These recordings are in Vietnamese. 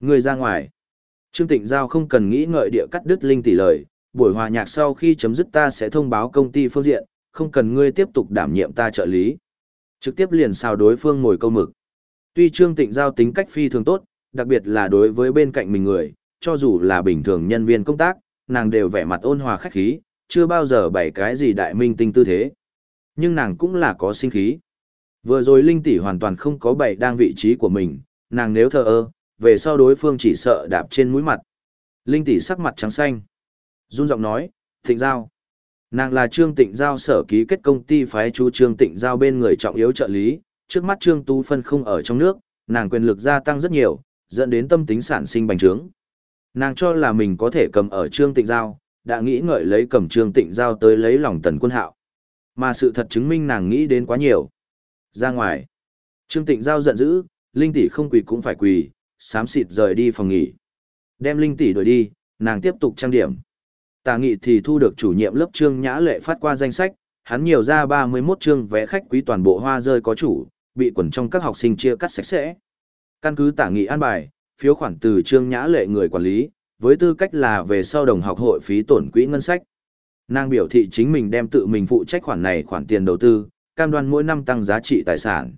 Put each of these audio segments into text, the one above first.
Người ra ngoài. Trương Tịnh Giao không cần nghĩ ngợi địa cắt đứt Linh tỷ lời, buổi hòa nhạc sau khi chấm dứt ta sẽ thông báo công ty phương diện, không cần ngươi tiếp tục đảm nhiệm ta trợ lý. Trực tiếp liền sao đối phương ngồi câu mực. Tuy Trương Tịnh Giao tính cách phi thường tốt, đặc biệt là đối với bên cạnh mình người, cho dù là bình thường nhân viên công tác, nàng đều vẻ mặt ôn hòa khách khí, chưa bao giờ bày cái gì đại minh tinh tư thế. Nhưng nàng cũng là có sinh khí. Vừa rồi Linh tỷ hoàn toàn không có bày đang vị trí của mình, nàng nếu thờ ơ, về sau đối phương chỉ sợ đạp trên mũi mặt. Linh tỷ sắc mặt trắng xanh. Run giọng nói, Tịnh Giao. Nàng là Trương Tịnh Giao sở ký kết công ty phái chú Trương Tịnh Giao bên người trọng yếu trợ lý, trước mắt Trương Tú Phân không ở trong nước, nàng quyền lực gia tăng rất nhiều, dẫn đến tâm tính sản sinh bành trướng. Nàng cho là mình có thể cầm ở Trương Tịnh Giao, đã nghĩ ngợi lấy cầm Trương Tịnh Giao tới lấy lòng tần quân hạo. Mà sự thật chứng minh nàng nghĩ đến quá nhiều. Ra ngoài, Trương Tịnh Giao giận dữ, Linh tỷ không quỳ cũng phải quỳ, xám xịt rời đi phòng nghỉ. Đem Linh tỷ đuổi đi, nàng tiếp tục trang điểm. Tà nghị thì thu được chủ nhiệm lớp Trương Nhã Lệ phát qua danh sách, hắn nhiều ra 31 chương vé khách quý toàn bộ hoa rơi có chủ, bị quần trong các học sinh chia cắt sạch sẽ. Căn cứ tả nghị an bài, phiếu khoản từ Trương Nhã Lệ người quản lý, với tư cách là về sau đồng học hội phí tổn quỹ ngân sách. Nàng biểu thị chính mình đem tự mình phụ trách khoản này khoản tiền đầu tư, cam đoan mỗi năm tăng giá trị tài sản.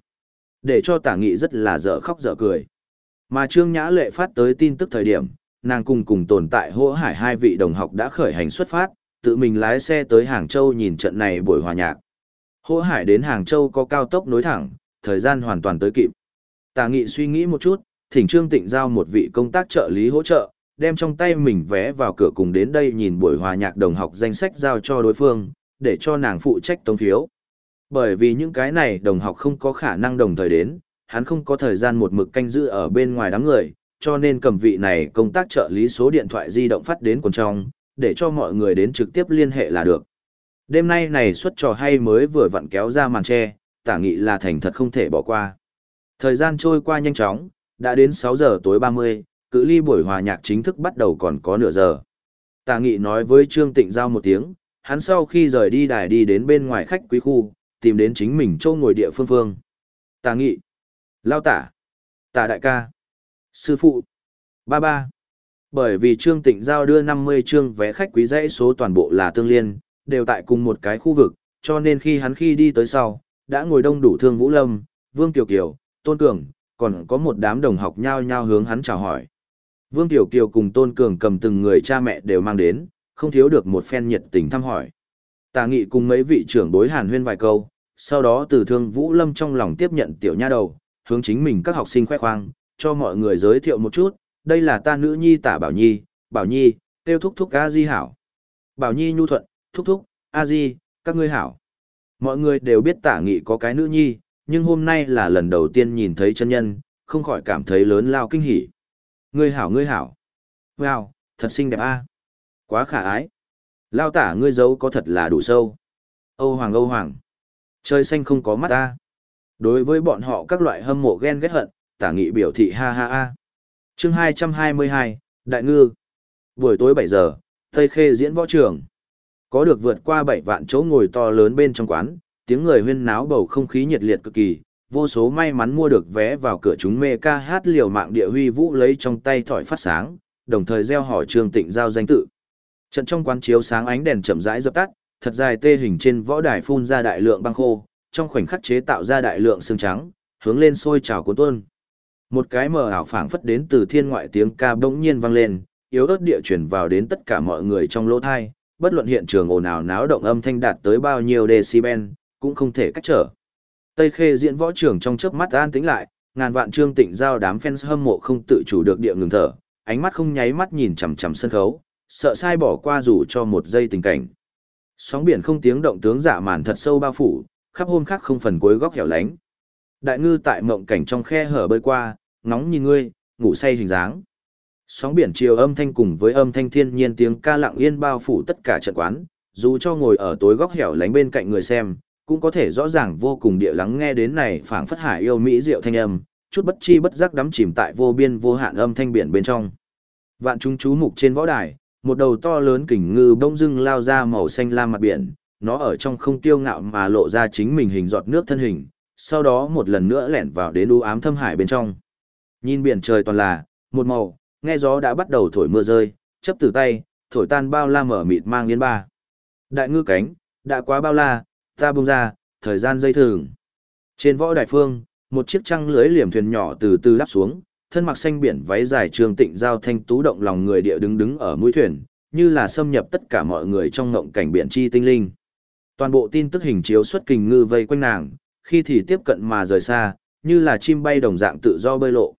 Để cho tả nghị rất là dở khóc dở cười. Mà Trương Nhã Lệ phát tới tin tức thời điểm, nàng cùng cùng tồn tại hỗ hải hai vị đồng học đã khởi hành xuất phát, tự mình lái xe tới Hàng Châu nhìn trận này buổi hòa nhạc. Hỗ hải đến Hàng Châu có cao tốc nối thẳng, thời gian hoàn toàn tới kịp. Tà nghị suy nghĩ một chút, thỉnh Trương Tịnh giao một vị công tác trợ lý hỗ trợ, đem trong tay mình vé vào cửa cùng đến đây nhìn buổi hòa nhạc đồng học danh sách giao cho đối phương, để cho nàng phụ trách tống phiếu. Bởi vì những cái này đồng học không có khả năng đồng thời đến, hắn không có thời gian một mực canh giữ ở bên ngoài đám người, cho nên cầm vị này công tác trợ lý số điện thoại di động phát đến quần trong, để cho mọi người đến trực tiếp liên hệ là được. Đêm nay này xuất trò hay mới vừa vặn kéo ra màn tre, tả nghị là thành thật không thể bỏ qua. Thời gian trôi qua nhanh chóng, đã đến 6 giờ tối 30, cự ly buổi hòa nhạc chính thức bắt đầu còn có nửa giờ. Tả nghị nói với Trương Tịnh Giao một tiếng, hắn sau khi rời đi đài đi đến bên ngoài khách quý khu, tìm đến chính mình châu ngồi địa phương phương. Tả nghị, lao tả, tả đại ca, sư phụ, ba ba. Bởi vì Trương Tịnh Giao đưa 50 chương vé khách quý dãy số toàn bộ là tương liên, đều tại cùng một cái khu vực, cho nên khi hắn khi đi tới sau, đã ngồi đông đủ Thương Vũ Lâm, Vương Kiều Kiều, Tôn Cường, còn có một đám đồng học nhao nhao hướng hắn chào hỏi. Vương Tiểu Kiều cùng Tôn Cường cầm từng người cha mẹ đều mang đến, không thiếu được một phen nhiệt tình thăm hỏi. Tà nghị cùng mấy vị trưởng bối hàn huyên vài câu, sau đó từ thương Vũ Lâm trong lòng tiếp nhận tiểu nha đầu, hướng chính mình các học sinh khoe khoang, cho mọi người giới thiệu một chút, đây là ta nữ nhi tả Bảo Nhi, Bảo Nhi, tiêu thúc thúc A Di hảo. Bảo Nhi nhu thuận, thúc thúc, A Di, các ngươi hảo. Mọi người đều biết tả nghị có cái nữ nhi, nhưng hôm nay là lần đầu tiên nhìn thấy chân nhân, không khỏi cảm thấy lớn lao kinh hỉ. Ngươi hảo ngươi hảo. Wow, thật xinh đẹp a. Quá khả ái. Lao tả ngươi giấu có thật là đủ sâu. Âu Hoàng Âu Hoàng. Trời xanh không có mắt ta. Đối với bọn họ các loại hâm mộ ghen ghét hận, tả nghị biểu thị ha ha ha. chương 222, Đại Ngư. Buổi tối 7 giờ, Tây Khê diễn võ trường. Có được vượt qua 7 vạn chỗ ngồi to lớn bên trong quán, tiếng người huyên náo bầu không khí nhiệt liệt cực kỳ, vô số may mắn mua được vé vào cửa chúng mê ca hát liều mạng địa huy vũ lấy trong tay thỏi phát sáng, đồng thời gieo hỏi trường Tịnh giao danh tự. Trận trong quán chiếu sáng ánh đèn chậm rãi dập tắt, thật dài tê hình trên võ đài phun ra đại lượng băng khô, trong khoảnh khắc chế tạo ra đại lượng xương trắng, hướng lên sôi trào cuốn tuôn. Một cái mờ ảo phảng phất đến từ thiên ngoại tiếng ca bỗng nhiên vang lên, yếu ớt địa chuyển vào đến tất cả mọi người trong lỗ thai, bất luận hiện trường ồn ào náo động âm thanh đạt tới bao nhiêu decibel, cũng không thể cách trở. Tây Khê diễn võ trưởng trong chớp mắt an tĩnh lại, ngàn vạn trương tịnh giao đám fans hâm mộ không tự chủ được địa ngừng thở, ánh mắt không nháy mắt nhìn chằm chằm sân khấu, sợ sai bỏ qua dù cho một giây tình cảnh. Sóng biển không tiếng động tướng giả màn thật sâu bao phủ, khắp hôm khác không phần cuối góc hẻo lánh. Đại ngư tại mộng cảnh trong khe hở bơi qua, ngóng nhìn ngươi, ngủ say hình dáng. Sóng biển chiều âm thanh cùng với âm thanh thiên nhiên tiếng ca lặng yên bao phủ tất cả trận quán, dù cho ngồi ở tối góc hẻo lánh bên cạnh người xem, cũng có thể rõ ràng vô cùng địa lắng nghe đến này phảng phất hải yêu mỹ diệu thanh âm, chút bất chi bất giác đắm chìm tại vô biên vô hạn âm thanh biển bên trong. Vạn chúng chú mục trên võ đài, một đầu to lớn kình ngư bông dưng lao ra màu xanh lam mặt biển, nó ở trong không tiêu ngạo mà lộ ra chính mình hình giọt nước thân hình, sau đó một lần nữa lẻn vào đến u ám thâm hải bên trong. Nhìn biển trời toàn là, một màu, nghe gió đã bắt đầu thổi mưa rơi, chấp từ tay, thổi tan bao la mở mịt mang liên ba. Đại ngư cánh, đã quá bao la, ta bung ra, thời gian dây thường. Trên võ đại phương, một chiếc trăng lưới liềm thuyền nhỏ từ từ đáp xuống, thân mặc xanh biển váy dài trường tịnh giao thanh tú động lòng người địa đứng đứng ở mũi thuyền, như là xâm nhập tất cả mọi người trong ngộng cảnh biển chi tinh linh. Toàn bộ tin tức hình chiếu xuất kình ngư vây quanh nàng, khi thì tiếp cận mà rời xa, như là chim bay đồng dạng tự do bơi lộ.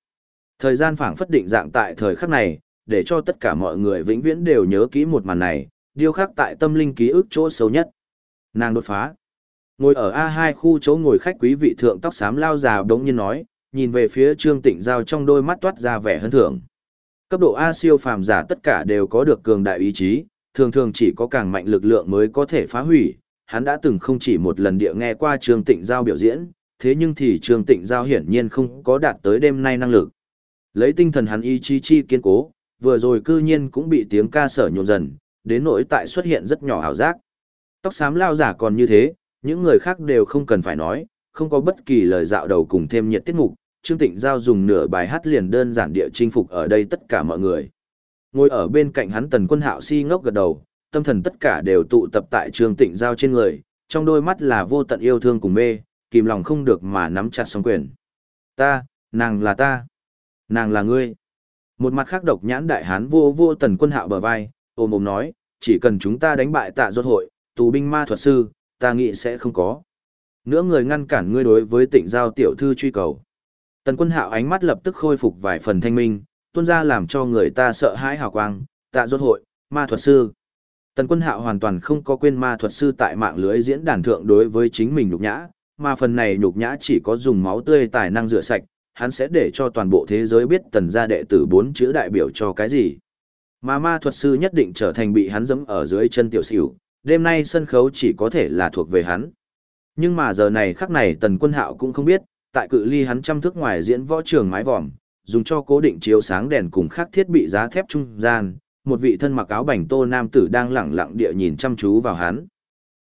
Thời gian phảng phất định dạng tại thời khắc này, để cho tất cả mọi người vĩnh viễn đều nhớ kỹ một màn này, điều khác tại tâm linh ký ức chỗ sâu nhất. Nàng đột phá. Ngồi ở A2 khu chỗ ngồi khách quý vị thượng tóc xám lao già đống nhiên nói, nhìn về phía Trương Tịnh Giao trong đôi mắt toát ra vẻ hân thưởng. Cấp độ A siêu phàm giả tất cả đều có được cường đại ý chí, thường thường chỉ có càng mạnh lực lượng mới có thể phá hủy. Hắn đã từng không chỉ một lần địa nghe qua Trương Tịnh Giao biểu diễn, thế nhưng thì Trương Tịnh Giao hiển nhiên không có đạt tới đêm nay năng lực. Lấy tinh thần hắn ý chí chi kiên cố, vừa rồi cư nhiên cũng bị tiếng ca sở nhộn dần, đến nỗi tại xuất hiện rất nhỏ ảo giác. Tóc xám lao giả còn như thế, những người khác đều không cần phải nói, không có bất kỳ lời dạo đầu cùng thêm nhiệt tiết mục, Trương Tịnh Giao dùng nửa bài hát liền đơn giản địa chinh phục ở đây tất cả mọi người. Ngồi ở bên cạnh hắn tần quân hạo si ngốc gật đầu, tâm thần tất cả đều tụ tập tại Trương Tịnh Giao trên người, trong đôi mắt là vô tận yêu thương cùng mê, kìm lòng không được mà nắm chặt song quyền. Ta, nàng là ta, nàng là ngươi. Một mặt khác độc nhãn đại hán vô vô tần quân hạo bờ vai, ôm ôm nói, chỉ cần chúng ta đánh bại tạ rốt hội, tù binh ma thuật sư, ta nghĩ sẽ không có. Nữa người ngăn cản ngươi đối với tịnh giao tiểu thư truy cầu. Tần quân hạo ánh mắt lập tức khôi phục vài phần thanh minh, tuôn ra làm cho người ta sợ hãi hào quang, tạ rốt hội, ma thuật sư. Tần quân hạo hoàn toàn không có quên ma thuật sư tại mạng lưới diễn đàn thượng đối với chính mình nhục nhã, mà phần này nhục nhã chỉ có dùng máu tươi tài năng rửa sạch, hắn sẽ để cho toàn bộ thế giới biết tần gia đệ tử bốn chữ đại biểu cho cái gì. Mà ma thuật sư nhất định trở thành bị hắn dẫm ở dưới chân tiểu xỉu, đêm nay sân khấu chỉ có thể là thuộc về hắn. Nhưng mà giờ này khắc này tần quân hạo cũng không biết, tại cự ly hắn trăm thước ngoài diễn võ trường mái vòm, dùng cho cố định chiếu sáng đèn cùng các thiết bị giá thép trung gian, một vị thân mặc áo bảnh tô nam tử đang lẳng lặng địa nhìn chăm chú vào hắn.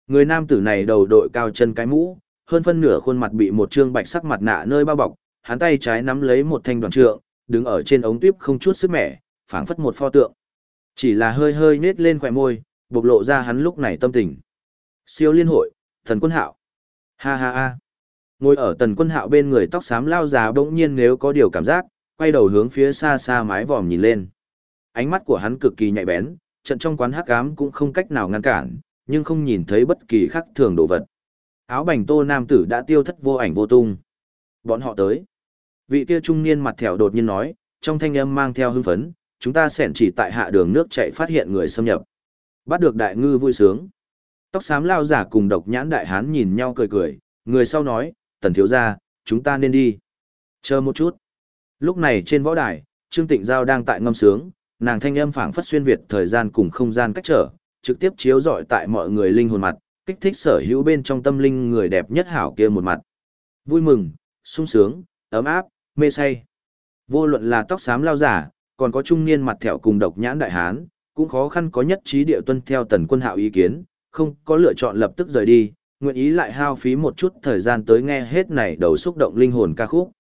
Người nam tử này đầu đội cao chân cái mũ, hơn phân nửa khuôn mặt bị một trương bạch sắc mặt nạ nơi bao bọc, hắn tay trái nắm lấy một thanh đoàn trượng, đứng ở trên ống tuyếp không chút sức mẻ, phảng phất một pho tượng. Chỉ là hơi hơi nết lên khỏe môi, bộc lộ ra hắn lúc này tâm tình. Siêu liên hội, thần quân hạo. Ha ha ha. Ngồi ở tần quân hạo bên người tóc xám lao già bỗng nhiên nếu có điều cảm giác, quay đầu hướng phía xa xa mái vòm nhìn lên. Ánh mắt của hắn cực kỳ nhạy bén, trận trong quán hắc ám cũng không cách nào ngăn cản, nhưng không nhìn thấy bất kỳ khác thường đồ vật. Áo bành tô nam tử đã tiêu thất vô ảnh vô tung. Bọn họ tới. Vị kia trung niên mặt thẻo đột nhiên nói, trong thanh âm mang theo hưng phấn, chúng ta sẻn chỉ tại hạ đường nước chạy phát hiện người xâm nhập. Bắt được đại ngư vui sướng. Tóc xám lao giả cùng độc nhãn đại hán nhìn nhau cười cười, người sau nói, tần thiếu gia, chúng ta nên đi. Chờ một chút. Lúc này trên võ đài, Trương Tịnh Giao đang tại ngâm sướng, nàng thanh âm phảng phất xuyên việt thời gian cùng không gian cách trở, trực tiếp chiếu rọi tại mọi người linh hồn mặt, kích thích sở hữu bên trong tâm linh người đẹp nhất hảo kia một mặt. Vui mừng, sung sướng, ấm áp, mê say. Vô luận là tóc xám lao giả, còn có trung niên mặt thẹo cùng độc nhãn đại hán, cũng khó khăn có nhất trí địa tuân theo tần quân hạo ý kiến, không có lựa chọn lập tức rời đi, nguyện ý lại hao phí một chút thời gian tới nghe hết này đầu xúc động linh hồn ca khúc.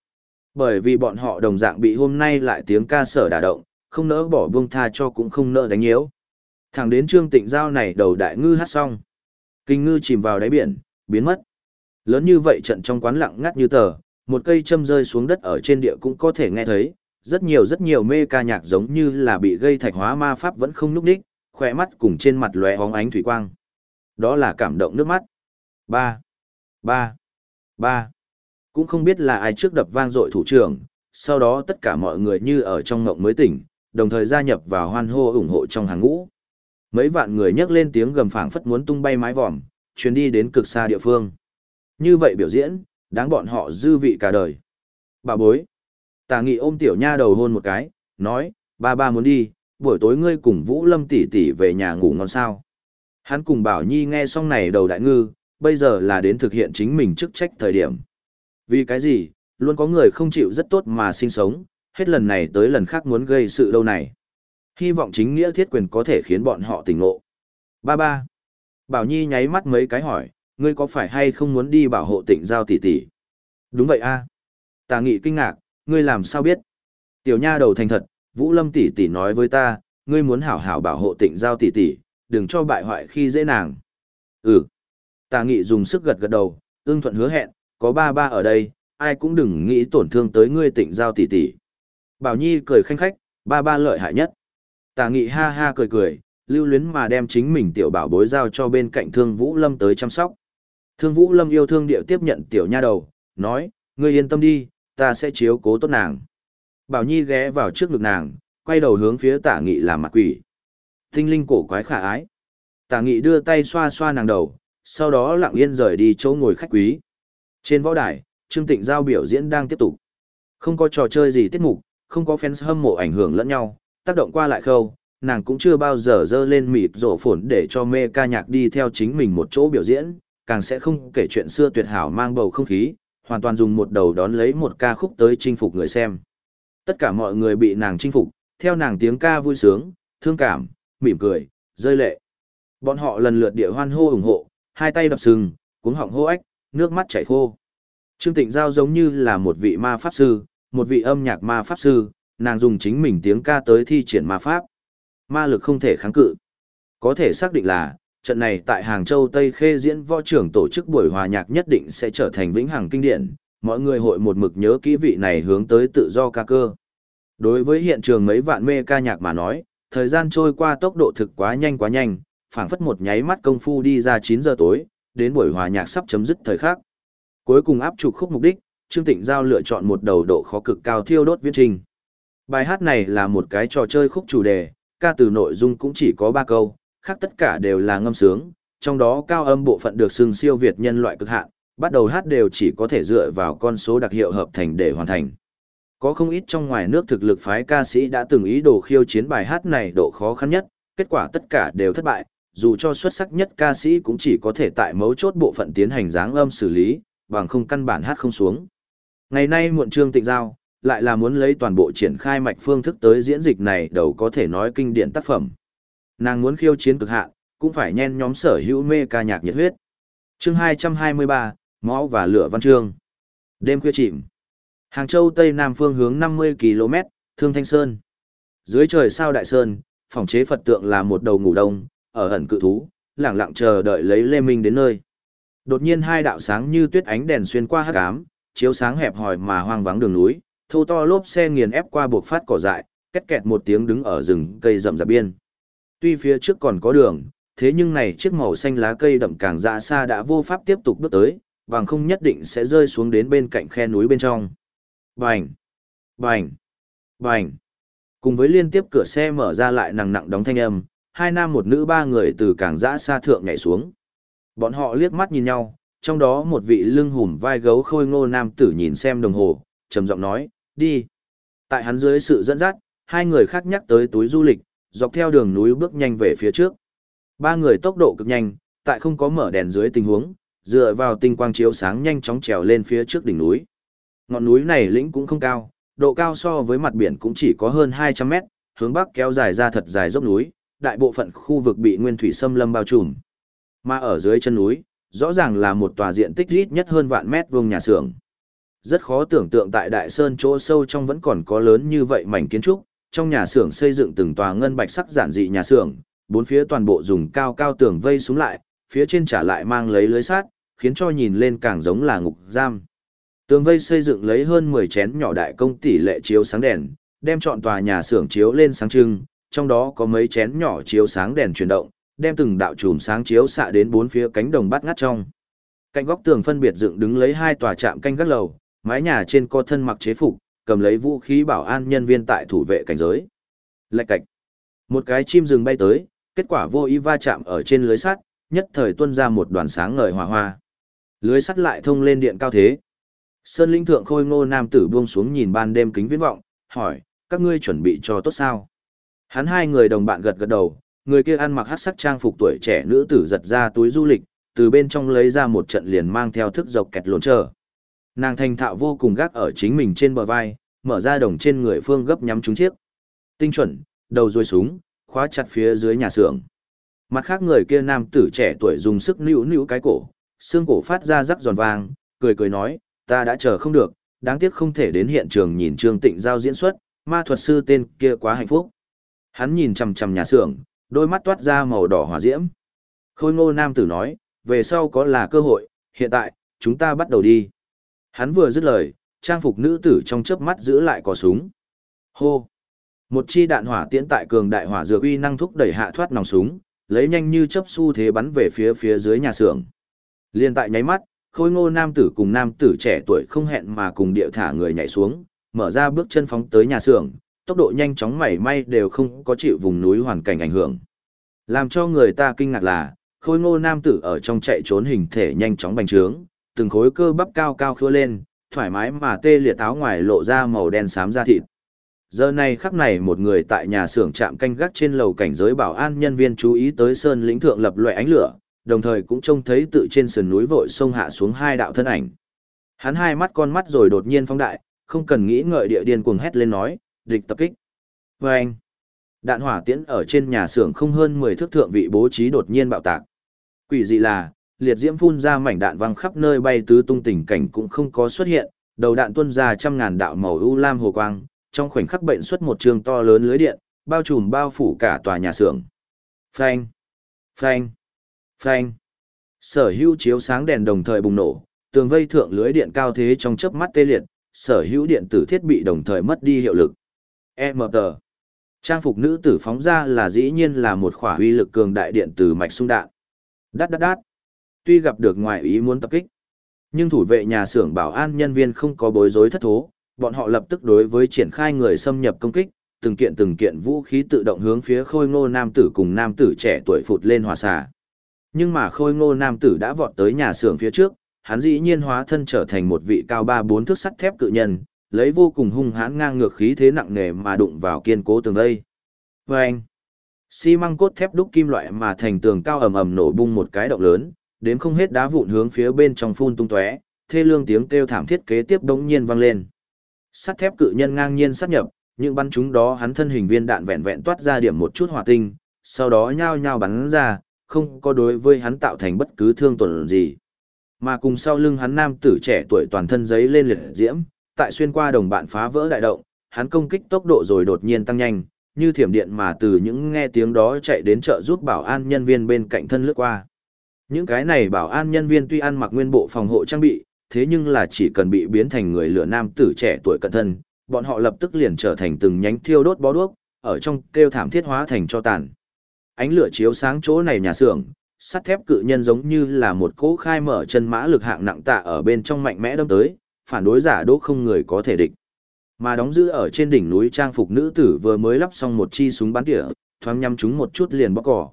Bởi vì bọn họ đồng dạng bị hôm nay lại tiếng ca sở đả động, không nỡ bỏ buông tha cho cũng không nỡ đánh nhiễu. Thẳng đến trương tịnh giao này đầu đại ngư hát xong. Kinh ngư chìm vào đáy biển, biến mất. Lớn như vậy trận trong quán lặng ngắt như tờ, một cây châm rơi xuống đất ở trên địa cũng có thể nghe thấy, rất nhiều rất nhiều mê ca nhạc giống như là bị gây thạch hóa ma pháp vẫn không núp đích, khỏe mắt cùng trên mặt lóe hóng ánh thủy quang. Đó là cảm động nước mắt. Ba, ba, ba. Cũng không biết là ai trước đập vang dội thủ trưởng, sau đó tất cả mọi người như ở trong ngộng mới tỉnh, đồng thời gia nhập vào hoan hô ủng hộ trong hàng ngũ. Mấy vạn người nhấc lên tiếng gầm phảng phất muốn tung bay mái vòm, chuyến đi đến cực xa địa phương. Như vậy biểu diễn, đáng bọn họ dư vị cả đời. Bà bối. Tà nghị ôm tiểu nha đầu hôn một cái, nói, ba ba muốn đi, buổi tối ngươi cùng Vũ Lâm tỷ tỷ về nhà ngủ ngon sao. Hắn cùng Bảo Nhi nghe xong này đầu đại ngư, bây giờ là đến thực hiện chính mình chức trách thời điểm. Vì cái gì, luôn có người không chịu rất tốt mà sinh sống, hết lần này tới lần khác muốn gây sự đâu này. Hy vọng chính nghĩa thiết quyền có thể khiến bọn họ tỉnh ngộ. Ba ba. Bảo Nhi nháy mắt mấy cái hỏi, ngươi có phải hay không muốn đi bảo hộ tịnh giao tỷ tỷ? Đúng vậy a. Tà nghị kinh ngạc, ngươi làm sao biết? Tiểu nha đầu thành thật, Vũ Lâm tỷ tỷ nói với ta, ngươi muốn hảo hảo bảo hộ tịnh giao tỷ tỷ, đừng cho bại hoại khi dễ nàng. Ừ. Tà nghị dùng sức gật gật đầu, ương thuận hứa hẹn, có ba ba ở đây, ai cũng đừng nghĩ tổn thương tới ngươi tịnh giao tỷ tỷ. Bảo Nhi cười khanh khách, ba ba lợi hại nhất. Tà nghị ha ha cười cười, lưu luyến mà đem chính mình tiểu bảo bối giao cho bên cạnh thương Vũ Lâm tới chăm sóc. Thương Vũ Lâm yêu thương điệu tiếp nhận tiểu nha đầu, nói, ngươi yên tâm đi, ta sẽ chiếu cố tốt nàng. Bảo Nhi ghé vào trước ngực nàng, quay đầu hướng phía tả nghị làm mặt quỷ. Tinh linh cổ quái khả ái. Tả nghị đưa tay xoa xoa nàng đầu, sau đó lặng yên rời đi chỗ ngồi khách quý. Trên võ đài, Trương Tịnh Giao biểu diễn đang tiếp tục. Không có trò chơi gì tiết mục, không có fans hâm mộ ảnh hưởng lẫn nhau, tác động qua lại khâu, nàng cũng chưa bao giờ dơ lên mịt rổ phồn để cho mê ca nhạc đi theo chính mình một chỗ biểu diễn, càng sẽ không kể chuyện xưa tuyệt hảo mang bầu không khí, hoàn toàn dùng một đầu đón lấy một ca khúc tới chinh phục người xem. Tất cả mọi người bị nàng chinh phục, theo nàng tiếng ca vui sướng, thương cảm, mỉm cười, rơi lệ. Bọn họ lần lượt địa hoan hô ủng hộ, hai tay đập sừng, cuống họng hô ếch, nước mắt chảy khô. Trương Tịnh Giao giống như là một vị ma pháp sư, một vị âm nhạc ma pháp sư, nàng dùng chính mình tiếng ca tới thi triển ma pháp. Ma lực không thể kháng cự. Có thể xác định là, trận này tại Hàng Châu Tây Khê diễn võ trưởng tổ chức buổi hòa nhạc nhất định sẽ trở thành vĩnh hằng kinh điển, mọi người hội một mực nhớ kỹ vị này hướng tới tự do ca cơ. Đối với hiện trường mấy vạn mê ca nhạc mà nói, thời gian trôi qua tốc độ thực quá nhanh quá nhanh, phảng phất một nháy mắt công phu đi ra 9 giờ tối, đến buổi hòa nhạc sắp chấm dứt thời khắc. Cuối cùng áp trục khúc mục đích, Trương Tịnh Giao lựa chọn một đầu độ khó cực cao thiêu đốt viễn trình. Bài hát này là một cái trò chơi khúc chủ đề, ca từ nội dung cũng chỉ có 3 câu, khác tất cả đều là ngâm sướng, trong đó cao âm bộ phận được xưng siêu việt nhân loại cực hạn, bắt đầu hát đều chỉ có thể dựa vào con số đặc hiệu hợp thành để hoàn thành. Có không ít trong ngoài nước thực lực phái ca sĩ đã từng ý đồ khiêu chiến bài hát này độ khó khăn nhất, kết quả tất cả đều thất bại, dù cho xuất sắc nhất ca sĩ cũng chỉ có thể tại mấu chốt bộ phận tiến hành dáng âm xử lý, bằng không căn bản hát không xuống. Ngày nay muộn trương tịnh giao, lại là muốn lấy toàn bộ triển khai mạch phương thức tới diễn dịch này đầu có thể nói kinh điển tác phẩm. Nàng muốn khiêu chiến cực hạn, cũng phải nhen nhóm sở hữu mê ca nhạc nhiệt huyết. Chương 223, Máu và lửa văn chương. Đêm khuya chìm. Hàng Châu Tây Nam phương hướng 50 km, Thương Thanh Sơn. Dưới trời sao đại sơn, phòng chế Phật tượng là một đầu ngủ đông, ở ẩn cự thú, lẳng lặng chờ đợi lấy Lê Minh đến nơi. Đột nhiên hai đạo sáng như tuyết ánh đèn xuyên qua hắc ám, chiếu sáng hẹp hòi mà hoang vắng đường núi, thô to lốp xe nghiền ép qua buộc phát cỏ dại, két kẹt một tiếng đứng ở rừng cây rậm rạp biên. Tuy phía trước còn có đường, thế nhưng này chiếc màu xanh lá cây đậm càng ra xa đã vô pháp tiếp tục bước tới, vàng không nhất định sẽ rơi xuống đến bên cạnh khe núi bên trong. Bành! Bành! Bành! Cùng với liên tiếp cửa xe mở ra lại nặng nặng đóng thanh âm, hai nam một nữ ba người từ càng dã xa thượng nhảy xuống. Bọn họ liếc mắt nhìn nhau, trong đó một vị lưng hùm vai gấu khôi ngô nam tử nhìn xem đồng hồ, trầm giọng nói, đi. Tại hắn dưới sự dẫn dắt, hai người khác nhắc tới túi du lịch, dọc theo đường núi bước nhanh về phía trước. Ba người tốc độ cực nhanh, tại không có mở đèn dưới tình huống, dựa vào tinh quang chiếu sáng nhanh chóng trèo lên phía trước đỉnh núi. Ngọn núi này lĩnh cũng không cao, độ cao so với mặt biển cũng chỉ có hơn 200 mét, hướng bắc kéo dài ra thật dài dốc núi, đại bộ phận khu vực bị nguyên thủy xâm lâm bao trùm. Mà ở dưới chân núi, rõ ràng là một tòa diện tích ít nhất hơn vạn mét vuông nhà xưởng. Rất khó tưởng tượng tại Đại Sơn chỗ sâu trong vẫn còn có lớn như vậy mảnh kiến trúc, trong nhà xưởng xây dựng từng tòa ngân bạch sắc giản dị nhà xưởng, bốn phía toàn bộ dùng cao cao tường vây xuống lại, phía trên trả lại mang lấy lưới sắt, khiến cho nhìn lên càng giống là ngục giam. Tường vây xây dựng lấy hơn 10 chén nhỏ đại công tỷ lệ chiếu sáng đèn, đem chọn tòa nhà xưởng chiếu lên sáng trưng, trong đó có mấy chén nhỏ chiếu sáng đèn chuyển động, đem từng đạo chùm sáng chiếu xạ đến bốn phía cánh đồng bát ngát trong. Cạnh góc tường phân biệt dựng đứng lấy hai tòa trạm canh gác lầu, mái nhà trên có thân mặc chế phục, cầm lấy vũ khí bảo an nhân viên tại thủ vệ cảnh giới. Lạch cạch. Một cái chim rừng bay tới, kết quả vô ý va chạm ở trên lưới sắt, nhất thời tuôn ra một đoàn sáng ngời hỏa hoa. Lưới sắt lại thông lên điện cao thế. Sơn linh thượng khôi ngô nam tử buông xuống nhìn ban đêm kính viễn vọng, hỏi, các ngươi chuẩn bị cho tốt sao? Hắn hai người đồng bạn gật gật đầu, người kia ăn mặc hát sắc trang phục tuổi trẻ nữ tử giật ra túi du lịch, từ bên trong lấy ra một trận liền mang theo thức dọc kẹt lồn trở. Nàng thành thạo vô cùng gác ở chính mình trên bờ vai, mở ra đồng trên người phương gấp nhắm trúng chiếc. Tinh chuẩn, đầu ruồi súng, khóa chặt phía dưới nhà xưởng. Mặt khác người kia nam tử trẻ tuổi dùng sức nữu nữu cái cổ, xương cổ phát ra rắc giòn vàng, cười cười nói, ta đã chờ không được, đáng tiếc không thể đến hiện trường nhìn Trương Tịnh Giao diễn xuất, Ma thuật sư tên kia quá hạnh phúc. Hắn nhìn chằm chằm nhà xưởng, đôi mắt toát ra màu đỏ hỏa diễm. Khôi ngô nam tử nói, về sau có là cơ hội, hiện tại, chúng ta bắt đầu đi. Hắn vừa dứt lời, trang phục nữ tử trong chớp mắt giữ lại cò súng. Hô! Một chi đạn hỏa tiễn tại cường đại hỏa dược uy năng thúc đẩy hạ thoát nòng súng, lấy nhanh như chấp xu thế bắn về phía phía dưới nhà xưởng. Liên tại nháy mắt, khôi ngô nam tử cùng nam tử trẻ tuổi không hẹn mà cùng địa thả người nhảy xuống, mở ra bước chân phóng tới nhà xưởng, tốc độ nhanh chóng mảy may đều không có chịu vùng núi hoàn cảnh ảnh hưởng. Làm cho người ta kinh ngạc là, khôi ngô nam tử ở trong chạy trốn hình thể nhanh chóng bành trướng, từng khối cơ bắp cao cao khứa lên, thoải mái mà tê liệt áo ngoài lộ ra màu đen xám da thịt. Giờ này khắc này một người tại nhà xưởng trạm canh gác trên lầu cảnh giới bảo an nhân viên chú ý tới sơn lĩnh thượng lập loại ánh lửa, đồng thời cũng trông thấy tự trên sườn núi vội sông hạ xuống hai đạo thân ảnh. Hắn hai mắt con mắt rồi đột nhiên phóng đại, không cần nghĩ ngợi địa điên cuồng hét lên nói, địch tập kích. Và anh, đạn hỏa tiễn ở trên nhà xưởng không hơn 10 thước thượng vị bố trí đột nhiên bạo tạc. Quỷ dị là, liệt diễm phun ra mảnh đạn văng khắp nơi bay tứ tung tình cảnh cũng không có xuất hiện, đầu đạn tuôn ra trăm ngàn đạo màu u lam hồ quang, trong khoảnh khắc bệnh xuất một trường to lớn lưới điện, bao trùm bao phủ cả tòa nhà xưởng. Phanh, phanh, phanh. Sở hữu chiếu sáng đèn đồng thời bùng nổ, tường vây thượng lưới điện cao thế trong chớp mắt tê liệt, sở hữu điện tử thiết bị đồng thời mất đi hiệu lực. EMT. Trang phục nữ tử phóng ra là dĩ nhiên là một khỏa uy lực cường đại điện từ mạch xung đạn. Đát đát đát. Tuy gặp được ngoại ý muốn tập kích, nhưng thủ vệ nhà xưởng bảo an nhân viên không có bối rối thất thố, bọn họ lập tức đối với triển khai người xâm nhập công kích, từng kiện từng kiện vũ khí tự động hướng phía khôi ngô nam tử cùng nam tử trẻ tuổi phụt lên hòa xả. Nhưng mà khôi ngô nam tử đã vọt tới nhà xưởng phía trước, hắn dĩ nhiên hóa thân trở thành một vị cao ba bốn thước sắt thép cự nhân, lấy vô cùng hung hãn ngang ngược khí thế nặng nề mà đụng vào kiên cố tường đây. Và anh, xi măng cốt thép đúc kim loại mà thành tường cao ầm ầm nổ bung một cái động lớn, đến không hết đá vụn hướng phía bên trong phun tung tóe, thê lương tiếng kêu thảm thiết kế tiếp đống nhiên vang lên. Sắt thép cự nhân ngang nhiên sát nhập, những bắn chúng đó hắn thân hình viên đạn vẹn vẹn toát ra điểm một chút hỏa tinh, sau đó nhao nhao bắn ra, không có đối với hắn tạo thành bất cứ thương tổn gì. Mà cùng sau lưng hắn nam tử trẻ tuổi toàn thân giấy lên liệt diễm, tại xuyên qua đồng bạn phá vỡ đại động, hắn công kích tốc độ rồi đột nhiên tăng nhanh, như thiểm điện mà từ những nghe tiếng đó chạy đến chợ giúp bảo an nhân viên bên cạnh thân lướt qua. Những cái này bảo an nhân viên tuy ăn mặc nguyên bộ phòng hộ trang bị, thế nhưng là chỉ cần bị biến thành người lửa nam tử trẻ tuổi cận thân, bọn họ lập tức liền trở thành từng nhánh thiêu đốt bó đuốc, ở trong kêu thảm thiết hóa thành cho tàn. Ánh lửa chiếu sáng chỗ này nhà xưởng, sắt thép cự nhân giống như là một cỗ khai mở chân mã lực hạng nặng tạ ở bên trong mạnh mẽ đâm tới, phản đối giả đỗ không người có thể địch. Mà đóng giữ ở trên đỉnh núi trang phục nữ tử vừa mới lắp xong một chi súng bắn tỉa, thoáng nhắm chúng một chút liền bóc cỏ.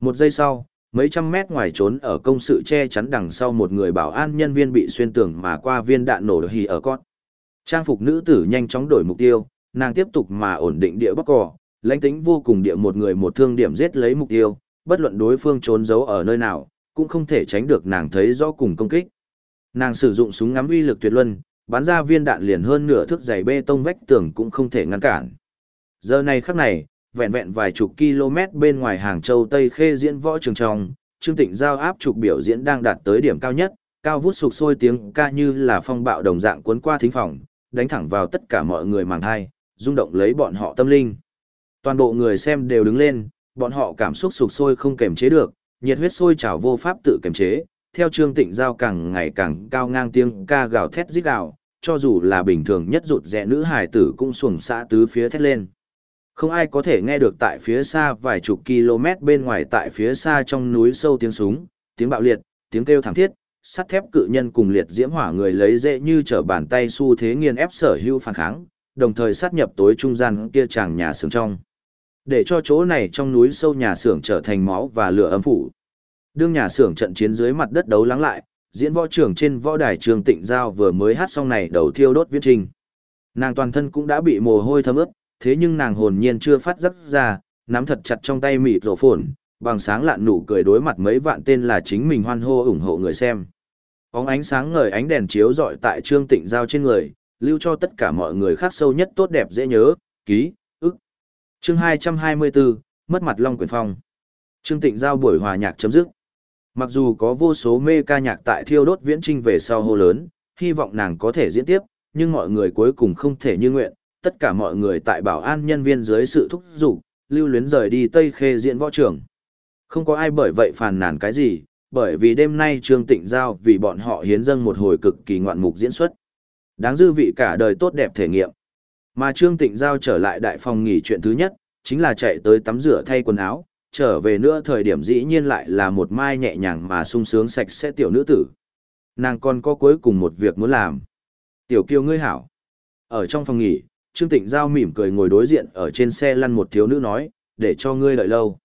Một giây sau, mấy trăm mét ngoài trốn ở công sự che chắn đằng sau một người bảo an nhân viên bị xuyên tường mà qua viên đạn nổ hì ở con. Trang phục nữ tử nhanh chóng đổi mục tiêu, nàng tiếp tục mà ổn định địa bóc cỏ, lãnh tính vô cùng địa một người một thương điểm giết lấy mục tiêu, bất luận đối phương trốn giấu ở nơi nào, cũng không thể tránh được nàng thấy rõ cùng công kích. Nàng sử dụng súng ngắm uy lực tuyệt luân, bắn ra viên đạn liền hơn nửa thước dày bê tông vách tường cũng không thể ngăn cản. Giờ này khắc này, vẹn vẹn vài chục km bên ngoài Hàng Châu Tây Khê diễn võ trường trong, Trương Tịnh giao áp trục biểu diễn đang đạt tới điểm cao nhất, cao vút sục sôi tiếng ca như là phong bạo đồng dạng cuốn qua thính phòng, đánh thẳng vào tất cả mọi người màng hai, rung động lấy bọn họ tâm linh. Toàn bộ người xem đều đứng lên, bọn họ cảm xúc sục sôi không kềm chế được, nhiệt huyết sôi trào vô pháp tự kềm chế, theo Trương Tịnh giao càng ngày càng cao ngang tiếng ca gào thét rít gào, cho dù là bình thường nhất rụt rẽ nữ hải tử cũng xuồng xã tứ phía thét lên. Không ai có thể nghe được tại phía xa vài chục km bên ngoài tại phía xa trong núi sâu tiếng súng, tiếng bạo liệt, tiếng kêu thảm thiết, sắt thép cự nhân cùng liệt diễm hỏa người lấy dễ như trở bàn tay xu thế nghiền ép sở hữu phản kháng, đồng thời sát nhập tối trung gian kia chàng nhà xưởng trong. Để cho chỗ này trong núi sâu nhà xưởng trở thành máu và lửa âm phủ. Đương nhà xưởng trận chiến dưới mặt đất đấu lắng lại, diễn võ trưởng trên võ đài trường tịnh giao vừa mới hát xong này đầu thiêu đốt viết trình. Nàng toàn thân cũng đã bị mồ hôi thấm ướt, thế nhưng nàng hồn nhiên chưa phát giấc ra, nắm thật chặt trong tay mịt rổ phồn, bằng sáng lạn nụ cười đối mặt mấy vạn tên là chính mình hoan hô ủng hộ người xem. Bóng ánh sáng ngời ánh đèn chiếu rọi tại trương tịnh giao trên người, lưu cho tất cả mọi người khác sâu nhất tốt đẹp dễ nhớ, ký, ức. Chương 224, mất mặt Long Quyền Phong. Trương Tịnh giao buổi hòa nhạc chấm dứt. Mặc dù có vô số mê ca nhạc tại thiêu đốt viễn trinh về sau hô lớn, hy vọng nàng có thể diễn tiếp, nhưng mọi người cuối cùng không thể như nguyện, tất cả mọi người tại bảo an nhân viên dưới sự thúc giục, lưu luyến rời đi Tây Khê diễn võ trường. Không có ai bởi vậy phàn nàn cái gì, bởi vì đêm nay Trương Tịnh Giao vì bọn họ hiến dâng một hồi cực kỳ ngoạn mục diễn xuất. Đáng dư vị cả đời tốt đẹp thể nghiệm. Mà Trương Tịnh Giao trở lại đại phòng nghỉ chuyện thứ nhất, chính là chạy tới tắm rửa thay quần áo, trở về nữa thời điểm dĩ nhiên lại là một mai nhẹ nhàng mà sung sướng sạch sẽ tiểu nữ tử. Nàng còn có cuối cùng một việc muốn làm. Tiểu kiều ngươi hảo. Ở trong phòng nghỉ, Trương Tịnh Giao mỉm cười ngồi đối diện ở trên xe lăn một thiếu nữ nói, để cho ngươi đợi lâu.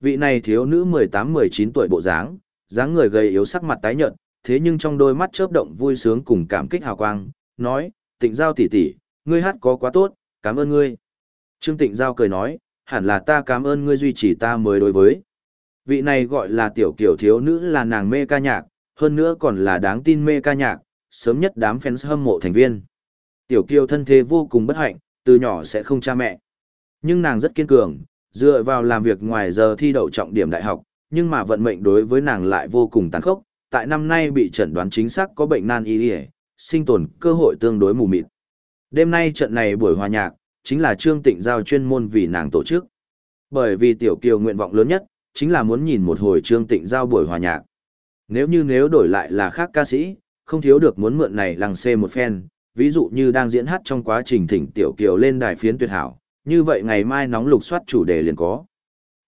Vị này thiếu nữ 18-19 tuổi bộ dáng, dáng người gầy yếu sắc mặt tái nhợt, thế nhưng trong đôi mắt chớp động vui sướng cùng cảm kích hào quang, nói, Tịnh Giao tỷ tỷ, ngươi hát có quá tốt, cảm ơn ngươi. Trương Tịnh Giao cười nói, hẳn là ta cảm ơn ngươi duy trì ta mới đối với. Vị này gọi là tiểu kiểu thiếu nữ là nàng mê ca nhạc, hơn nữa còn là đáng tin mê ca nhạc, sớm nhất đám fans hâm mộ thành viên. Tiểu kiều thân thế vô cùng bất hạnh, từ nhỏ sẽ không cha mẹ. Nhưng nàng rất kiên cường, dựa vào làm việc ngoài giờ thi đậu trọng điểm đại học, nhưng mà vận mệnh đối với nàng lại vô cùng tàn khốc, tại năm nay bị chẩn đoán chính xác có bệnh nan y sinh tồn cơ hội tương đối mù mịt. Đêm nay trận này buổi hòa nhạc, chính là Trương Tịnh Giao chuyên môn vì nàng tổ chức. Bởi vì Tiểu Kiều nguyện vọng lớn nhất, chính là muốn nhìn một hồi Trương Tịnh Giao buổi hòa nhạc. Nếu như nếu đổi lại là khác ca sĩ, không thiếu được muốn mượn này lằng xê một phen, ví dụ như đang diễn hát trong quá trình thỉnh Tiểu Kiều lên đài phiến tuyệt hảo, như vậy ngày mai nóng lục soát chủ đề liền có.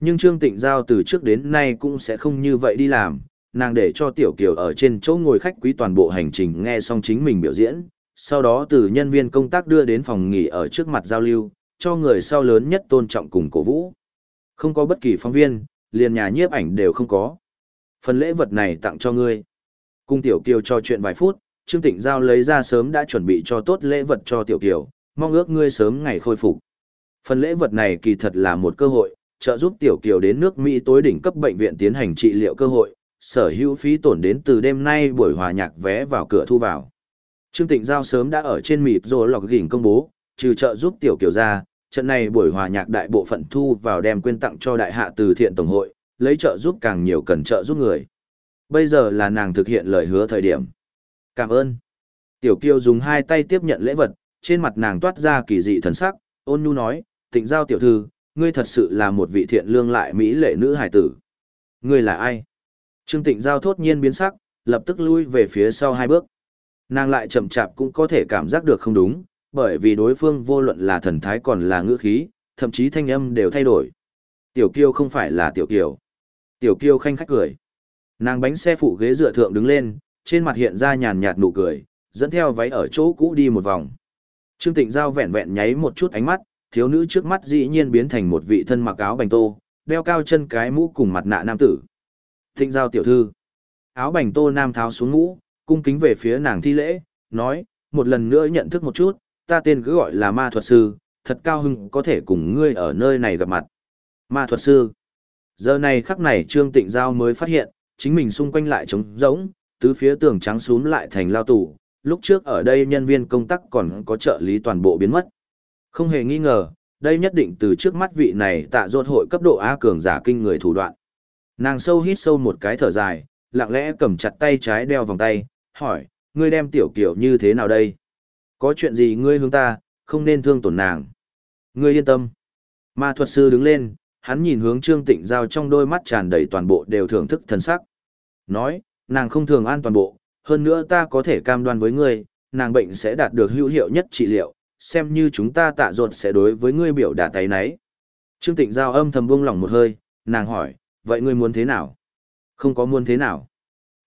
Nhưng Trương Tịnh Giao từ trước đến nay cũng sẽ không như vậy đi làm, nàng để cho Tiểu Kiều ở trên chỗ ngồi khách quý toàn bộ hành trình nghe xong chính mình biểu diễn, sau đó từ nhân viên công tác đưa đến phòng nghỉ ở trước mặt giao lưu, cho người sau lớn nhất tôn trọng cùng cổ vũ. Không có bất kỳ phóng viên, liền nhà nhiếp ảnh đều không có. Phần lễ vật này tặng cho ngươi. Cung Tiểu Kiều cho chuyện vài phút, Trương Tịnh Giao lấy ra sớm đã chuẩn bị cho tốt lễ vật cho Tiểu Kiều, mong ước ngươi sớm ngày khôi phục. Phần lễ vật này kỳ thật là một cơ hội, trợ giúp Tiểu Kiều đến nước Mỹ tối đỉnh cấp bệnh viện tiến hành trị liệu cơ hội, sở hữu phí tổn đến từ đêm nay buổi hòa nhạc vé vào cửa thu vào. Trương Tịnh Giao sớm đã ở trên mịt rồi lọc gỉnh công bố, trừ trợ giúp Tiểu Kiều ra, trận này buổi hòa nhạc đại bộ phận thu vào đem quyên tặng cho đại hạ từ thiện tổng hội, lấy trợ giúp càng nhiều cần trợ giúp người. Bây giờ là nàng thực hiện lời hứa thời điểm. Cảm ơn. Tiểu Kiều dùng hai tay tiếp nhận lễ vật, trên mặt nàng toát ra kỳ dị thần sắc, ôn nhu nói, tịnh giao tiểu thư, ngươi thật sự là một vị thiện lương lại mỹ lệ nữ hải tử. Ngươi là ai? Trương tịnh giao thốt nhiên biến sắc, lập tức lui về phía sau hai bước. Nàng lại chậm chạp cũng có thể cảm giác được không đúng, bởi vì đối phương vô luận là thần thái còn là ngữ khí, thậm chí thanh âm đều thay đổi. Tiểu Kiêu không phải là Tiểu Kiều. Tiểu Kiêu khanh khách cười. Nàng bánh xe phụ ghế dựa thượng đứng lên, trên mặt hiện ra nhàn nhạt nụ cười, dẫn theo váy ở chỗ cũ đi một vòng. Trương Tịnh Giao vẹn vẹn nháy một chút ánh mắt, thiếu nữ trước mắt dĩ nhiên biến thành một vị thân mặc áo bành tô, đeo cao chân cái mũ cùng mặt nạ nam tử. Tịnh Giao tiểu thư. Áo bành tô nam tháo xuống mũ, cung kính về phía nàng thi lễ, nói, một lần nữa nhận thức một chút, ta tên cứ gọi là ma thuật sư, thật cao hưng có thể cùng ngươi ở nơi này gặp mặt. Ma thuật sư. Giờ này khắc này Trương Tịnh Giao mới phát hiện, chính mình xung quanh lại trống rỗng, tứ phía tường trắng xuống lại thành lao tủ, lúc trước ở đây nhân viên công tác còn có trợ lý toàn bộ biến mất. Không hề nghi ngờ, đây nhất định từ trước mắt vị này tạ ruột hội cấp độ A cường giả kinh người thủ đoạn. Nàng sâu hít sâu một cái thở dài, lặng lẽ cầm chặt tay trái đeo vòng tay, hỏi, ngươi đem tiểu kiểu như thế nào đây? Có chuyện gì ngươi hướng ta, không nên thương tổn nàng. Ngươi yên tâm. Ma thuật sư đứng lên, hắn nhìn hướng Trương Tịnh Giao trong đôi mắt tràn đầy toàn bộ đều thưởng thức thần sắc. Nói, nàng không thường an toàn bộ, hơn nữa ta có thể cam đoan với ngươi, nàng bệnh sẽ đạt được hữu hiệu nhất trị liệu, xem như chúng ta tạ ruột sẽ đối với ngươi biểu đả tay nấy. Trương Tịnh Giao âm thầm buông lỏng một hơi, nàng hỏi, vậy ngươi muốn thế nào? Không có muốn thế nào.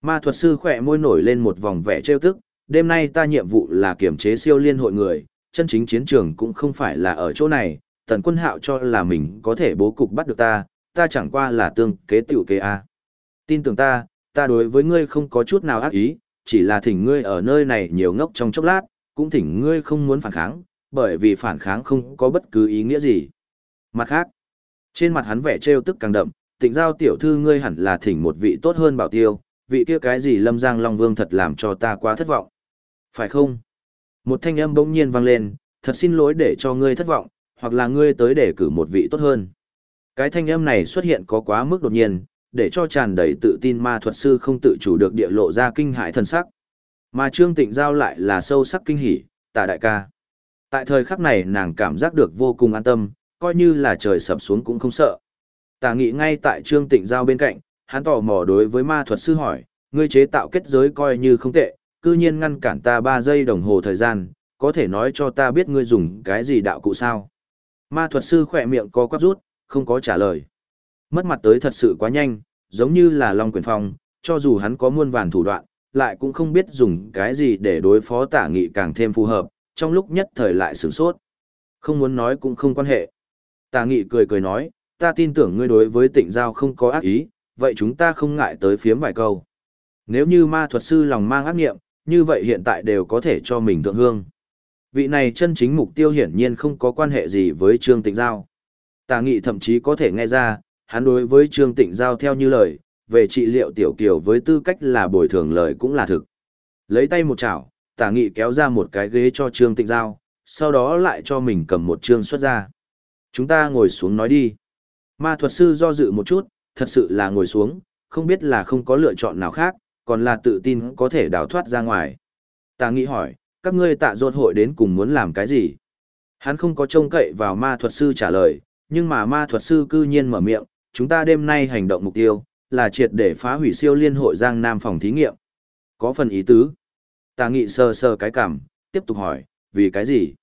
Ma thuật sư khỏe môi nổi lên một vòng vẻ trêu tức, đêm nay ta nhiệm vụ là kiểm chế siêu liên hội người, chân chính chiến trường cũng không phải là ở chỗ này, tần quân hạo cho là mình có thể bố cục bắt được ta, ta chẳng qua là tương kế tiểu kế A. Tin tưởng ta, ta đối với ngươi không có chút nào ác ý, chỉ là thỉnh ngươi ở nơi này nhiều ngốc trong chốc lát, cũng thỉnh ngươi không muốn phản kháng, bởi vì phản kháng không có bất cứ ý nghĩa gì. Mặt khác, trên mặt hắn vẻ trêu tức càng đậm, tịnh giao tiểu thư ngươi hẳn là thỉnh một vị tốt hơn bảo tiêu, vị kia cái gì lâm giang long vương thật làm cho ta quá thất vọng. Phải không? Một thanh âm bỗng nhiên vang lên, thật xin lỗi để cho ngươi thất vọng, hoặc là ngươi tới để cử một vị tốt hơn. Cái thanh âm này xuất hiện có quá mức đột nhiên, để cho tràn đầy tự tin ma thuật sư không tự chủ được địa lộ ra kinh hại thần sắc. Mà Trương Tịnh Giao lại là sâu sắc kinh hỉ, tạ đại ca. Tại thời khắc này nàng cảm giác được vô cùng an tâm, coi như là trời sập xuống cũng không sợ. Tả nghị ngay tại Trương Tịnh Giao bên cạnh, hắn tò mò đối với ma thuật sư hỏi, ngươi chế tạo kết giới coi như không tệ, cư nhiên ngăn cản ta 3 giây đồng hồ thời gian, có thể nói cho ta biết ngươi dùng cái gì đạo cụ sao. Ma thuật sư khỏe miệng có quắp rút, không có trả lời. Mất mặt tới thật sự quá nhanh, giống như là Long Quyền Phong, cho dù hắn có muôn vàn thủ đoạn, lại cũng không biết dùng cái gì để đối phó tả nghị càng thêm phù hợp, trong lúc nhất thời lại sửng sốt. Không muốn nói cũng không quan hệ. Tả nghị cười cười nói, ta tin tưởng ngươi đối với tịnh giao không có ác ý, vậy chúng ta không ngại tới phiếm vài câu. Nếu như ma thuật sư lòng mang ác nghiệm, như vậy hiện tại đều có thể cho mình thượng hương. Vị này chân chính mục tiêu hiển nhiên không có quan hệ gì với Trương Tịnh Giao. Tà nghị thậm chí có thể nghe ra, hắn đối với Trương Tịnh Giao theo như lời, về trị liệu tiểu kiều với tư cách là bồi thường lời cũng là thực. Lấy tay một chảo, tà nghị kéo ra một cái ghế cho Trương Tịnh Giao, sau đó lại cho mình cầm một trương xuất ra. Chúng ta ngồi xuống nói đi. Ma thuật sư do dự một chút, thật sự là ngồi xuống, không biết là không có lựa chọn nào khác, còn là tự tin có thể đào thoát ra ngoài. Tà nghĩ hỏi, các ngươi tạ ruột hội đến cùng muốn làm cái gì? Hắn không có trông cậy vào ma thuật sư trả lời, nhưng mà ma thuật sư cư nhiên mở miệng, chúng ta đêm nay hành động mục tiêu, là triệt để phá hủy siêu liên hội Giang Nam phòng thí nghiệm. Có phần ý tứ. Tà nghị sờ sờ cái cảm, tiếp tục hỏi, vì cái gì?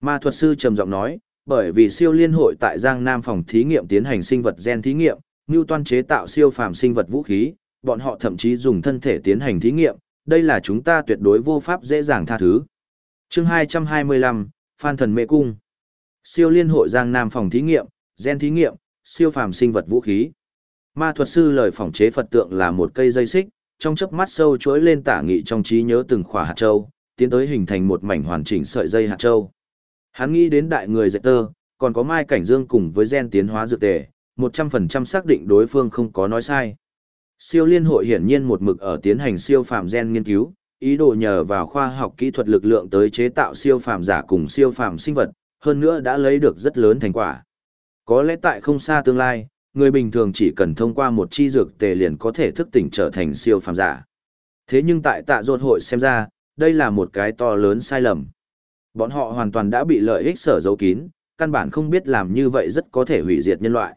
Ma thuật sư trầm giọng nói, bởi vì siêu liên hội tại Giang Nam phòng thí nghiệm tiến hành sinh vật gen thí nghiệm, như toan chế tạo siêu phàm sinh vật vũ khí, bọn họ thậm chí dùng thân thể tiến hành thí nghiệm, đây là chúng ta tuyệt đối vô pháp dễ dàng tha thứ. chương 225, Phan Thần Mê Cung Siêu liên hội Giang Nam phòng thí nghiệm, gen thí nghiệm, siêu phàm sinh vật vũ khí. Ma thuật sư lời phỏng chế Phật tượng là một cây dây xích, trong chớp mắt sâu chuỗi lên tả nghị trong trí nhớ từng khỏa hạt châu, tiến tới hình thành một mảnh hoàn chỉnh sợi dây hạt châu. Hắn nghĩ đến đại người dạy tơ, còn có Mai Cảnh Dương cùng với gen tiến hóa dược tề, 100% xác định đối phương không có nói sai. Siêu liên hội hiển nhiên một mực ở tiến hành siêu phàm gen nghiên cứu, ý đồ nhờ vào khoa học kỹ thuật lực lượng tới chế tạo siêu phàm giả cùng siêu phàm sinh vật, hơn nữa đã lấy được rất lớn thành quả. Có lẽ tại không xa tương lai, người bình thường chỉ cần thông qua một chi dược tề liền có thể thức tỉnh trở thành siêu phàm giả. Thế nhưng tại tạ ruột hội xem ra, đây là một cái to lớn sai lầm. Bọn họ hoàn toàn đã bị lợi ích sở giấu kín, căn bản không biết làm như vậy rất có thể hủy diệt nhân loại.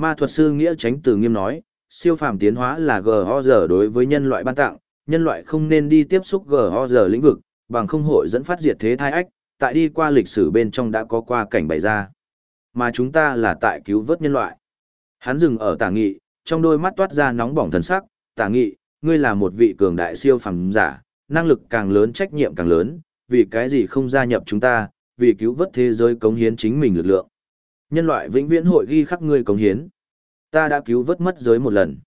Ma thuật sư Nghĩa Tránh Từ Nghiêm nói, siêu phàm tiến hóa là GOR đối với nhân loại ban tặng, nhân loại không nên đi tiếp xúc GOR lĩnh vực, bằng không hội dẫn phát diệt thế thai ách, tại đi qua lịch sử bên trong đã có qua cảnh bày ra. Mà chúng ta là tại cứu vớt nhân loại. Hắn dừng ở tả nghị, trong đôi mắt toát ra nóng bỏng thần sắc, tả nghị, ngươi là một vị cường đại siêu phàm giả, năng lực càng lớn trách nhiệm càng lớn, vì cái gì không gia nhập chúng ta, vì cứu vớt thế giới cống hiến chính mình lực lượng. Nhân loại vĩnh viễn hội ghi khắc ngươi cống hiến. Ta đã cứu vớt mất giới một lần.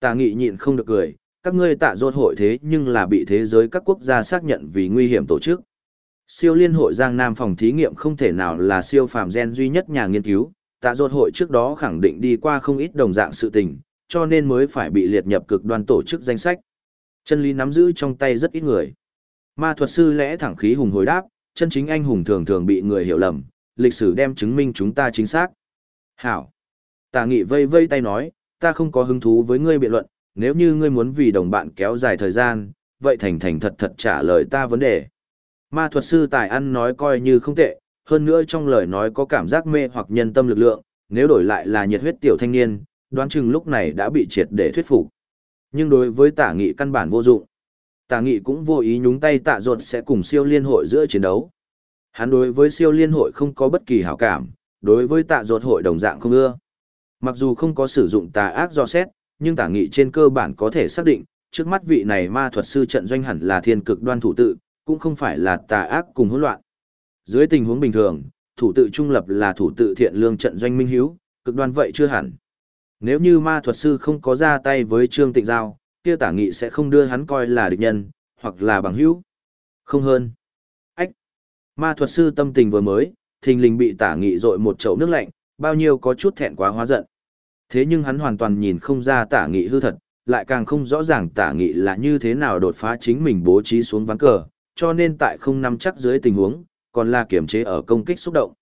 Tà nghị nhịn không được cười, các ngươi tạ dốt hội thế nhưng là bị thế giới các quốc gia xác nhận vì nguy hiểm tổ chức. Siêu liên hội Giang Nam phòng thí nghiệm không thể nào là siêu phàm gen duy nhất nhà nghiên cứu, tạ dốt hội trước đó khẳng định đi qua không ít đồng dạng sự tình, cho nên mới phải bị liệt nhập cực đoan tổ chức danh sách. Chân lý nắm giữ trong tay rất ít người. Ma thuật sư lẽ thẳng khí hùng hồi đáp, chân chính anh hùng thường thường bị người hiểu lầm, lịch sử đem chứng minh chúng ta chính xác. Hảo. Tà nghị vây vây tay nói, ta không có hứng thú với ngươi biện luận, nếu như ngươi muốn vì đồng bạn kéo dài thời gian, vậy thành thành thật thật trả lời ta vấn đề. Ma thuật sư tài ăn nói coi như không tệ, hơn nữa trong lời nói có cảm giác mê hoặc nhân tâm lực lượng, nếu đổi lại là nhiệt huyết tiểu thanh niên, đoán chừng lúc này đã bị triệt để thuyết phục. Nhưng đối với tả nghị căn bản vô dụng. Tả nghị cũng vô ý nhúng tay tạ ruột sẽ cùng siêu liên hội giữa chiến đấu. Hắn đối với siêu liên hội không có bất kỳ hảo cảm, đối với tạ ruột hội đồng dạng không ưa. Mặc dù không có sử dụng tà ác do xét, nhưng tả nghị trên cơ bản có thể xác định, trước mắt vị này ma thuật sư trận doanh hẳn là thiên cực đoan thủ tự, cũng không phải là tà ác cùng hỗn loạn. Dưới tình huống bình thường, thủ tự trung lập là thủ tự thiện lương trận doanh minh hiếu, cực đoan vậy chưa hẳn. Nếu như ma thuật sư không có ra tay với Trương Tịnh Giao, kia tả nghị sẽ không đưa hắn coi là địch nhân, hoặc là bằng hữu. Không hơn. Ma thuật sư tâm tình vừa mới, thình lình bị tả nghị dội một chậu nước lạnh, bao nhiêu có chút thẹn quá hóa giận. Thế nhưng hắn hoàn toàn nhìn không ra tả nghị hư thật, lại càng không rõ ràng tả nghị là như thế nào đột phá chính mình bố trí xuống ván cờ, cho nên tại không nắm chắc dưới tình huống, còn là kiểm chế ở công kích xúc động.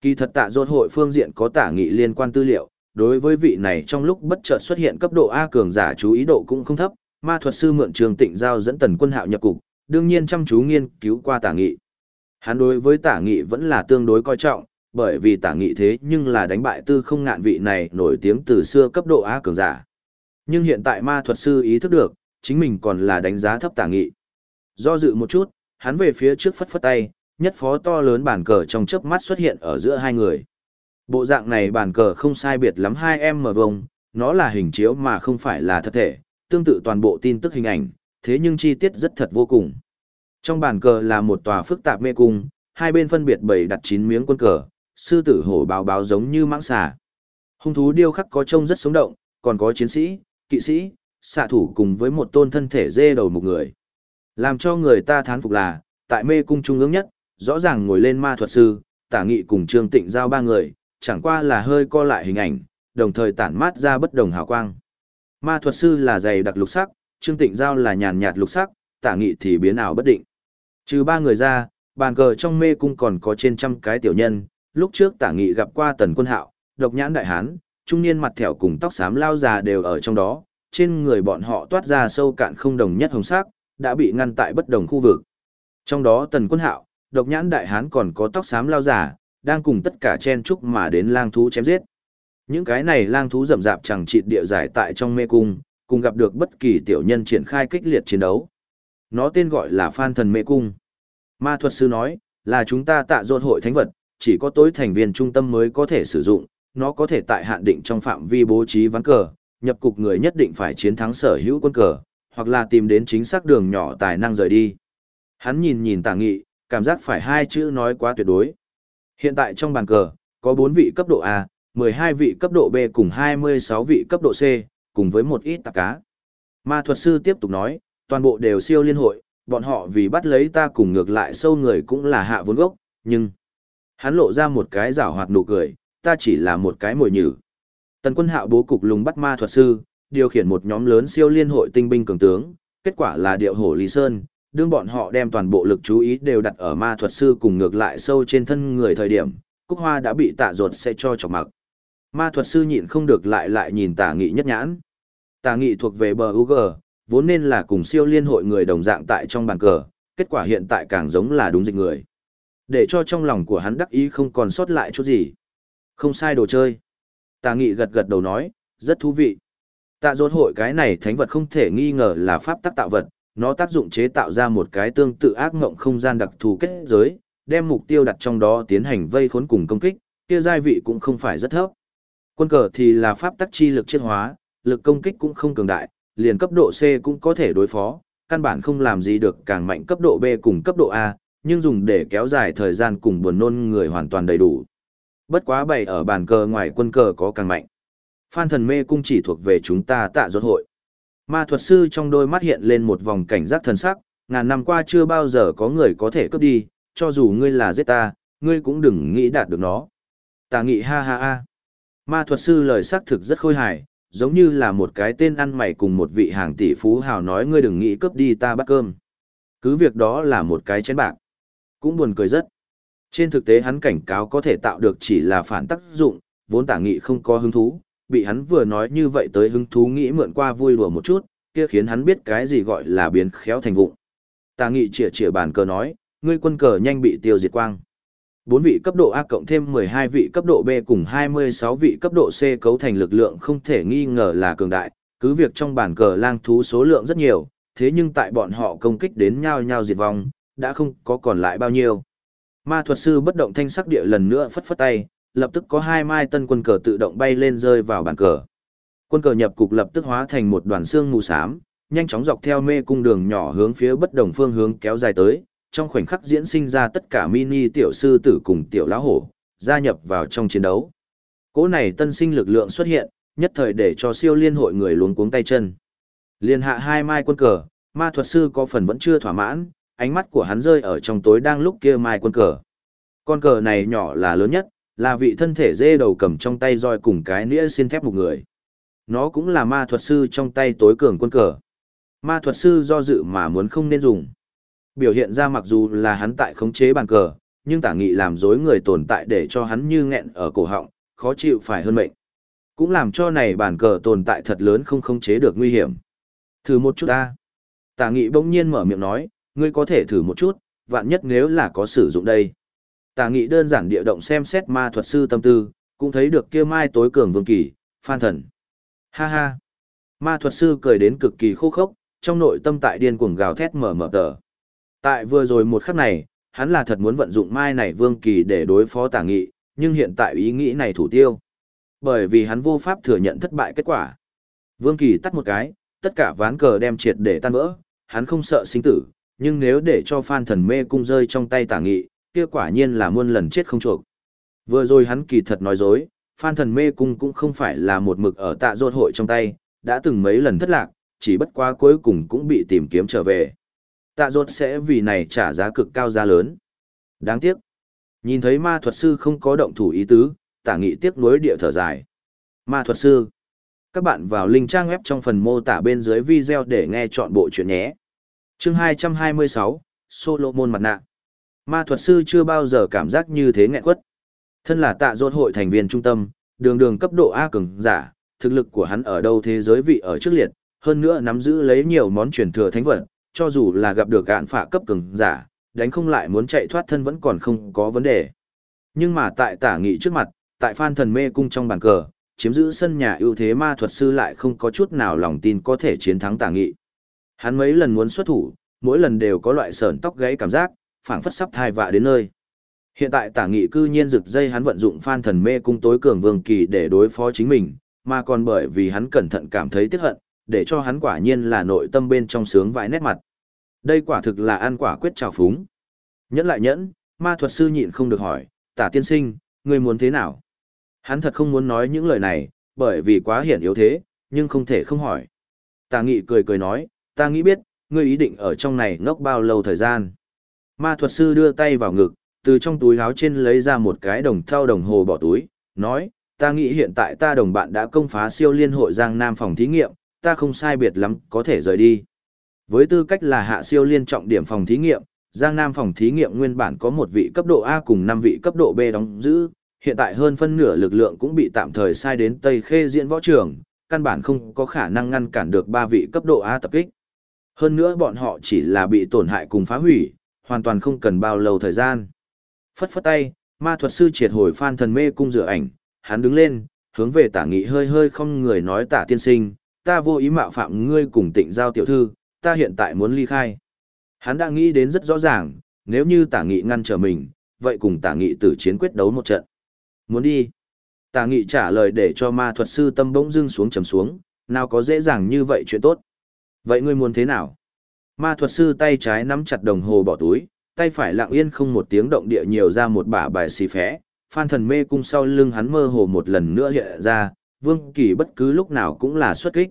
Kỳ thật tạ dốt hội phương diện có tả nghị liên quan tư liệu, đối với vị này trong lúc bất chợt xuất hiện cấp độ A cường giả chú ý độ cũng không thấp, ma thuật sư mượn trường tịnh giao dẫn tần quân hạo nhập cục, đương nhiên chăm chú nghiên cứu qua tả nghị. Hắn đối với tả nghị vẫn là tương đối coi trọng, bởi vì tả nghị thế nhưng là đánh bại tư không ngạn vị này nổi tiếng từ xưa cấp độ A cường giả. Nhưng hiện tại ma thuật sư ý thức được, chính mình còn là đánh giá thấp tả nghị. Do dự một chút, hắn về phía trước phất phất tay, nhất phó to lớn bàn cờ trong chớp mắt xuất hiện ở giữa hai người. Bộ dạng này bàn cờ không sai biệt lắm hai em mở vông, nó là hình chiếu mà không phải là thật thể, tương tự toàn bộ tin tức hình ảnh, thế nhưng chi tiết rất thật vô cùng. Trong bàn cờ là một tòa phức tạp mê cung, hai bên phân biệt bày đặt chín miếng quân cờ, sư tử hổ báo báo giống như mãng xà. Hung thú điêu khắc có trông rất sống động, còn có chiến sĩ, kỵ sĩ, xạ thủ cùng với một tôn thân thể dê đầu một người. Làm cho người ta thán phục là, tại mê cung trung ương nhất, rõ ràng ngồi lên ma thuật sư, tả nghị cùng trương tịnh giao ba người, chẳng qua là hơi co lại hình ảnh, đồng thời tản mát ra bất đồng hào quang. Ma thuật sư là dày đặc lục sắc, trương tịnh giao là nhàn nhạt lục sắc, tả nghị thì biến ảo bất định. Trừ ba người ra, bàn cờ trong mê cung còn có trên trăm cái tiểu nhân, lúc trước tả nghị gặp qua tần quân hạo, độc nhãn đại hán, trung niên mặt thẻo cùng tóc xám lao già đều ở trong đó, trên người bọn họ toát ra sâu cạn không đồng nhất hồng sắc, đã bị ngăn tại bất đồng khu vực. Trong đó tần quân hạo, độc nhãn đại hán còn có tóc xám lao già, đang cùng tất cả chen chúc mà đến lang thú chém giết. Những cái này lang thú rậm rạp chẳng chịt địa giải tại trong mê cung, cùng gặp được bất kỳ tiểu nhân triển khai kích liệt chiến đấu. Nó tên gọi là Phan Thần Mê Cung. Ma thuật sư nói, là chúng ta tạ dột hội thánh vật, chỉ có tối thành viên trung tâm mới có thể sử dụng, nó có thể tại hạn định trong phạm vi bố trí ván cờ, nhập cục người nhất định phải chiến thắng sở hữu quân cờ, hoặc là tìm đến chính xác đường nhỏ tài năng rời đi. Hắn nhìn nhìn tả nghị, cảm giác phải hai chữ nói quá tuyệt đối. Hiện tại trong bàn cờ, có 4 vị cấp độ A, 12 vị cấp độ B cùng 26 vị cấp độ C, cùng với một ít tạp cá. Ma thuật sư tiếp tục nói, toàn bộ đều siêu liên hội, bọn họ vì bắt lấy ta cùng ngược lại sâu người cũng là hạ vốn gốc, nhưng... Hắn lộ ra một cái rảo hoạt nụ cười, ta chỉ là một cái mồi nhử. Tần quân hạo bố cục lùng bắt ma thuật sư, điều khiển một nhóm lớn siêu liên hội tinh binh cường tướng, kết quả là điệu hổ Lý Sơn, đương bọn họ đem toàn bộ lực chú ý đều đặt ở ma thuật sư cùng ngược lại sâu trên thân người thời điểm, cúc hoa đã bị tạ ruột sẽ cho chọc mặc. Ma thuật sư nhịn không được lại lại nhìn tả nghị nhất nhãn. Tả nghị thuộc về bờ UG, vốn nên là cùng siêu liên hội người đồng dạng tại trong bàn cờ, kết quả hiện tại càng giống là đúng dịch người. Để cho trong lòng của hắn đắc ý không còn sót lại chút gì. Không sai đồ chơi. Tà nghị gật gật đầu nói, rất thú vị. Tạ rốt hội cái này thánh vật không thể nghi ngờ là pháp tắc tạo vật, nó tác dụng chế tạo ra một cái tương tự ác ngộng không gian đặc thù kết giới, đem mục tiêu đặt trong đó tiến hành vây khốn cùng công kích, kia giai vị cũng không phải rất thấp. Quân cờ thì là pháp tắc chi lực chiết hóa, lực công kích cũng không cường đại, liền cấp độ C cũng có thể đối phó, căn bản không làm gì được càng mạnh cấp độ B cùng cấp độ A, nhưng dùng để kéo dài thời gian cùng buồn nôn người hoàn toàn đầy đủ. Bất quá bày ở bàn cờ ngoài quân cờ có càng mạnh. Phan thần mê cung chỉ thuộc về chúng ta tạ rốt hội. Ma thuật sư trong đôi mắt hiện lên một vòng cảnh giác thần sắc, ngàn năm qua chưa bao giờ có người có thể cướp đi, cho dù ngươi là giết ta, ngươi cũng đừng nghĩ đạt được nó. Tà nghị ha ha ha. Ma thuật sư lời xác thực rất khôi hài, giống như là một cái tên ăn mày cùng một vị hàng tỷ phú hào nói ngươi đừng nghĩ cướp đi ta bắt cơm. Cứ việc đó là một cái chén bạc. Cũng buồn cười rất. Trên thực tế hắn cảnh cáo có thể tạo được chỉ là phản tác dụng, vốn tả nghị không có hứng thú, bị hắn vừa nói như vậy tới hứng thú nghĩ mượn qua vui đùa một chút, kia khiến hắn biết cái gì gọi là biến khéo thành vụng. Tả nghị chỉa chỉa bàn cờ nói, ngươi quân cờ nhanh bị tiêu diệt quang. Bốn vị cấp độ A cộng thêm 12 vị cấp độ B cùng 26 vị cấp độ C cấu thành lực lượng không thể nghi ngờ là cường đại, cứ việc trong bản cờ lang thú số lượng rất nhiều, thế nhưng tại bọn họ công kích đến nhau nhau diệt vong, đã không có còn lại bao nhiêu. Ma thuật sư bất động thanh sắc địa lần nữa phất phất tay, lập tức có hai mai tân quân cờ tự động bay lên rơi vào bàn cờ. Quân cờ nhập cục lập tức hóa thành một đoàn xương mù xám, nhanh chóng dọc theo mê cung đường nhỏ hướng phía bất đồng phương hướng kéo dài tới, trong khoảnh khắc diễn sinh ra tất cả mini tiểu sư tử cùng tiểu lão hổ, gia nhập vào trong chiến đấu. Cỗ này tân sinh lực lượng xuất hiện, nhất thời để cho siêu liên hội người luống cuống tay chân. Liên hạ hai mai quân cờ, ma thuật sư có phần vẫn chưa thỏa mãn, ánh mắt của hắn rơi ở trong tối đang lúc kia mai quân cờ. Con cờ này nhỏ là lớn nhất, là vị thân thể dê đầu cầm trong tay roi cùng cái nĩa xin thép một người. Nó cũng là ma thuật sư trong tay tối cường quân cờ. Ma thuật sư do dự mà muốn không nên dùng. Biểu hiện ra mặc dù là hắn tại khống chế bàn cờ, nhưng tả nghị làm dối người tồn tại để cho hắn như nghẹn ở cổ họng, khó chịu phải hơn mệnh. Cũng làm cho này bàn cờ tồn tại thật lớn không khống chế được nguy hiểm. Thử một chút ta. Tả nghị bỗng nhiên mở miệng nói, ngươi có thể thử một chút, vạn nhất nếu là có sử dụng đây. Tả nghị đơn giản địa động xem xét ma thuật sư tâm tư, cũng thấy được kia mai tối cường vương kỳ, phan thần. Ha ha. Ma thuật sư cười đến cực kỳ khô khốc, trong nội tâm tại điên cuồng gào thét mở mở tờ. Tại vừa rồi một khắc này, hắn là thật muốn vận dụng mai này vương kỳ để đối phó tả nghị, nhưng hiện tại ý nghĩ này thủ tiêu. Bởi vì hắn vô pháp thừa nhận thất bại kết quả. Vương kỳ tắt một cái, tất cả ván cờ đem triệt để tan vỡ, hắn không sợ sinh tử, nhưng nếu để cho phan thần mê cung rơi trong tay tả nghị, kia quả nhiên là muôn lần chết không chuộc. Vừa rồi hắn kỳ thật nói dối, phan thần mê cung cũng không phải là một mực ở tạ ruột hội trong tay, đã từng mấy lần thất lạc, chỉ bất quá cuối cùng cũng bị tìm kiếm trở về. Tạ rốt sẽ vì này trả giá cực cao giá lớn. Đáng tiếc. Nhìn thấy ma thuật sư không có động thủ ý tứ, tả nghị tiếc nuối địa thở dài. Ma thuật sư. Các bạn vào link trang web trong phần mô tả bên dưới video để nghe chọn bộ chuyện nhé. Chương 226, Solomon mặt nạ. Ma thuật sư chưa bao giờ cảm giác như thế nghẹn quất. Thân là tạ rốt hội thành viên trung tâm, đường đường cấp độ A cường giả, thực lực của hắn ở đâu thế giới vị ở trước liệt, hơn nữa nắm giữ lấy nhiều món truyền thừa thánh vật, cho dù là gặp được gạn phạ cấp cường giả, đánh không lại muốn chạy thoát thân vẫn còn không có vấn đề. Nhưng mà tại tả nghị trước mặt, tại phan thần mê cung trong bàn cờ, chiếm giữ sân nhà ưu thế ma thuật sư lại không có chút nào lòng tin có thể chiến thắng tả nghị. Hắn mấy lần muốn xuất thủ, mỗi lần đều có loại sờn tóc gáy cảm giác, phảng phất sắp thai vạ đến nơi. Hiện tại tả nghị cư nhiên rực dây hắn vận dụng phan thần mê cung tối cường vương kỳ để đối phó chính mình, mà còn bởi vì hắn cẩn thận cảm thấy tiếc hận, để cho hắn quả nhiên là nội tâm bên trong sướng vãi nét mặt. Đây quả thực là ăn quả quyết trào phúng. Nhẫn lại nhẫn, ma thuật sư nhịn không được hỏi, tả tiên sinh, ngươi muốn thế nào? Hắn thật không muốn nói những lời này, bởi vì quá hiển yếu thế, nhưng không thể không hỏi. Tả nghị cười cười nói, ta nghĩ biết, ngươi ý định ở trong này ngốc bao lâu thời gian. Ma thuật sư đưa tay vào ngực, từ trong túi áo trên lấy ra một cái đồng thau đồng hồ bỏ túi, nói, ta nghĩ hiện tại ta đồng bạn đã công phá siêu liên hội Giang Nam phòng thí nghiệm, ta không sai biệt lắm, có thể rời đi. Với tư cách là hạ siêu liên trọng điểm phòng thí nghiệm, Giang Nam phòng thí nghiệm nguyên bản có một vị cấp độ A cùng 5 vị cấp độ B đóng giữ, hiện tại hơn phân nửa lực lượng cũng bị tạm thời sai đến Tây Khê diễn võ trường, căn bản không có khả năng ngăn cản được ba vị cấp độ A tập kích. Hơn nữa bọn họ chỉ là bị tổn hại cùng phá hủy, hoàn toàn không cần bao lâu thời gian. Phất phất tay, ma thuật sư triệt hồi phan thần mê cung rửa ảnh, hắn đứng lên, hướng về tả nghị hơi hơi không người nói tả tiên sinh, ta vô ý mạo phạm ngươi cùng tịnh giao tiểu thư, ta hiện tại muốn ly khai. Hắn đã nghĩ đến rất rõ ràng, nếu như tả nghị ngăn trở mình, vậy cùng tả nghị tử chiến quyết đấu một trận. Muốn đi. Tả nghị trả lời để cho ma thuật sư tâm bỗng dưng xuống trầm xuống, nào có dễ dàng như vậy chuyện tốt. Vậy ngươi muốn thế nào? Ma thuật sư tay trái nắm chặt đồng hồ bỏ túi, tay phải lặng yên không một tiếng động địa nhiều ra một bả bài xì phé, phan thần mê cung sau lưng hắn mơ hồ một lần nữa hiện ra, vương kỳ bất cứ lúc nào cũng là xuất kích.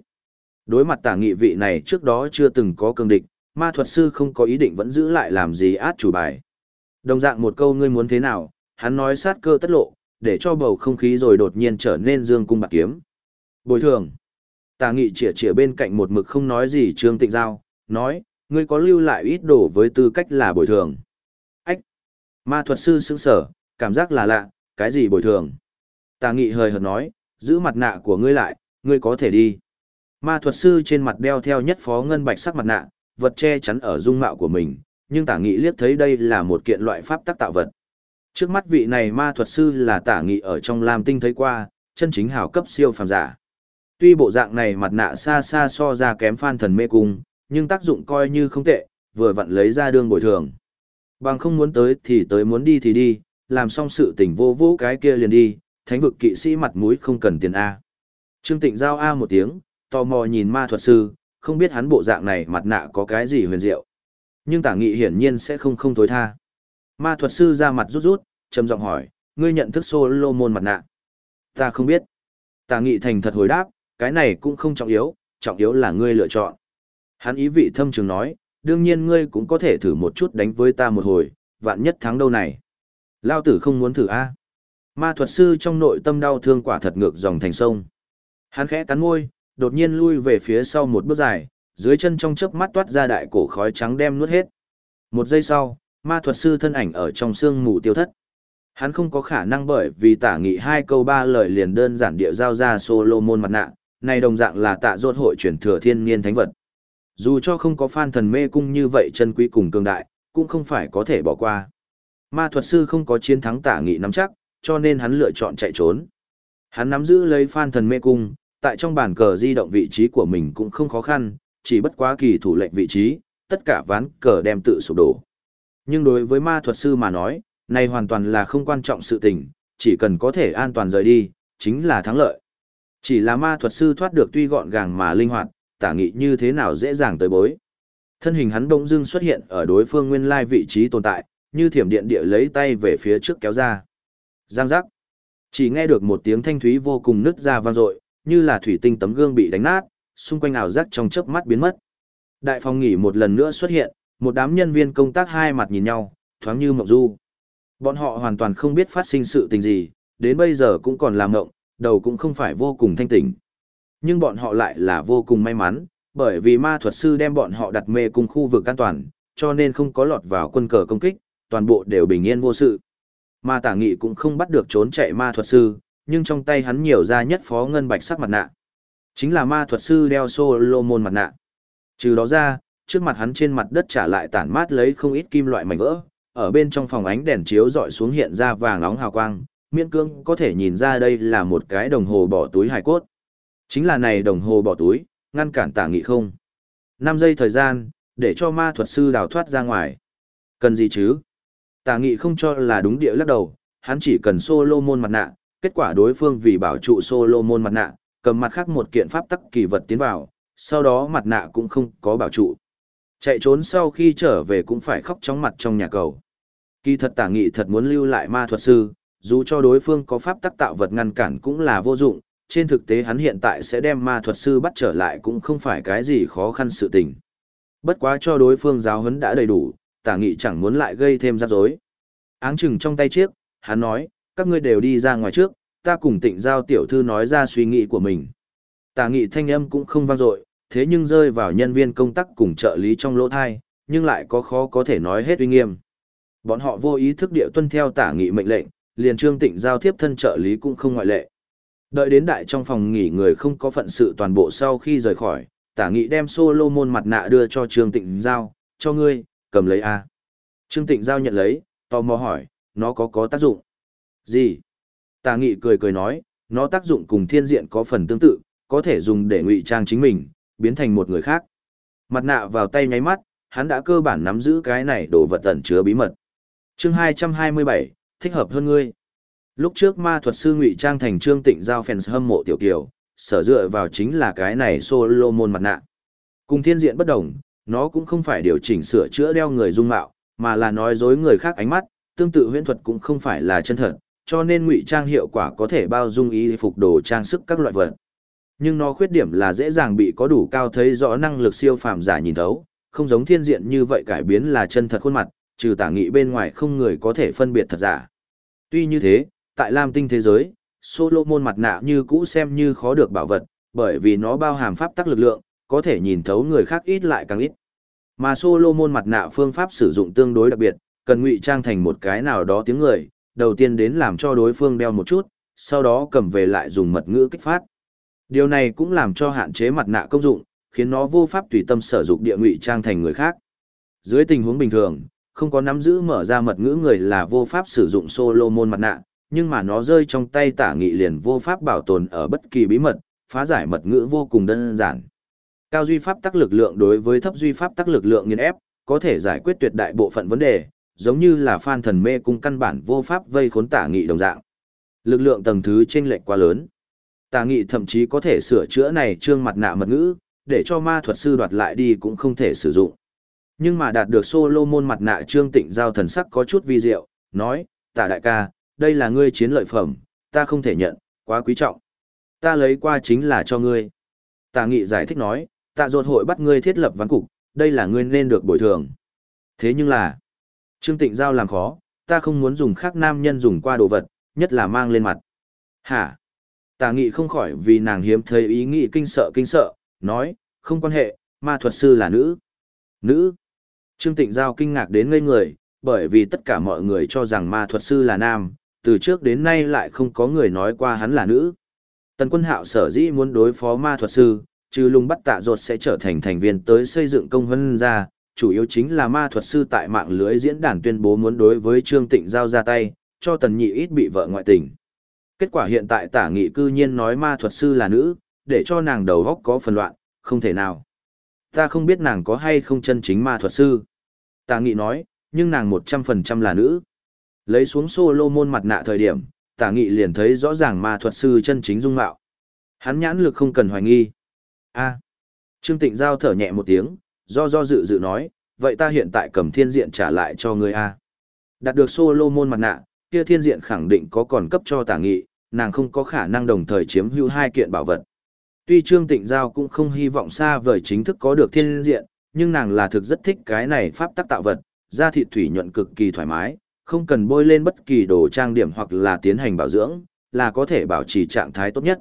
Đối mặt tả nghị vị này trước đó chưa từng có cương địch, ma thuật sư không có ý định vẫn giữ lại làm gì át chủ bài. Đồng dạng một câu ngươi muốn thế nào, hắn nói sát cơ tất lộ, để cho bầu không khí rồi đột nhiên trở nên dương cung bạc kiếm. Bồi thường. Tà nghị chỉa chỉa bên cạnh một mực không nói gì Trương Tịnh Giao, nói, ngươi có lưu lại ít đồ với tư cách là bồi thường. Ách! Ma thuật sư sững sở, cảm giác là lạ, cái gì bồi thường? Tà nghị hơi hợt nói, giữ mặt nạ của ngươi lại, ngươi có thể đi. Ma thuật sư trên mặt đeo theo nhất phó ngân bạch sắc mặt nạ, vật che chắn ở dung mạo của mình, nhưng tả nghị liếc thấy đây là một kiện loại pháp tắc tạo vật. Trước mắt vị này ma thuật sư là tả nghị ở trong Lam Tinh thấy qua, chân chính hào cấp siêu phàm giả. Tuy bộ dạng này mặt nạ xa xa so ra kém phan thần mê cung, nhưng tác dụng coi như không tệ, vừa vặn lấy ra đương bồi thường. Bằng không muốn tới thì tới muốn đi thì đi, làm xong sự tình vô vô cái kia liền đi, thánh vực kỵ sĩ mặt mũi không cần tiền A. Trương Tịnh giao A một tiếng, tò mò nhìn ma thuật sư, không biết hắn bộ dạng này mặt nạ có cái gì huyền diệu. Nhưng tả nghị hiển nhiên sẽ không không tối tha. Ma thuật sư ra mặt rút rút, trầm giọng hỏi, ngươi nhận thức Solomon mặt nạ. Ta không biết. Tả nghị thành thật hồi đáp, cái này cũng không trọng yếu, trọng yếu là ngươi lựa chọn. Hắn ý vị thâm trường nói, đương nhiên ngươi cũng có thể thử một chút đánh với ta một hồi, vạn nhất thắng đâu này. Lao tử không muốn thử a. Ma thuật sư trong nội tâm đau thương quả thật ngược dòng thành sông. Hắn khẽ cắn môi, đột nhiên lui về phía sau một bước dài, dưới chân trong chớp mắt toát ra đại cổ khói trắng đem nuốt hết. Một giây sau, ma thuật sư thân ảnh ở trong sương mù tiêu thất. Hắn không có khả năng bởi vì tả nghị hai câu ba lời liền đơn giản địa giao ra Solomon mặt nạ, này đồng dạng là tạ rốt hội truyền thừa thiên niên thánh vật. Dù cho không có phan thần mê cung như vậy chân quý cùng cường đại, cũng không phải có thể bỏ qua. Ma thuật sư không có chiến thắng tả nghị nắm chắc, cho nên hắn lựa chọn chạy trốn. Hắn nắm giữ lấy phan thần mê cung, tại trong bàn cờ di động vị trí của mình cũng không khó khăn, chỉ bất quá kỳ thủ lệnh vị trí, tất cả ván cờ đem tự sụp đổ. Nhưng đối với ma thuật sư mà nói, này hoàn toàn là không quan trọng sự tình, chỉ cần có thể an toàn rời đi, chính là thắng lợi. Chỉ là ma thuật sư thoát được tuy gọn gàng mà linh hoạt, tả nghị như thế nào dễ dàng tới bối. Thân hình hắn bỗng dưng xuất hiện ở đối phương nguyên lai vị trí tồn tại, như thiểm điện địa lấy tay về phía trước kéo ra. Giang giác. Chỉ nghe được một tiếng thanh thúy vô cùng nứt ra vang dội, như là thủy tinh tấm gương bị đánh nát, xung quanh ảo giác trong chớp mắt biến mất. Đại phòng nghỉ một lần nữa xuất hiện, một đám nhân viên công tác hai mặt nhìn nhau, thoáng như mộng du. Bọn họ hoàn toàn không biết phát sinh sự tình gì, đến bây giờ cũng còn làm mộng, đầu cũng không phải vô cùng thanh tỉnh. Nhưng bọn họ lại là vô cùng may mắn, bởi vì ma thuật sư đem bọn họ đặt mê cùng khu vực an toàn, cho nên không có lọt vào quân cờ công kích, toàn bộ đều bình yên vô sự. Ma tả nghị cũng không bắt được trốn chạy ma thuật sư, nhưng trong tay hắn nhiều ra nhất phó ngân bạch sắc mặt nạ. Chính là ma thuật sư đeo Solomon mặt nạ. Trừ đó ra, trước mặt hắn trên mặt đất trả lại tản mát lấy không ít kim loại mảnh vỡ, ở bên trong phòng ánh đèn chiếu dọi xuống hiện ra vàng nóng hào quang, miễn cương có thể nhìn ra đây là một cái đồng hồ bỏ túi hài cốt. Chính là này đồng hồ bỏ túi, ngăn cản tả nghị không. 5 giây thời gian, để cho ma thuật sư đào thoát ra ngoài. Cần gì chứ? Tả nghị không cho là đúng địa lắc đầu, hắn chỉ cần Solomon mặt nạ, kết quả đối phương vì bảo trụ Solomon mặt nạ, cầm mặt khác một kiện pháp tắc kỳ vật tiến vào, sau đó mặt nạ cũng không có bảo trụ. Chạy trốn sau khi trở về cũng phải khóc chóng mặt trong nhà cầu. Kỳ thật tả nghị thật muốn lưu lại ma thuật sư, dù cho đối phương có pháp tắc tạo vật ngăn cản cũng là vô dụng, trên thực tế hắn hiện tại sẽ đem ma thuật sư bắt trở lại cũng không phải cái gì khó khăn sự tình. Bất quá cho đối phương giáo huấn đã đầy đủ, tả nghị chẳng muốn lại gây thêm rắc rối. Áng chừng trong tay chiếc, hắn nói, các ngươi đều đi ra ngoài trước, ta cùng tịnh giao tiểu thư nói ra suy nghĩ của mình. Tả nghị thanh âm cũng không vang dội, thế nhưng rơi vào nhân viên công tác cùng trợ lý trong lỗ thai, nhưng lại có khó có thể nói hết uy nghiêm. Bọn họ vô ý thức địa tuân theo tả nghị mệnh lệnh, liền trương tịnh giao tiếp thân trợ lý cũng không ngoại lệ. Đợi đến đại trong phòng nghỉ người không có phận sự toàn bộ sau khi rời khỏi, tả nghị đem Solomon mặt nạ đưa cho trương tịnh giao, cho ngươi, cầm lấy a. Trương tịnh giao nhận lấy, tò mò hỏi, nó có có tác dụng. Gì? Tà nghị cười cười nói, nó tác dụng cùng thiên diện có phần tương tự, có thể dùng để ngụy trang chính mình, biến thành một người khác. Mặt nạ vào tay nháy mắt, hắn đã cơ bản nắm giữ cái này đồ vật tẩn chứa bí mật. Chương 227, thích hợp hơn ngươi. Lúc trước ma thuật sư ngụy trang thành Trương Tịnh giao fans hâm mộ tiểu kiều, sở dựa vào chính là cái này Solomon mặt nạ. Cùng thiên diện bất đồng, nó cũng không phải điều chỉnh sửa chữa đeo người dung mạo, mà là nói dối người khác ánh mắt, tương tự huyễn thuật cũng không phải là chân thật, cho nên ngụy trang hiệu quả có thể bao dung y phục đồ trang sức các loại vật. Nhưng nó khuyết điểm là dễ dàng bị có đủ cao thấy rõ năng lực siêu phàm giả nhìn thấu, không giống thiên diện như vậy cải biến là chân thật khuôn mặt, trừ tả nghị bên ngoài không người có thể phân biệt thật giả. Tuy như thế, tại Lam tinh thế giới, Solomon mặt nạ như cũ xem như khó được bảo vật, bởi vì nó bao hàm pháp tắc lực lượng, có thể nhìn thấu người khác ít lại càng ít. Mà Solomon mặt nạ phương pháp sử dụng tương đối đặc biệt, cần ngụy trang thành một cái nào đó tiếng người, đầu tiên đến làm cho đối phương đeo một chút, sau đó cầm về lại dùng mật ngữ kích phát. Điều này cũng làm cho hạn chế mặt nạ công dụng, khiến nó vô pháp tùy tâm sở dụng địa ngụy trang thành người khác. Dưới tình huống bình thường, không có nắm giữ mở ra mật ngữ người là vô pháp sử dụng Solomon mặt nạ, nhưng mà nó rơi trong tay tả nghị liền vô pháp bảo tồn ở bất kỳ bí mật, phá giải mật ngữ vô cùng đơn giản. Cao duy pháp tắc lực lượng đối với thấp duy pháp tắc lực lượng nghiền ép, có thể giải quyết tuyệt đại bộ phận vấn đề, giống như là phan thần mê cung căn bản vô pháp vây khốn tả nghị đồng dạng. Lực lượng tầng thứ chênh lệch quá lớn. Tả nghị thậm chí có thể sửa chữa này trương mặt nạ mật ngữ, để cho ma thuật sư đoạt lại đi cũng không thể sử dụng. Nhưng mà đạt được Solomon mặt nạ trương tịnh giao thần sắc có chút vi diệu, nói, tả đại ca, đây là ngươi chiến lợi phẩm, ta không thể nhận, quá quý trọng. Ta lấy qua chính là cho ngươi. Tả nghị giải thích nói, tạ ruột hội bắt ngươi thiết lập ván cục, đây là ngươi nên được bồi thường. Thế nhưng là, trương tịnh giao làm khó, ta không muốn dùng khác nam nhân dùng qua đồ vật, nhất là mang lên mặt. Hả? Tà nghị không khỏi vì nàng hiếm thấy ý nghĩ kinh sợ kinh sợ, nói, không quan hệ, ma thuật sư là nữ. Nữ. Trương Tịnh Giao kinh ngạc đến ngây người, bởi vì tất cả mọi người cho rằng ma thuật sư là nam, từ trước đến nay lại không có người nói qua hắn là nữ. Tần quân hạo sở dĩ muốn đối phó ma thuật sư, trừ lùng bắt tạ ruột sẽ trở thành thành viên tới xây dựng công hân ra, chủ yếu chính là ma thuật sư tại mạng lưới diễn đàn tuyên bố muốn đối với Trương Tịnh giao ra tay, cho tần nhị ít bị vợ ngoại tình. Kết quả hiện tại tả nghị cư nhiên nói ma thuật sư là nữ, để cho nàng đầu góc có phần loạn, không thể nào. Ta không biết nàng có hay không chân chính ma thuật sư. Tả nghị nói, nhưng nàng 100% là nữ. Lấy xuống solo môn mặt nạ thời điểm, tả nghị liền thấy rõ ràng ma thuật sư chân chính dung mạo. Hắn nhãn lực không cần hoài nghi. a Trương Tịnh Giao thở nhẹ một tiếng, do do dự dự nói, vậy ta hiện tại cầm thiên diện trả lại cho ngươi a Đạt được solo môn mặt nạ, kia thiên diện khẳng định có còn cấp cho tả nghị, nàng không có khả năng đồng thời chiếm hữu hai kiện bảo vật. Tuy Trương Tịnh Giao cũng không hy vọng xa vời chính thức có được thiên diện, nhưng nàng là thực rất thích cái này pháp tắc tạo vật, da thịt thủy nhuận cực kỳ thoải mái, không cần bôi lên bất kỳ đồ trang điểm hoặc là tiến hành bảo dưỡng, là có thể bảo trì trạng thái tốt nhất.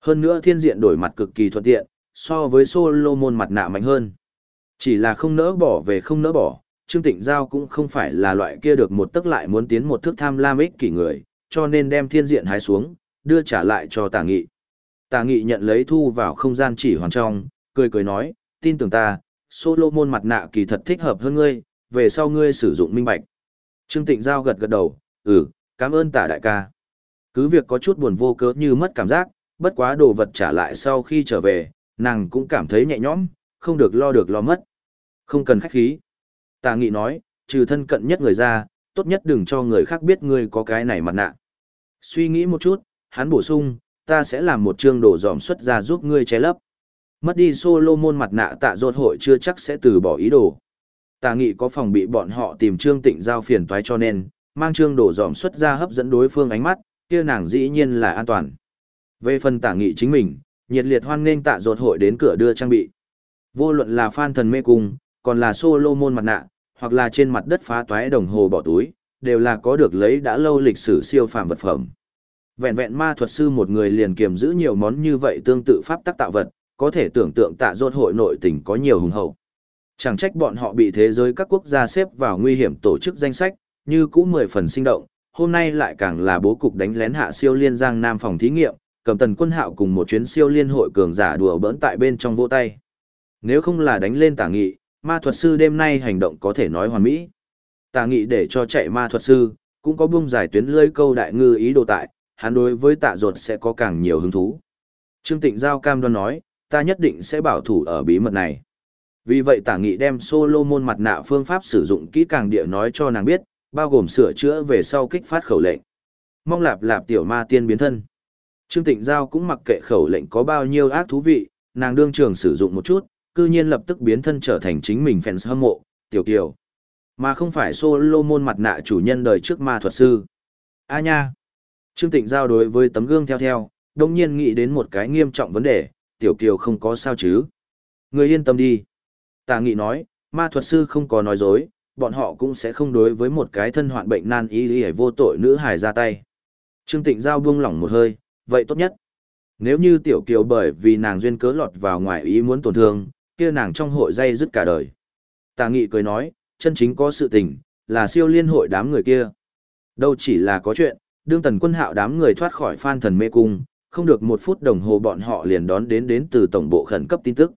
Hơn nữa thiên diện đổi mặt cực kỳ thuận tiện, so với Solomon mặt nạ mạnh hơn. Chỉ là không nỡ bỏ về không nỡ bỏ, Trương Tịnh Giao cũng không phải là loại kia được một tức lại muốn tiến một thước tham lam ích kỷ người, cho nên đem thiên diện hái xuống, đưa trả lại cho tả nghị. Tả nghị nhận lấy thu vào không gian chỉ hoàn trong, cười cười nói, tin tưởng ta, Solomon mặt nạ kỳ thật thích hợp hơn ngươi, về sau ngươi sử dụng minh bạch. Trương Tịnh Giao gật gật đầu, ừ, cảm ơn tả đại ca. Cứ việc có chút buồn vô cớ như mất cảm giác, bất quá đồ vật trả lại sau khi trở về, nàng cũng cảm thấy nhẹ nhõm, không được lo được lo mất. Không cần khách khí. Tà nghị nói, trừ thân cận nhất người ra, tốt nhất đừng cho người khác biết ngươi có cái này mặt nạ. Suy nghĩ một chút, hắn bổ sung, ta sẽ làm một chương đồ dòm xuất ra giúp ngươi che lấp. Mất đi Solomon mặt nạ tạ rột hội chưa chắc sẽ từ bỏ ý đồ. Tà nghị có phòng bị bọn họ tìm trương tịnh giao phiền toái cho nên, mang trương đồ dòm xuất ra hấp dẫn đối phương ánh mắt, kia nàng dĩ nhiên là an toàn. Về phần tả nghị chính mình, nhiệt liệt hoan nghênh tạ rột hội đến cửa đưa trang bị. Vô luận là phan thần mê cung, còn là Solomon mặt nạ, hoặc là trên mặt đất phá toái đồng hồ bỏ túi, đều là có được lấy đã lâu lịch sử siêu phàm vật phẩm. Vẹn vẹn ma thuật sư một người liền kiềm giữ nhiều món như vậy tương tự pháp tắc tạo vật, có thể tưởng tượng tạ rốt hội nội tình có nhiều hùng hậu. Chẳng trách bọn họ bị thế giới các quốc gia xếp vào nguy hiểm tổ chức danh sách, như cũ mười phần sinh động, hôm nay lại càng là bố cục đánh lén hạ siêu liên giang nam phòng thí nghiệm, cầm tần quân hạo cùng một chuyến siêu liên hội cường giả đùa bỡn tại bên trong vỗ tay. Nếu không là đánh lên tả nghị, ma thuật sư đêm nay hành động có thể nói hoàn mỹ. Tả nghị để cho chạy ma thuật sư, cũng có bung giải tuyến lưới câu đại ngư ý đồ tại, hắn đối với tạ ruột sẽ có càng nhiều hứng thú. Trương Tịnh Giao cam đoan nói, ta nhất định sẽ bảo thủ ở bí mật này. Vì vậy tả nghị đem Solomon mặt nạ phương pháp sử dụng kỹ càng địa nói cho nàng biết, bao gồm sửa chữa về sau kích phát khẩu lệnh. Mong lạp lạp tiểu ma tiên biến thân. Trương Tịnh Giao cũng mặc kệ khẩu lệnh có bao nhiêu ác thú vị, nàng đương trường sử dụng một chút, cư nhiên lập tức biến thân trở thành chính mình fans hâm mộ, tiểu kiều. Mà không phải Solomon mặt nạ chủ nhân đời trước ma thuật sư. A nha! Trương Tịnh Giao đối với tấm gương theo theo, đồng nhiên nghĩ đến một cái nghiêm trọng vấn đề, tiểu kiều không có sao chứ. Người yên tâm đi. Tà nghị nói, ma thuật sư không có nói dối, bọn họ cũng sẽ không đối với một cái thân hoạn bệnh nan y y vô tội nữ hài ra tay. Trương Tịnh Giao buông lỏng một hơi, vậy tốt nhất. Nếu như tiểu kiều bởi vì nàng duyên cớ lọt vào ngoài ý muốn tổn thương, kia nàng trong hội dây dứt cả đời. Tà nghị cười nói, chân chính có sự tình, là siêu liên hội đám người kia. Đâu chỉ là có chuyện, đương tần quân hạo đám người thoát khỏi phan thần mê cung, không được một phút đồng hồ bọn họ liền đón đến đến từ tổng bộ khẩn cấp tin tức.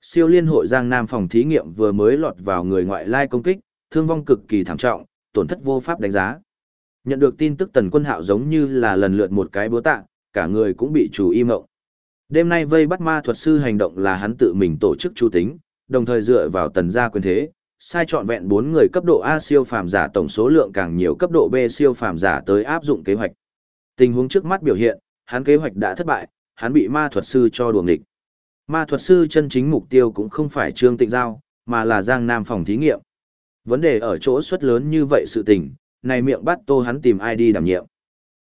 Siêu liên hội Giang Nam phòng thí nghiệm vừa mới lọt vào người ngoại lai công kích, thương vong cực kỳ thảm trọng, tổn thất vô pháp đánh giá. Nhận được tin tức tần quân hạo giống như là lần lượt một cái búa tạ, cả người cũng bị chủ y mộng. Đêm nay vây bắt ma thuật sư hành động là hắn tự mình tổ chức chu tính, đồng thời dựa vào tần gia quyền thế, sai chọn vẹn 4 người cấp độ A siêu phàm giả tổng số lượng càng nhiều cấp độ B siêu phàm giả tới áp dụng kế hoạch. Tình huống trước mắt biểu hiện, hắn kế hoạch đã thất bại, hắn bị ma thuật sư cho đuổi nghịch. Ma thuật sư chân chính mục tiêu cũng không phải Trương Tịnh Giao, mà là Giang Nam phòng thí nghiệm. Vấn đề ở chỗ suất lớn như vậy sự tình, này miệng bắt tô hắn tìm ai đi đảm nhiệm.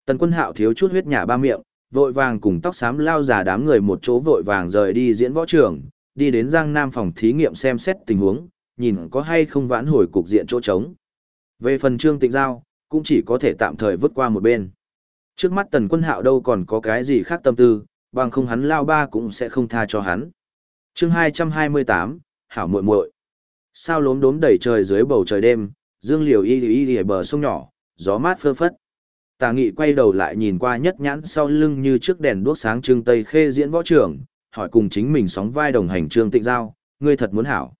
Tần quân hạo thiếu chút huyết nhà ba miệng, vội vàng cùng tóc xám lao già đám người một chỗ vội vàng rời đi diễn võ trường, đi đến Giang Nam phòng thí nghiệm xem xét tình huống, nhìn có hay không vãn hồi cục diện chỗ trống. Về phần Trương Tịnh Giao, cũng chỉ có thể tạm thời vứt qua một bên. Trước mắt tần quân hạo đâu còn có cái gì khác tâm tư, bằng không hắn lao ba cũng sẽ không tha cho hắn. chương 228, Hảo muội muội Sao lốm đốm đầy trời dưới bầu trời đêm, dương liều y y y bờ sông nhỏ, gió mát phơ phất. Tà nghị quay đầu lại nhìn qua nhất nhãn sau lưng như trước đèn đuốc sáng trương tây khê diễn võ trưởng, hỏi cùng chính mình sóng vai đồng hành trương tịnh giao, ngươi thật muốn hảo.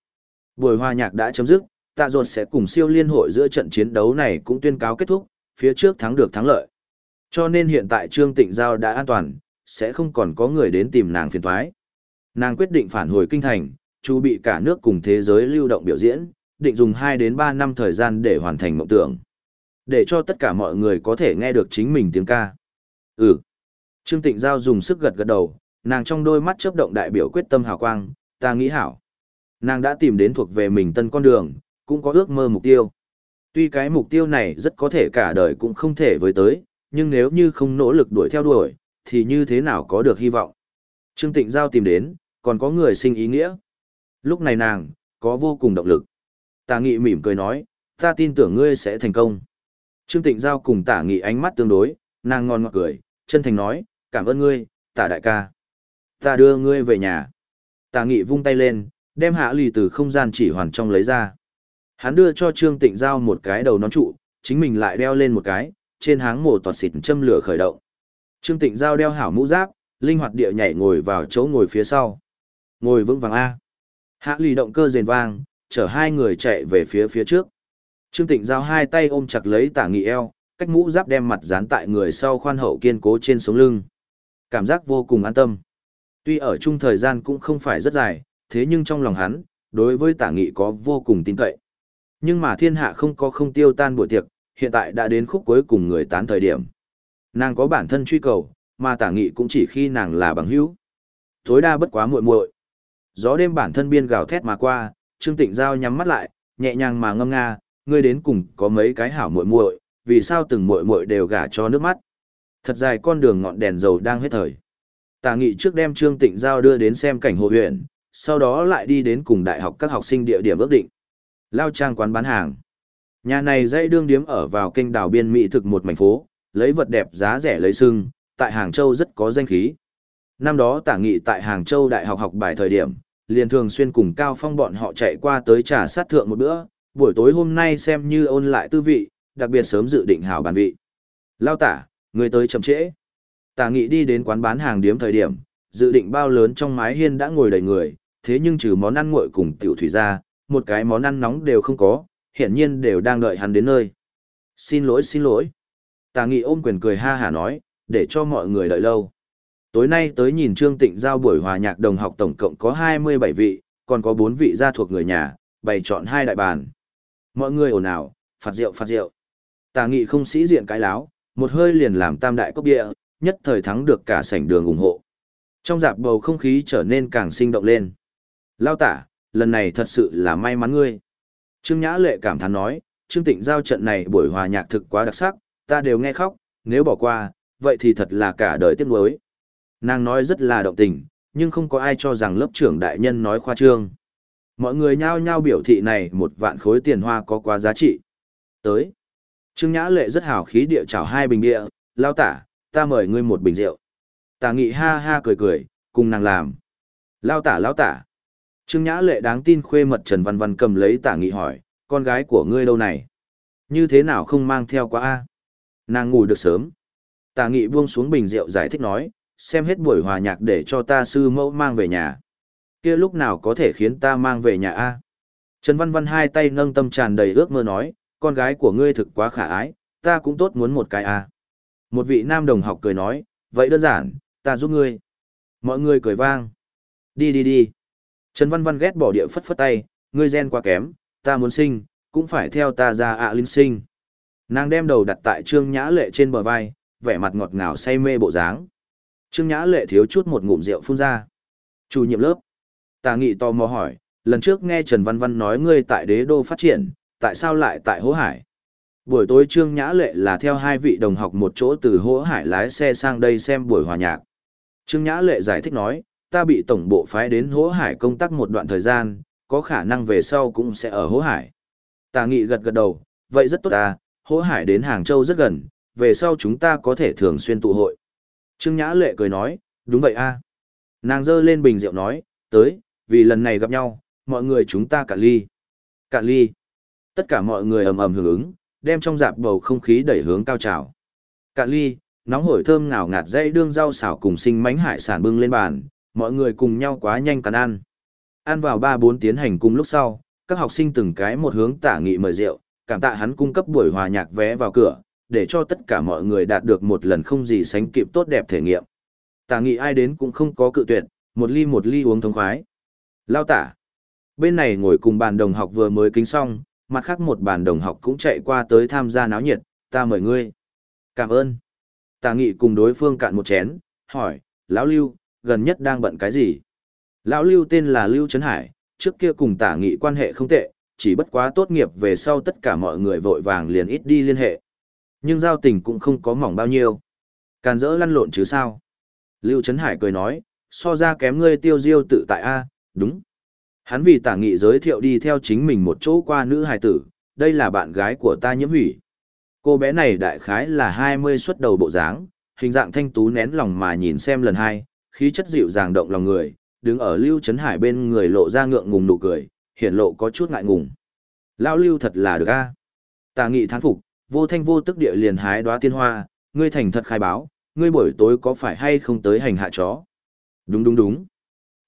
Buổi hòa nhạc đã chấm dứt, tạ ruột sẽ cùng siêu liên hội giữa trận chiến đấu này cũng tuyên cáo kết thúc, phía trước thắng được thắng lợi. Cho nên hiện tại Trương Tịnh Giao đã an toàn, sẽ không còn có người đến tìm nàng phiền thoái. Nàng quyết định phản hồi kinh thành, chu bị cả nước cùng thế giới lưu động biểu diễn, định dùng 2 đến 3 năm thời gian để hoàn thành mộng tưởng. Để cho tất cả mọi người có thể nghe được chính mình tiếng ca. Ừ. Trương Tịnh Giao dùng sức gật gật đầu, nàng trong đôi mắt chớp động đại biểu quyết tâm hào quang, ta nghĩ hảo. Nàng đã tìm đến thuộc về mình tân con đường, cũng có ước mơ mục tiêu. Tuy cái mục tiêu này rất có thể cả đời cũng không thể với tới, nhưng nếu như không nỗ lực đuổi theo đuổi, thì như thế nào có được hy vọng. Trương Tịnh Giao tìm đến, còn có người sinh ý nghĩa. Lúc này nàng, có vô cùng động lực. Ta nghị mỉm cười nói, ta tin tưởng ngươi sẽ thành công. Trương Tịnh Giao cùng tả nghị ánh mắt tương đối, nàng ngon ngọt cười, chân thành nói, cảm ơn ngươi, tả đại ca. Ta đưa ngươi về nhà. Tả nghị vung tay lên, đem hạ lì từ không gian chỉ hoàn trong lấy ra. Hắn đưa cho Trương Tịnh Giao một cái đầu nón trụ, chính mình lại đeo lên một cái, trên háng mổ toàn xịt châm lửa khởi động. Trương Tịnh Giao đeo hảo mũ giáp, linh hoạt địa nhảy ngồi vào chỗ ngồi phía sau. Ngồi vững vàng A. Hạ lì động cơ rền vang, chở hai người chạy về phía phía trước. Trương Tịnh Giao hai tay ôm chặt lấy tả nghị eo, cách mũ giáp đem mặt dán tại người sau khoan hậu kiên cố trên sống lưng. Cảm giác vô cùng an tâm. Tuy ở chung thời gian cũng không phải rất dài, thế nhưng trong lòng hắn, đối với tả nghị có vô cùng tin cậy. Nhưng mà thiên hạ không có không tiêu tan buổi tiệc, hiện tại đã đến khúc cuối cùng người tán thời điểm. Nàng có bản thân truy cầu, mà tả nghị cũng chỉ khi nàng là bằng hữu. Tối đa bất quá muội muội. Gió đêm bản thân biên gào thét mà qua, Trương Tịnh Giao nhắm mắt lại, nhẹ nhàng mà ngâm nga, ngươi đến cùng có mấy cái hảo muội muội, vì sao từng muội muội đều gả cho nước mắt. Thật dài con đường ngọn đèn dầu đang hết thời. Tả nghị trước đem Trương Tịnh Giao đưa đến xem cảnh hồ huyện, sau đó lại đi đến cùng đại học các học sinh địa điểm ước định. Lao trang quán bán hàng. Nhà này dãy đương điếm ở vào kênh đảo biên mỹ thực một mảnh phố, lấy vật đẹp giá rẻ lấy sưng, tại Hàng Châu rất có danh khí. Năm đó tả nghị tại Hàng Châu đại học học bài thời điểm, liền thường xuyên cùng Cao Phong bọn họ chạy qua tới trà sát thượng một bữa, buổi tối hôm nay xem như ôn lại tư vị, đặc biệt sớm dự định hảo bàn vị. Lao tả, người tới chậm trễ. Tả nghị đi đến quán bán hàng điếm thời điểm, dự định bao lớn trong mái hiên đã ngồi đầy người, thế nhưng trừ món ăn nguội cùng tiểu thủy ra, một cái món ăn nóng đều không có, hiển nhiên đều đang đợi hắn đến nơi. Xin lỗi xin lỗi. Tà nghị ôm quyền cười ha hả nói, để cho mọi người đợi lâu. Tối nay tới nhìn Trương Tịnh giao buổi hòa nhạc đồng học tổng cộng có 27 vị, còn có 4 vị gia thuộc người nhà, bày chọn hai đại bàn. Mọi người ồn ào, phạt rượu phạt rượu. Tà nghị không sĩ diện cái láo, một hơi liền làm tam đại cốc địa, nhất thời thắng được cả sảnh đường ủng hộ. Trong dạp bầu không khí trở nên càng sinh động lên. Lao tả, lần này thật sự là may mắn ngươi. Trương Nhã Lệ cảm thán nói, Trương Tịnh giao trận này buổi hòa nhạc thực quá đặc sắc, ta đều nghe khóc, nếu bỏ qua, vậy thì thật là cả đời tiếc nuối. Nàng nói rất là động tình, nhưng không có ai cho rằng lớp trưởng đại nhân nói khoa trương. Mọi người nhao nhao biểu thị này một vạn khối tiền hoa có quá giá trị. Tới. Trương Nhã Lệ rất hào khí địa chào hai bình địa, lao tả, ta mời ngươi một bình rượu. Tả nghị ha ha cười cười, cùng nàng làm. Lao tả lao tả. Trương Nhã Lệ đáng tin khuê mật Trần Văn Văn cầm lấy tả nghị hỏi, con gái của ngươi đâu này? Như thế nào không mang theo quá a? Nàng ngủ được sớm. Tả nghị buông xuống bình rượu giải thích nói, xem hết buổi hòa nhạc để cho ta sư mẫu mang về nhà. Kia lúc nào có thể khiến ta mang về nhà a? Trần Văn Văn hai tay nâng tâm tràn đầy ước mơ nói, con gái của ngươi thực quá khả ái, ta cũng tốt muốn một cái a. Một vị nam đồng học cười nói, vậy đơn giản, ta giúp ngươi. Mọi người cười vang. Đi đi đi. Trần Văn Văn ghét bỏ địa phất phất tay, ngươi gen quá kém, ta muốn sinh, cũng phải theo ta ra ạ linh sinh. Nàng đem đầu đặt tại Trương Nhã Lệ trên bờ vai, vẻ mặt ngọt ngào say mê bộ dáng. Trương Nhã Lệ thiếu chút một ngụm rượu phun ra. Chủ nhiệm lớp. Tà Nghị tò mò hỏi, lần trước nghe Trần Văn Văn nói ngươi tại đế đô phát triển, tại sao lại tại Hố Hải? Buổi tối Trương Nhã Lệ là theo hai vị đồng học một chỗ từ Hố Hải lái xe sang đây xem buổi hòa nhạc. Trương Nhã Lệ giải thích nói, ta bị tổng bộ phái đến Hố Hải công tác một đoạn thời gian, có khả năng về sau cũng sẽ ở Hố Hải. Tà Nghị gật gật đầu, vậy rất tốt ta, Hố Hải đến Hàng Châu rất gần, về sau chúng ta có thể thường xuyên tụ hội. Trương Nhã Lệ cười nói, đúng vậy a. Nàng dơ lên bình rượu nói, tới, vì lần này gặp nhau, mọi người chúng ta cạn ly. Cạn ly. Tất cả mọi người ầm ầm hưởng ứng, đem trong dạp bầu không khí đẩy hướng cao trào. Cạn ly, nóng hổi thơm ngào ngạt dây đương rau xào cùng sinh mánh hải sản bưng lên bàn, mọi người cùng nhau quá nhanh cắn ăn. Ăn vào ba bốn tiến hành cùng lúc sau, các học sinh từng cái một hướng tả nghị mời rượu, cảm tạ hắn cung cấp buổi hòa nhạc vé vào cửa, để cho tất cả mọi người đạt được một lần không gì sánh kịp tốt đẹp thể nghiệm. Tả nghị ai đến cũng không có cự tuyệt, một ly một ly uống thống khoái. Lao tả. Bên này ngồi cùng bàn đồng học vừa mới kính xong, mặt khác một bàn đồng học cũng chạy qua tới tham gia náo nhiệt, ta mời ngươi. Cảm ơn. Tà nghị cùng đối phương cạn một chén, hỏi, Lão Lưu, gần nhất đang bận cái gì? Lão Lưu tên là Lưu Trấn Hải, trước kia cùng tả nghị quan hệ không tệ, chỉ bất quá tốt nghiệp về sau tất cả mọi người vội vàng liền ít đi liên hệ. Nhưng giao tình cũng không có mỏng bao nhiêu. Càn dỡ lăn lộn chứ sao? Lưu Trấn Hải cười nói, so ra kém ngươi tiêu diêu tự tại A, đúng. Hắn vì tả nghị giới thiệu đi theo chính mình một chỗ qua nữ hài tử, đây là bạn gái của ta nhiễm hủy. Cô bé này đại khái là 20 xuất đầu bộ dáng, hình dạng thanh tú nén lòng mà nhìn xem lần hai, khí chất dịu dàng động lòng người, đứng ở Lưu Trấn Hải bên người lộ ra ngượng ngùng nụ cười, hiển lộ có chút ngại ngùng. Lão Lưu thật là được a. Tà nghị thán phục, vô thanh vô tức địa liền hái đóa tiên hoa, ngươi thành thật khai báo, ngươi buổi tối có phải hay không tới hành hạ chó? Đúng đúng đúng.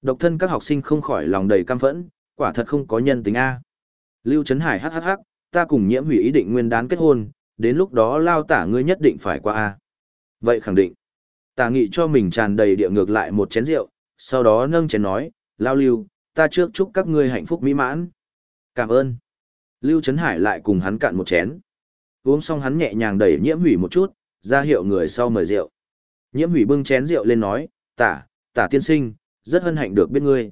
Độc thân các học sinh không khỏi lòng đầy căm phẫn, quả thật không có nhân tính a. Lưu Trấn Hải hắc hắc hắc, ta cùng nhiễm hủy ý định nguyên đán kết hôn, đến lúc đó lao tả ngươi nhất định phải qua a. Vậy khẳng định. Tả nghị cho mình tràn đầy địa ngược lại một chén rượu, sau đó nâng chén nói, lao lưu, ta trước chúc các ngươi hạnh phúc mỹ mãn. Cảm ơn. Lưu Trấn Hải lại cùng hắn cạn một chén. Uống xong hắn nhẹ nhàng đẩy nhiễm hủy một chút, ra hiệu người sau mời rượu. Nhiễm hủy bưng chén rượu lên nói, tả, tả tiên sinh, rất hân hạnh được biết ngươi.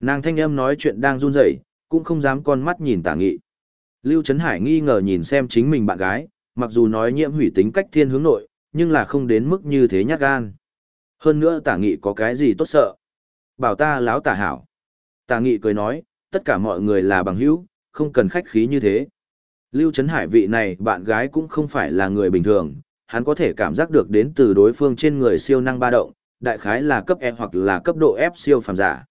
Nàng thanh âm nói chuyện đang run rẩy, cũng không dám con mắt nhìn tả nghị. Lưu Trấn Hải nghi ngờ nhìn xem chính mình bạn gái, mặc dù nói nhiễm hủy tính cách thiên hướng nội, nhưng là không đến mức như thế nhát gan. Hơn nữa tả nghị có cái gì tốt sợ. Bảo ta láo tả hảo. Tả nghị cười nói, tất cả mọi người là bằng hữu, không cần khách khí như thế. Lưu Trấn Hải vị này bạn gái cũng không phải là người bình thường, hắn có thể cảm giác được đến từ đối phương trên người siêu năng ba động, đại khái là cấp E hoặc là cấp độ F siêu phàm giả.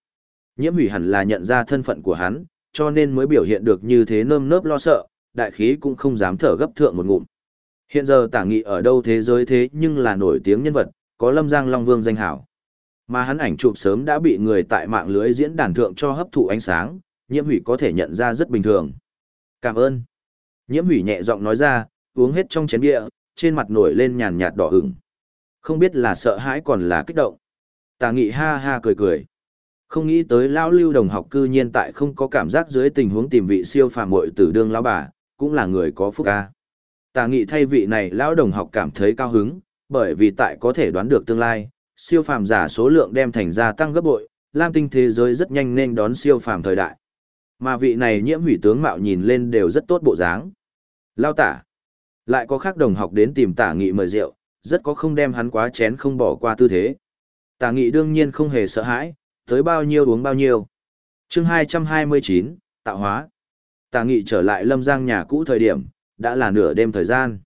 Nhiễm hủy hẳn là nhận ra thân phận của hắn, cho nên mới biểu hiện được như thế nơm nớp lo sợ, đại khí cũng không dám thở gấp thượng một ngụm. Hiện giờ tả nghị ở đâu thế giới thế nhưng là nổi tiếng nhân vật, có lâm giang long vương danh hảo. Mà hắn ảnh chụp sớm đã bị người tại mạng lưới diễn đàn thượng cho hấp thụ ánh sáng, nhiễm hủy có thể nhận ra rất bình thường. Cảm ơn. Nhiễm hủy nhẹ giọng nói ra, uống hết trong chén bia, trên mặt nổi lên nhàn nhạt đỏ ửng. Không biết là sợ hãi còn là kích động. Tà nghị ha ha cười cười. Không nghĩ tới lão lưu đồng học cư nhiên tại không có cảm giác dưới tình huống tìm vị siêu phàm muội tử đương lão bà, cũng là người có phúc ca. Tà nghị thay vị này lão đồng học cảm thấy cao hứng, bởi vì tại có thể đoán được tương lai, siêu phàm giả số lượng đem thành ra tăng gấp bội, lam tinh thế giới rất nhanh nên đón siêu phàm thời đại. Mà vị này nhiễm hủy tướng mạo nhìn lên đều rất tốt bộ dáng. Lao tả. Lại có khác đồng học đến tìm tả nghị mời rượu, rất có không đem hắn quá chén không bỏ qua tư thế. Tả nghị đương nhiên không hề sợ hãi, tới bao nhiêu uống bao nhiêu. chương 229, tạo hóa. Tả nghị trở lại lâm giang nhà cũ thời điểm, đã là nửa đêm thời gian.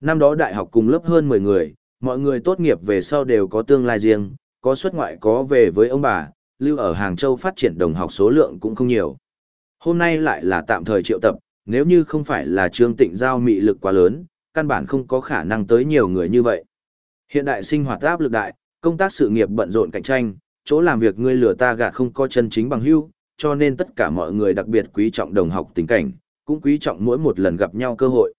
Năm đó đại học cùng lớp hơn 10 người, mọi người tốt nghiệp về sau đều có tương lai riêng, có xuất ngoại có về với ông bà, lưu ở Hàng Châu phát triển đồng học số lượng cũng không nhiều. Hôm nay lại là tạm thời triệu tập, nếu như không phải là Trương Tịnh giao mị lực quá lớn, căn bản không có khả năng tới nhiều người như vậy. Hiện đại sinh hoạt áp lực đại, công tác sự nghiệp bận rộn cạnh tranh, chỗ làm việc ngươi lừa ta gạt không có chân chính bằng hữu, cho nên tất cả mọi người đặc biệt quý trọng đồng học tình cảnh, cũng quý trọng mỗi một lần gặp nhau cơ hội.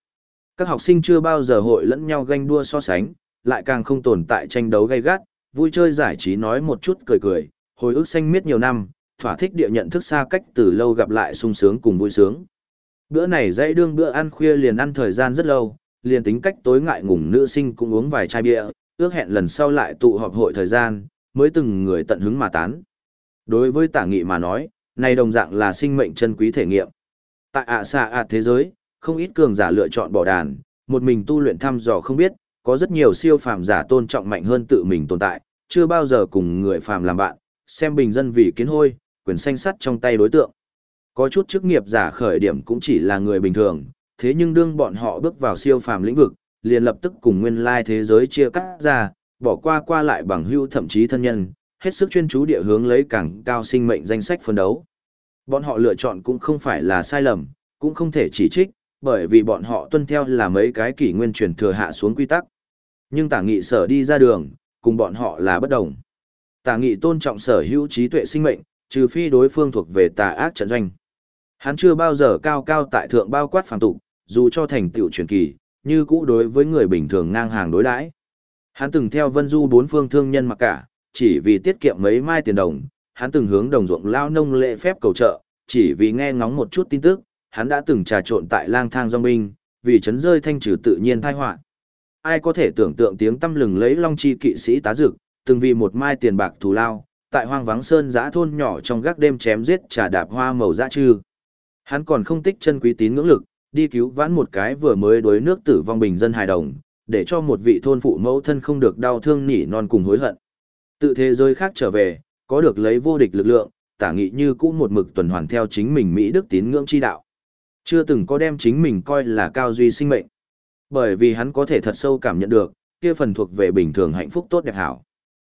Các học sinh chưa bao giờ hội lẫn nhau ganh đua so sánh, lại càng không tồn tại tranh đấu gay gắt, vui chơi giải trí nói một chút cười cười, hồi ức xanh miết nhiều năm, thỏa thích địa nhận thức xa cách từ lâu gặp lại sung sướng cùng vui sướng. Bữa này dãy đương bữa ăn khuya liền ăn thời gian rất lâu, liền tính cách tối ngại ngùng nữ sinh cũng uống vài chai bia, ước hẹn lần sau lại tụ họp hội thời gian, mới từng người tận hứng mà tán. Đối với tả nghị mà nói, này đồng dạng là sinh mệnh chân quý thể nghiệm. Tại ạ xạ ạ thế giới, không ít cường giả lựa chọn bỏ đàn, một mình tu luyện thăm dò không biết, có rất nhiều siêu phàm giả tôn trọng mạnh hơn tự mình tồn tại, chưa bao giờ cùng người phàm làm bạn, xem bình dân vì kiến hôi, quyền xanh sắt trong tay đối tượng. Có chút chức nghiệp giả khởi điểm cũng chỉ là người bình thường, thế nhưng đương bọn họ bước vào siêu phàm lĩnh vực, liền lập tức cùng nguyên lai thế giới chia cắt ra, bỏ qua qua lại bằng hữu thậm chí thân nhân, hết sức chuyên chú địa hướng lấy càng cao sinh mệnh danh sách phân đấu. Bọn họ lựa chọn cũng không phải là sai lầm, cũng không thể chỉ trích, bởi vì bọn họ tuân theo là mấy cái kỷ nguyên truyền thừa hạ xuống quy tắc. Nhưng tả nghị sở đi ra đường, cùng bọn họ là bất đồng. Tả nghị tôn trọng sở hữu trí tuệ sinh mệnh, trừ phi đối phương thuộc về tà ác trận doanh. Hắn chưa bao giờ cao cao tại thượng bao quát phàm tục, dù cho thành tựu truyền kỳ, như cũ đối với người bình thường ngang hàng đối đãi. Hắn từng theo Vân Du bốn phương thương nhân mặc cả, chỉ vì tiết kiệm mấy mai tiền đồng, hắn từng hướng đồng ruộng lao nông lệ phép cầu trợ, chỉ vì nghe ngóng một chút tin tức, hắn đã từng trà trộn tại lang thang dòng binh, vì chấn rơi thanh trừ tự nhiên tai họa. Ai có thể tưởng tượng tiếng tâm lừng lấy long chi kỵ sĩ tá dực, từng vì một mai tiền bạc thù lao, tại hoang vắng sơn giã thôn nhỏ trong gác đêm chém giết trà đạp hoa màu dã trư. Hắn còn không tích chân quý tín ngưỡng lực, đi cứu vãn một cái vừa mới đuối nước tử vong bình dân hài đồng, để cho một vị thôn phụ mẫu thân không được đau thương nỉ non cùng hối hận. Tự thế giới khác trở về, có được lấy vô địch lực lượng, tả nghị như cũ một mực tuần hoàn theo chính mình Mỹ đức tín ngưỡng chi đạo. Chưa từng có đem chính mình coi là cao duy sinh mệnh. Bởi vì hắn có thể thật sâu cảm nhận được, kia phần thuộc về bình thường hạnh phúc tốt đẹp hảo.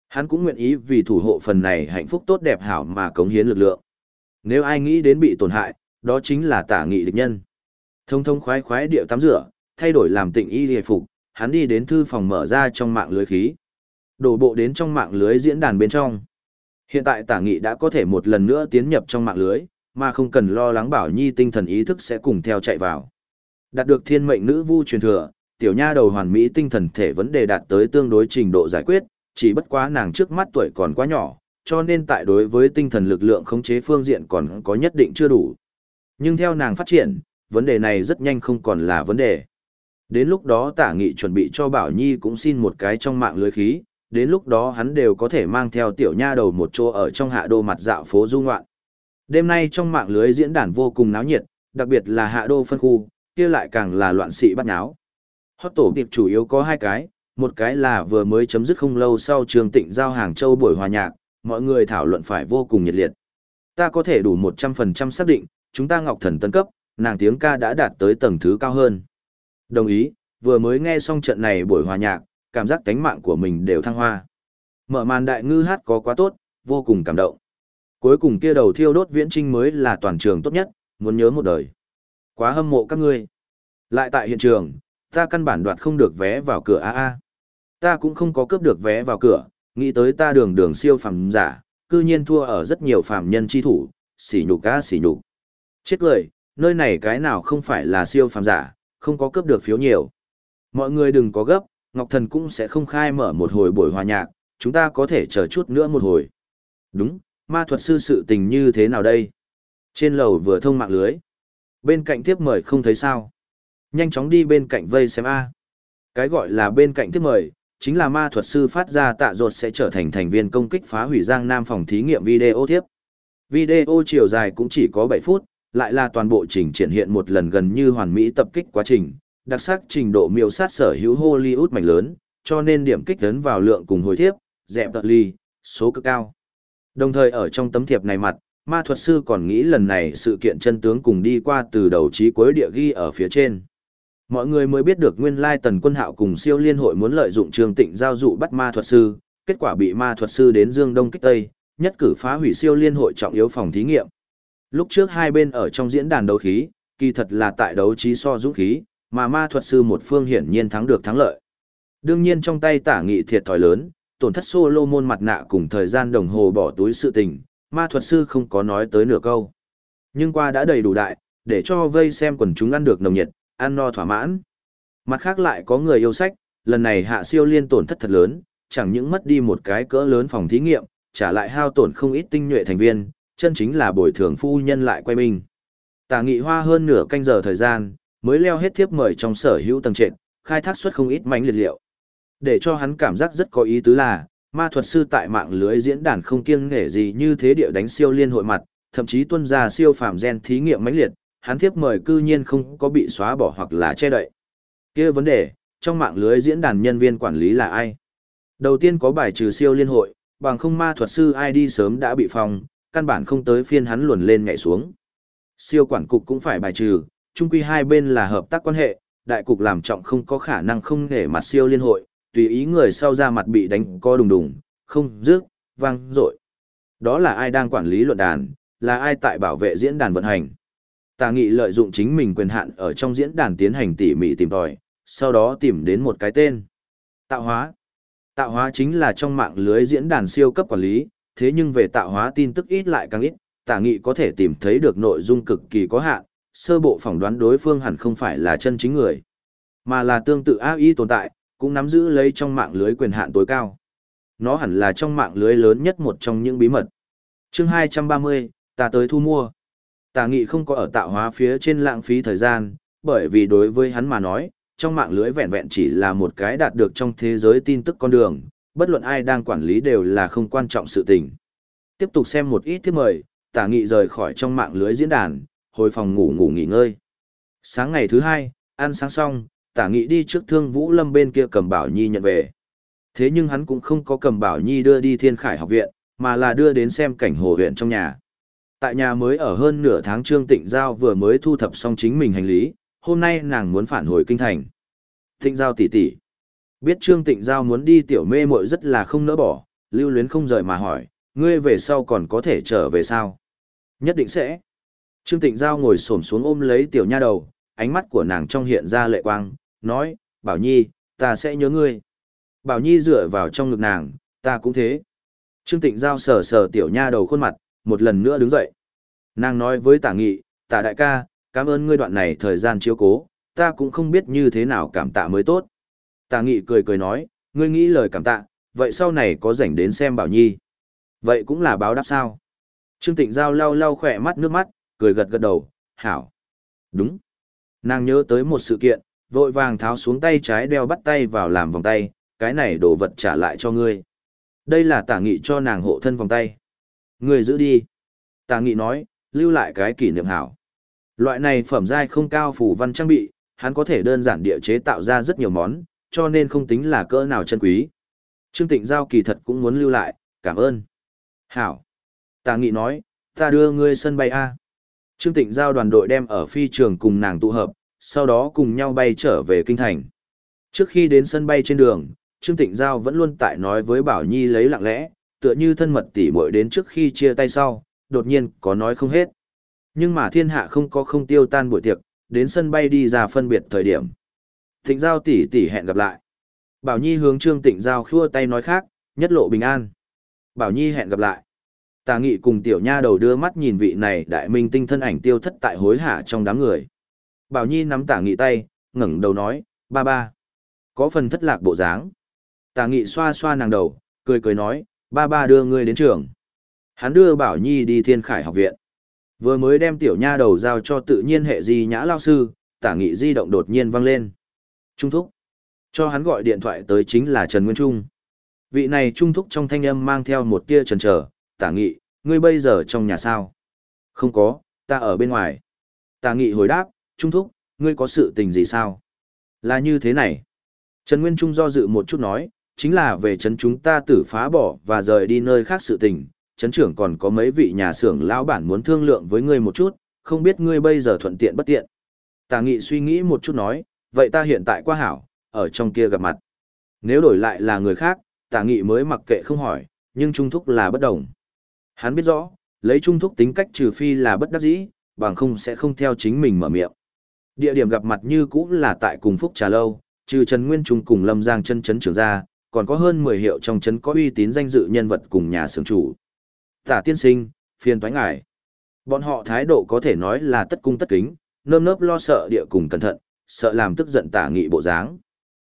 Hắn cũng nguyện ý vì thủ hộ phần này hạnh phúc tốt đẹp hảo mà cống hiến lực lượng. Nếu ai nghĩ đến bị tổn hại, đó chính là tả nghị địch nhân. Thông thông khoái khoái điệu tắm rửa, thay đổi làm tịnh y hề phục, hắn đi đến thư phòng mở ra trong mạng lưới khí. Đổ bộ đến trong mạng lưới diễn đàn bên trong. Hiện tại tả nghị đã có thể một lần nữa tiến nhập trong mạng lưới, mà không cần lo lắng bảo nhi tinh thần ý thức sẽ cùng theo chạy vào. Đạt được thiên mệnh nữ vu truyền thừa, tiểu nha đầu hoàn mỹ tinh thần thể vấn đề đạt tới tương đối trình độ giải quyết, chỉ bất quá nàng trước mắt tuổi còn quá nhỏ, cho nên tại đối với tinh thần lực lượng khống chế phương diện còn có nhất định chưa đủ. Nhưng theo nàng phát triển, vấn đề này rất nhanh không còn là vấn đề. Đến lúc đó tả nghị chuẩn bị cho Bảo Nhi cũng xin một cái trong mạng lưới khí, đến lúc đó hắn đều có thể mang theo tiểu nha đầu một chỗ ở trong hạ đô mặt dạo phố du ngoạn. Đêm nay trong mạng lưới diễn đàn vô cùng náo nhiệt, đặc biệt là hạ đô phân khu, kia lại càng là loạn sĩ bắt náo. Hot tổ tiệp chủ yếu có hai cái, một cái là vừa mới chấm dứt không lâu sau trường tịnh giao hàng châu buổi hòa nhạc, mọi người thảo luận phải vô cùng nhiệt liệt. Ta có thể đủ 100% xác định, chúng ta ngọc thần tân cấp, nàng tiếng ca đã đạt tới tầng thứ cao hơn. Đồng ý, vừa mới nghe xong trận này buổi hòa nhạc, cảm giác tánh mạng của mình đều thăng hoa. Mở màn đại ngư hát có quá tốt, vô cùng cảm động. Cuối cùng kia đầu thiêu đốt viễn trinh mới là toàn trường tốt nhất, muốn nhớ một đời. Quá hâm mộ các ngươi. Lại tại hiện trường, ta căn bản đoạt không được vé vào cửa AA. Ta cũng không có cướp được vé vào cửa, nghĩ tới ta đường đường siêu phàm giả, cư nhiên thua ở rất nhiều phàm nhân chi thủ, xỉ nhục ca xỉ nhục. Chết cười, nơi này cái nào không phải là siêu phàm giả, không có cướp được phiếu nhiều. Mọi người đừng có gấp, Ngọc Thần cũng sẽ không khai mở một hồi buổi hòa nhạc, chúng ta có thể chờ chút nữa một hồi. Đúng, ma thuật sư sự tình như thế nào đây? Trên lầu vừa thông mạng lưới. Bên cạnh tiếp mời không thấy sao. Nhanh chóng đi bên cạnh vây xem A. Cái gọi là bên cạnh tiếp mời, chính là ma thuật sư phát ra tạ ruột sẽ trở thành thành viên công kích phá hủy Giang Nam phòng thí nghiệm video tiếp. Video chiều dài cũng chỉ có 7 phút, lại là toàn bộ trình triển hiện một lần gần như hoàn mỹ tập kích quá trình, đặc sắc trình độ miêu sát sở hữu Hollywood mạnh lớn, cho nên điểm kích lớn vào lượng cùng hồi thiếp, dẹp tận ly, số cực cao. Đồng thời ở trong tấm thiệp này mặt, ma thuật sư còn nghĩ lần này sự kiện chân tướng cùng đi qua từ đầu chí cuối địa ghi ở phía trên. Mọi người mới biết được nguyên lai tần quân hạo cùng siêu liên hội muốn lợi dụng trường tịnh giao dụ bắt ma thuật sư, kết quả bị ma thuật sư đến dương đông kích tây, nhất cử phá hủy siêu liên hội trọng yếu phòng thí nghiệm. Lúc trước hai bên ở trong diễn đàn đấu khí, kỳ thật là tại đấu trí so dũng khí, mà ma thuật sư một phương hiển nhiên thắng được thắng lợi. Đương nhiên trong tay tả nghị thiệt thòi lớn, tổn thất solo môn mặt nạ cùng thời gian đồng hồ bỏ túi sự tình, ma thuật sư không có nói tới nửa câu. Nhưng qua đã đầy đủ đại, để cho vây xem quần chúng ăn được nồng nhiệt, ăn no thỏa mãn. Mặt khác lại có người yêu sách, lần này hạ siêu liên tổn thất thật lớn, chẳng những mất đi một cái cỡ lớn phòng thí nghiệm, trả lại hao tổn không ít tinh nhuệ thành viên, chân chính là bồi thường phu nhân lại quay mình. Tả nghị hoa hơn nửa canh giờ thời gian, mới leo hết thiếp mời trong sở hữu tầng trệt, khai thác suất không ít mánh liệt liệu. Để cho hắn cảm giác rất có ý tứ là, ma thuật sư tại mạng lưới diễn đàn không kiêng nể gì như thế địa đánh siêu liên hội mặt, thậm chí tuân ra siêu phàm gen thí nghiệm mãnh liệt, hắn thiếp mời cư nhiên không có bị xóa bỏ hoặc là che đậy. kia vấn đề, trong mạng lưới diễn đàn nhân viên quản lý là ai? Đầu tiên có bài trừ siêu liên hội, bằng không ma thuật sư ID sớm đã bị phòng, căn bản không tới phiên hắn luồn lên nhảy xuống. Siêu quản cục cũng phải bài trừ, chung quy hai bên là hợp tác quan hệ, đại cục làm trọng không có khả năng không để mặt siêu liên hội, tùy ý người sau ra mặt bị đánh co đùng đùng, không rước, vang, rội. Đó là ai đang quản lý luận đàn, là ai tại bảo vệ diễn đàn vận hành. Tà nghị lợi dụng chính mình quyền hạn ở trong diễn đàn tiến hành tỉ mỉ tìm tòi, sau đó tìm đến một cái tên. Tạo hóa. Tạo hóa chính là trong mạng lưới diễn đàn siêu cấp quản lý, thế nhưng về tạo hóa tin tức ít lại càng ít, tả nghị có thể tìm thấy được nội dung cực kỳ có hạn, sơ bộ phỏng đoán đối phương hẳn không phải là chân chính người, mà là tương tự AI tồn tại, cũng nắm giữ lấy trong mạng lưới quyền hạn tối cao. Nó hẳn là trong mạng lưới lớn nhất một trong những bí mật. chương 230, ta tới thu mua. Tả nghị không có ở tạo hóa phía trên lãng phí thời gian, bởi vì đối với hắn mà nói, trong mạng lưới vẹn vẹn chỉ là một cái đạt được trong thế giới tin tức con đường, bất luận ai đang quản lý đều là không quan trọng sự tình. Tiếp tục xem một ít tiếp mời, tả nghị rời khỏi trong mạng lưới diễn đàn, hồi phòng ngủ ngủ nghỉ ngơi. Sáng ngày thứ hai, ăn sáng xong, tả nghị đi trước thương Vũ Lâm bên kia cầm Bảo Nhi nhận về. Thế nhưng hắn cũng không có cầm Bảo Nhi đưa đi Thiên Khải học viện, mà là đưa đến xem cảnh hồ huyện trong nhà. Tại nhà mới ở hơn nửa tháng Trương Tịnh Giao vừa mới thu thập xong chính mình hành lý, hôm nay nàng muốn phản hồi kinh thành. Tịnh Giao tỷ tỷ, Biết Trương Tịnh Giao muốn đi tiểu mê muội rất là không nỡ bỏ, lưu luyến không rời mà hỏi, ngươi về sau còn có thể trở về sao? Nhất định sẽ. Trương Tịnh Giao ngồi xổm xuống ôm lấy tiểu nha đầu, ánh mắt của nàng trong hiện ra lệ quang, nói, Bảo Nhi, ta sẽ nhớ ngươi. Bảo Nhi dựa vào trong ngực nàng, ta cũng thế. Trương Tịnh Giao sờ sờ tiểu nha đầu khuôn mặt, một lần nữa đứng dậy. Nàng nói với tả nghị, tả đại ca, cảm ơn ngươi đoạn này thời gian chiếu cố, ta cũng không biết như thế nào cảm tạ mới tốt. Tả nghị cười cười nói, ngươi nghĩ lời cảm tạ, vậy sau này có rảnh đến xem Bảo Nhi. Vậy cũng là báo đáp sao. Trương Tịnh Giao lau lau khỏe mắt nước mắt, cười gật gật đầu, hảo. Đúng. Nàng nhớ tới một sự kiện, vội vàng tháo xuống tay trái đeo bắt tay vào làm vòng tay, cái này đồ vật trả lại cho ngươi. Đây là tả nghị cho nàng hộ thân vòng tay. Ngươi giữ đi. Tả nghị nói, lưu lại cái kỷ niệm hảo. Loại này phẩm giai không cao phủ văn trang bị, hắn có thể đơn giản địa chế tạo ra rất nhiều món, cho nên không tính là cỡ nào chân quý. Trương Tịnh Giao kỳ thật cũng muốn lưu lại, cảm ơn. Hảo. Tà Nghị nói, ta đưa ngươi sân bay A. Trương Tịnh Giao đoàn đội đem ở phi trường cùng nàng tụ hợp, sau đó cùng nhau bay trở về kinh thành. Trước khi đến sân bay trên đường, Trương Tịnh Giao vẫn luôn tại nói với Bảo Nhi lấy lặng lẽ, tựa như thân mật tỉ muội đến trước khi chia tay sau, đột nhiên có nói không hết. Nhưng mà thiên hạ không có không tiêu tan buổi tiệc, đến sân bay đi ra phân biệt thời điểm. Tịnh Giao tỷ tỷ hẹn gặp lại. Bảo Nhi hướng Trương Tịnh Giao khua tay nói khác, nhất lộ bình an. Bảo Nhi hẹn gặp lại. Tà nghị cùng tiểu nha đầu đưa mắt nhìn vị này đại minh tinh thân ảnh tiêu thất tại hối hả trong đám người. Bảo Nhi nắm tả nghị tay, ngẩng đầu nói, ba ba. Có phần thất lạc bộ dáng. Tả nghị xoa xoa nàng đầu, cười cười nói, ba ba đưa ngươi đến trường. Hắn đưa Bảo Nhi đi thiên khải học viện. Vừa mới đem tiểu nha đầu giao cho tự nhiên hệ di nhã lao sư, tả nghị di động đột nhiên vang lên. Trung thúc. Cho hắn gọi điện thoại tới chính là Trần Nguyên Trung. Vị này trung thúc trong thanh âm mang theo một tia trần trở, tả nghị, ngươi bây giờ trong nhà sao? Không có, ta ở bên ngoài. Tả nghị hồi đáp, trung thúc, ngươi có sự tình gì sao? Là như thế này. Trần Nguyên Trung do dự một chút nói, chính là về trấn chúng ta tử phá bỏ và rời đi nơi khác sự tình. Trấn trưởng còn có mấy vị nhà xưởng lão bản muốn thương lượng với ngươi một chút, không biết ngươi bây giờ thuận tiện bất tiện. Tả nghị suy nghĩ một chút nói, vậy ta hiện tại qua hảo, ở trong kia gặp mặt. Nếu đổi lại là người khác, tả nghị mới mặc kệ không hỏi, nhưng Trung Thúc là bất đồng. Hắn biết rõ, lấy Trung Thúc tính cách trừ phi là bất đắc dĩ, bằng không sẽ không theo chính mình mở miệng. Địa điểm gặp mặt như cũ là tại cùng Phúc Trà Lâu, trừ Trần Nguyên Trung cùng Lâm Giang chân chấn trưởng ra, còn có hơn 10 hiệu trong chấn có uy tín danh dự nhân vật cùng nhà xưởng chủ. Tả tiên sinh, phiền toái ngại. Bọn họ thái độ có thể nói là tất cung tất kính, nơm nớp lo sợ địa cùng cẩn thận, sợ làm tức giận tả nghị bộ dáng.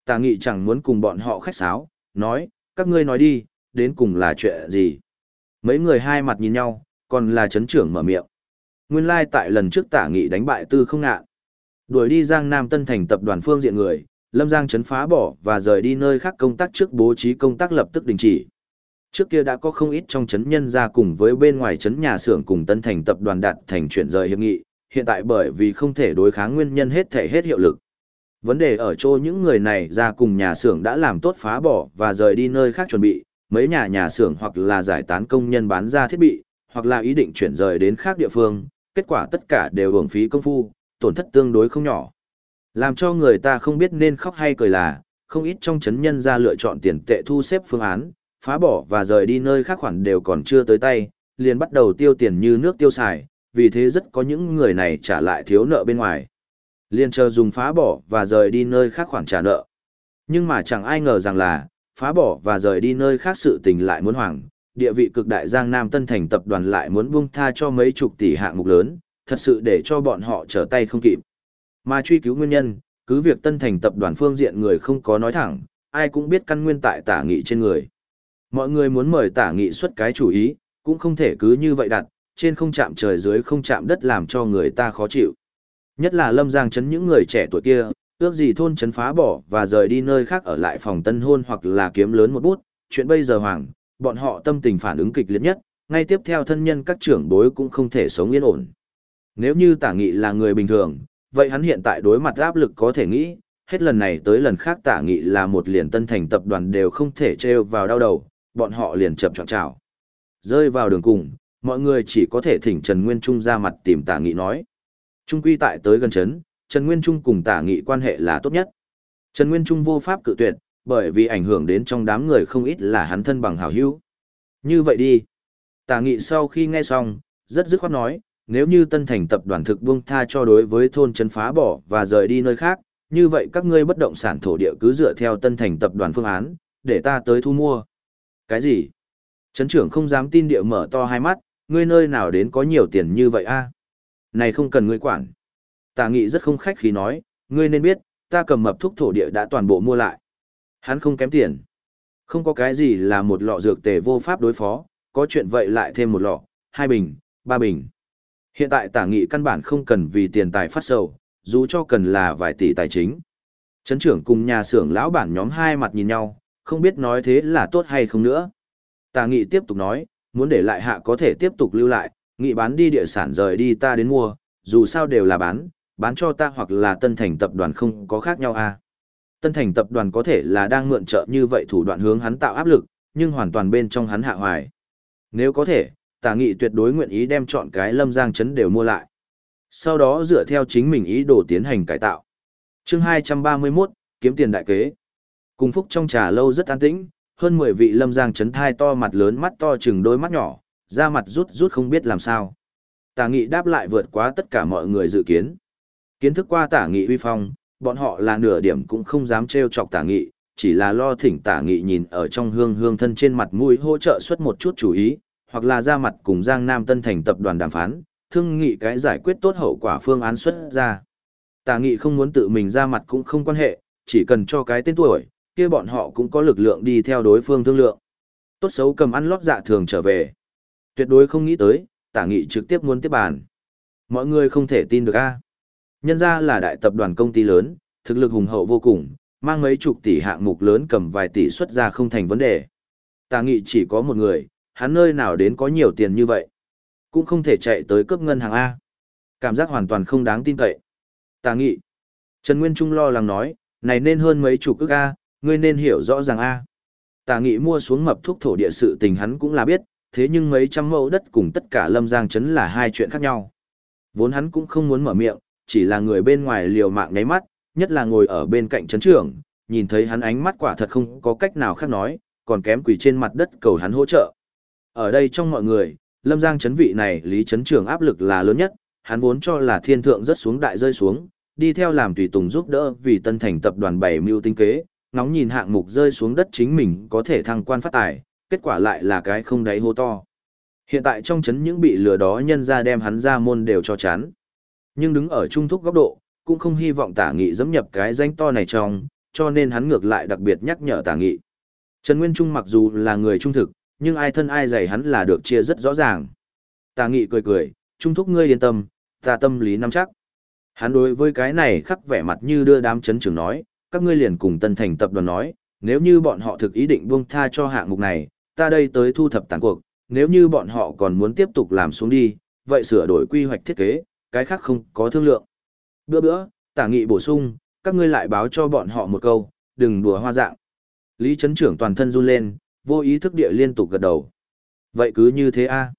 Tả nghị chẳng muốn cùng bọn họ khách sáo, nói, các ngươi nói đi, đến cùng là chuyện gì. Mấy người hai mặt nhìn nhau, còn là chấn trưởng mở miệng. Nguyên lai like tại lần trước tả nghị đánh bại tư không ngạn. Đuổi đi Giang Nam Tân Thành tập đoàn phương diện người, Lâm Giang chấn phá bỏ và rời đi nơi khác công tác trước bố trí công tác lập tức đình chỉ. Trước kia đã có không ít trong chấn nhân ra cùng với bên ngoài chấn nhà xưởng cùng Tân Thành tập đoàn đạt thành chuyển rời hiệp nghị, hiện tại bởi vì không thể đối kháng nguyên nhân hết thể hết hiệu lực. Vấn đề ở chỗ những người này ra cùng nhà xưởng đã làm tốt phá bỏ và rời đi nơi khác chuẩn bị, mấy nhà nhà xưởng hoặc là giải tán công nhân bán ra thiết bị, hoặc là ý định chuyển rời đến khác địa phương, kết quả tất cả đều hưởng phí công phu, tổn thất tương đối không nhỏ. Làm cho người ta không biết nên khóc hay cười là, không ít trong chấn nhân ra lựa chọn tiền tệ thu xếp phương án, phá bỏ và rời đi nơi khác khoản đều còn chưa tới tay, liền bắt đầu tiêu tiền như nước tiêu xài, vì thế rất có những người này trả lại thiếu nợ bên ngoài. Liên chờ dùng phá bỏ và rời đi nơi khác khoản trả nợ. Nhưng mà chẳng ai ngờ rằng là, phá bỏ và rời đi nơi khác sự tình lại muốn hoảng, địa vị cực đại Giang Nam Tân Thành tập đoàn lại muốn buông tha cho mấy chục tỷ hạng mục lớn, thật sự để cho bọn họ trở tay không kịp. Mà truy cứu nguyên nhân, cứ việc Tân Thành tập đoàn phương diện người không có nói thẳng, ai cũng biết căn nguyên tại tả nghị trên người. Mọi người muốn mời tả nghị xuất cái chủ ý, cũng không thể cứ như vậy đặt, trên không chạm trời dưới không chạm đất làm cho người ta khó chịu. Nhất là Lâm Giang chấn những người trẻ tuổi kia, ước gì thôn chấn phá bỏ và rời đi nơi khác ở lại phòng tân hôn hoặc là kiếm lớn một bút, chuyện bây giờ hoàng, bọn họ tâm tình phản ứng kịch liệt nhất, ngay tiếp theo thân nhân các trưởng bối cũng không thể sống yên ổn. Nếu như tả nghị là người bình thường, vậy hắn hiện tại đối mặt áp lực có thể nghĩ, hết lần này tới lần khác tả nghị là một liền tân thành tập đoàn đều không thể trêu vào đau đầu, bọn họ liền chậm chọn trào. Rơi vào đường cùng, mọi người chỉ có thể thỉnh Trần Nguyên Trung ra mặt tìm tả nghị nói. Trung quy tại tới gần chấn, Trần Nguyên Trung cùng tả nghị quan hệ là tốt nhất. Trần Nguyên Trung vô pháp cự tuyệt, bởi vì ảnh hưởng đến trong đám người không ít là hắn thân bằng hảo hữu. Như vậy đi. Tả nghị sau khi nghe xong, rất dứt khoát nói, nếu như tân thành tập đoàn thực buông tha cho đối với thôn trấn phá bỏ và rời đi nơi khác, như vậy các ngươi bất động sản thổ địa cứ dựa theo tân thành tập đoàn phương án, để ta tới thu mua. Cái gì? Trấn trưởng không dám tin địa mở to hai mắt, ngươi nơi nào đến có nhiều tiền như vậy a? Này không cần ngươi quản. Tả nghị rất không khách khí nói, ngươi nên biết, ta cầm mập thuốc thổ địa đã toàn bộ mua lại. Hắn không kém tiền. Không có cái gì là một lọ dược tề vô pháp đối phó, có chuyện vậy lại thêm một lọ, hai bình, ba bình. Hiện tại tả nghị căn bản không cần vì tiền tài phát sầu, dù cho cần là vài tỷ tài chính. Trấn trưởng cùng nhà xưởng lão bản nhóm hai mặt nhìn nhau, không biết nói thế là tốt hay không nữa. Tả nghị tiếp tục nói, muốn để lại hạ có thể tiếp tục lưu lại, nghị bán đi địa sản rời đi ta đến mua, dù sao đều là bán, bán cho ta hoặc là tân thành tập đoàn không có khác nhau à. Tân thành tập đoàn có thể là đang mượn trợ như vậy thủ đoạn hướng hắn tạo áp lực, nhưng hoàn toàn bên trong hắn hạ hoài. Nếu có thể, tả nghị tuyệt đối nguyện ý đem chọn cái lâm giang chấn đều mua lại. Sau đó dựa theo chính mình ý đồ tiến hành cải tạo. chương 231, kiếm tiền đại kế. Cùng phúc trong trà lâu rất an tĩnh, hơn 10 vị lâm giang chấn thai to mặt lớn mắt to chừng đôi mắt nhỏ, da mặt rút rút không biết làm sao. Tả nghị đáp lại vượt quá tất cả mọi người dự kiến. Kiến thức qua tả nghị uy phong, bọn họ là nửa điểm cũng không dám trêu chọc tả nghị, chỉ là lo thỉnh tả nghị nhìn ở trong hương hương thân trên mặt mũi hỗ trợ xuất một chút chú ý, hoặc là ra mặt cùng Giang Nam Tân Thành tập đoàn đàm phán, thương nghị cái giải quyết tốt hậu quả phương án xuất ra. Tả nghị không muốn tự mình ra mặt cũng không quan hệ, chỉ cần cho cái tên tuổi, kia bọn họ cũng có lực lượng đi theo đối phương thương lượng. Tốt xấu cầm ăn lót dạ thường trở về. Tuyệt đối không nghĩ tới, tả nghị trực tiếp muốn tiếp bàn. Mọi người không thể tin được a. Nhân ra là đại tập đoàn công ty lớn, thực lực hùng hậu vô cùng, mang mấy chục tỷ hạng mục lớn cầm vài tỷ xuất ra không thành vấn đề. Tà nghị chỉ có một người, hắn nơi nào đến có nhiều tiền như vậy. Cũng không thể chạy tới cấp ngân hàng A. Cảm giác hoàn toàn không đáng tin cậy. Tà nghị. Trần Nguyên Trung lo lắng nói, này nên hơn mấy chục ức A, ngươi nên hiểu rõ ràng A. Tà nghị mua xuống mập thuốc thổ địa sự tình hắn cũng là biết, thế nhưng mấy trăm mẫu đất cùng tất cả lâm giang Trấn là hai chuyện khác nhau. Vốn hắn cũng không muốn mở miệng, chỉ là người bên ngoài liều mạng nháy mắt, nhất là ngồi ở bên cạnh Trấn trưởng, nhìn thấy hắn ánh mắt quả thật không có cách nào khác nói, còn kém quỳ trên mặt đất cầu hắn hỗ trợ. Ở đây trong mọi người, Lâm Giang Trấn vị này Lý Trấn trưởng áp lực là lớn nhất, hắn vốn cho là thiên thượng rất xuống đại rơi xuống, đi theo làm tùy tùng giúp đỡ vì tân thành tập đoàn bảy mưu tinh kế, ngóng nhìn hạng mục rơi xuống đất chính mình có thể thăng quan phát tài, kết quả lại là cái không đáy hô to. Hiện tại trong chấn những bị lừa đó nhân ra đem hắn ra môn đều cho chán. Nhưng đứng ở trung thúc góc độ, cũng không hy vọng tả nghị dẫm nhập cái danh to này trong, cho nên hắn ngược lại đặc biệt nhắc nhở tả nghị. Trần Nguyên Trung mặc dù là người trung thực, nhưng ai thân ai dày hắn là được chia rất rõ ràng. Tả nghị cười cười, trung thúc ngươi yên tâm, ta tâm lý nắm chắc. Hắn đối với cái này khắc vẻ mặt như đưa đám chấn trưởng nói, các ngươi liền cùng tân thành tập đoàn nói, nếu như bọn họ thực ý định buông tha cho hạng mục này, ta đây tới thu thập tàn cuộc, nếu như bọn họ còn muốn tiếp tục làm xuống đi, vậy sửa đổi quy hoạch thiết kế, cái khác không có thương lượng. Bữa bữa, tả nghị bổ sung, các ngươi lại báo cho bọn họ một câu, đừng đùa hoa dạng. Lý Trấn trưởng toàn thân run lên, vô ý thức địa liên tục gật đầu. Vậy cứ như thế a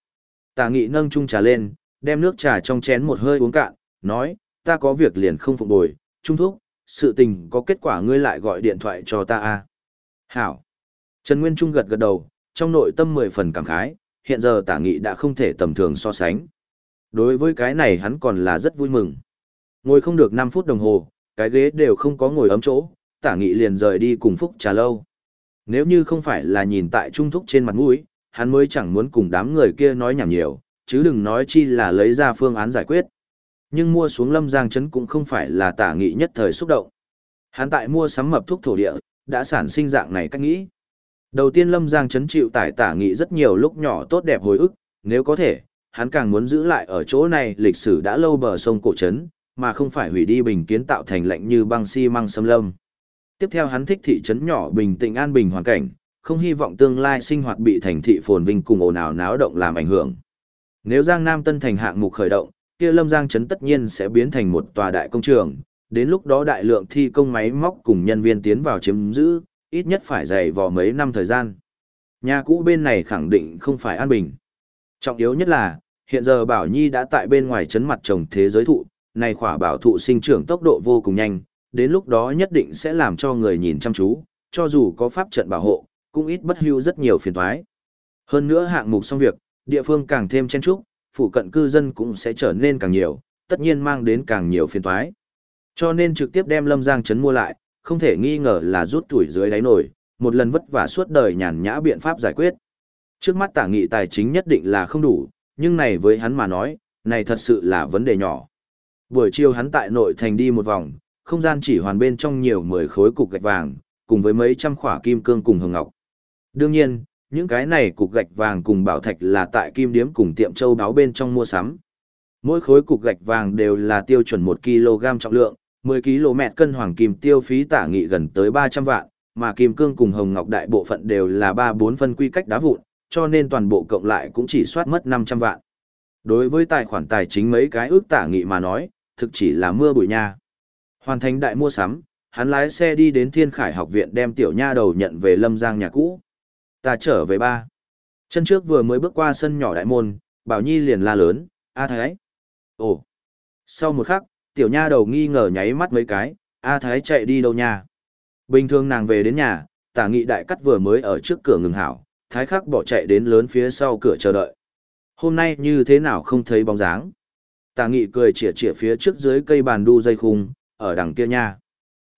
Tả nghị nâng chung trà lên, đem nước trà trong chén một hơi uống cạn, nói, ta có việc liền không phục bồi, trung thúc, sự tình có kết quả ngươi lại gọi điện thoại cho ta a Hảo. Trần Nguyên Trung gật gật đầu, trong nội tâm mười phần cảm khái, hiện giờ tả nghị đã không thể tầm thường so sánh. Đối với cái này hắn còn là rất vui mừng. Ngồi không được 5 phút đồng hồ, cái ghế đều không có ngồi ấm chỗ, tả nghị liền rời đi cùng Phúc trà lâu. Nếu như không phải là nhìn tại trung thúc trên mặt mũi, hắn mới chẳng muốn cùng đám người kia nói nhảm nhiều, chứ đừng nói chi là lấy ra phương án giải quyết. Nhưng mua xuống lâm giang trấn cũng không phải là tả nghị nhất thời xúc động. Hắn tại mua sắm mập thuốc thổ địa, đã sản sinh dạng này cách nghĩ. Đầu tiên lâm giang trấn chịu tải tả nghị rất nhiều lúc nhỏ tốt đẹp hồi ức, nếu có thể, hắn càng muốn giữ lại ở chỗ này lịch sử đã lâu bờ sông cổ trấn, mà không phải hủy đi bình kiến tạo thành lạnh như băng xi si măng xâm lâm. Tiếp theo hắn thích thị trấn nhỏ bình tĩnh an bình hoàn cảnh, không hy vọng tương lai sinh hoạt bị thành thị phồn vinh cùng ồn ào náo động làm ảnh hưởng. Nếu Giang Nam Tân thành hạng mục khởi động, kia Lâm Giang trấn tất nhiên sẽ biến thành một tòa đại công trường, đến lúc đó đại lượng thi công máy móc cùng nhân viên tiến vào chiếm giữ, ít nhất phải dày vò mấy năm thời gian. Nhà cũ bên này khẳng định không phải an bình. Trọng yếu nhất là, hiện giờ Bảo Nhi đã tại bên ngoài chấn mặt trồng thế giới thụ, này khỏa bảo thụ sinh trưởng tốc độ vô cùng nhanh, đến lúc đó nhất định sẽ làm cho người nhìn chăm chú, cho dù có pháp trận bảo hộ, cũng ít bất hưu rất nhiều phiền toái. Hơn nữa hạng mục xong việc, địa phương càng thêm chen trúc, phụ cận cư dân cũng sẽ trở nên càng nhiều, tất nhiên mang đến càng nhiều phiền toái. Cho nên trực tiếp đem Lâm Giang trấn mua lại, không thể nghi ngờ là rút tuổi dưới đáy nổi, một lần vất vả suốt đời nhàn nhã biện pháp giải quyết. Trước mắt tả nghị tài chính nhất định là không đủ, nhưng này với hắn mà nói, này thật sự là vấn đề nhỏ. Buổi chiều hắn tại nội thành đi một vòng, không gian chỉ hoàn bên trong nhiều mười khối cục gạch vàng, cùng với mấy trăm khỏa kim cương cùng hồng ngọc. Đương nhiên, những cái này cục gạch vàng cùng bảo thạch là tại kim điếm cùng tiệm châu đáo bên trong mua sắm. Mỗi khối cục gạch vàng đều là tiêu chuẩn 1 kg trọng lượng, 10 km cân hoàng kim tiêu phí tả nghị gần tới 300 vạn, mà kim cương cùng hồng ngọc đại bộ phận đều là 3-4 phân quy cách đá vụn, cho nên toàn bộ cộng lại cũng chỉ soát mất 500 vạn. Đối với tài khoản tài chính mấy cái ước tả nghị mà nói, thực chỉ là mưa bụi nha. Hoàn thành đại mua sắm, hắn lái xe đi đến Thiên Khải học viện đem tiểu nha đầu nhận về Lâm Giang nhà cũ. Ta trở về ba. Chân trước vừa mới bước qua sân nhỏ đại môn, Bảo Nhi liền la lớn, A Thái. Ồ. Sau một khắc, tiểu nha đầu nghi ngờ nháy mắt mấy cái, A Thái chạy đi đâu nha. Bình thường nàng về đến nhà, tả nghị đại cắt vừa mới ở trước cửa ngừng hảo, Thái khắc bỏ chạy đến lớn phía sau cửa chờ đợi. Hôm nay như thế nào không thấy bóng dáng. Tả nghị cười chỉa chỉa phía trước dưới cây bàn đu dây khung, ở đằng kia nha.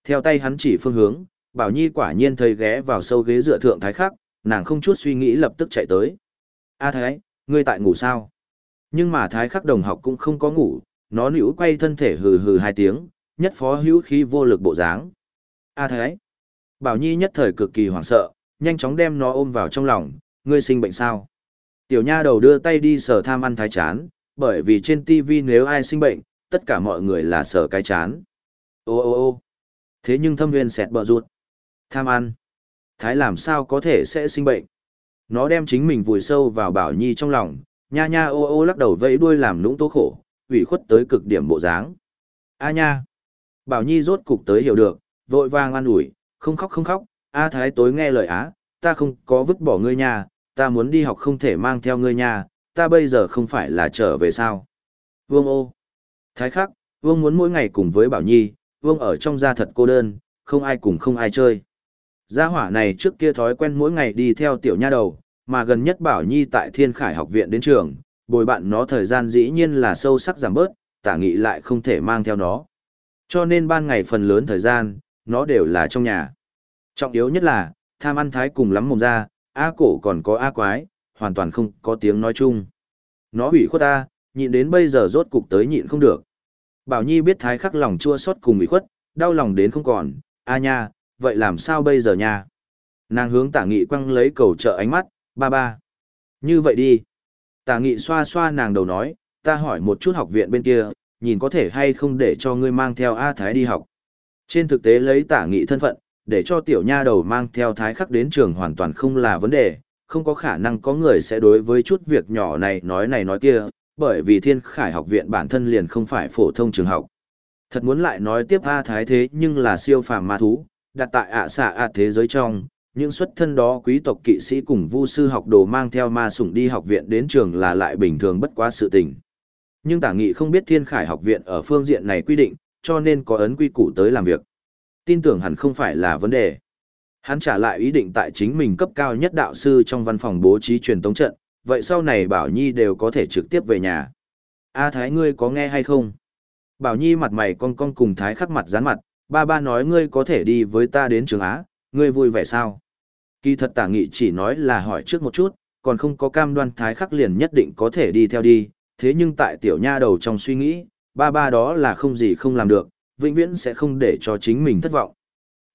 Theo tay hắn chỉ phương hướng, Bảo Nhi quả nhiên thấy ghé vào sâu ghế dựa thượng thái khắc, nàng không chút suy nghĩ lập tức chạy tới. A Thái, ngươi tại ngủ sao? Nhưng mà Thái khắc đồng học cũng không có ngủ, nó nữ quay thân thể hừ hừ hai tiếng, nhất phó hữu khí vô lực bộ dáng. A Thái. Bảo Nhi nhất thời cực kỳ hoảng sợ, nhanh chóng đem nó ôm vào trong lòng, ngươi sinh bệnh sao? Tiểu nha đầu đưa tay đi sờ tham ăn thái chán, bởi vì trên TV nếu ai sinh bệnh, tất cả mọi người là sờ cái chán. Ô ô ô thế nhưng thâm viên sẹt bờ ruột. Tham ăn. Thái làm sao có thể sẽ sinh bệnh. Nó đem chính mình vùi sâu vào bảo nhi trong lòng, nha nha ô ô lắc đầu vẫy đuôi làm nũng tố khổ, ủy khuất tới cực điểm bộ dáng. A nha. Bảo nhi rốt cục tới hiểu được, vội vàng an ủi, không khóc không khóc, A thái tối nghe lời á, ta không có vứt bỏ ngươi nha, ta muốn đi học không thể mang theo ngươi nha, ta bây giờ không phải là trở về sao. Vương ô. Thái khắc, Vương muốn mỗi ngày cùng với Bảo Nhi, Vương ở trong gia thật cô đơn, không ai cùng không ai chơi. Gia hỏa này trước kia thói quen mỗi ngày đi theo tiểu nha đầu, mà gần nhất Bảo Nhi tại Thiên Khải học viện đến trường, bồi bạn nó thời gian dĩ nhiên là sâu sắc giảm bớt, tả nghị lại không thể mang theo nó. Cho nên ban ngày phần lớn thời gian, nó đều là trong nhà. Trọng yếu nhất là, tham ăn thái cùng lắm mồm ra, A cổ còn có A quái, hoàn toàn không có tiếng nói chung. Nó hủy khuất ta, nhịn đến bây giờ rốt cục tới nhịn không được. Bảo Nhi biết thái khắc lòng chua xót cùng ủy khuất, đau lòng đến không còn, a nha, vậy làm sao bây giờ nha? Nàng hướng tả nghị quăng lấy cầu trợ ánh mắt, ba ba. Như vậy đi. Tả nghị xoa xoa nàng đầu nói, ta hỏi một chút học viện bên kia, nhìn có thể hay không để cho ngươi mang theo A Thái đi học. Trên thực tế lấy tả nghị thân phận, để cho tiểu nha đầu mang theo Thái khắc đến trường hoàn toàn không là vấn đề, không có khả năng có người sẽ đối với chút việc nhỏ này nói này nói kia, bởi vì thiên khải học viện bản thân liền không phải phổ thông trường học. Thật muốn lại nói tiếp A Thái thế nhưng là siêu phàm ma thú, đặt tại ạ xạ ạ thế giới trong, những xuất thân đó quý tộc kỵ sĩ cùng vu sư học đồ mang theo ma sủng đi học viện đến trường là lại bình thường bất quá sự tình. Nhưng tả nghị không biết thiên khải học viện ở phương diện này quy định, cho nên có ấn quy củ tới làm việc. Tin tưởng hẳn không phải là vấn đề. Hắn trả lại ý định tại chính mình cấp cao nhất đạo sư trong văn phòng bố trí truyền tống trận, vậy sau này Bảo Nhi đều có thể trực tiếp về nhà. A Thái ngươi có nghe hay không? Bảo Nhi mặt mày cong cong cùng Thái khắc mặt dán mặt, ba ba nói ngươi có thể đi với ta đến trường Á, ngươi vui vẻ sao? Kỳ thật tả nghị chỉ nói là hỏi trước một chút, còn không có cam đoan thái khắc liền nhất định có thể đi theo đi, thế nhưng tại tiểu nha đầu trong suy nghĩ, ba ba đó là không gì không làm được, vĩnh viễn sẽ không để cho chính mình thất vọng.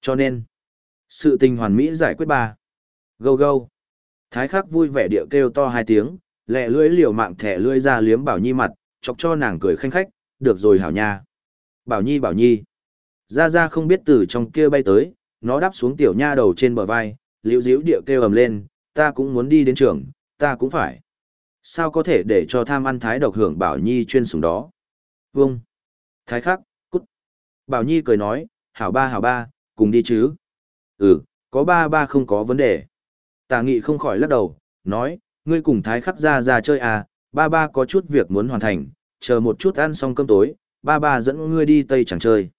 Cho nên, sự tình hoàn mỹ giải quyết ba. Gâu gâu. Thái khắc vui vẻ địa kêu to hai tiếng, lẹ lưỡi liều mạng thẻ lưỡi ra liếm Bảo Nhi mặt, chọc cho nàng cười khanh khách, được rồi hảo nha. Bảo Nhi Bảo Nhi. Ra Ra không biết từ trong kia bay tới, nó đáp xuống tiểu nha đầu trên bờ vai, liễu diễu điệu kêu ầm lên, ta cũng muốn đi đến trường, ta cũng phải. Sao có thể để cho tham ăn thái độc hưởng Bảo Nhi chuyên sủng đó? Vâng. Thái khắc, cút. Bảo Nhi cười nói, hảo ba hảo ba, cùng đi chứ. Ừ, có ba ba không có vấn đề. Tà nghị không khỏi lắc đầu, nói, ngươi cùng thái khắc ra ra chơi à, ba ba có chút việc muốn hoàn thành, chờ một chút ăn xong cơm tối, ba ba dẫn ngươi đi Tây chẳng chơi.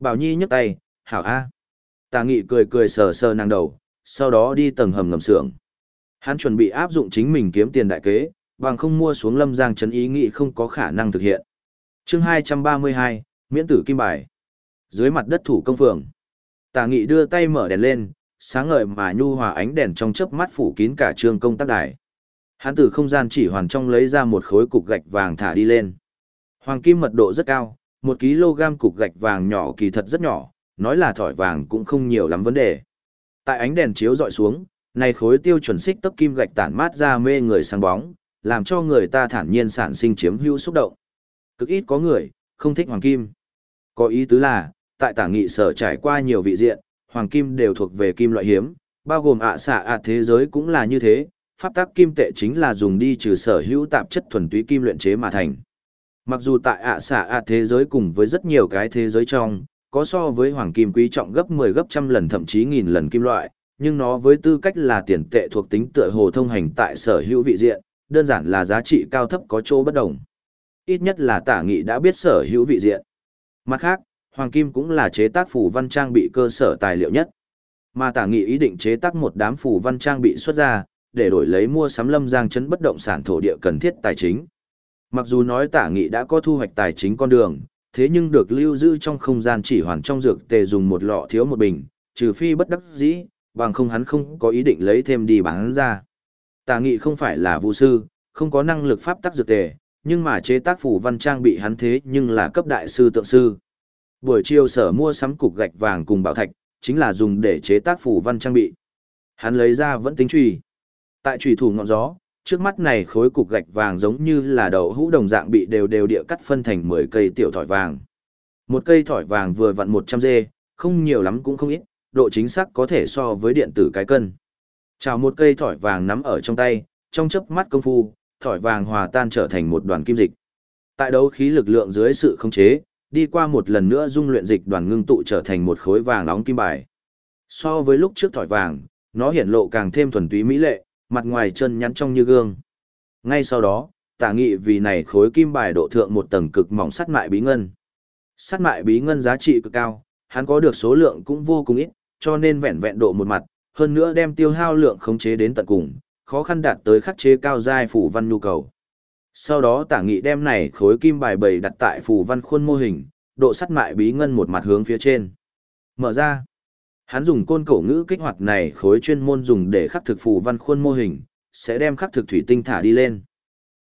Bảo Nhi nhấc tay, hảo a. Tà nghị cười cười sờ sờ nàng đầu, sau đó đi tầng hầm ngầm xưởng. Hắn chuẩn bị áp dụng chính mình kiếm tiền đại kế, bằng không mua xuống lâm giang chấn ý nghĩ không có khả năng thực hiện. chương 232, miễn tử kim bài. Dưới mặt đất thủ công phường. Tà nghị đưa tay mở đèn lên, sáng ngời mà nhu hòa ánh đèn trong chớp mắt phủ kín cả trường công tác đài. Hắn từ không gian chỉ hoàn trong lấy ra một khối cục gạch vàng thả đi lên. Hoàng kim mật độ rất cao, một kg cục gạch vàng nhỏ kỳ thật rất nhỏ, nói là thỏi vàng cũng không nhiều lắm vấn đề. Tại ánh đèn chiếu dọi xuống, này khối tiêu chuẩn xích tấp kim gạch tản mát ra mê người sáng bóng, làm cho người ta thản nhiên sản sinh chiếm hữu xúc động. Cực ít có người, không thích hoàng kim. Có ý tứ là, tại tả nghị sở trải qua nhiều vị diện, hoàng kim đều thuộc về kim loại hiếm, bao gồm ạ xạ ạ thế giới cũng là như thế, pháp tắc kim tệ chính là dùng đi trừ sở hữu tạp chất thuần túy kim luyện chế mà thành. Mặc dù tại ạ xạ ạ thế giới cùng với rất nhiều cái thế giới trong, có so với hoàng kim quý trọng gấp 10 gấp trăm lần thậm chí nghìn lần kim loại, nhưng nó với tư cách là tiền tệ thuộc tính tựa hồ thông hành tại sở hữu vị diện, đơn giản là giá trị cao thấp có chỗ bất đồng. Ít nhất là tả nghị đã biết sở hữu vị diện. Mặt khác, hoàng kim cũng là chế tác phủ văn trang bị cơ sở tài liệu nhất. Mà tả nghị ý định chế tác một đám phủ văn trang bị xuất ra, để đổi lấy mua sắm lâm giang chấn bất động sản thổ địa cần thiết tài chính. Mặc dù nói tả nghị đã có thu hoạch tài chính con đường, thế nhưng được lưu giữ trong không gian chỉ hoàn trong dược tề dùng một lọ thiếu một bình, trừ phi bất đắc dĩ, bằng không hắn không có ý định lấy thêm đi bán ra. Tả nghị không phải là vũ sư, không có năng lực pháp tác dược tề, nhưng mà chế tác phủ văn trang bị hắn thế nhưng là cấp đại sư tượng sư. Buổi chiều sở mua sắm cục gạch vàng cùng bảo thạch, chính là dùng để chế tác phủ văn trang bị. Hắn lấy ra vẫn tính trùy. Tại trùy thủ ngọn gió, trước mắt này khối cục gạch vàng giống như là đầu hũ đồng dạng bị đều đều địa cắt phân thành 10 cây tiểu thỏi vàng. Một cây thỏi vàng vừa vặn 100 dê, không nhiều lắm cũng không ít, độ chính xác có thể so với điện tử cái cân. Chào một cây thỏi vàng nắm ở trong tay, trong chớp mắt công phu, thỏi vàng hòa tan trở thành một đoàn kim dịch. Tại đấu khí lực lượng dưới sự khống chế, đi qua một lần nữa dung luyện dịch đoàn ngưng tụ trở thành một khối vàng nóng kim bài. So với lúc trước thỏi vàng, nó hiển lộ càng thêm thuần túy mỹ lệ, mặt ngoài chân nhắn trong như gương. Ngay sau đó, tả nghị vì này khối kim bài độ thượng một tầng cực mỏng sắt mại bí ngân. Sắt mại bí ngân giá trị cực cao, hắn có được số lượng cũng vô cùng ít, cho nên vẹn vẹn độ một mặt, hơn nữa đem tiêu hao lượng khống chế đến tận cùng, khó khăn đạt tới khắc chế cao giai phủ văn nhu cầu. Sau đó tả nghị đem này khối kim bài bầy đặt tại phủ văn khuôn mô hình, độ sắt mại bí ngân một mặt hướng phía trên. Mở ra. Hắn dùng côn cổ ngữ kích hoạt này khối chuyên môn dùng để khắc thực phù văn khuôn mô hình, sẽ đem khắc thực thủy tinh thả đi lên.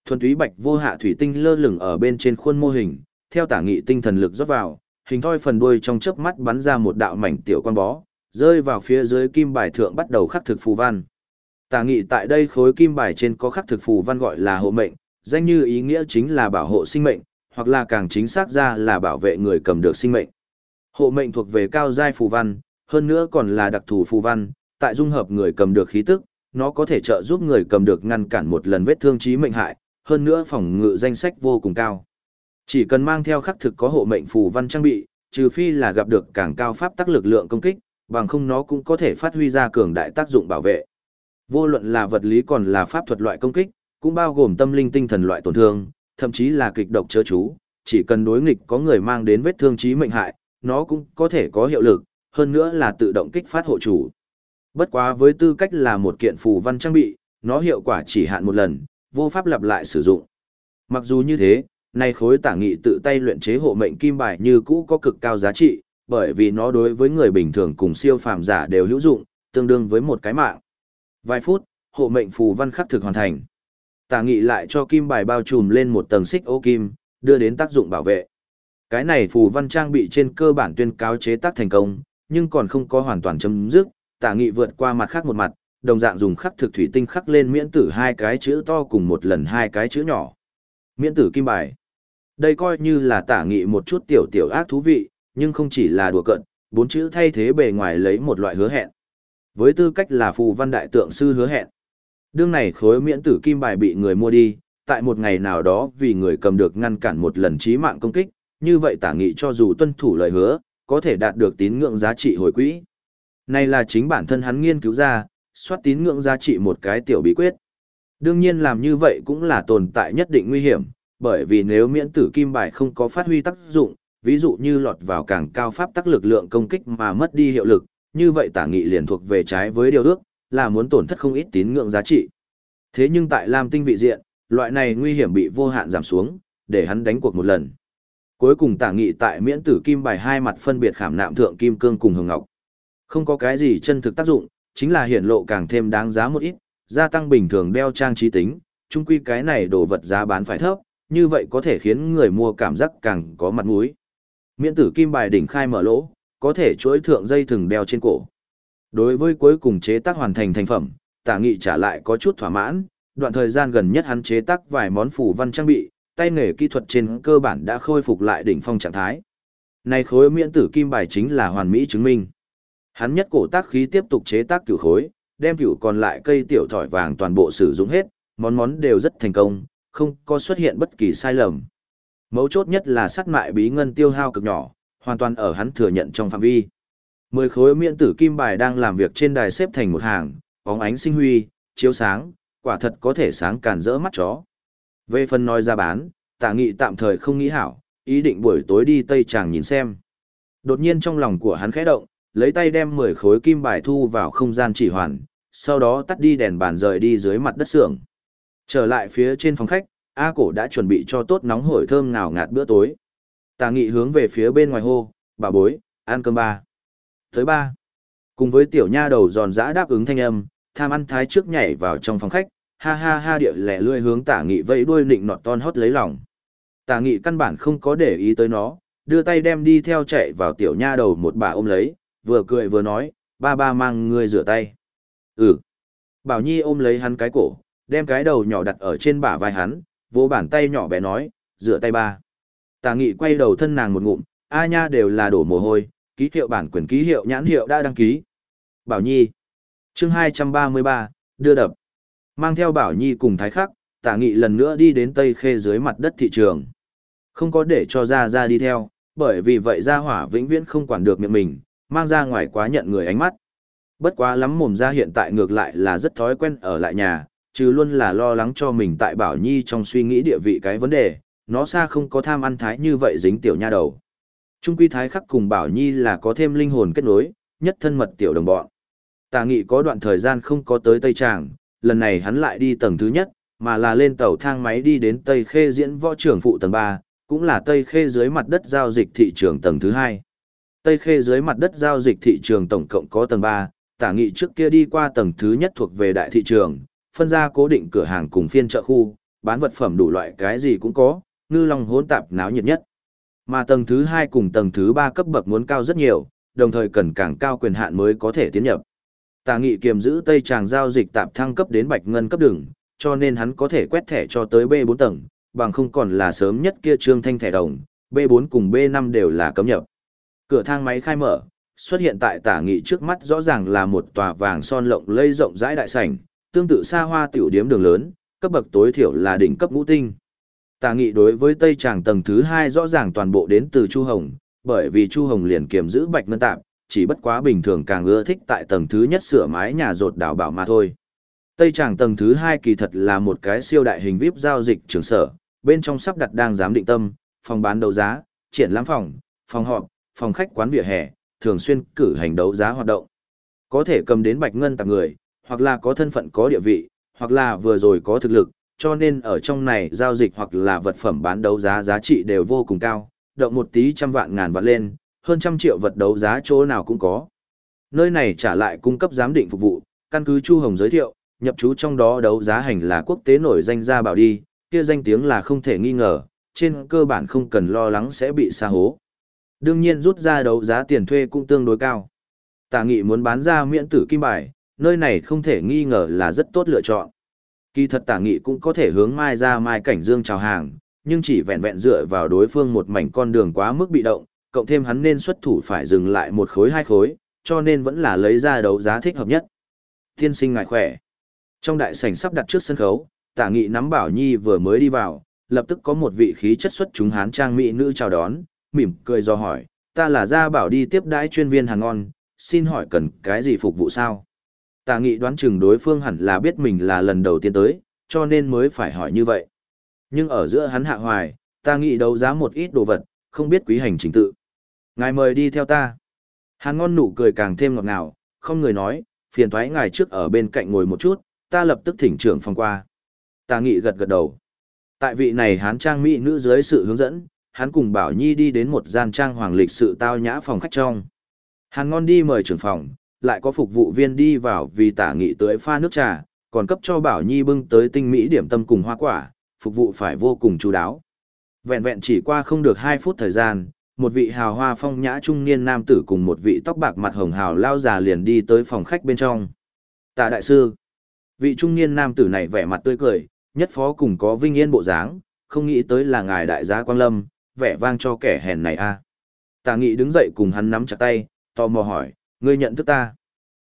Thuần túy bạch vô hạ thủy tinh lơ lửng ở bên trên khuôn mô hình, theo tả nghị tinh thần lực rót vào, hình thoi phần đuôi trong chớp mắt bắn ra một đạo mảnh tiểu quan bó, rơi vào phía dưới kim bài thượng bắt đầu khắc thực phù văn. Tả nghị tại đây khối kim bài trên có khắc thực phù văn gọi là hộ mệnh, danh như ý nghĩa chính là bảo hộ sinh mệnh, hoặc là càng chính xác ra là bảo vệ người cầm được sinh mệnh. Hộ mệnh thuộc về cao giai phù văn, hơn nữa còn là đặc thù phù văn, tại dung hợp người cầm được khí tức, nó có thể trợ giúp người cầm được ngăn cản một lần vết thương chí mệnh hại, hơn nữa phòng ngự danh sách vô cùng cao. Chỉ cần mang theo khắc thực có hộ mệnh phù văn trang bị, trừ phi là gặp được càng cao pháp tác lực lượng công kích, bằng không nó cũng có thể phát huy ra cường đại tác dụng bảo vệ. Vô luận là vật lý còn là pháp thuật loại công kích, cũng bao gồm tâm linh tinh thần loại tổn thương, thậm chí là kịch độc chớ chú, chỉ cần đối nghịch có người mang đến vết thương chí mệnh hại, nó cũng có thể có hiệu lực, hơn nữa là tự động kích phát hộ chủ. Bất quá với tư cách là một kiện phù văn trang bị, nó hiệu quả chỉ hạn một lần, vô pháp lặp lại sử dụng. Mặc dù như thế, nay khối tả nghị tự tay luyện chế hộ mệnh kim bài như cũ có cực cao giá trị, bởi vì nó đối với người bình thường cùng siêu phàm giả đều hữu dụng, tương đương với một cái mạng. Vài phút, hộ mệnh phù văn khắc thực hoàn thành. Tả nghị lại cho kim bài bao trùm lên một tầng xích ô kim, đưa đến tác dụng bảo vệ. Cái này phù văn trang bị trên cơ bản tuyên cáo chế tác thành công, nhưng còn không có hoàn toàn chấm dứt, tả nghị vượt qua mặt khác một mặt, đồng dạng dùng khắc thực thủy tinh khắc lên miễn tử hai cái chữ to cùng một lần hai cái chữ nhỏ. Miễn tử kim bài. Đây coi như là tả nghị một chút tiểu tiểu ác thú vị, nhưng không chỉ là đùa cận, bốn chữ thay thế bề ngoài lấy một loại hứa hẹn. Với tư cách là phù văn đại tượng sư hứa hẹn. Đương này khối miễn tử kim bài bị người mua đi, tại một ngày nào đó vì người cầm được ngăn cản một lần chí mạng công kích, như vậy tả nghị cho dù tuân thủ lời hứa, có thể đạt được tín ngưỡng giá trị hồi quỹ. Này là chính bản thân hắn nghiên cứu ra, soát tín ngưỡng giá trị một cái tiểu bí quyết. Đương nhiên làm như vậy cũng là tồn tại nhất định nguy hiểm, bởi vì nếu miễn tử kim bài không có phát huy tác dụng, ví dụ như lọt vào càng cao pháp tắc lực lượng công kích mà mất đi hiệu lực, như vậy tả nghị liền thuộc về trái với điều ước, là muốn tổn thất không ít tín ngưỡng giá trị. Thế nhưng tại Lam Tinh vị diện, loại này nguy hiểm bị vô hạn giảm xuống, để hắn đánh cuộc một lần. Cuối cùng tả nghị tại miễn tử kim bài hai mặt phân biệt khảm nạm thượng kim cương cùng hồng ngọc. Không có cái gì chân thực tác dụng, chính là hiển lộ càng thêm đáng giá một ít, gia tăng bình thường đeo trang trí tính, chung quy cái này đồ vật giá bán phải thấp, như vậy có thể khiến người mua cảm giác càng có mặt mũi. Miễn tử kim bài đỉnh khai mở lỗ, có thể chuỗi thượng dây thừng đeo trên cổ. Đối với cuối cùng chế tác hoàn thành thành phẩm, tả nghị trả lại có chút thỏa mãn, đoạn thời gian gần nhất hắn chế tác vài món phủ văn trang bị, tay nghề kỹ thuật trên cơ bản đã khôi phục lại đỉnh phong trạng thái. Này khối miễn tử kim bài chính là hoàn mỹ chứng minh. Hắn nhất cổ tác khí tiếp tục chế tác cửu khối, đem cửu còn lại cây tiểu thỏi vàng toàn bộ sử dụng hết, món món đều rất thành công, không có xuất hiện bất kỳ sai lầm. Mấu chốt nhất là sát mại bí ngân tiêu hao cực nhỏ, hoàn toàn ở hắn thừa nhận trong phạm vi. Mười khối miễn tử kim bài đang làm việc trên đài xếp thành một hàng, bóng ánh sinh huy, chiếu sáng, quả thật có thể sáng càn rỡ mắt chó. Về phần nói ra bán, tạ nghị tạm thời không nghĩ hảo, ý định buổi tối đi Tây Tràng nhìn xem. Đột nhiên trong lòng của hắn khẽ động, lấy tay đem 10 khối kim bài thu vào không gian chỉ hoàn, sau đó tắt đi đèn bàn rời đi dưới mặt đất xưởng. Trở lại phía trên phòng khách, A cổ đã chuẩn bị cho tốt nóng hổi thơm ngào ngạt bữa tối. Tà nghị hướng về phía bên ngoài hô, bà bối, ăn cơm ba. Tới ba. Cùng với tiểu nha đầu giòn giã đáp ứng thanh âm, tham ăn thái trước nhảy vào trong phòng khách, ha ha ha địa lẻ lươi hướng tả nghị vẫy đuôi nịnh nọt ton hót lấy lòng. Tả nghị căn bản không có để ý tới nó, đưa tay đem đi theo chạy vào tiểu nha đầu một bà ôm lấy, vừa cười vừa nói, ba ba mang ngươi rửa tay. Ừ. Bảo Nhi ôm lấy hắn cái cổ, đem cái đầu nhỏ đặt ở trên bả vai hắn, vỗ bàn tay nhỏ bé nói, rửa tay ba. Tà nghị quay đầu thân nàng một ngụm, a nha đều là đổ mồ hôi, ký hiệu bản quyền ký hiệu nhãn hiệu đã đăng ký. Bảo Nhi. chương 233, đưa đập. Mang theo Bảo Nhi cùng Thái Khắc, tả nghị lần nữa đi đến Tây Khê dưới mặt đất thị trường. Không có để cho ra ra đi theo, bởi vì vậy ra hỏa vĩnh viễn không quản được miệng mình, mang ra ngoài quá nhận người ánh mắt. Bất quá lắm mồm ra hiện tại ngược lại là rất thói quen ở lại nhà, chứ luôn là lo lắng cho mình tại Bảo Nhi trong suy nghĩ địa vị cái vấn đề, nó xa không có tham ăn thái như vậy dính tiểu nha đầu. Trung quy thái khắc cùng Bảo Nhi là có thêm linh hồn kết nối, nhất thân mật tiểu đồng bọn. Tà nghị có đoạn thời gian không có tới Tây Tràng, lần này hắn lại đi tầng thứ nhất, mà là lên tàu thang máy đi đến Tây Khê diễn võ trưởng phụ tầng 3, cũng là Tây Khê dưới mặt đất giao dịch thị trường tầng thứ 2. Tây Khê dưới mặt đất giao dịch thị trường tổng cộng có tầng 3, tả nghị trước kia đi qua tầng thứ nhất thuộc về đại thị trường, phân ra cố định cửa hàng cùng phiên chợ khu, bán vật phẩm đủ loại cái gì cũng có, ngư long hỗn tạp náo nhiệt nhất. Mà tầng thứ 2 cùng tầng thứ 3 cấp bậc muốn cao rất nhiều, đồng thời cần càng cao quyền hạn mới có thể tiến nhập. Tà nghị kiềm giữ Tây Tràng giao dịch tạp thăng cấp đến bạch ngân cấp đường, cho nên hắn có thể quét thẻ cho tới B4 tầng, bằng không còn là sớm nhất kia trương thanh thẻ đồng, B4 cùng B5 đều là cấm nhập. Cửa thang máy khai mở, xuất hiện tại tả nghị trước mắt rõ ràng là một tòa vàng son lộng lây rộng rãi đại sảnh, tương tự xa hoa tiểu điếm đường lớn, cấp bậc tối thiểu là đỉnh cấp ngũ tinh. Tả nghị đối với Tây Tràng tầng thứ hai rõ ràng toàn bộ đến từ Chu Hồng, bởi vì Chu Hồng liền kiềm giữ bạch ngân tạm, chỉ bất quá bình thường càng ưa thích tại tầng thứ nhất sửa mái nhà rột đảo bảo mà thôi. Tây Tràng tầng thứ hai kỳ thật là một cái siêu đại hình VIP giao dịch trường sở, bên trong sắp đặt đang giám định tâm, phòng bán đấu giá, triển lãm phòng, phòng họp, phòng khách quán vỉa hè, thường xuyên cử hành đấu giá hoạt động. Có thể cầm đến bạch ngân tặng người, hoặc là có thân phận có địa vị, hoặc là vừa rồi có thực lực, cho nên ở trong này giao dịch hoặc là vật phẩm bán đấu giá giá trị đều vô cùng cao, động một tí trăm vạn ngàn vạn lên, hơn trăm triệu vật đấu giá chỗ nào cũng có. Nơi này trả lại cung cấp giám định phục vụ, căn cứ Chu Hồng giới thiệu, nhập chú trong đó đấu giá hành là quốc tế nổi danh gia bảo đi, kia danh tiếng là không thể nghi ngờ, trên cơ bản không cần lo lắng sẽ bị xa hố. Đương nhiên rút ra đấu giá tiền thuê cũng tương đối cao. Tả nghị muốn bán ra miễn tử kim bài, nơi này không thể nghi ngờ là rất tốt lựa chọn. Kỳ thật tả nghị cũng có thể hướng mai ra mai cảnh dương chào hàng, nhưng chỉ vẹn vẹn dựa vào đối phương một mảnh con đường quá mức bị động, cộng thêm hắn nên xuất thủ phải dừng lại một khối hai khối, cho nên vẫn là lấy ra đấu giá thích hợp nhất. Tiên sinh ngài khỏe. Trong đại sảnh sắp đặt trước sân khấu, tả nghị nắm bảo nhi vừa mới đi vào, lập tức có một vị khí chất xuất chúng hán trang mỹ nữ chào đón, mỉm cười do hỏi, ta là gia bảo đi tiếp đãi chuyên viên hàng ngon, xin hỏi cần cái gì phục vụ sao? Tả nghị đoán chừng đối phương hẳn là biết mình là lần đầu tiên tới, cho nên mới phải hỏi như vậy. Nhưng ở giữa hắn hạ hoài, ta nghĩ đấu giá một ít đồ vật, không biết quý hành trình tự. Ngài mời đi theo ta. Hàn ngon nụ cười càng thêm ngọt ngào, không người nói, phiền thoái ngài trước ở bên cạnh ngồi một chút, ta lập tức thỉnh trưởng phòng qua. Tà nghị gật gật đầu. Tại vị này hán trang mỹ nữ dưới sự hướng dẫn, hắn cùng Bảo Nhi đi đến một gian trang hoàng lịch sự tao nhã phòng khách trong. Hàn ngon đi mời trưởng phòng, lại có phục vụ viên đi vào vì tả nghị tới pha nước trà, còn cấp cho Bảo Nhi bưng tới tinh mỹ điểm tâm cùng hoa quả, phục vụ phải vô cùng chú đáo. Vẹn vẹn chỉ qua không được 2 phút thời gian, một vị hào hoa phong nhã trung niên nam tử cùng một vị tóc bạc mặt hồng hào lao già liền đi tới phòng khách bên trong. Tạ đại sư, vị trung niên nam tử này vẻ mặt tươi cười, nhất phó cùng có vinh yên bộ dáng, không nghĩ tới là ngài đại gia Quang Lâm, vẻ vang cho kẻ hèn này a. À. Tạ Nghị đứng dậy cùng hắn nắm chặt tay, tò mò hỏi, ngươi nhận thức ta?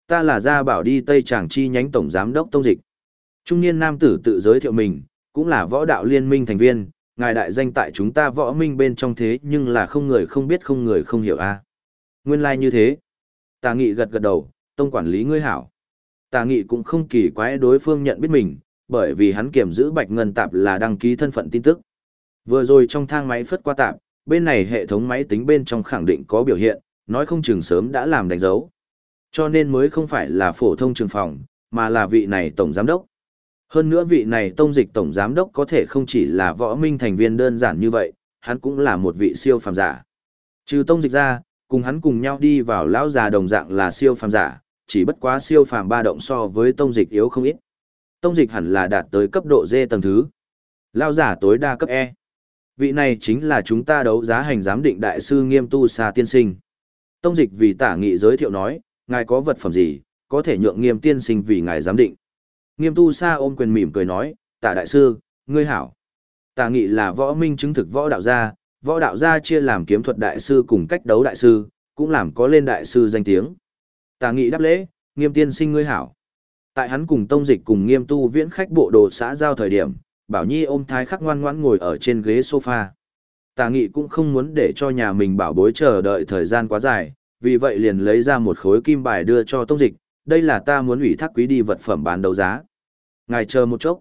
Ta là gia bảo đi Tây Tràng chi nhánh tổng giám đốc tông dịch. Trung niên nam tử tự giới thiệu mình, cũng là võ đạo liên minh thành viên, ngài đại danh tại chúng ta võ minh bên trong thế nhưng là không người không biết không người không hiểu a. À? Nguyên lai như thế. Tà Nghị gật gật đầu, tông quản lý ngươi hảo. Tà Nghị cũng không kỳ quái đối phương nhận biết mình, bởi vì hắn kiểm giữ Bạch Ngân Tạp là đăng ký thân phận tin tức. Vừa rồi trong thang máy phất qua tạp, bên này hệ thống máy tính bên trong khẳng định có biểu hiện, nói không chừng sớm đã làm đánh dấu. Cho nên mới không phải là phổ thông trường phòng, mà là vị này tổng giám đốc. Hơn nữa vị này tông dịch tổng giám đốc có thể không chỉ là võ minh thành viên đơn giản như vậy, hắn cũng là một vị siêu phàm giả. Trừ tông dịch ra, cùng hắn cùng nhau đi vào lão già đồng dạng là siêu phàm giả, chỉ bất quá siêu phàm ba động so với tông dịch yếu không ít. Tông dịch hẳn là đạt tới cấp độ D tầng thứ. Lão giả tối đa cấp E. Vị này chính là chúng ta đấu giá hành giám định đại sư nghiêm tu sa tiên sinh. Tông dịch vì tả nghị giới thiệu nói, ngài có vật phẩm gì, có thể nhượng nghiêm tiên sinh vì ngài giám định. Nghiêm tu sa ôm quyền mỉm cười nói, tả đại sư, ngươi hảo. Tả nghị là võ minh chứng thực võ đạo gia, võ đạo gia chia làm kiếm thuật đại sư cùng cách đấu đại sư, cũng làm có lên đại sư danh tiếng. Tả nghị đáp lễ, nghiêm tiên sinh ngươi hảo. Tại hắn cùng tông dịch cùng nghiêm tu viễn khách bộ đồ xã giao thời điểm, Bảo Nhi ôm thái khắc ngoan ngoãn ngồi ở trên ghế sofa. Tà nghị cũng không muốn để cho nhà mình bảo bối chờ đợi thời gian quá dài, vì vậy liền lấy ra một khối kim bài đưa cho tông dịch, đây là ta muốn ủy thác quý đi vật phẩm bán đấu giá. Ngài chờ một chốc.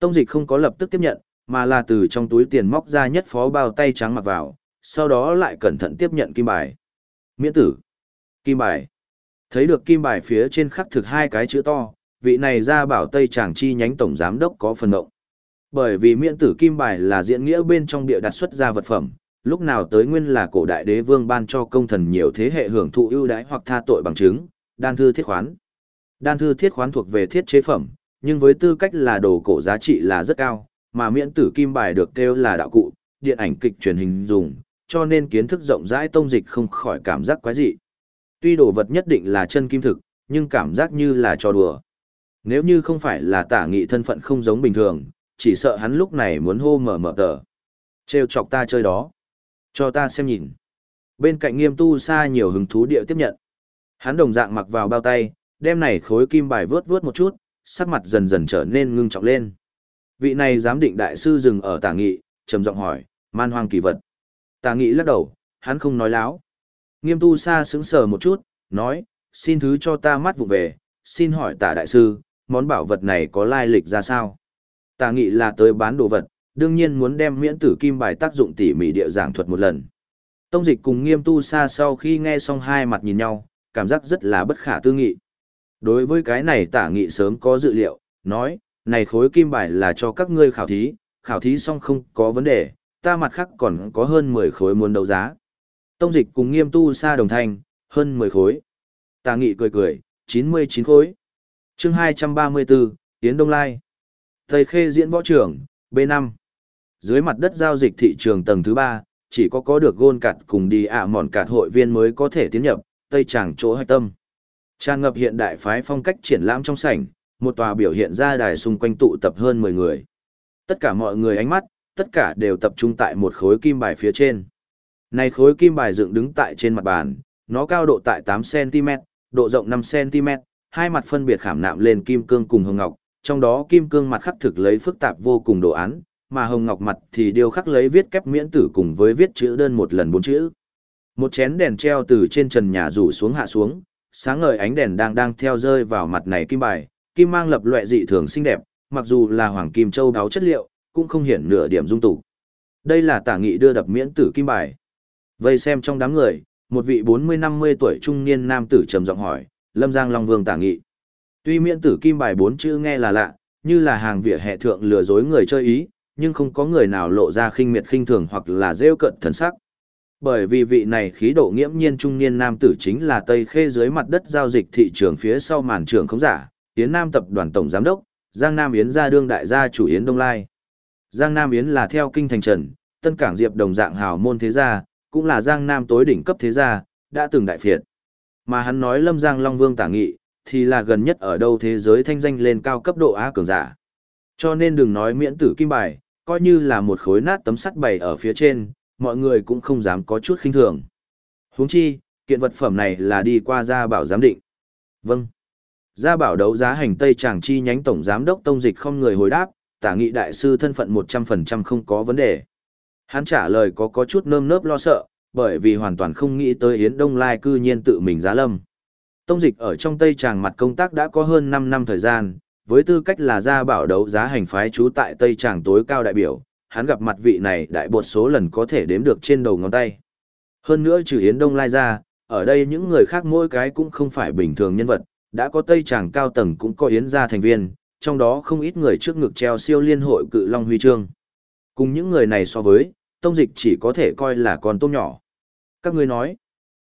Tông dịch không có lập tức tiếp nhận, mà là từ trong túi tiền móc ra nhất phó bao tay trắng mặc vào, sau đó lại cẩn thận tiếp nhận kim bài. Miễn tử. Kim bài. Thấy được kim bài phía trên khắc thực hai cái chữ to, vị này ra bảo Tây Tràng chi nhánh tổng giám đốc có phần động. Bởi vì miễn tử kim bài là diễn nghĩa bên trong địa đặt xuất ra vật phẩm, lúc nào tới nguyên là cổ đại đế vương ban cho công thần nhiều thế hệ hưởng thụ ưu đãi hoặc tha tội bằng chứng, đan thư thiết khoán. Đan thư thiết khoán thuộc về thiết chế phẩm, nhưng với tư cách là đồ cổ giá trị là rất cao, mà miễn tử kim bài được kêu là đạo cụ, điện ảnh kịch truyền hình dùng, cho nên kiến thức rộng rãi tông dịch không khỏi cảm giác quái dị. Tuy đồ vật nhất định là chân kim thực, nhưng cảm giác như là trò đùa. Nếu như không phải là tả nghị thân phận không giống bình thường, chỉ sợ hắn lúc này muốn hô mở mở tờ. Trêu chọc ta chơi đó. Cho ta xem nhìn. Bên cạnh nghiêm tu xa nhiều hứng thú địa tiếp nhận. Hắn đồng dạng mặc vào bao tay, đem này khối kim bài vớt vớt một chút, sắc mặt dần dần trở nên ngưng trọng lên. Vị này giám định đại sư dừng ở tả nghị, trầm giọng hỏi, man hoang kỳ vật. Tả nghị lắc đầu, hắn không nói láo. Nghiêm tu sa sững sờ một chút, nói, xin thứ cho ta mắt vụ về, xin hỏi tả đại sư, món bảo vật này có lai lịch ra sao? Tả nghị là tới bán đồ vật, đương nhiên muốn đem miễn tử kim bài tác dụng tỉ mỉ địa giảng thuật một lần. Tông dịch cùng nghiêm tu sa sau khi nghe xong hai mặt nhìn nhau, cảm giác rất là bất khả tư nghị. Đối với cái này tả nghị sớm có dự liệu, nói, này khối kim bài là cho các ngươi khảo thí, khảo thí xong không có vấn đề, ta mặt khác còn có hơn 10 khối muốn đấu giá. Tông dịch cùng nghiêm tu sa đồng thanh, hơn 10 khối. Tả nghị cười cười, 99 khối. chương 234, Tiến Đông Lai. Tây Khê diễn võ trưởng, B5. Dưới mặt đất giao dịch thị trường tầng thứ 3, chỉ có có được gôn cặt cùng đi ạ mòn cạt hội viên mới có thể tiến nhập, Tây Tràng chỗ hạch tâm. Tràn ngập hiện đại phái phong cách triển lãm trong sảnh, một tòa biểu hiện ra đài xung quanh tụ tập hơn 10 người. Tất cả mọi người ánh mắt, tất cả đều tập trung tại một khối kim bài phía trên. Này khối kim bài dựng đứng tại trên mặt bàn, nó cao độ tại 8cm, độ rộng 5cm, hai mặt phân biệt khảm nạm lên kim cương cùng hồng ngọc, trong đó kim cương mặt khắc thực lấy phức tạp vô cùng đồ án, mà hồng ngọc mặt thì điêu khắc lấy viết kép miễn tử cùng với viết chữ đơn một lần bốn chữ. Một chén đèn treo từ trên trần nhà rủ xuống hạ xuống, sáng ngời ánh đèn đang đang theo rơi vào mặt này kim bài, kim mang lập loè dị thường xinh đẹp, mặc dù là hoàng kim châu đáo chất liệu, cũng không hiển nửa điểm dung tục. Đây là tả nghị đưa đập miễn tử kim bài. Vây xem trong đám người, một vị 40-50 tuổi trung niên nam tử trầm giọng hỏi, Lâm Giang Long Vương tả nghị. Tuy miễn tử kim bài bốn chữ nghe là lạ, như là hàng vỉa hè thượng lừa dối người chơi ý, nhưng không có người nào lộ ra khinh miệt khinh thường hoặc là rêu cận thần sắc. Bởi vì vị này khí độ nghiễm nhiên trung niên nam tử chính là Tây Khê dưới mặt đất giao dịch thị trường phía sau màn trường không giả, Yến Nam tập đoàn tổng giám đốc, Giang Nam Yến gia đương đại gia chủ Yến Đông Lai. Giang Nam Yến là theo kinh thành trần, tân cảng diệp đồng dạng hào môn thế gia, cũng là Giang Nam tối đỉnh cấp thế gia, đã từng đại phiệt. Mà hắn nói Lâm Giang Long Vương tả nghị, thì là gần nhất ở đâu thế giới thanh danh lên cao cấp độ á cường giả. Cho nên đừng nói miễn tử kim bài, coi như là một khối nát tấm sắt bày ở phía trên, mọi người cũng không dám có chút khinh thường. Huống chi, kiện vật phẩm này là đi qua gia bảo giám định. Vâng. Gia bảo đấu giá hành Tây Tràng chi nhánh tổng giám đốc tông dịch không người hồi đáp, tả nghị đại sư thân phận 100% không có vấn đề. Hắn trả lời có có chút nơm nớp lo sợ, bởi vì hoàn toàn không nghĩ tới Yến Đông Lai cư nhiên tự mình giá lâm. Tông dịch ở trong Tây Tràng mặt công tác đã có hơn 5 năm thời gian, với tư cách là gia bảo đấu giá hành phái trú tại Tây Tràng tối cao đại biểu, hắn gặp mặt vị này đại bột số lần có thể đếm được trên đầu ngón tay. Hơn nữa trừ Yến Đông Lai ra, ở đây những người khác mỗi cái cũng không phải bình thường nhân vật, đã có Tây Tràng cao tầng cũng có Yến gia thành viên, trong đó không ít người trước ngực treo siêu liên hội cự long huy chương. Cùng những người này so với, tông dịch chỉ có thể coi là con tôm nhỏ. Các ngươi nói,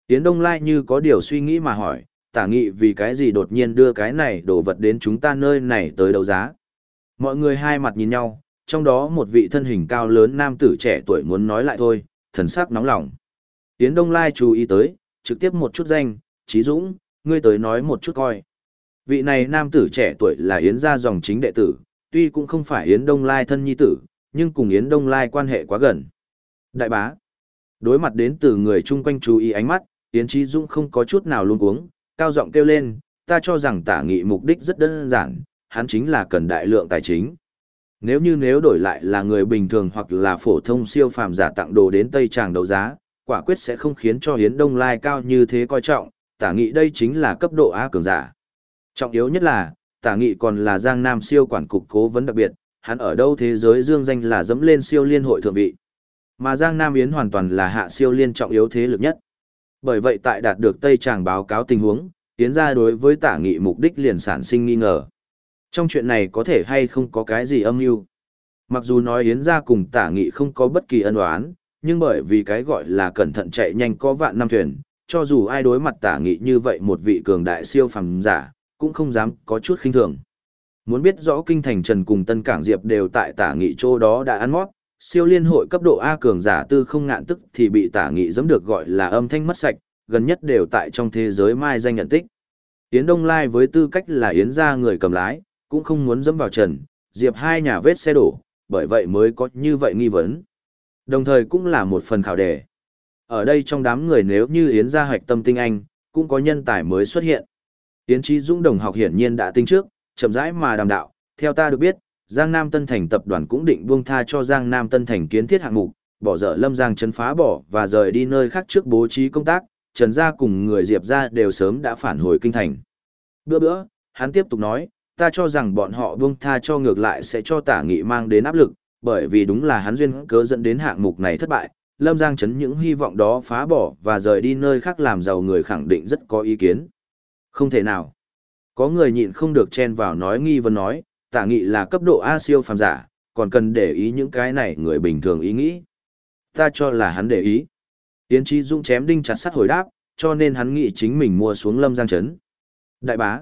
Yến Đông Lai như có điều suy nghĩ mà hỏi, tả nghị vì cái gì đột nhiên đưa cái này đồ vật đến chúng ta nơi này tới đấu giá. Mọi người hai mặt nhìn nhau, trong đó một vị thân hình cao lớn nam tử trẻ tuổi muốn nói lại thôi, thần sắc nóng lòng. Yến Đông Lai chú ý tới, trực tiếp một chút danh, chí Dũng, ngươi tới nói một chút coi. Vị này nam tử trẻ tuổi là Yến gia dòng chính đệ tử, tuy cũng không phải Yến Đông Lai thân nhi tử, nhưng cùng Yến Đông Lai quan hệ quá gần. Đại bá, đối mặt đến từ người chung quanh chú ý ánh mắt, Yến chí Dũng không có chút nào luôn cuống, cao giọng kêu lên, ta cho rằng tả nghị mục đích rất đơn giản, hắn chính là cần đại lượng tài chính. Nếu như nếu đổi lại là người bình thường hoặc là phổ thông siêu phàm giả tặng đồ đến Tây Tràng đấu giá, quả quyết sẽ không khiến cho Hiến Đông Lai cao như thế coi trọng, tả nghị đây chính là cấp độ A cường giả. Trọng yếu nhất là, tả nghị còn là Giang Nam siêu quản cục cố vấn đặc biệt, hắn ở đâu thế giới dương danh là dẫm lên siêu liên hội thượng vị. Mà Giang Nam Yến hoàn toàn là hạ siêu liên trọng yếu thế lực nhất. Bởi vậy tại đạt được Tây Tràng báo cáo tình huống, Yến ra đối với tả nghị mục đích liền sản sinh nghi ngờ. Trong chuyện này có thể hay không có cái gì âm mưu Mặc dù nói Yến gia cùng tả nghị không có bất kỳ ân oán, nhưng bởi vì cái gọi là cẩn thận chạy nhanh có vạn năm thuyền, cho dù ai đối mặt tả nghị như vậy một vị cường đại siêu phàm giả, cũng không dám có chút khinh thường. Muốn biết rõ kinh thành Trần cùng Tân Cảng Diệp đều tại tả nghị chỗ đó đã ăn mót, siêu liên hội cấp độ A cường giả tư không ngạn tức thì bị tả nghị giấm được gọi là âm thanh mất sạch, gần nhất đều tại trong thế giới mai danh nhận tích. Yến Đông Lai với tư cách là Yến gia người cầm lái, cũng không muốn dẫm vào trần, diệp hai nhà vết xe đổ, bởi vậy mới có như vậy nghi vấn. Đồng thời cũng là một phần khảo đề. Ở đây trong đám người nếu như Yến gia hoạch tâm tinh anh, cũng có nhân tài mới xuất hiện. Yến Trí Dũng đồng học hiển nhiên đã tính trước, chậm rãi mà đàm đạo, theo ta được biết, Giang Nam Tân Thành tập đoàn cũng định buông tha cho Giang Nam Tân Thành kiến thiết hạng mục, bỏ dở Lâm Giang chấn phá bỏ và rời đi nơi khác trước bố trí công tác, Trần gia cùng người Diệp gia đều sớm đã phản hồi kinh thành. Bữa bữa, hắn tiếp tục nói, ta cho rằng bọn họ buông tha cho ngược lại sẽ cho tả nghị mang đến áp lực, bởi vì đúng là hắn duyên cớ dẫn đến hạng mục này thất bại, Lâm Giang chấn những hy vọng đó phá bỏ và rời đi nơi khác làm giàu người khẳng định rất có ý kiến. Không thể nào. Có người nhịn không được chen vào nói nghi vấn nói, tả nghị là cấp độ A siêu phàm giả, còn cần để ý những cái này người bình thường ý nghĩ. Ta cho là hắn để ý. Tiến trí Dung chém đinh chặt sắt hồi đáp, cho nên hắn nghĩ chính mình mua xuống lâm giang chấn. Đại bá.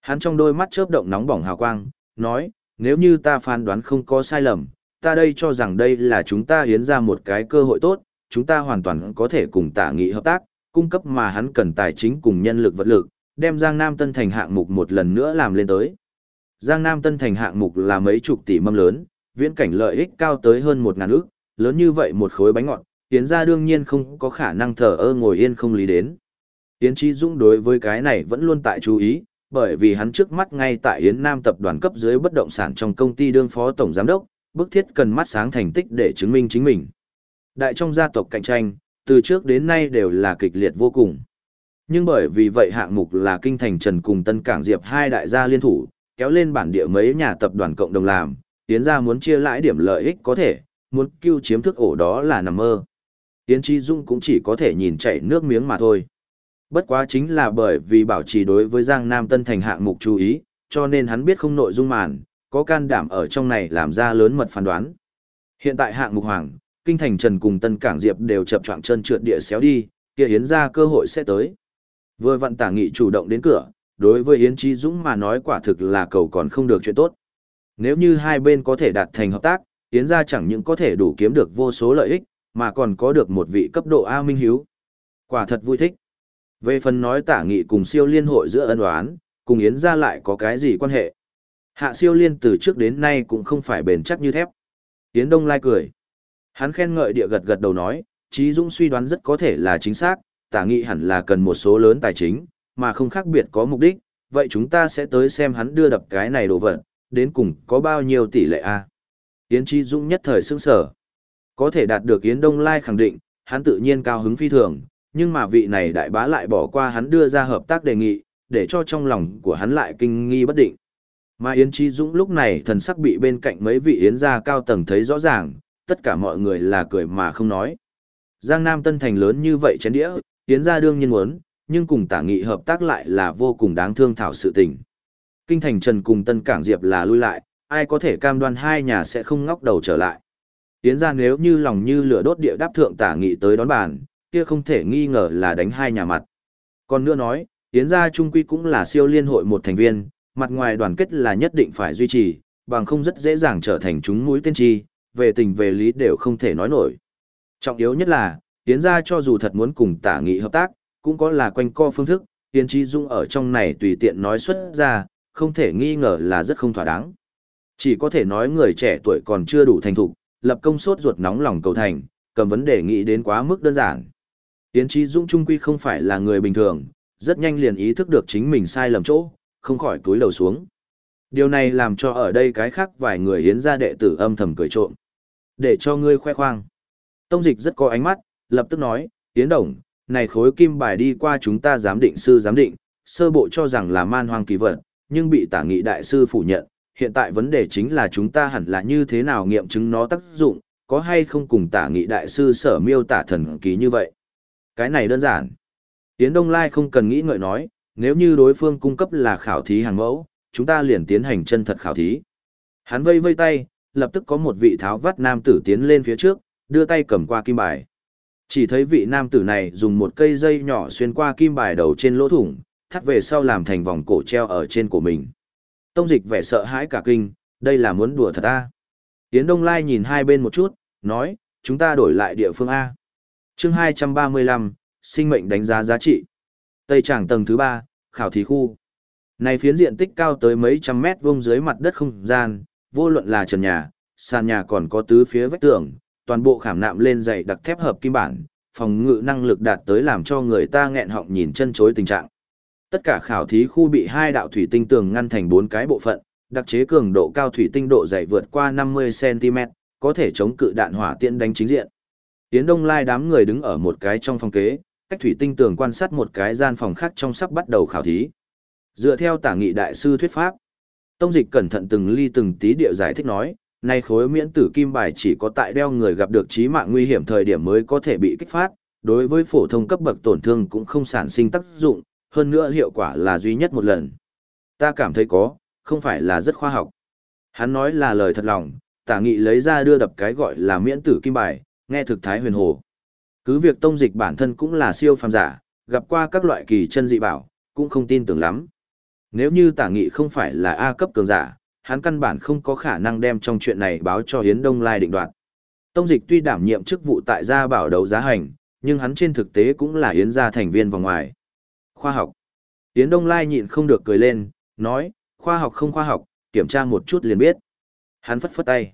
Hắn trong đôi mắt chớp động nóng bỏng hào quang, nói, nếu như ta phán đoán không có sai lầm, ta đây cho rằng đây là chúng ta hiến ra một cái cơ hội tốt, chúng ta hoàn toàn có thể cùng tả nghị hợp tác, cung cấp mà hắn cần tài chính cùng nhân lực vật lực, đem Giang Nam Tân Thành hạng mục một lần nữa làm lên tới. Giang Nam Tân Thành hạng mục là mấy chục tỷ mâm lớn, viễn cảnh lợi ích cao tới hơn một ngàn ước, lớn như vậy một khối bánh ngọt, Yến gia đương nhiên không có khả năng thở ơ ngồi yên không lý đến. Yến Chi Dũng đối với cái này vẫn luôn tại chú ý, bởi vì hắn trước mắt ngay tại Yến Nam tập đoàn cấp dưới bất động sản trong công ty đương phó tổng giám đốc, bức thiết cần mắt sáng thành tích để chứng minh chính mình. Đại trong gia tộc cạnh tranh, từ trước đến nay đều là kịch liệt vô cùng. Nhưng bởi vì vậy hạng mục là kinh thành Trần cùng Tân Cảng Diệp hai đại gia liên thủ, kéo lên bản địa mấy nhà tập đoàn cộng đồng làm, Yến gia muốn chia lãi điểm lợi ích có thể, muốn cứu chiếm thức ổ đó là nằm mơ. Yến Chi Dung cũng chỉ có thể nhìn chảy nước miếng mà thôi. Bất quá chính là bởi vì bảo trì đối với Giang Nam Tân Thành hạng mục chú ý, cho nên hắn biết không nội dung màn, có can đảm ở trong này làm ra lớn mật phán đoán. Hiện tại hạng mục hoàng, kinh thành Trần cùng Tân Cảng Diệp đều chập choạng chân trượt địa xéo đi, kia Yến ra cơ hội sẽ tới. Vừa vận tả nghị chủ động đến cửa, đối với Yến Chi Dũng mà nói quả thực là cầu còn không được chuyện tốt. Nếu như hai bên có thể đạt thành hợp tác, Yến ra chẳng những có thể đủ kiếm được vô số lợi ích, mà còn có được một vị cấp độ A Minh Hiếu. Quả thật vui thích. Về phần nói tả nghị cùng siêu liên hội giữa ân oán, cùng Yến ra lại có cái gì quan hệ. Hạ siêu liên từ trước đến nay cũng không phải bền chắc như thép. Yến Đông Lai cười. Hắn khen ngợi địa gật gật đầu nói, Trí Dũng suy đoán rất có thể là chính xác, tả nghị hẳn là cần một số lớn tài chính, mà không khác biệt có mục đích, vậy chúng ta sẽ tới xem hắn đưa đập cái này đồ vật, đến cùng có bao nhiêu tỷ lệ A. Yến Trí Dũng nhất thời sững sở. Có thể đạt được Yến Đông Lai khẳng định, hắn tự nhiên cao hứng phi thường, nhưng mà vị này đại bá lại bỏ qua hắn đưa ra hợp tác đề nghị, để cho trong lòng của hắn lại kinh nghi bất định. Mà Yến chi Dũng lúc này thần sắc bị bên cạnh mấy vị Yến gia cao tầng thấy rõ ràng, tất cả mọi người là cười mà không nói. Giang Nam Tân Thành lớn như vậy chén đĩa, Yến gia đương nhiên muốn, nhưng cùng tả nghị hợp tác lại là vô cùng đáng thương thảo sự tình. Kinh thành Trần cùng Tân Cảng Diệp là lui lại, ai có thể cam đoan hai nhà sẽ không ngóc đầu trở lại. Yến gia nếu như lòng như lửa đốt địa đáp thượng tả nghị tới đón bàn, kia không thể nghi ngờ là đánh hai nhà mặt. Còn nữa nói, Yến gia trung quy cũng là siêu liên hội một thành viên, mặt ngoài đoàn kết là nhất định phải duy trì, bằng không rất dễ dàng trở thành chúng mũi tên chi, về tình về lý đều không thể nói nổi. Trọng yếu nhất là, Yến gia cho dù thật muốn cùng tả nghị hợp tác, cũng có là quanh co phương thức, Yến Chi Dung ở trong này tùy tiện nói xuất ra, không thể nghi ngờ là rất không thỏa đáng. Chỉ có thể nói người trẻ tuổi còn chưa đủ thành thục, lập công sốt ruột nóng lòng cầu thành, cầm vấn đề nghĩ đến quá mức đơn giản. Yến Chi Dung trung quy không phải là người bình thường, rất nhanh liền ý thức được chính mình sai lầm chỗ, không khỏi túi đầu xuống. Điều này làm cho ở đây cái khác vài người hiến gia đệ tử âm thầm cười trộm. Để cho ngươi khoe khoang. Tông dịch rất có ánh mắt, lập tức nói, Yến Đồng, này khối kim bài đi qua chúng ta giám định sư giám định, sơ bộ cho rằng là man hoang kỳ vật, nhưng bị tả nghị đại sư phủ nhận. Hiện tại vấn đề chính là chúng ta hẳn là như thế nào nghiệm chứng nó tác dụng, có hay không cùng tả nghị đại sư sở miêu tả thần kỳ như vậy. Cái này đơn giản. Yến Đông Lai không cần nghĩ ngợi nói, nếu như đối phương cung cấp là khảo thí hàng mẫu, chúng ta liền tiến hành chân thật khảo thí. Hắn vây vây tay, lập tức có một vị tháo vắt nam tử tiến lên phía trước, đưa tay cầm qua kim bài. Chỉ thấy vị nam tử này dùng một cây dây nhỏ xuyên qua kim bài đầu trên lỗ thủng, thắt về sau làm thành vòng cổ treo ở trên của mình. Tông dịch vẻ sợ hãi cả kinh, đây là muốn đùa thật ta. Tiến Đông Lai nhìn hai bên một chút, nói, chúng ta đổi lại địa phương A chương 235, sinh mệnh đánh giá giá trị. Tây tràng tầng thứ 3, khảo thí khu. Này phiến diện tích cao tới mấy trăm mét vuông dưới mặt đất không gian, vô luận là trần nhà, sàn nhà còn có tứ phía vách tường, toàn bộ khảm nạm lên dày đặc thép hợp kim bản, phòng ngự năng lực đạt tới làm cho người ta nghẹn họng nhìn chân chối tình trạng. Tất cả khảo thí khu bị hai đạo thủy tinh tường ngăn thành bốn cái bộ phận, đặc chế cường độ cao thủy tinh độ dày vượt qua 50 cm, có thể chống cự đạn hỏa tiễn đánh chính diện. Tiến Đông Lai đám người đứng ở một cái trong phòng kế, cách thủy tinh tường quan sát một cái gian phòng khác trong sắp bắt đầu khảo thí. Dựa theo tả nghị đại sư thuyết pháp, Tông Dịch cẩn thận từng ly từng tí điệu giải thích nói, nay khối miễn tử kim bài chỉ có tại đeo người gặp được chí mạng nguy hiểm thời điểm mới có thể bị kích phát, đối với phổ thông cấp bậc tổn thương cũng không sản sinh tác dụng, hơn nữa hiệu quả là duy nhất một lần. Ta cảm thấy có, không phải là rất khoa học. Hắn nói là lời thật lòng, tả nghị lấy ra đưa đập cái gọi là miễn tử kim bài, nghe thực thái huyền hồ. Cứ việc tông dịch bản thân cũng là siêu phàm giả, gặp qua các loại kỳ chân dị bảo, cũng không tin tưởng lắm. Nếu như tả nghị không phải là A cấp cường giả, hắn căn bản không có khả năng đem trong chuyện này báo cho Hiến Đông Lai định đoạt. Tông dịch tuy đảm nhiệm chức vụ tại gia bảo đấu giá hành, nhưng hắn trên thực tế cũng là Yến gia thành viên vòng ngoài. Khoa học. Yến Đông Lai nhịn không được cười lên, nói, khoa học không khoa học, kiểm tra một chút liền biết. Hắn phất phất tay.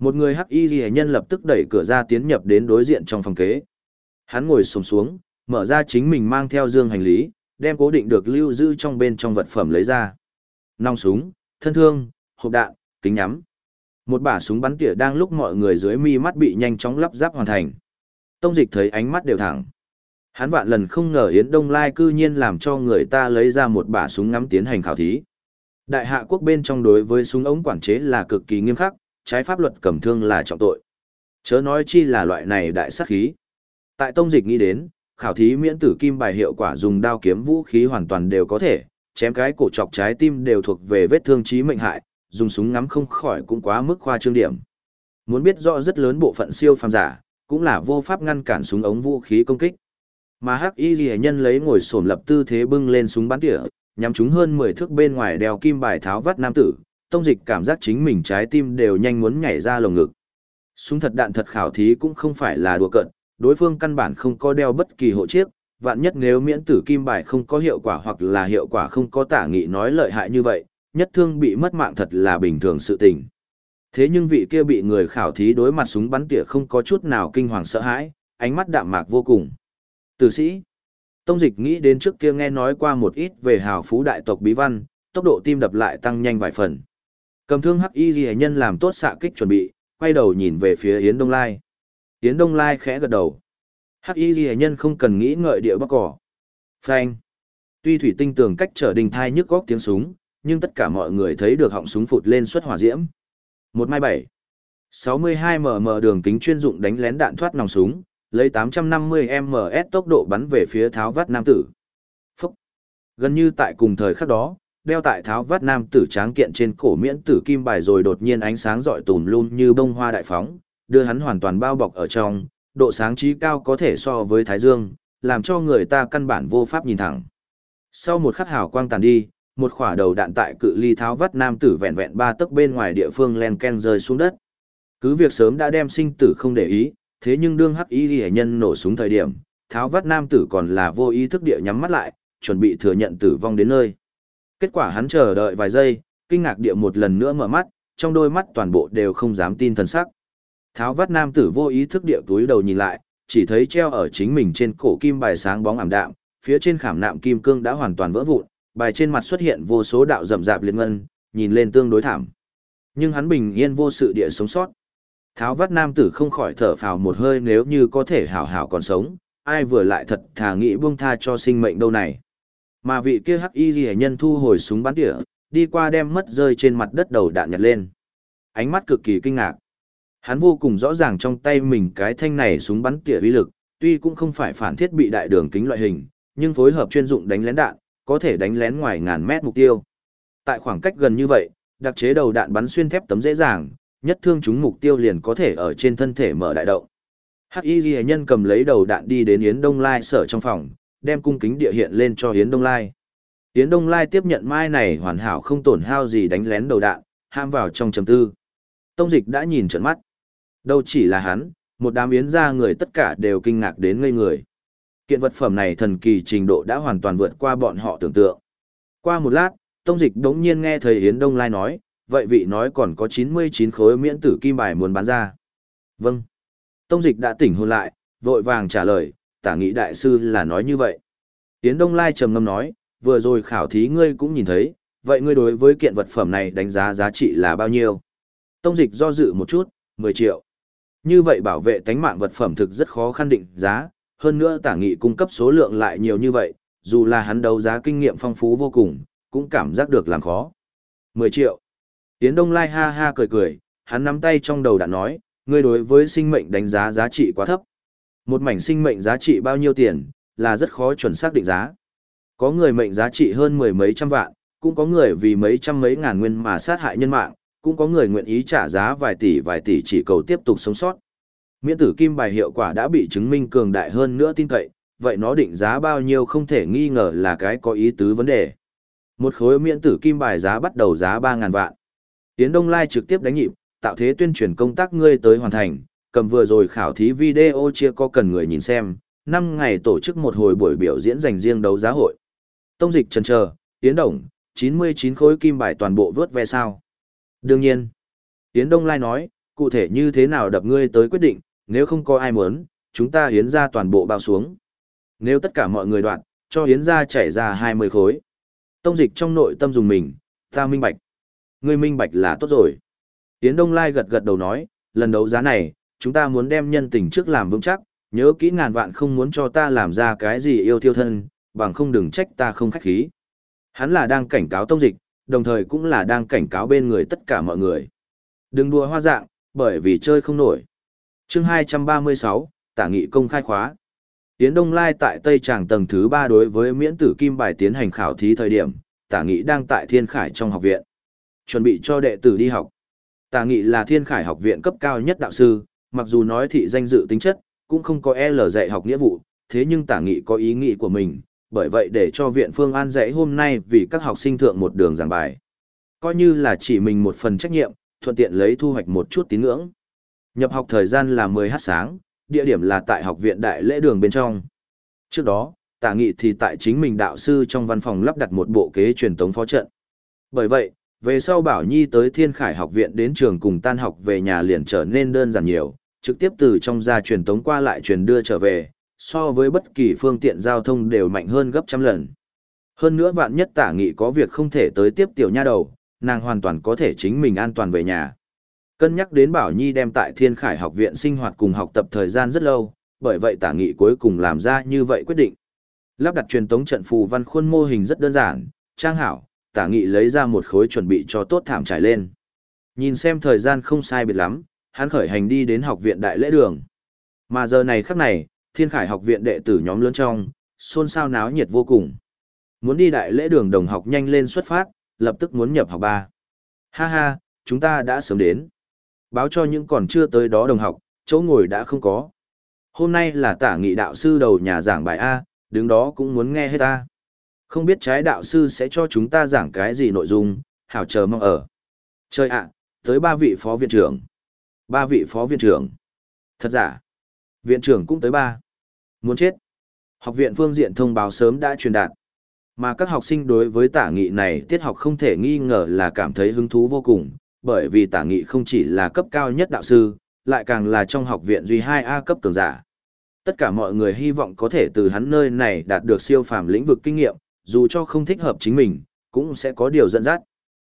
Một người hắc y ghi nhân lập tức đẩy cửa ra tiến nhập đến đối diện trong phòng kế. Hắn ngồi sồm xuống, mở ra chính mình mang theo dương hành lý, đem cố định được lưu giữ trong bên trong vật phẩm lấy ra. Nòng súng, thân thương, hộp đạn, kính nhắm. Một bả súng bắn tỉa đang lúc mọi người dưới mi mắt bị nhanh chóng lắp ráp hoàn thành. Tông dịch thấy ánh mắt đều thẳng. Hắn vạn lần không ngờ Yến Đông Lai cư nhiên làm cho người ta lấy ra một bả súng ngắm tiến hành khảo thí. Đại hạ quốc bên trong đối với súng ống quản chế là cực kỳ nghiêm khắc, trái pháp luật cầm thương là trọng tội. Chớ nói chi là loại này đại sát khí. Tại tông dịch nghĩ đến, khảo thí miễn tử kim bài hiệu quả dùng đao kiếm vũ khí hoàn toàn đều có thể, chém cái cổ chọc trái tim đều thuộc về vết thương chí mệnh hại, dùng súng ngắm không khỏi cũng quá mức khoa trương điểm. Muốn biết rõ rất lớn bộ phận siêu phàm giả, cũng là vô pháp ngăn cản súng ống vũ khí công kích. Mà Hắc Y Liễu nhân lấy ngồi xổm lập tư thế bưng lên súng bắn tỉa, nhắm chúng hơn 10 thước bên ngoài đeo kim bài tháo vắt nam tử, tông dịch cảm giác chính mình trái tim đều nhanh muốn nhảy ra lồng ngực. Súng thật đạn thật khảo thí cũng không phải là đùa cận, đối phương căn bản không có đeo bất kỳ hộ chiếc, vạn nhất nếu miễn tử kim bài không có hiệu quả hoặc là hiệu quả không có tả nghị nói lợi hại như vậy, nhất thương bị mất mạng thật là bình thường sự tình. Thế nhưng vị kia bị người khảo thí đối mặt súng bắn tỉa không có chút nào kinh hoàng sợ hãi, ánh mắt đạm mạc vô cùng. Tử sĩ. Tông dịch nghĩ đến trước kia nghe nói qua một ít về hào phú đại tộc bí văn, tốc độ tim đập lại tăng nhanh vài phần. Cầm thương hắc y ghi nhân làm tốt xạ kích chuẩn bị, quay đầu nhìn về phía Yến Đông Lai. Yến Đông Lai khẽ gật đầu. Hắc y ghi nhân không cần nghĩ ngợi địa bắc cỏ. Phanh. Tuy thủy tinh tường cách trở đình thai nhức góc tiếng súng, nhưng tất cả mọi người thấy được họng súng phụt lên xuất hỏa diễm. Một mai bảy. 62 mm đường kính chuyên dụng đánh lén đạn thoát nòng súng, lấy 850 ms tốc độ bắn về phía tháo vắt nam tử. Phúc. Gần như tại cùng thời khắc đó, đeo tại tháo vắt nam tử tráng kiện trên cổ miễn tử kim bài rồi đột nhiên ánh sáng rọi tùm luôn như bông hoa đại phóng, đưa hắn hoàn toàn bao bọc ở trong, độ sáng trí cao có thể so với thái dương, làm cho người ta căn bản vô pháp nhìn thẳng. Sau một khắc hào quang tàn đi, một khỏa đầu đạn tại cự ly tháo vắt nam tử vẹn vẹn ba tấc bên ngoài địa phương len ken rơi xuống đất. Cứ việc sớm đã đem sinh tử không để ý, thế nhưng đương hắc y hệ nhân nổ súng thời điểm, tháo vắt nam tử còn là vô ý thức địa nhắm mắt lại, chuẩn bị thừa nhận tử vong đến nơi. Kết quả hắn chờ đợi vài giây, kinh ngạc địa một lần nữa mở mắt, trong đôi mắt toàn bộ đều không dám tin thần sắc. Tháo vắt nam tử vô ý thức địa túi đầu nhìn lại, chỉ thấy treo ở chính mình trên cổ kim bài sáng bóng ảm đạm, phía trên khảm nạm kim cương đã hoàn toàn vỡ vụn, bài trên mặt xuất hiện vô số đạo rậm rạp liên ngân, nhìn lên tương đối thảm. Nhưng hắn bình yên vô sự địa sống sót. Tháo vắt nam tử không khỏi thở phào một hơi nếu như có thể hảo hảo còn sống, ai vừa lại thật thà nghĩ buông tha cho sinh mệnh đâu này. Mà vị kia hắc y ghi nhân thu hồi súng bắn tỉa, đi qua đem mất rơi trên mặt đất đầu đạn nhặt lên. Ánh mắt cực kỳ kinh ngạc. Hắn vô cùng rõ ràng trong tay mình cái thanh này súng bắn tỉa uy lực, tuy cũng không phải phản thiết bị đại đường kính loại hình, nhưng phối hợp chuyên dụng đánh lén đạn, có thể đánh lén ngoài ngàn mét mục tiêu. Tại khoảng cách gần như vậy, đặc chế đầu đạn bắn xuyên thép tấm dễ dàng, nhất thương chúng mục tiêu liền có thể ở trên thân thể mở đại động. Hắc Y Ghi nhân cầm lấy đầu đạn đi đến Yến Đông Lai sở trong phòng, đem cung kính địa hiện lên cho Yến Đông Lai. Yến Đông Lai tiếp nhận mai này hoàn hảo không tổn hao gì đánh lén đầu đạn, ham vào trong trầm tư. Tông dịch đã nhìn trận mắt. Đâu chỉ là hắn, một đám yến ra người tất cả đều kinh ngạc đến ngây người. Kiện vật phẩm này thần kỳ trình độ đã hoàn toàn vượt qua bọn họ tưởng tượng. Qua một lát, Tông Dịch đống nhiên nghe thầy Yến Đông Lai nói, vậy vị nói còn có 99 khối miễn tử kim bài muốn bán ra. Vâng. Tông Dịch đã tỉnh hồn lại, vội vàng trả lời, tả nghị đại sư là nói như vậy. Tiến Đông Lai trầm ngâm nói, vừa rồi khảo thí ngươi cũng nhìn thấy, vậy ngươi đối với kiện vật phẩm này đánh giá giá trị là bao nhiêu? Tông Dịch do dự một chút, 10 triệu. Như vậy bảo vệ tánh mạng vật phẩm thực rất khó khăn định giá, hơn nữa tả nghị cung cấp số lượng lại nhiều như vậy, dù là hắn đấu giá kinh nghiệm phong phú vô cùng, cũng cảm giác được làm khó. 10 triệu. Tiến Đông Lai ha ha cười cười, hắn nắm tay trong đầu đã nói, ngươi đối với sinh mệnh đánh giá giá trị quá thấp. Một mảnh sinh mệnh giá trị bao nhiêu tiền, là rất khó chuẩn xác định giá. Có người mệnh giá trị hơn mười mấy trăm vạn, cũng có người vì mấy trăm mấy ngàn nguyên mà sát hại nhân mạng, cũng có người nguyện ý trả giá vài tỷ vài tỷ chỉ cầu tiếp tục sống sót. Miễn tử kim bài hiệu quả đã bị chứng minh cường đại hơn nữa tin cậy, vậy nó định giá bao nhiêu không thể nghi ngờ là cái có ý tứ vấn đề. Một khối miễn tử kim bài giá bắt đầu giá 3.000 vạn. Tiến Đông Lai trực tiếp đánh nhịp, tạo thế tuyên truyền công tác ngươi tới hoàn thành, cầm vừa rồi khảo thí video chia có cần người nhìn xem, 5 ngày tổ chức một hồi buổi biểu diễn dành riêng đấu giá hội. Tông dịch trần chờ, Tiến Đồng, 99 khối kim bài toàn bộ vớt ve sao. Đương nhiên, Tiến Đông Lai nói, cụ thể như thế nào đập ngươi tới quyết định, nếu không có ai muốn, chúng ta hiến ra toàn bộ bao xuống. Nếu tất cả mọi người đoạn, cho hiến ra chảy ra 20 khối. Tông dịch trong nội tâm dùng mình, ta minh bạch. Ngươi minh bạch là tốt rồi. Tiến Đông Lai gật gật đầu nói, lần đấu giá này, chúng ta muốn đem nhân tình trước làm vững chắc, nhớ kỹ ngàn vạn không muốn cho ta làm ra cái gì yêu thiêu thân, bằng không đừng trách ta không khách khí. Hắn là đang cảnh cáo tông dịch, đồng thời cũng là đang cảnh cáo bên người tất cả mọi người. Đừng đùa hoa dạng, bởi vì chơi không nổi. chương 236, tả nghị công khai khóa. Tiến Đông Lai tại Tây Tràng tầng thứ 3 đối với miễn tử kim bài tiến hành khảo thí thời điểm, tả nghị đang tại Thiên Khải trong học viện. Chuẩn bị cho đệ tử đi học. Tả nghị là Thiên Khải học viện cấp cao nhất đạo sư, mặc dù nói thị danh dự tính chất, cũng không có L dạy học nghĩa vụ, thế nhưng tả nghị có ý nghĩ của mình, bởi vậy để cho viện phương an dạy hôm nay vì các học sinh thượng một đường giảng bài. Coi như là chỉ mình một phần trách nhiệm, thuận tiện lấy thu hoạch một chút tín ngưỡng. Nhập học thời gian là 10h sáng, địa điểm là tại học viện đại lễ đường bên trong. Trước đó, tả nghị thì tại chính mình đạo sư trong văn phòng lắp đặt một bộ kế truyền tống phó trận. Bởi vậy, về sau Bảo Nhi tới Thiên Khải học viện đến trường cùng tan học về nhà liền trở nên đơn giản nhiều, trực tiếp từ trong gia truyền tống qua lại truyền đưa trở về, so với bất kỳ phương tiện giao thông đều mạnh hơn gấp trăm lần. Hơn nữa vạn nhất tả nghị có việc không thể tới tiếp tiểu nha đầu, nàng hoàn toàn có thể chính mình an toàn về nhà. Cân nhắc đến Bảo Nhi đem tại Thiên Khải học viện sinh hoạt cùng học tập thời gian rất lâu, bởi vậy tả nghị cuối cùng làm ra như vậy quyết định. Lắp đặt truyền tống trận phù văn khuôn mô hình rất đơn giản, trang hảo, tả nghị lấy ra một khối chuẩn bị cho tốt thảm trải lên. Nhìn xem thời gian không sai biệt lắm, hắn khởi hành đi đến học viện đại lễ đường. Mà giờ này khắc này, Thiên Khải học viện đệ tử nhóm lớn trong, xôn xao náo nhiệt vô cùng. Muốn đi đại lễ đường đồng học nhanh lên xuất phát, lập tức muốn nhập học ba. Ha ha, chúng ta đã sớm đến. Báo cho những còn chưa tới đó đồng học, chỗ ngồi đã không có. Hôm nay là tả nghị đạo sư đầu nhà giảng bài A, đứng đó cũng muốn nghe hết ta. Không biết trái đạo sư sẽ cho chúng ta giảng cái gì nội dung, hảo chờ mong ở. Trời ạ, tới ba vị phó viện trưởng. Ba vị phó viện trưởng. Thật giả. Viện trưởng cũng tới ba. Muốn chết. Học viện phương diện thông báo sớm đã truyền đạt. Mà các học sinh đối với tả nghị này tiết học không thể nghi ngờ là cảm thấy hứng thú vô cùng, bởi vì tả nghị không chỉ là cấp cao nhất đạo sư, lại càng là trong học viện duy hai a cấp cường giả. Tất cả mọi người hy vọng có thể từ hắn nơi này đạt được siêu phàm lĩnh vực kinh nghiệm, dù cho không thích hợp chính mình, cũng sẽ có điều dẫn dắt.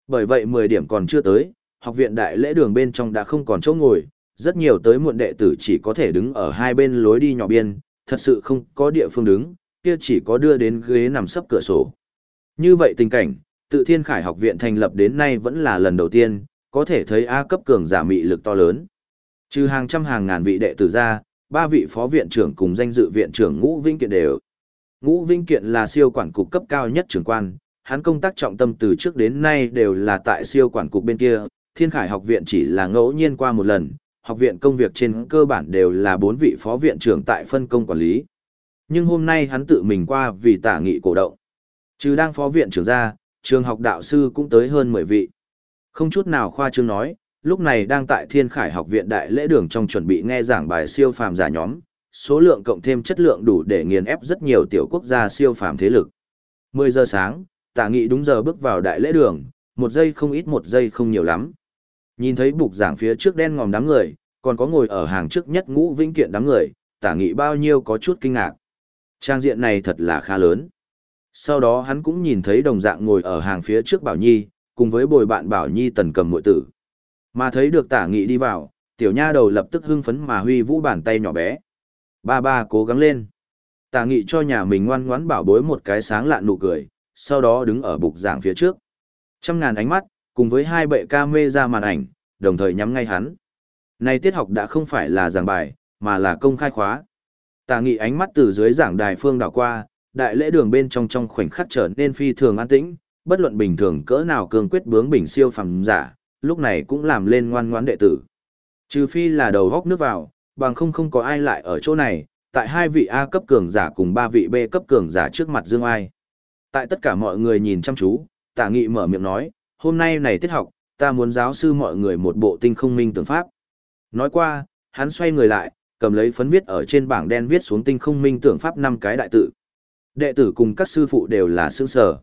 Bởi vậy 10 điểm còn chưa tới, học viện đại lễ đường bên trong đã không còn chỗ ngồi, rất nhiều tới muộn đệ tử chỉ có thể đứng ở hai bên lối đi nhỏ biên, thật sự không có địa phương đứng, kia chỉ có đưa đến ghế nằm sấp cửa sổ. Như vậy tình cảnh, tự thiên khải học viện thành lập đến nay vẫn là lần đầu tiên, có thể thấy A cấp cường giả mị lực to lớn. Trừ hàng trăm hàng ngàn vị đệ tử ra, ba vị phó viện trưởng cùng danh dự viện trưởng Ngũ Vinh Kiện đều. Ngũ Vinh Kiện là siêu quản cục cấp cao nhất trưởng quan, hắn công tác trọng tâm từ trước đến nay đều là tại siêu quản cục bên kia, Thiên Khải học viện chỉ là ngẫu nhiên qua một lần, học viện công việc trên cơ bản đều là bốn vị phó viện trưởng tại phân công quản lý. Nhưng hôm nay hắn tự mình qua vì tả nghị cổ động. Trừ đang phó viện trưởng ra, trường học đạo sư cũng tới hơn 10 vị. Không chút nào khoa trương nói, lúc này đang tại Thiên Khải học viện đại lễ đường trong chuẩn bị nghe giảng bài siêu phàm giả nhóm, số lượng cộng thêm chất lượng đủ để nghiền ép rất nhiều tiểu quốc gia siêu phàm thế lực. 10 giờ sáng, Tả Nghị đúng giờ bước vào đại lễ đường, một giây không ít một giây không nhiều lắm. Nhìn thấy bục giảng phía trước đen ngòm đám người, còn có ngồi ở hàng trước nhất ngũ vĩnh kiện đám người, Tả Nghị bao nhiêu có chút kinh ngạc. Trang diện này thật là khá lớn. Sau đó hắn cũng nhìn thấy đồng dạng ngồi ở hàng phía trước Bảo Nhi, cùng với bồi bạn Bảo Nhi tần cầm muội tử. Mà thấy được tả nghị đi vào, tiểu nha đầu lập tức hưng phấn mà huy vũ bàn tay nhỏ bé. Ba ba cố gắng lên. Tả nghị cho nhà mình ngoan ngoãn bảo bối một cái sáng lạn nụ cười, sau đó đứng ở bục giảng phía trước. Trăm ngàn ánh mắt, cùng với hai bệ ca mê ra màn ảnh, đồng thời nhắm ngay hắn. Này tiết học đã không phải là giảng bài, mà là công khai khóa. Tà nghị ánh mắt từ dưới giảng đài phương đảo qua, đại lễ đường bên trong trong khoảnh khắc trở nên phi thường an tĩnh, bất luận bình thường cỡ nào cường quyết bướng bình siêu phàm giả, lúc này cũng làm lên ngoan ngoãn đệ tử. Trừ phi là đầu góc nước vào, bằng không không có ai lại ở chỗ này, tại hai vị A cấp cường giả cùng ba vị B cấp cường giả trước mặt Dương Ai. Tại tất cả mọi người nhìn chăm chú, tả nghị mở miệng nói, hôm nay này tiết học, ta muốn giáo sư mọi người một bộ tinh không minh tưởng pháp. Nói qua, hắn xoay người lại, cầm lấy phấn viết ở trên bảng đen viết xuống tinh không minh tưởng pháp năm cái đại tự. Đệ tử cùng các sư phụ đều là sương sở.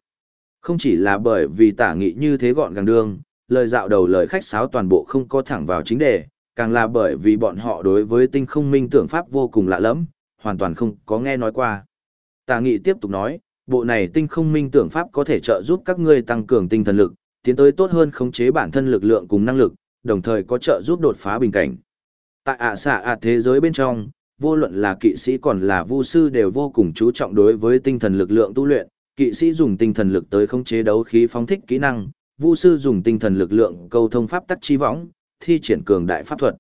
Không chỉ là bởi vì tả nghị như thế gọn gàng đương, lời dạo đầu lời khách sáo toàn bộ không có thẳng vào chính đề, càng là bởi vì bọn họ đối với tinh không minh tưởng pháp vô cùng lạ lẫm, hoàn toàn không có nghe nói qua. Tả nghị tiếp tục nói, bộ này tinh không minh tưởng pháp có thể trợ giúp các ngươi tăng cường tinh thần lực, tiến tới tốt hơn khống chế bản thân lực lượng cùng năng lực, đồng thời có trợ giúp đột phá bình cảnh. Tại ạ xạ ạ thế giới bên trong, vô luận là kỵ sĩ còn là vu sư đều vô cùng chú trọng đối với tinh thần lực lượng tu luyện, kỵ sĩ dùng tinh thần lực tới khống chế đấu khí phóng thích kỹ năng, vu sư dùng tinh thần lực lượng câu thông pháp tắc chi võng, thi triển cường đại pháp thuật.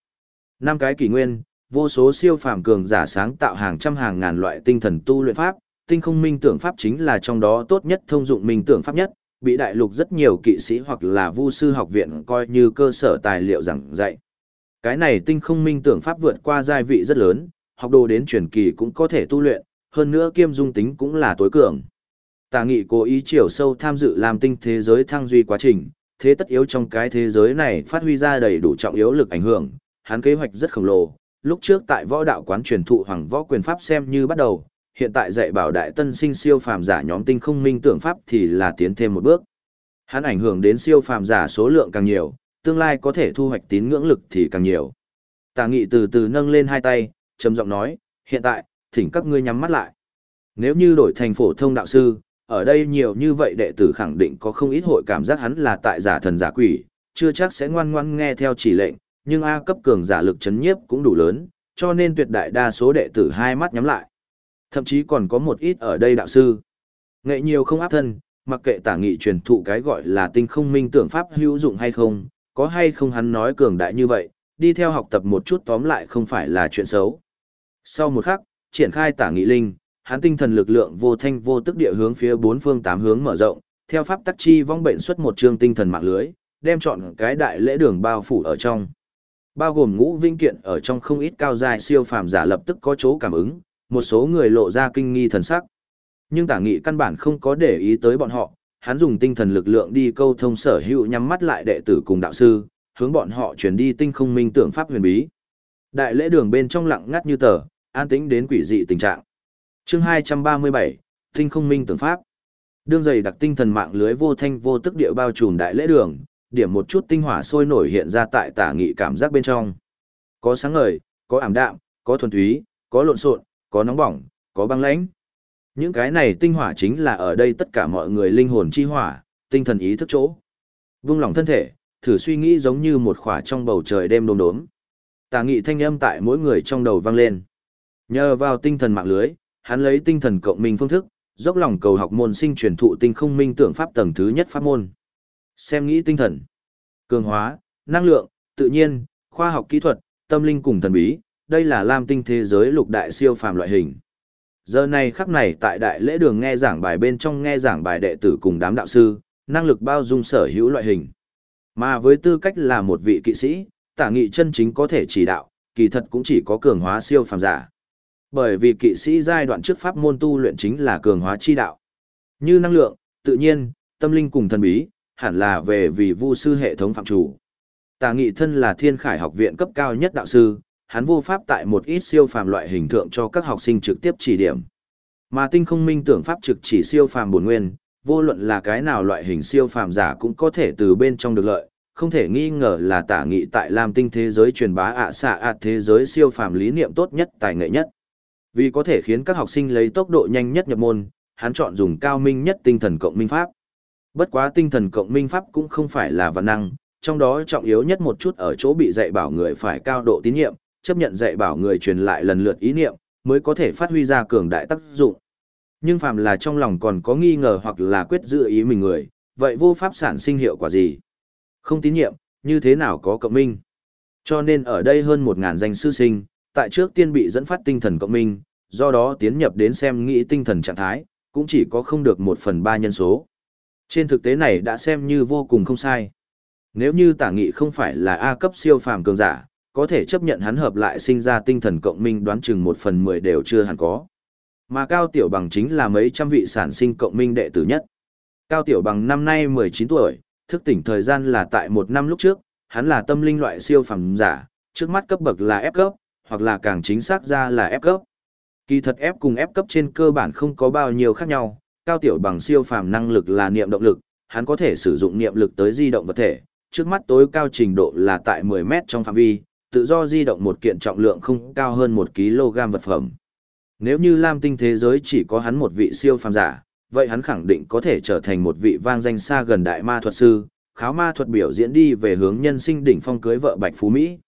Năm cái kỷ nguyên, vô số siêu phàm cường giả sáng tạo hàng trăm hàng ngàn loại tinh thần tu luyện pháp, tinh không minh tưởng pháp chính là trong đó tốt nhất thông dụng minh tưởng pháp nhất, bị đại lục rất nhiều kỵ sĩ hoặc là vu sư học viện coi như cơ sở tài liệu giảng dạy. Cái này tinh không minh tưởng pháp vượt qua giai vị rất lớn, học đồ đến truyền kỳ cũng có thể tu luyện, hơn nữa kiêm dung tính cũng là tối cường. Tà nghị cố ý chiều sâu tham dự làm tinh thế giới thăng duy quá trình, thế tất yếu trong cái thế giới này phát huy ra đầy đủ trọng yếu lực ảnh hưởng, hắn kế hoạch rất khổng lồ, lúc trước tại võ đạo quán truyền thụ hoàng võ quyền pháp xem như bắt đầu, hiện tại dạy bảo đại tân sinh siêu phàm giả nhóm tinh không minh tưởng pháp thì là tiến thêm một bước. Hắn ảnh hưởng đến siêu phàm giả số lượng càng nhiều, tương lai có thể thu hoạch tín ngưỡng lực thì càng nhiều. Tà nghị từ từ nâng lên hai tay, trầm giọng nói, hiện tại, thỉnh các ngươi nhắm mắt lại. Nếu như đổi thành phổ thông đạo sư, ở đây nhiều như vậy đệ tử khẳng định có không ít hội cảm giác hắn là tại giả thần giả quỷ, chưa chắc sẽ ngoan ngoãn nghe theo chỉ lệnh, nhưng A cấp cường giả lực chấn nhiếp cũng đủ lớn, cho nên tuyệt đại đa số đệ tử hai mắt nhắm lại. Thậm chí còn có một ít ở đây đạo sư. Nghệ nhiều không áp thân, mặc kệ tả nghị truyền thụ cái gọi là tinh không minh tưởng pháp hữu dụng hay không, có hay không hắn nói cường đại như vậy, đi theo học tập một chút tóm lại không phải là chuyện xấu. Sau một khắc, triển khai tả nghị linh, hắn tinh thần lực lượng vô thanh vô tức địa hướng phía bốn phương tám hướng mở rộng, theo pháp tắc chi vong bệnh xuất một chương tinh thần mạng lưới, đem chọn cái đại lễ đường bao phủ ở trong. Bao gồm ngũ vinh kiện ở trong không ít cao dài siêu phàm giả lập tức có chỗ cảm ứng, một số người lộ ra kinh nghi thần sắc. Nhưng tả nghị căn bản không có để ý tới bọn họ, hắn dùng tinh thần lực lượng đi câu thông sở hữu nhắm mắt lại đệ tử cùng đạo sư, hướng bọn họ chuyển đi tinh không minh tưởng pháp huyền bí. Đại lễ đường bên trong lặng ngắt như tờ, an tĩnh đến quỷ dị tình trạng. Chương 237, Tinh không minh tưởng pháp. Đương dày đặc tinh thần mạng lưới vô thanh vô tức địa bao trùm đại lễ đường, điểm một chút tinh hỏa sôi nổi hiện ra tại tả nghị cảm giác bên trong. Có sáng ngời, có ảm đạm, có thuần túy, có lộn xộn, có nóng bỏng, có băng lãnh. Những cái này tinh hỏa chính là ở đây tất cả mọi người linh hồn chi hỏa, tinh thần ý thức chỗ. Vung lòng thân thể, thử suy nghĩ giống như một khỏa trong bầu trời đêm đốm đốm. Tà nghị thanh âm tại mỗi người trong đầu vang lên. Nhờ vào tinh thần mạng lưới, hắn lấy tinh thần cộng minh phương thức, dốc lòng cầu học môn sinh truyền thụ tinh không minh tưởng pháp tầng thứ nhất pháp môn. Xem nghĩ tinh thần, cường hóa, năng lượng, tự nhiên, khoa học kỹ thuật, tâm linh cùng thần bí, đây là lam tinh thế giới lục đại siêu phàm loại hình. Giờ này khắc này tại đại lễ đường nghe giảng bài bên trong nghe giảng bài đệ tử cùng đám đạo sư, năng lực bao dung sở hữu loại hình. Mà với tư cách là một vị kỵ sĩ, tả nghị chân chính có thể chỉ đạo, kỳ thật cũng chỉ có cường hóa siêu phàm giả. Bởi vì kỵ sĩ giai đoạn trước pháp môn tu luyện chính là cường hóa chi đạo. Như năng lượng, tự nhiên, tâm linh cùng thần bí, hẳn là về vì vu sư hệ thống phạm chủ. Tả nghị thân là thiên khải học viện cấp cao nhất đạo sư, hắn vô pháp tại một ít siêu phàm loại hình thượng cho các học sinh trực tiếp chỉ điểm. Mà tinh không minh tưởng pháp trực chỉ siêu phàm bổn nguyên, vô luận là cái nào loại hình siêu phàm giả cũng có thể từ bên trong được lợi, không thể nghi ngờ là tả nghị tại Lam tinh thế giới truyền bá ạ xạ ạt thế giới siêu phàm lý niệm tốt nhất tài nghệ nhất. Vì có thể khiến các học sinh lấy tốc độ nhanh nhất nhập môn, hắn chọn dùng cao minh nhất tinh thần cộng minh pháp. Bất quá tinh thần cộng minh pháp cũng không phải là văn năng, trong đó trọng yếu nhất một chút ở chỗ bị dạy bảo người phải cao độ tín nhiệm, chấp nhận dạy bảo người truyền lại lần lượt ý niệm, mới có thể phát huy ra cường đại tác dụng. Nhưng phàm là trong lòng còn có nghi ngờ hoặc là quyết dự ý mình người, vậy vô pháp sản sinh hiệu quả gì? Không tín nhiệm, như thế nào có cộng minh? Cho nên ở đây hơn 1.000 danh sư sinh, tại trước tiên bị dẫn phát tinh thần cộng minh, do đó tiến nhập đến xem nghĩ tinh thần trạng thái, cũng chỉ có không được một phần ba nhân số. Trên thực tế này đã xem như vô cùng không sai. Nếu như tả nghị không phải là A cấp siêu phàm cường giả, có thể chấp nhận hắn hợp lại sinh ra tinh thần cộng minh đoán chừng một phần mười đều chưa hẳn có. Mà Cao Tiểu Bằng chính là mấy trăm vị sản sinh cộng minh đệ tử nhất. Cao Tiểu Bằng năm nay 19 tuổi, thức tỉnh thời gian là tại một năm lúc trước, hắn là tâm linh loại siêu phẩm giả, trước mắt cấp bậc là F cấp, hoặc là càng chính xác ra là F cấp. Kỳ thật F cùng F cấp trên cơ bản không có bao nhiêu khác nhau, Cao Tiểu Bằng siêu phàm năng lực là niệm động lực, hắn có thể sử dụng niệm lực tới di động vật thể, trước mắt tối cao trình độ là tại 10 mét trong phạm vi, tự do di động một kiện trọng lượng không cao hơn 1 kg vật phẩm. Nếu như Lam tinh thế giới chỉ có hắn một vị siêu phàm giả, vậy hắn khẳng định có thể trở thành một vị vang danh xa gần đại ma thuật sư, kháo ma thuật biểu diễn đi về hướng nhân sinh đỉnh phong cưới vợ Bạch Phú Mỹ.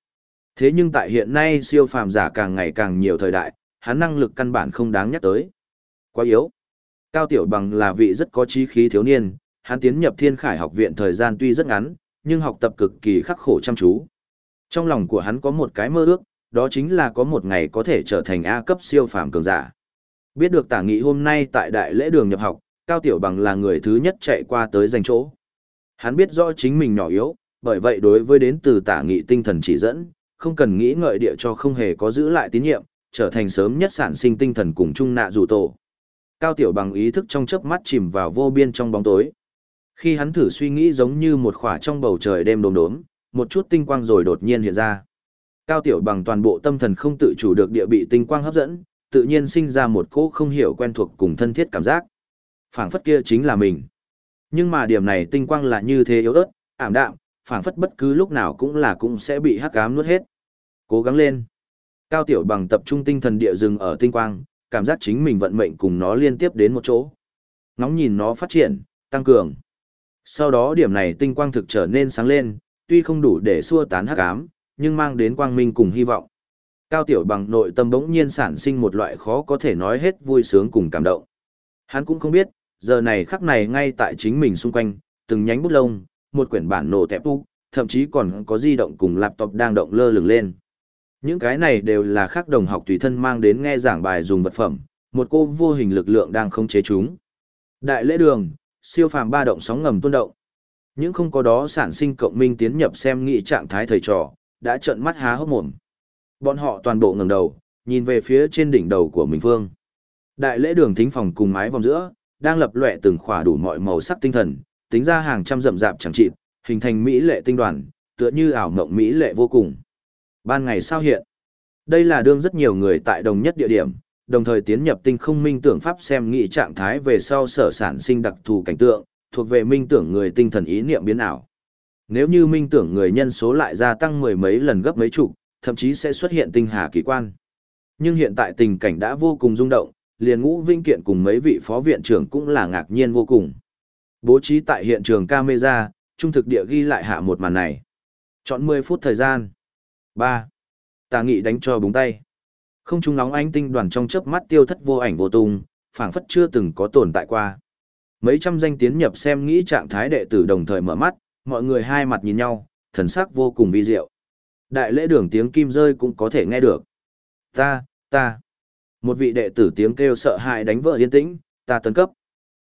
Thế nhưng tại hiện nay siêu phàm giả càng ngày càng nhiều thời đại, hắn năng lực căn bản không đáng nhắc tới. Quá yếu. Cao Tiểu Bằng là vị rất có trí khí thiếu niên, hắn tiến nhập Thiên Khải học viện thời gian tuy rất ngắn, nhưng học tập cực kỳ khắc khổ chăm chú. Trong lòng của hắn có một cái mơ ước, đó chính là có một ngày có thể trở thành A cấp siêu phàm cường giả. Biết được tả nghị hôm nay tại đại lễ đường nhập học, Cao Tiểu Bằng là người thứ nhất chạy qua tới giành chỗ. Hắn biết rõ chính mình nhỏ yếu, bởi vậy đối với đến từ tả nghị tinh thần chỉ dẫn, không cần nghĩ ngợi địa cho không hề có giữ lại tín nhiệm, trở thành sớm nhất sản sinh tinh thần cùng chung nạ dù tổ. Cao Tiểu Bằng ý thức trong chớp mắt chìm vào vô biên trong bóng tối. Khi hắn thử suy nghĩ giống như một khỏa trong bầu trời đêm đốm đốm, một chút tinh quang rồi đột nhiên hiện ra. Cao Tiểu Bằng toàn bộ tâm thần không tự chủ được địa bị tinh quang hấp dẫn, tự nhiên sinh ra một cỗ không hiểu quen thuộc cùng thân thiết cảm giác. Phảng phất kia chính là mình. Nhưng mà điểm này tinh quang là như thế yếu ớt, ảm đạm, phảng phất bất cứ lúc nào cũng là cũng sẽ bị hắc ám nuốt hết. Cố gắng lên. Cao Tiểu Bằng tập trung tinh thần địa dừng ở tinh quang, cảm giác chính mình vận mệnh cùng nó liên tiếp đến một chỗ. Ngóng nhìn nó phát triển, tăng cường. Sau đó điểm này tinh quang thực trở nên sáng lên, tuy không đủ để xua tán hắc ám, nhưng mang đến quang minh cùng hy vọng. Cao Tiểu Bằng nội tâm bỗng nhiên sản sinh một loại khó có thể nói hết vui sướng cùng cảm động. Hắn cũng không biết, giờ này khắc này ngay tại chính mình xung quanh, từng nhánh bút lông, một quyển bản nổ tẹp úc, thậm chí còn có di động cùng laptop đang động lơ lửng lên. Những cái này đều là khác đồng học tùy thân mang đến nghe giảng bài dùng vật phẩm, một cô vô hình lực lượng đang không chế chúng. Đại lễ đường, siêu phàm ba động sóng ngầm tuôn động. Những không có đó sản sinh cộng minh tiến nhập xem nghị trạng thái thầy trò, đã trợn mắt há hốc mồm. Bọn họ toàn bộ ngẩng đầu, nhìn về phía trên đỉnh đầu của mình phương. Đại lễ đường thính phòng cùng mái vòng giữa, đang lập lòe từng khỏa đủ mọi màu sắc tinh thần, tính ra hàng trăm rậm rạp chẳng chịt, hình thành mỹ lệ tinh đoàn, tựa như ảo mộng mỹ lệ vô cùng. Ban ngày sao hiện? Đây là đương rất nhiều người tại đồng nhất địa điểm, đồng thời tiến nhập tinh không minh tưởng pháp xem nghị trạng thái về sau sở sản sinh đặc thù cảnh tượng, thuộc về minh tưởng người tinh thần ý niệm biến ảo. Nếu như minh tưởng người nhân số lại gia tăng mười mấy lần gấp mấy chục, thậm chí sẽ xuất hiện tinh hà kỳ quan. Nhưng hiện tại tình cảnh đã vô cùng rung động, liền ngũ vinh kiện cùng mấy vị phó viện trưởng cũng là ngạc nhiên vô cùng. Bố trí tại hiện trường camera, trung thực địa ghi lại hạ một màn này. Chọn 10 phút thời gian. 3. Tà nghị đánh cho búng tay. Không trung nóng ánh tinh đoàn trong chớp mắt tiêu thất vô ảnh vô tung, phảng phất chưa từng có tồn tại qua. Mấy trăm danh tiến nhập xem nghĩ trạng thái đệ tử đồng thời mở mắt, mọi người hai mặt nhìn nhau, thần sắc vô cùng vi diệu. Đại lễ đường tiếng kim rơi cũng có thể nghe được. Ta, ta. Một vị đệ tử tiếng kêu sợ hãi đánh vỡ yên tĩnh, ta tấn cấp.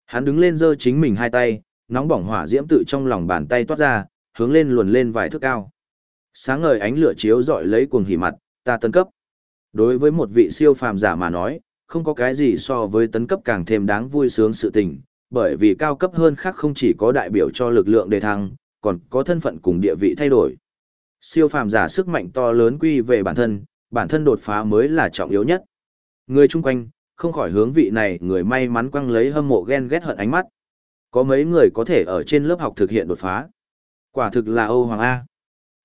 Hắn đứng lên giơ chính mình hai tay, nóng bỏng hỏa diễm tự trong lòng bàn tay toát ra, hướng lên luồn lên vài thước cao. Sáng ngời ánh lửa chiếu rọi lấy cuồng hỉ mặt, ta tấn cấp. Đối với một vị siêu phàm giả mà nói, không có cái gì so với tấn cấp càng thêm đáng vui sướng sự tình, bởi vì cao cấp hơn khác không chỉ có đại biểu cho lực lượng đề thăng, còn có thân phận cùng địa vị thay đổi. Siêu phàm giả sức mạnh to lớn quy về bản thân, bản thân đột phá mới là trọng yếu nhất. Người chung quanh, không khỏi hướng vị này người may mắn quăng lấy hâm mộ ghen ghét hận ánh mắt. Có mấy người có thể ở trên lớp học thực hiện đột phá. Quả thực là Âu Hoàng A.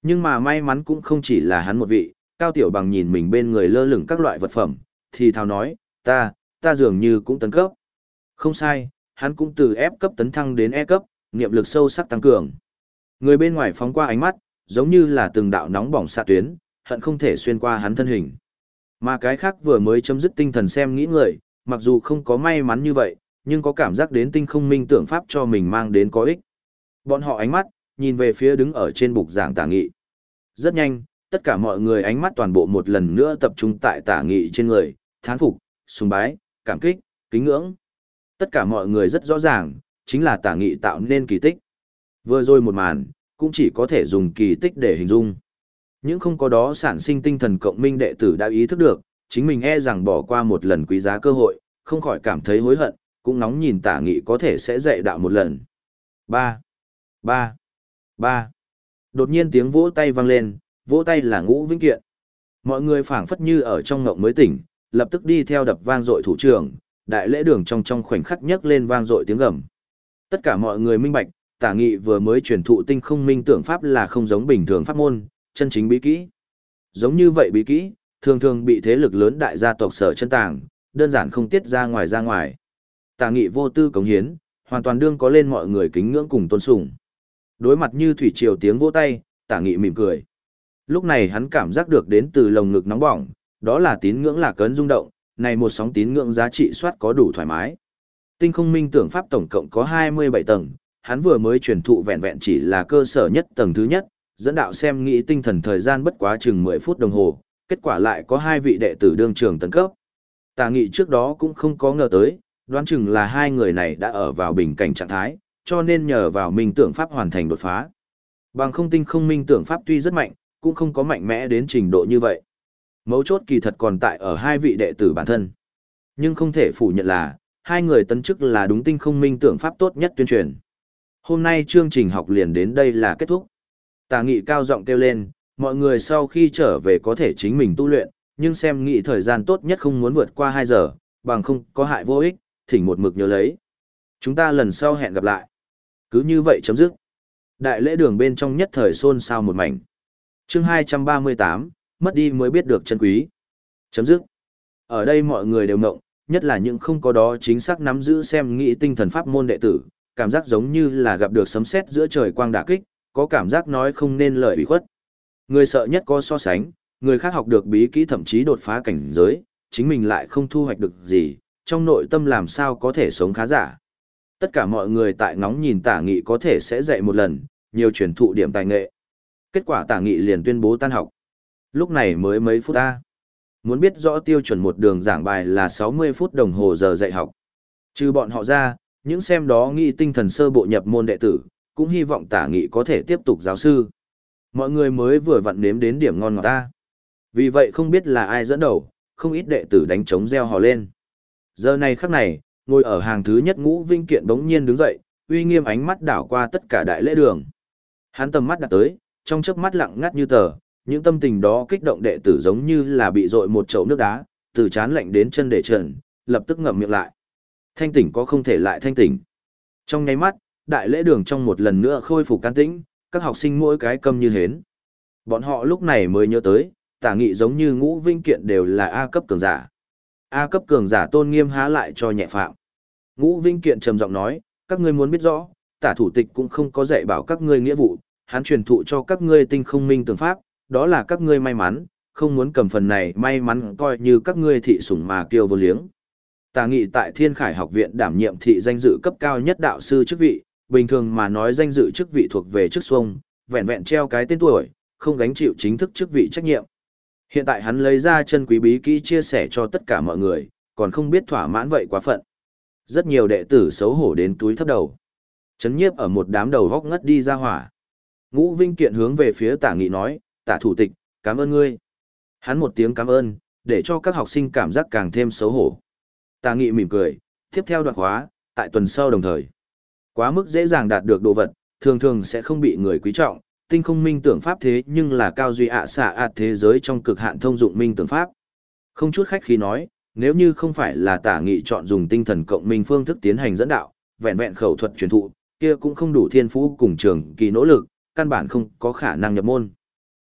Nhưng mà may mắn cũng không chỉ là hắn một vị, Cao Tiểu Bằng nhìn mình bên người lơ lửng các loại vật phẩm, thì thào nói, ta, ta dường như cũng tấn cấp. Không sai, hắn cũng từ F cấp tấn thăng đến E cấp, niệm lực sâu sắc tăng cường. Người bên ngoài phóng qua ánh mắt, giống như là từng đạo nóng bỏng xạ tuyến, hận không thể xuyên qua hắn thân hình. Mà cái khác vừa mới chấm dứt tinh thần xem nghĩ người, mặc dù không có may mắn như vậy, nhưng có cảm giác đến tinh không minh tưởng pháp cho mình mang đến có ích. Bọn họ ánh mắt, nhìn về phía đứng ở trên bục giảng tả nghị. Rất nhanh, tất cả mọi người ánh mắt toàn bộ một lần nữa tập trung tại tả nghị trên người, thán phục, sùng bái, cảm kích, kính ngưỡng. Tất cả mọi người rất rõ ràng, chính là tả nghị tạo nên kỳ tích. Vừa rồi một màn, cũng chỉ có thể dùng kỳ tích để hình dung. Những không có đó sản sinh tinh thần cộng minh đệ tử đã ý thức được, chính mình e rằng bỏ qua một lần quý giá cơ hội, không khỏi cảm thấy hối hận, cũng nóng nhìn tả nghị có thể sẽ dạy đạo một lần. Ba, ba, ba. Đột nhiên tiếng vỗ tay vang lên, vỗ tay là ngũ vĩnh kiện. Mọi người phảng phất như ở trong ngộng mới tỉnh, lập tức đi theo đập vang dội thủ trưởng, đại lễ đường trong trong khoảnh khắc nhấc lên vang dội tiếng gầm. Tất cả mọi người minh bạch, tả nghị vừa mới truyền thụ tinh không minh tưởng pháp là không giống bình thường pháp môn, chân chính bí kỹ. Giống như vậy bí kỹ, thường thường bị thế lực lớn đại gia tộc sở chân tàng, đơn giản không tiết ra ngoài ra ngoài. Tả nghị vô tư cống hiến, hoàn toàn đương có lên mọi người kính ngưỡng cùng tôn sùng. Đối mặt như thủy triều tiếng vỗ tay, tả nghị mỉm cười. Lúc này hắn cảm giác được đến từ lồng ngực nóng bỏng, đó là tín ngưỡng là cấn rung động, này một sóng tín ngưỡng giá trị soát có đủ thoải mái. Tinh không minh tưởng pháp tổng cộng có 27 tầng, hắn vừa mới truyền thụ vẹn vẹn chỉ là cơ sở nhất tầng thứ nhất, dẫn đạo xem nghĩ tinh thần thời gian bất quá chừng 10 phút đồng hồ, kết quả lại có hai vị đệ tử đương trường tấn cấp. Tà nghị trước đó cũng không có ngờ tới, đoán chừng là hai người này đã ở vào bình cảnh trạng thái, cho nên nhờ vào minh tưởng pháp hoàn thành đột phá. Bằng không tinh không minh tưởng pháp tuy rất mạnh, cũng không có mạnh mẽ đến trình độ như vậy. Mấu chốt kỳ thật còn tại ở hai vị đệ tử bản thân. Nhưng không thể phủ nhận là, hai người tấn chức là đúng tinh không minh tưởng pháp tốt nhất tuyên truyền. Hôm nay chương trình học liền đến đây là kết thúc. Tà nghị cao giọng kêu lên, mọi người sau khi trở về có thể chính mình tu luyện, nhưng xem nghị thời gian tốt nhất không muốn vượt qua 2 giờ, bằng không có hại vô ích, thỉnh một mực nhớ lấy. Chúng ta lần sau hẹn gặp lại. Cứ như vậy chấm dứt. Đại lễ đường bên trong nhất thời xôn xao một mảnh. chương 238, mất đi mới biết được chân quý. Chấm dứt. Ở đây mọi người đều mộng, nhất là những không có đó chính xác nắm giữ xem nghĩ tinh thần pháp môn đệ tử, cảm giác giống như là gặp được sấm sét giữa trời quang đả kích, có cảm giác nói không nên lời bị khuất. Người sợ nhất có so sánh, người khác học được bí kỹ thậm chí đột phá cảnh giới, chính mình lại không thu hoạch được gì, trong nội tâm làm sao có thể sống khá giả. Tất cả mọi người tại ngóng nhìn tả nghị có thể sẽ dạy một lần, nhiều truyền thụ điểm tài nghệ. Kết quả tả nghị liền tuyên bố tan học. Lúc này mới mấy phút ta. Muốn biết rõ tiêu chuẩn một đường giảng bài là 60 phút đồng hồ giờ dạy học. Trừ bọn họ ra, những xem đó nghĩ tinh thần sơ bộ nhập môn đệ tử, cũng hy vọng tả nghị có thể tiếp tục giáo sư. Mọi người mới vừa vặn nếm đến điểm ngon ngọt ta. Vì vậy không biết là ai dẫn đầu, không ít đệ tử đánh trống reo hò lên. Giờ này khắc này, ngồi ở hàng thứ nhất ngũ vinh kiện bỗng nhiên đứng dậy, uy nghiêm ánh mắt đảo qua tất cả đại lễ đường. Hắn tầm mắt đặt tới, trong chớp mắt lặng ngắt như tờ, những tâm tình đó kích động đệ tử giống như là bị dội một chậu nước đá, từ chán lạnh đến chân để trần, lập tức ngậm miệng lại. Thanh tỉnh có không thể lại thanh tỉnh. Trong nháy mắt, đại lễ đường trong một lần nữa khôi phục can tĩnh, các học sinh mỗi cái câm như hến. Bọn họ lúc này mới nhớ tới, tả nghị giống như ngũ vinh kiện đều là A cấp cường giả. A cấp cường giả tôn nghiêm há lại cho nhẹ phạm. Ngũ vinh kiện trầm giọng nói, các ngươi muốn biết rõ, tả thủ tịch cũng không có dạy bảo các ngươi nghĩa vụ, hắn truyền thụ cho các ngươi tinh không minh tường pháp, đó là các ngươi may mắn, không muốn cầm phần này may mắn coi như các ngươi thị sủng mà kiêu vô liếng. Tà nghị tại Thiên Khải học viện đảm nhiệm thị danh dự cấp cao nhất đạo sư chức vị, bình thường mà nói danh dự chức vị thuộc về chức xuông, vẹn vẹn treo cái tên tuổi, không gánh chịu chính thức chức vị trách nhiệm. Hiện tại hắn lấy ra chân quý bí kỹ chia sẻ cho tất cả mọi người, còn không biết thỏa mãn vậy quá phận. Rất nhiều đệ tử xấu hổ đến túi thấp đầu. Chấn nhiếp ở một đám đầu góc ngất đi ra hỏa. Ngũ Vinh Kiện hướng về phía tả nghị nói, tả thủ tịch, cảm ơn ngươi. Hắn một tiếng cảm ơn, để cho các học sinh cảm giác càng thêm xấu hổ. Tà nghị mỉm cười, tiếp theo đoạn khóa, tại tuần sau đồng thời. Quá mức dễ dàng đạt được đồ vật, thường thường sẽ không bị người quý trọng, tinh không minh tưởng pháp thế nhưng là cao duy ạ xạ ạt thế giới trong cực hạn thông dụng minh tưởng pháp. Không chút khách khí nói, nếu như không phải là tả nghị chọn dùng tinh thần cộng minh phương thức tiến hành dẫn đạo, vẹn vẹn khẩu thuật truyền thụ, kia cũng không đủ thiên phú cùng trường kỳ nỗ lực, căn bản không có khả năng nhập môn.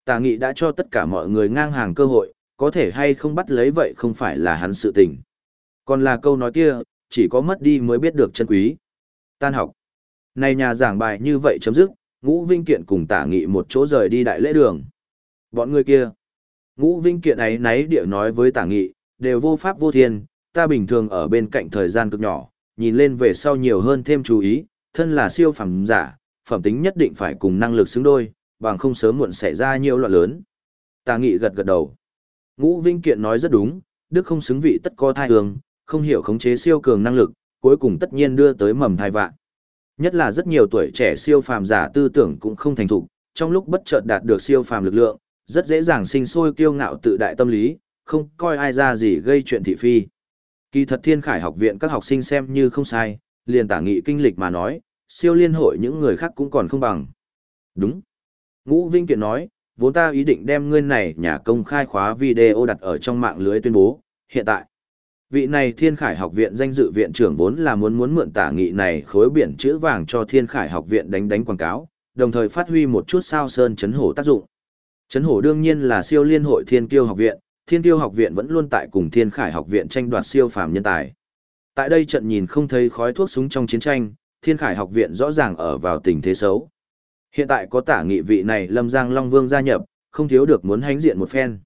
Tả nghị đã cho tất cả mọi người ngang hàng cơ hội, có thể hay không bắt lấy vậy không phải là hắn sự tình. Còn là câu nói kia, chỉ có mất đi mới biết được chân quý. Tan học. Này nhà giảng bài như vậy chấm dứt, Ngũ Vinh Kiện cùng tả nghị một chỗ rời đi đại lễ đường. Bọn người kia. Ngũ Vinh Kiện ấy náy địa nói với tả nghị, đều vô pháp vô thiên, ta bình thường ở bên cạnh thời gian cực nhỏ, nhìn lên về sau nhiều hơn thêm chú ý, thân là siêu phẩm giả, phẩm tính nhất định phải cùng năng lực xứng đôi, bằng không sớm muộn xảy ra nhiều loạn lớn. Tà nghị gật gật đầu. Ngũ Vinh Kiện nói rất đúng, đức không xứng vị tất có thai hương, không hiểu khống chế siêu cường năng lực, cuối cùng tất nhiên đưa tới mầm thai vạn. Nhất là rất nhiều tuổi trẻ siêu phàm giả tư tưởng cũng không thành thục, trong lúc bất chợt đạt được siêu phàm lực lượng, rất dễ dàng sinh sôi kiêu ngạo tự đại tâm lý, không coi ai ra gì gây chuyện thị phi. Kỳ thật thiên khải học viện các học sinh xem như không sai, liền tả nghị kinh lịch mà nói, siêu liên hội những người khác cũng còn không bằng. Đúng. Ngũ Vinh Kiện nói, vốn ta ý định đem ngươi này nhà công khai khóa video đặt ở trong mạng lưới tuyên bố, hiện tại. Vị này Thiên Khải học viện danh dự viện trưởng vốn là muốn muốn mượn tả nghị này khối biển chữ vàng cho Thiên Khải học viện đánh đánh quảng cáo, đồng thời phát huy một chút sao sơn chấn hổ tác dụng. Chấn hổ đương nhiên là siêu liên hội Thiên Kiêu học viện, Thiên Kiêu học viện vẫn luôn tại cùng Thiên Khải học viện tranh đoạt siêu phàm nhân tài. Tại đây trận nhìn không thấy khói thuốc súng trong chiến tranh, Thiên Khải học viện rõ ràng ở vào tình thế xấu. Hiện tại có tả nghị vị này Lâm Giang Long Vương gia nhập, không thiếu được muốn hánh diện một phen.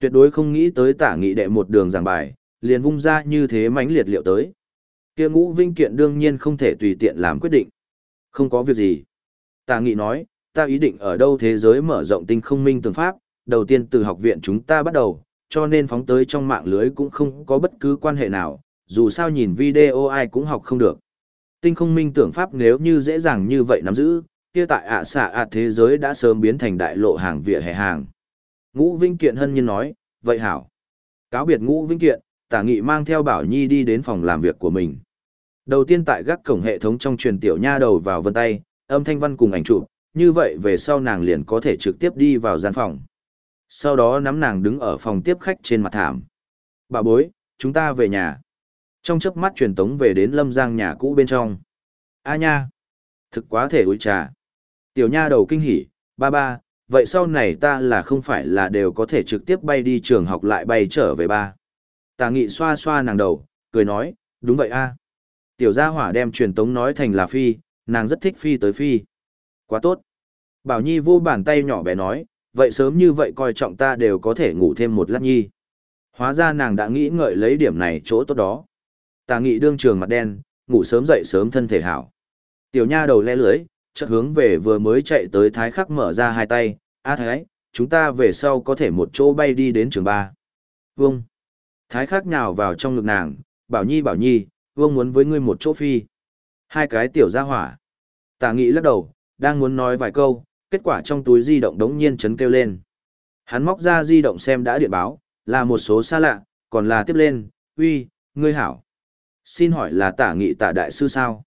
Tuyệt đối không nghĩ tới tả nghị đệ một đường giảng bài, liền vung ra như thế mãnh liệt liệu tới. Kia ngũ vinh kiện đương nhiên không thể tùy tiện làm quyết định. Không có việc gì. Tả nghị nói, ta ý định ở đâu thế giới mở rộng tinh không minh tường pháp, đầu tiên từ học viện chúng ta bắt đầu, cho nên phóng tới trong mạng lưới cũng không có bất cứ quan hệ nào, dù sao nhìn video ai cũng học không được. Tinh không minh tưởng pháp nếu như dễ dàng như vậy nắm giữ, kia tại ạ xạ ạ thế giới đã sớm biến thành đại lộ hàng vỉa hè hàng. Ngũ Vinh Kiện hân nhiên nói, vậy hảo. Cáo biệt Ngũ Vinh Kiện, tả nghị mang theo Bảo Nhi đi đến phòng làm việc của mình. Đầu tiên tại gác cổng hệ thống trong truyền tiểu nha đầu vào vân tay, âm thanh văn cùng ảnh chụp, như vậy về sau nàng liền có thể trực tiếp đi vào gian phòng. Sau đó nắm nàng đứng ở phòng tiếp khách trên mặt thảm. Bà bối, chúng ta về nhà. Trong chớp mắt truyền tống về đến lâm giang nhà cũ bên trong. A nha! Thực quá thể ủi trà. Tiểu nha đầu kinh hỉ, ba ba, vậy sau này ta là không phải là đều có thể trực tiếp bay đi trường học lại bay trở về ba. Tà nghị xoa xoa nàng đầu, cười nói, đúng vậy a. Tiểu gia hỏa đem truyền tống nói thành là phi, nàng rất thích phi tới phi. Quá tốt. Bảo Nhi vô bàn tay nhỏ bé nói, vậy sớm như vậy coi trọng ta đều có thể ngủ thêm một lát nhi. Hóa ra nàng đã nghĩ ngợi lấy điểm này chỗ tốt đó. Tà nghị đương trường mặt đen, ngủ sớm dậy sớm thân thể hảo. Tiểu nha đầu le lưới, chợt hướng về vừa mới chạy tới thái khắc mở ra hai tay, a thái, chúng ta về sau có thể một chỗ bay đi đến trường ba. Vâng. Thái khắc nhào vào trong ngực nàng, bảo nhi bảo nhi, vương muốn với ngươi một chỗ phi. Hai cái tiểu ra hỏa. Tả nghị lắc đầu, đang muốn nói vài câu, kết quả trong túi di động đống nhiên chấn kêu lên. Hắn móc ra di động xem đã điện báo, là một số xa lạ, còn là tiếp lên, uy, ngươi hảo. Xin hỏi là tả nghị tả đại sư sao?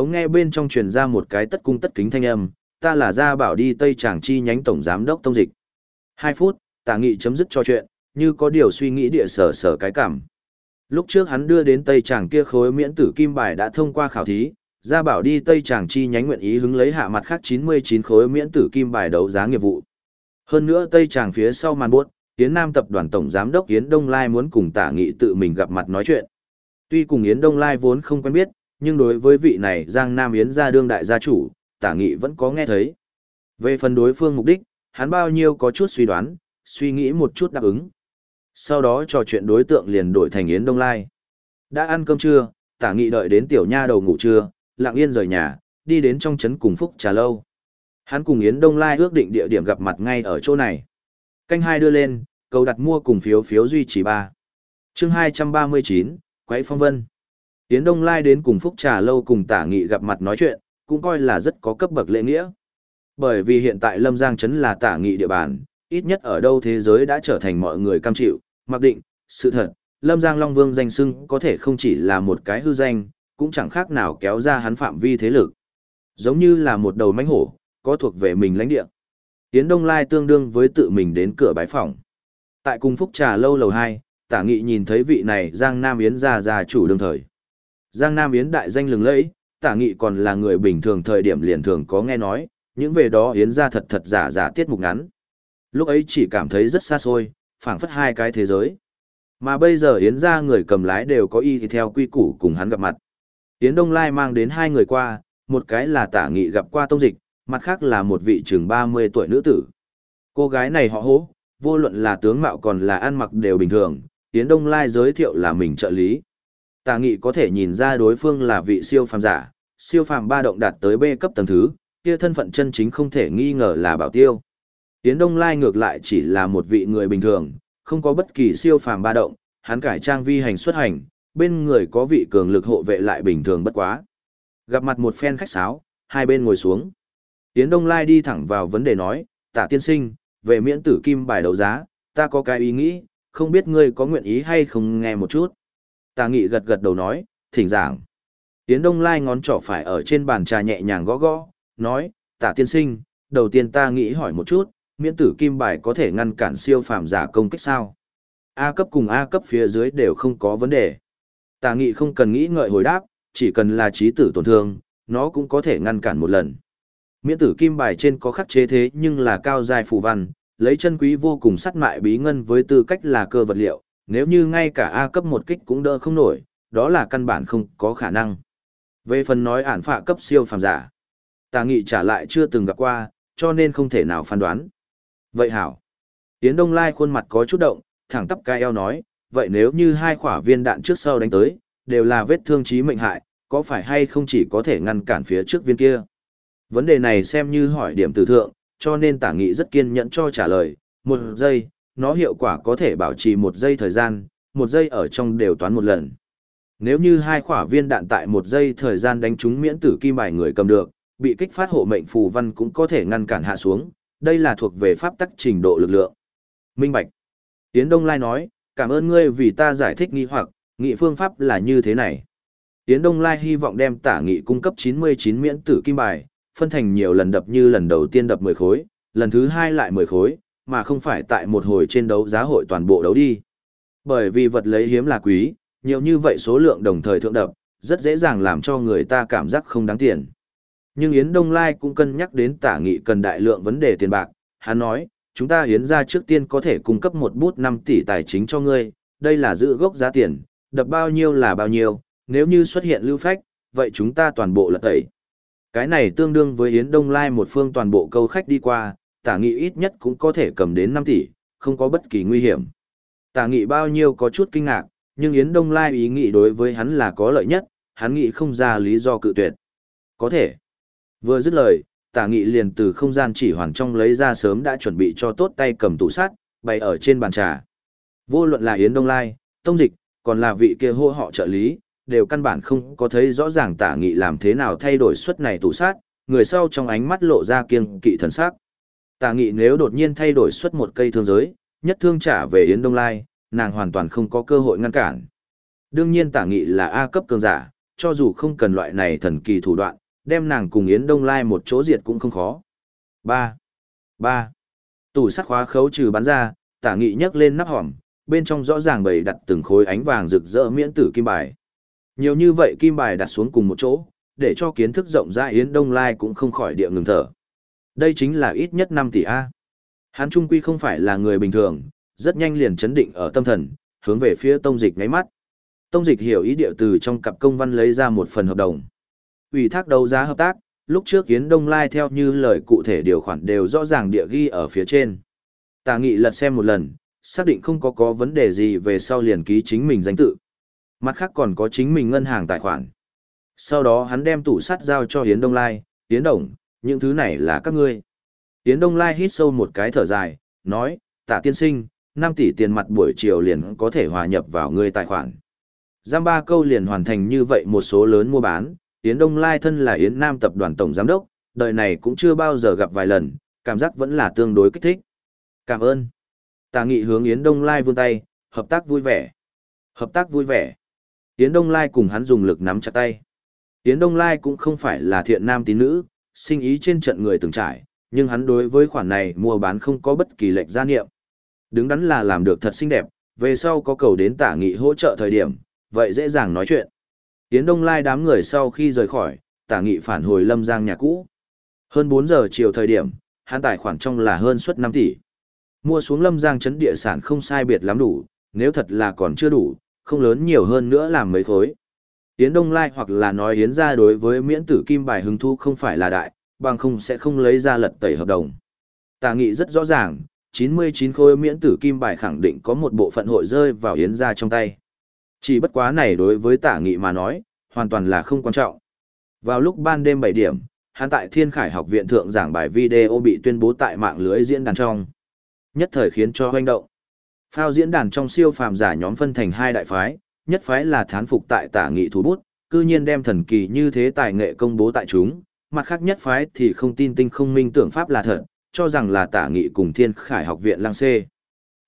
Ống nghe bên trong truyền ra một cái tất cung tất kính thanh âm, ta là gia bảo đi Tây Tràng chi nhánh tổng giám đốc tông dịch. Hai phút, tả nghị chấm dứt cho chuyện, như có điều suy nghĩ địa sở sở cái cảm. Lúc trước hắn đưa đến Tây Tràng kia khối miễn tử kim bài đã thông qua khảo thí, gia bảo đi Tây Tràng chi nhánh nguyện ý hứng lấy hạ mặt khác 99 khối miễn tử kim bài đấu giá nghiệp vụ. Hơn nữa Tây Tràng phía sau màn buốt, Yến Nam tập đoàn tổng giám đốc Yến Đông Lai muốn cùng Tả Nghị tự mình gặp mặt nói chuyện. Tuy cùng Yến Đông Lai vốn không quen biết, nhưng đối với vị này Giang Nam Yến gia đương đại gia chủ, Tả Nghị vẫn có nghe thấy. Về phần đối phương mục đích, hắn bao nhiêu có chút suy đoán, suy nghĩ một chút đáp ứng. Sau đó trò chuyện đối tượng liền đổi thành Yến Đông Lai. Đã ăn cơm trưa, Tả Nghị đợi đến tiểu nha đầu ngủ trưa, lặng yên rời nhà, đi đến trong trấn cùng Phúc trà lâu. Hắn cùng Yến Đông Lai ước định địa điểm gặp mặt ngay ở chỗ này. Canh hai đưa lên, cầu đặt mua cùng phiếu phiếu duy trì ba. Chương 239, Quấy Phong Vân. Yến Đông Lai đến cùng Phúc Trà Lâu cùng Tả Nghị gặp mặt nói chuyện, cũng coi là rất có cấp bậc lễ nghĩa. Bởi vì hiện tại Lâm Giang Trấn là Tả Nghị địa bàn, ít nhất ở đâu thế giới đã trở thành mọi người cam chịu, mặc định, sự thật, Lâm Giang Long Vương danh xưng có thể không chỉ là một cái hư danh, cũng chẳng khác nào kéo ra hắn phạm vi thế lực. Giống như là một đầu mánh hổ, có thuộc về mình lãnh địa. Yến Đông Lai tương đương với tự mình đến cửa bái phòng. Tại cung Phúc Trà Lâu lầu 2, Tả Nghị nhìn thấy vị này Giang Nam Yến gia gia chủ đương thời. Giang Nam Yến đại danh lừng lẫy, Tả Nghị còn là người bình thường thời điểm liền thường có nghe nói, những về đó Yến gia thật thật giả giả tiết mục ngắn. Lúc ấy chỉ cảm thấy rất xa xôi, phảng phất hai cái thế giới. Mà bây giờ Yến gia người cầm lái đều có y thì theo quy củ cùng hắn gặp mặt. Yến Đông Lai mang đến hai người qua, một cái là Tả Nghị gặp qua tông dịch, mặt khác là một vị chừng 30 tuổi nữ tử. Cô gái này họ hố, vô luận là tướng mạo còn là ăn mặc đều bình thường, Yến Đông Lai giới thiệu là mình trợ lý. Tà nghị có thể nhìn ra đối phương là vị siêu phàm giả, siêu phàm ba động đạt tới B cấp tầng thứ, kia thân phận chân chính không thể nghi ngờ là bảo tiêu. Yến Đông Lai ngược lại chỉ là một vị người bình thường, không có bất kỳ siêu phàm ba động, hắn cải trang vi hành xuất hành, bên người có vị cường lực hộ vệ lại bình thường bất quá. Gặp mặt một phen khách sáo, hai bên ngồi xuống. Yến Đông Lai đi thẳng vào vấn đề nói, tả tiên sinh, về miễn tử kim bài đấu giá, ta có cái ý nghĩ, không biết ngươi có nguyện ý hay không nghe một chút. Tà nghị gật gật đầu nói, thỉnh giảng. Tiến Đông Lai ngón trỏ phải ở trên bàn trà nhẹ nhàng gõ gõ, nói, tả tiên sinh, đầu tiên ta nghĩ hỏi một chút, miễn tử kim bài có thể ngăn cản siêu phàm giả công kích sao? A cấp cùng A cấp phía dưới đều không có vấn đề. Tà nghị không cần nghĩ ngợi hồi đáp, chỉ cần là trí tử tổn thương, nó cũng có thể ngăn cản một lần. Miễn tử kim bài trên có khắc chế thế nhưng là cao dài phù văn, lấy chân quý vô cùng sắt mại bí ngân với tư cách là cơ vật liệu, nếu như ngay cả A cấp một kích cũng đỡ không nổi, đó là căn bản không có khả năng. Về phần nói ản phạ cấp siêu phàm giả, tà nghị trả lại chưa từng gặp qua, cho nên không thể nào phán đoán. Vậy hảo. Tiến Đông Lai khuôn mặt có chút động, thẳng tắp cái eo nói, vậy nếu như hai quả viên đạn trước sau đánh tới, đều là vết thương chí mệnh hại, có phải hay không chỉ có thể ngăn cản phía trước viên kia? Vấn đề này xem như hỏi điểm từ thượng, cho nên tả nghị rất kiên nhẫn cho trả lời, một giây, nó hiệu quả có thể bảo trì một giây thời gian, một giây ở trong đều toán một lần. Nếu như hai quả viên đạn tại một giây thời gian đánh trúng miễn tử kim bài người cầm được, bị kích phát hộ mệnh phù văn cũng có thể ngăn cản hạ xuống, đây là thuộc về pháp tắc trình độ lực lượng. Minh Bạch. Tiến Đông Lai nói, cảm ơn ngươi vì ta giải thích nghi hoặc, nghị phương pháp là như thế này. Tiến Đông Lai hy vọng đem tả nghị cung cấp 99 miễn tử kim bài, phân thành nhiều lần đập như lần đầu tiên đập 10 khối, lần thứ hai lại 10 khối, mà không phải tại một hồi trên đấu giá hội toàn bộ đấu đi. Bởi vì vật lấy hiếm là quý, nhiều như vậy số lượng đồng thời thượng đập, rất dễ dàng làm cho người ta cảm giác không đáng tiền. Nhưng Yến Đông Lai cũng cân nhắc đến tả nghị cần đại lượng vấn đề tiền bạc, hắn nói, chúng ta hiến ra trước tiên có thể cung cấp một bút 5 tỷ tài chính cho ngươi, đây là giữ gốc giá tiền, đập bao nhiêu là bao nhiêu, nếu như xuất hiện lưu phách, vậy chúng ta toàn bộ lật tẩy. Cái này tương đương với Yến Đông Lai một phương toàn bộ câu khách đi qua, tả nghị ít nhất cũng có thể cầm đến 5 tỷ, không có bất kỳ nguy hiểm. Tả nghị bao nhiêu có chút kinh ngạc, nhưng Yến Đông Lai ý nghĩ đối với hắn là có lợi nhất, hắn nghĩ không ra lý do cự tuyệt. Có thể. Vừa dứt lời, tả nghị liền từ không gian chỉ hoàn trong lấy ra sớm đã chuẩn bị cho tốt tay cầm tủ sát, bày ở trên bàn trà. Vô luận là Yến Đông Lai, Tông Dịch, còn là vị kia hô họ trợ lý, đều căn bản không có thấy rõ ràng tả nghị làm thế nào thay đổi suất này tủ sát, người sau trong ánh mắt lộ ra kiêng kỵ thần sắc. Tả nghị nếu đột nhiên thay đổi suất một cây thương giới, nhất thương trả về Yến Đông Lai, nàng hoàn toàn không có cơ hội ngăn cản. Đương nhiên tả nghị là A cấp cường giả, cho dù không cần loại này thần kỳ thủ đoạn, đem nàng cùng Yến Đông Lai một chỗ diệt cũng không khó. 3. 3. Tủ sắc khóa khấu trừ bắn ra, tả nghị nhấc lên nắp hòm, bên trong rõ ràng bày đặt từng khối ánh vàng rực rỡ miễn tử kim bài. Nhiều như vậy kim bài đặt xuống cùng một chỗ, để cho kiến thức rộng rãi Yến Đông Lai cũng không khỏi địa ngừng thở. Đây chính là ít nhất 5 tỷ A. Hắn trung quy không phải là người bình thường, rất nhanh liền chấn định ở tâm thần, hướng về phía tông dịch ngáy mắt. Tông dịch hiểu ý điệu từ trong cặp công văn lấy ra một phần hợp đồng. Ủy thác đấu giá hợp tác, lúc trước Yến Đông Lai theo như lời cụ thể điều khoản đều rõ ràng địa ghi ở phía trên. Tà nghị lật xem một lần, xác định không có có vấn đề gì về sau liền ký chính mình danh tự. Mặt khác còn có chính mình ngân hàng tài khoản. Sau đó hắn đem tủ sắt giao cho Yến Đông Lai, Yến Đồng, những thứ này là các ngươi. Yến Đông Lai hít sâu một cái thở dài, nói, tạ tiên sinh, 5 tỷ tiền mặt buổi chiều liền có thể hòa nhập vào ngươi tài khoản. Giam ba câu liền hoàn thành như vậy một số lớn mua bán, Yến Đông Lai thân là Yến Nam tập đoàn tổng giám đốc, đời này cũng chưa bao giờ gặp vài lần, cảm giác vẫn là tương đối kích thích. Cảm ơn. Tà nghị hướng Yến Đông Lai vươn tay, hợp tác vui vẻ. Hợp tác vui vẻ. Yến Đông Lai cùng hắn dùng lực nắm chặt tay. Yến Đông Lai cũng không phải là thiện nam tín nữ, sinh ý trên trận người từng trải, nhưng hắn đối với khoản này mua bán không có bất kỳ lệch gia niệm. Đứng đắn là làm được thật xinh đẹp, về sau có cầu đến tả nghị hỗ trợ thời điểm, vậy dễ dàng nói chuyện. Yến Đông Lai đám người sau khi rời khỏi, tả nghị phản hồi lâm giang nhà cũ. Hơn 4 giờ chiều thời điểm, hắn tài khoản trong là hơn suất 5 tỷ. Mua xuống lâm giang chấn địa sản không sai biệt lắm đủ, nếu thật là còn chưa đủ, không lớn nhiều hơn nữa làm mấy khối. Yến Đông Lai hoặc là nói Yến ra đối với miễn tử kim bài hứng thu không phải là đại, bằng không sẽ không lấy ra lật tẩy hợp đồng. Tà nghị rất rõ ràng, 99 khối miễn tử kim bài khẳng định có một bộ phận hội rơi vào Yến ra trong tay. Chỉ bất quá này đối với tả nghị mà nói, hoàn toàn là không quan trọng. Vào lúc ban đêm 7 điểm, hắn tại Thiên Khải học viện thượng giảng bài video bị tuyên bố tại mạng lưới diễn đàn trong. Nhất thời khiến cho hoành động. Phao diễn đàn trong siêu phàm giả nhóm phân thành hai đại phái, nhất phái là thán phục tại tả nghị thú bút, cư nhiên đem thần kỳ như thế tài nghệ công bố tại chúng, mặt khác nhất phái thì không tin tinh không minh tưởng pháp là thật, cho rằng là tả nghị cùng thiên khải học viện lang xê.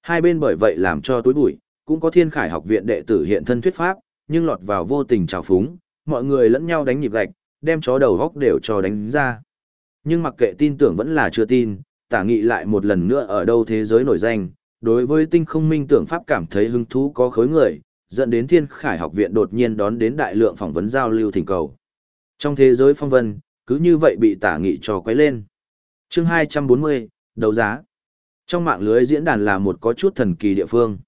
Hai bên bởi vậy làm cho tối bụi, cũng có thiên khải học viện đệ tử hiện thân thuyết pháp, nhưng lọt vào vô tình trào phúng, mọi người lẫn nhau đánh nhịp gạch, đem chó đầu góc đều cho đánh ra. Nhưng mặc kệ tin tưởng vẫn là chưa tin, tả nghị lại một lần nữa ở đâu thế giới nổi danh, đối với tinh không minh tưởng pháp cảm thấy hứng thú có khối người, dẫn đến thiên khải học viện đột nhiên đón đến đại lượng phỏng vấn giao lưu thỉnh cầu. Trong thế giới phong vân, cứ như vậy bị tả nghị cho quấy lên. chương 240, đấu giá. Trong mạng lưới diễn đàn là một có chút thần kỳ địa phương.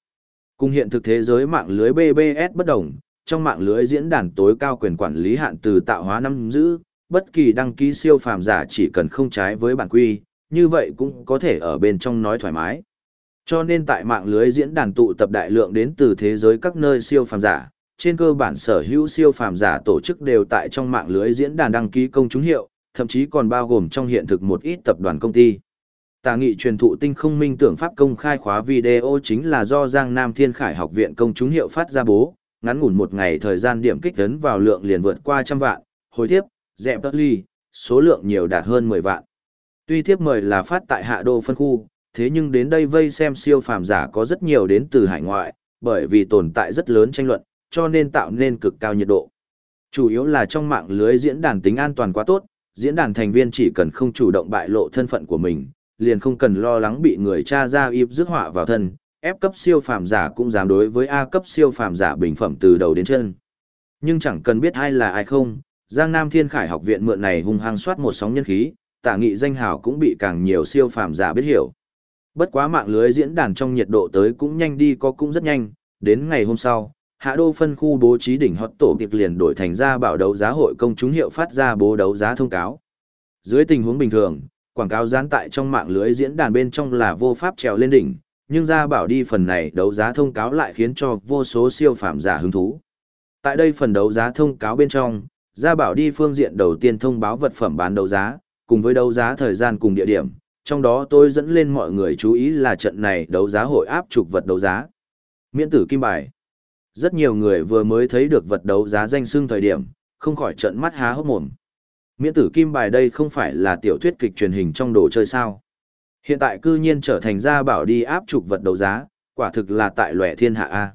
Cùng hiện thực thế giới mạng lưới BBS bất đồng, trong mạng lưới diễn đàn tối cao quyền quản lý hạn từ tạo hóa năm giữ, bất kỳ đăng ký siêu phàm giả chỉ cần không trái với bản quy, như vậy cũng có thể ở bên trong nói thoải mái. Cho nên tại mạng lưới diễn đàn tụ tập đại lượng đến từ thế giới các nơi siêu phàm giả, trên cơ bản sở hữu siêu phàm giả tổ chức đều tại trong mạng lưới diễn đàn đăng ký công chúng hiệu, thậm chí còn bao gồm trong hiện thực một ít tập đoàn công ty. Tà nghị truyền thụ tinh không minh tưởng pháp công khai khóa video chính là do Giang Nam Thiên Khải học viện công chúng hiệu phát ra bố, ngắn ngủn một ngày thời gian điểm kích tấn vào lượng liền vượt qua trăm vạn, hồi tiếp, dẹp tất ly, số lượng nhiều đạt hơn 10 vạn. Tuy tiếp mời là phát tại hạ đô phân khu, thế nhưng đến đây vây xem siêu phàm giả có rất nhiều đến từ hải ngoại, bởi vì tồn tại rất lớn tranh luận, cho nên tạo nên cực cao nhiệt độ. Chủ yếu là trong mạng lưới diễn đàn tính an toàn quá tốt, diễn đàn thành viên chỉ cần không chủ động bại lộ thân phận của mình, liền không cần lo lắng bị người cha ra yếp rước họa vào thân, ép cấp siêu phàm giả cũng dám đối với A cấp siêu phàm giả bình phẩm từ đầu đến chân. Nhưng chẳng cần biết ai là ai không, Giang Nam Thiên Khải học viện mượn này hung hăng soát một sóng nhân khí, tả nghị danh hào cũng bị càng nhiều siêu phàm giả biết hiểu. Bất quá mạng lưới diễn đàn trong nhiệt độ tới cũng nhanh đi có cũng rất nhanh, đến ngày hôm sau, Hạ Đô phân khu bố trí đỉnh hot tổ tiệc liền đổi thành ra bảo đấu giá hội công chúng hiệu phát ra bố đấu giá thông cáo. Dưới tình huống bình thường, quảng cáo dán tại trong mạng lưới diễn đàn bên trong là vô pháp trèo lên đỉnh, nhưng ra bảo đi phần này đấu giá thông cáo lại khiến cho vô số siêu phạm giả hứng thú. Tại đây phần đấu giá thông cáo bên trong, ra bảo đi phương diện đầu tiên thông báo vật phẩm bán đấu giá, cùng với đấu giá thời gian cùng địa điểm, trong đó tôi dẫn lên mọi người chú ý là trận này đấu giá hội áp trục vật đấu giá. Miễn tử kim bài. Rất nhiều người vừa mới thấy được vật đấu giá danh xưng thời điểm, không khỏi trận mắt há hốc mồm. Miễn tử kim bài đây không phải là tiểu thuyết kịch truyền hình trong đồ chơi sao. Hiện tại cư nhiên trở thành ra bảo đi áp trục vật đấu giá, quả thực là tại lòe thiên hạ A.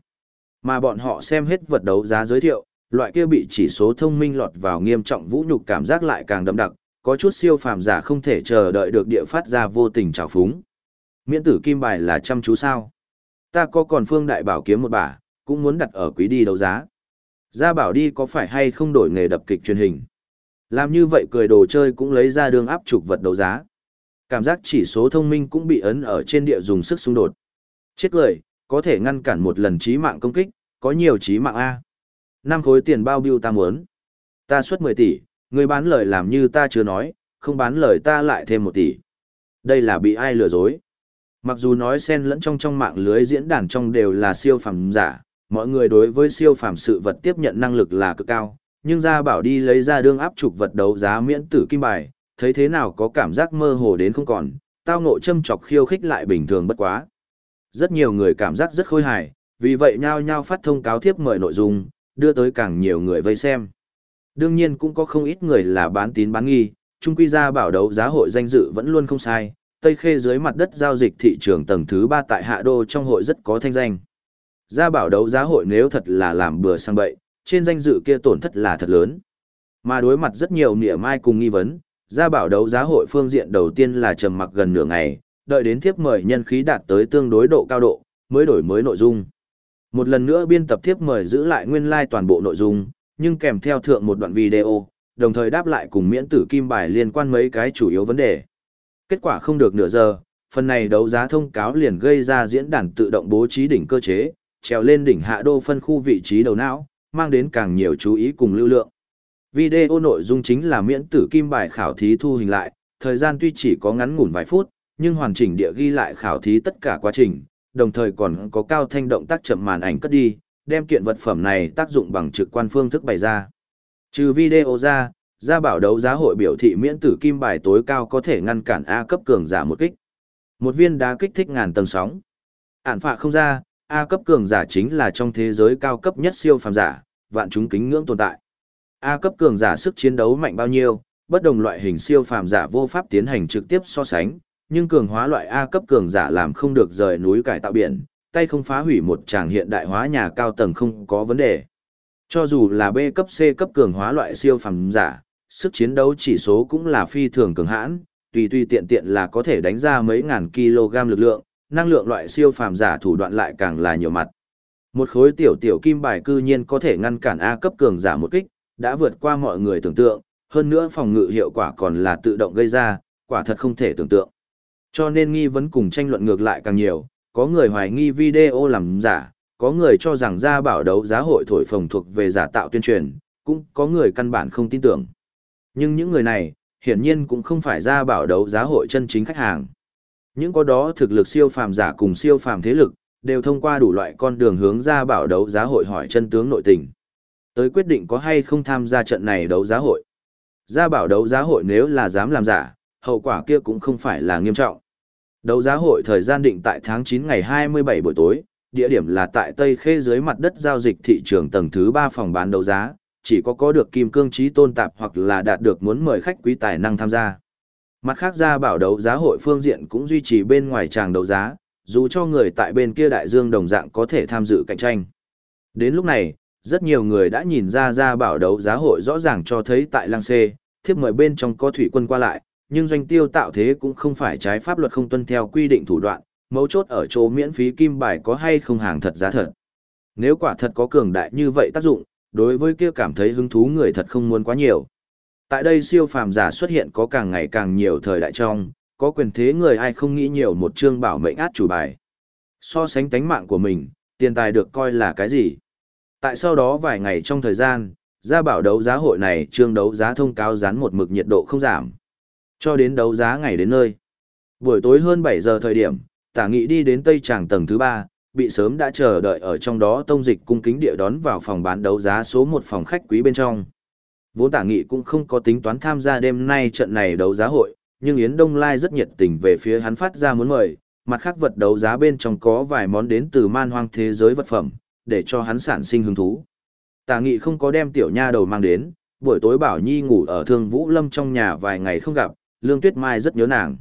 Mà bọn họ xem hết vật đấu giá giới thiệu, loại kia bị chỉ số thông minh lọt vào nghiêm trọng vũ nhục cảm giác lại càng đậm đặc, có chút siêu phàm giả không thể chờ đợi được địa phát ra vô tình trào phúng. Miễn tử kim bài là chăm chú sao. Ta có còn phương đại bảo kiếm một bả, cũng muốn đặt ở quý đi đấu giá. Gia bảo đi có phải hay không đổi nghề đập kịch truyền hình. Làm như vậy cười đồ chơi cũng lấy ra đường áp trục vật đấu giá. Cảm giác chỉ số thông minh cũng bị ấn ở trên địa dùng sức xung đột. Chết lời có thể ngăn cản một lần trí mạng công kích, có nhiều trí mạng A. Năm khối tiền bao biêu ta muốn. Ta xuất 10 tỷ, người bán lời làm như ta chưa nói, không bán lời ta lại thêm một tỷ. Đây là bị ai lừa dối. Mặc dù nói xen lẫn trong trong mạng lưới diễn đàn trong đều là siêu phẩm giả, mọi người đối với siêu phẩm sự vật tiếp nhận năng lực là cực cao, nhưng ra bảo đi lấy ra đương áp trục vật đấu giá miễn tử kim bài, thấy thế nào có cảm giác mơ hồ đến không còn, tao ngộ châm chọc khiêu khích lại bình thường bất quá. Rất nhiều người cảm giác rất khôi hài, vì vậy nhao nhao phát thông cáo thiếp mời nội dung, đưa tới càng nhiều người vây xem. Đương nhiên cũng có không ít người là bán tín bán nghi, chung quy ra bảo đấu giá hội danh dự vẫn luôn không sai, Tây Khê dưới mặt đất giao dịch thị trường tầng thứ 3 tại Hạ Đô trong hội rất có thanh danh. Ra bảo đấu giá hội nếu thật là làm bừa sang bậy, trên danh dự kia tổn thất là thật lớn. Mà đối mặt rất nhiều nịa mai cùng nghi vấn, ra bảo đấu giá hội phương diện đầu tiên là trầm mặc gần nửa ngày, đợi đến thiếp mời nhân khí đạt tới tương đối độ cao độ, mới đổi mới nội dung. Một lần nữa biên tập thiếp mời giữ lại nguyên lai like toàn bộ nội dung, nhưng kèm theo thượng một đoạn video, đồng thời đáp lại cùng miễn tử kim bài liên quan mấy cái chủ yếu vấn đề. Kết quả không được nửa giờ, phần này đấu giá thông cáo liền gây ra diễn đàn tự động bố trí đỉnh cơ chế, trèo lên đỉnh hạ đô phân khu vị trí đầu não, mang đến càng nhiều chú ý cùng lưu lượng. Video nội dung chính là miễn tử kim bài khảo thí thu hình lại, thời gian tuy chỉ có ngắn ngủn vài phút, nhưng hoàn chỉnh địa ghi lại khảo thí tất cả quá trình, đồng thời còn có cao thanh động tác chậm màn ảnh cất đi, đem kiện vật phẩm này tác dụng bằng trực quan phương thức bày ra. Trừ video ra, gia bảo đấu giá hội biểu thị miễn tử kim bài tối cao có thể ngăn cản A cấp cường giả một kích. Một viên đá kích thích ngàn tầng sóng. Ản phạ không ra, A cấp cường giả chính là trong thế giới cao cấp nhất siêu phàm giả, vạn chúng kính ngưỡng tồn tại. A cấp cường giả sức chiến đấu mạnh bao nhiêu, bất đồng loại hình siêu phàm giả vô pháp tiến hành trực tiếp so sánh, nhưng cường hóa loại A cấp cường giả làm không được rời núi cải tạo biển, tay không phá hủy một tràng hiện đại hóa nhà cao tầng không có vấn đề. Cho dù là B cấp C cấp cường hóa loại siêu phẩm giả, sức chiến đấu chỉ số cũng là phi thường cường hãn, tùy tùy tiện tiện là có thể đánh ra mấy ngàn kg lực lượng, năng lượng loại siêu phàm giả thủ đoạn lại càng là nhiều mặt. Một khối tiểu tiểu kim bài cư nhiên có thể ngăn cản A cấp cường giả một kích, đã vượt qua mọi người tưởng tượng, hơn nữa phòng ngự hiệu quả còn là tự động gây ra, quả thật không thể tưởng tượng. Cho nên nghi vấn cùng tranh luận ngược lại càng nhiều, có người hoài nghi video làm giả, có người cho rằng ra bảo đấu giá hội thổi phồng thuộc về giả tạo tuyên truyền, cũng có người căn bản không tin tưởng. Nhưng những người này, hiển nhiên cũng không phải ra bảo đấu giá hội chân chính khách hàng. Những có đó thực lực siêu phàm giả cùng siêu phàm thế lực, đều thông qua đủ loại con đường hướng ra bảo đấu giá hội hỏi chân tướng nội tình. Tới quyết định có hay không tham gia trận này đấu giá hội. Ra bảo đấu giá hội nếu là dám làm giả, hậu quả kia cũng không phải là nghiêm trọng. Đấu giá hội thời gian định tại tháng 9 ngày 27 buổi tối, địa điểm là tại Tây Khê dưới mặt đất giao dịch thị trường tầng thứ 3 phòng bán đấu giá, chỉ có có được kim cương trí tôn tạp hoặc là đạt được muốn mời khách quý tài năng tham gia. Mặt khác ra bảo đấu giá hội phương diện cũng duy trì bên ngoài tràng đấu giá, dù cho người tại bên kia đại dương đồng dạng có thể tham dự cạnh tranh. Đến lúc này, rất nhiều người đã nhìn ra ra bảo đấu giá hội rõ ràng cho thấy tại Lăng Xê, thiếp mời bên trong có thủy quân qua lại, nhưng doanh tiêu tạo thế cũng không phải trái pháp luật không tuân theo quy định thủ đoạn, mấu chốt ở chỗ miễn phí kim bài có hay không hàng thật giá thật. Nếu quả thật có cường đại như vậy tác dụng, đối với kia cảm thấy hứng thú người thật không muốn quá nhiều. Tại đây siêu phàm giả xuất hiện có càng ngày càng nhiều thời đại trong, có quyền thế người ai không nghĩ nhiều một chương bảo mệnh át chủ bài. So sánh tánh mạng của mình, tiền tài được coi là cái gì? Tại sau đó vài ngày trong thời gian, ra bảo đấu giá hội này trương đấu giá thông cáo dán một mực nhiệt độ không giảm. Cho đến đấu giá ngày đến nơi. Buổi tối hơn 7 giờ thời điểm, tả nghị đi đến tây tràng tầng thứ 3, bị sớm đã chờ đợi ở trong đó tông dịch cung kính địa đón vào phòng bán đấu giá số một phòng khách quý bên trong. Vốn tả nghị cũng không có tính toán tham gia đêm nay trận này đấu giá hội, nhưng Yến Đông Lai rất nhiệt tình về phía hắn phát ra muốn mời, mặt khác vật đấu giá bên trong có vài món đến từ man hoang thế giới vật phẩm, để cho hắn sản sinh hứng thú. Tả nghị không có đem tiểu nha đầu mang đến, buổi tối bảo Nhi ngủ ở thương Vũ Lâm trong nhà vài ngày không gặp, Lương Tuyết Mai rất nhớ nàng.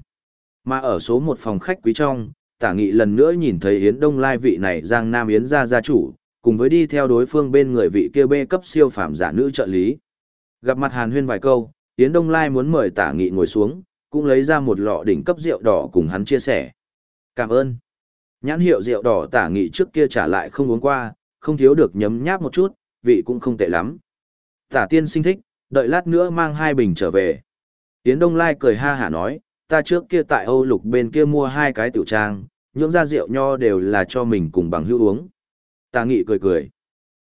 Mà ở số một phòng khách quý trong, tả nghị lần nữa nhìn thấy Yến Đông Lai vị này Giang Nam Yến gia gia chủ, cùng với đi theo đối phương bên người vị kia bê cấp siêu phạm giả nữ trợ lý. Gặp mặt Hàn Huyên vài câu, Yến Đông Lai muốn mời tả nghị ngồi xuống, cũng lấy ra một lọ đỉnh cấp rượu đỏ cùng hắn chia sẻ. Cảm ơn. Nhãn hiệu rượu đỏ tả nghị trước kia trả lại không uống qua, không thiếu được nhấm nháp một chút, vị cũng không tệ lắm. Tả tiên sinh thích, đợi lát nữa mang hai bình trở về. Yến Đông Lai cười ha hả nói, ta trước kia tại Âu Lục bên kia mua hai cái tiểu trang, nhưỡng ra rượu nho đều là cho mình cùng bằng hữu uống. Tà nghị cười cười.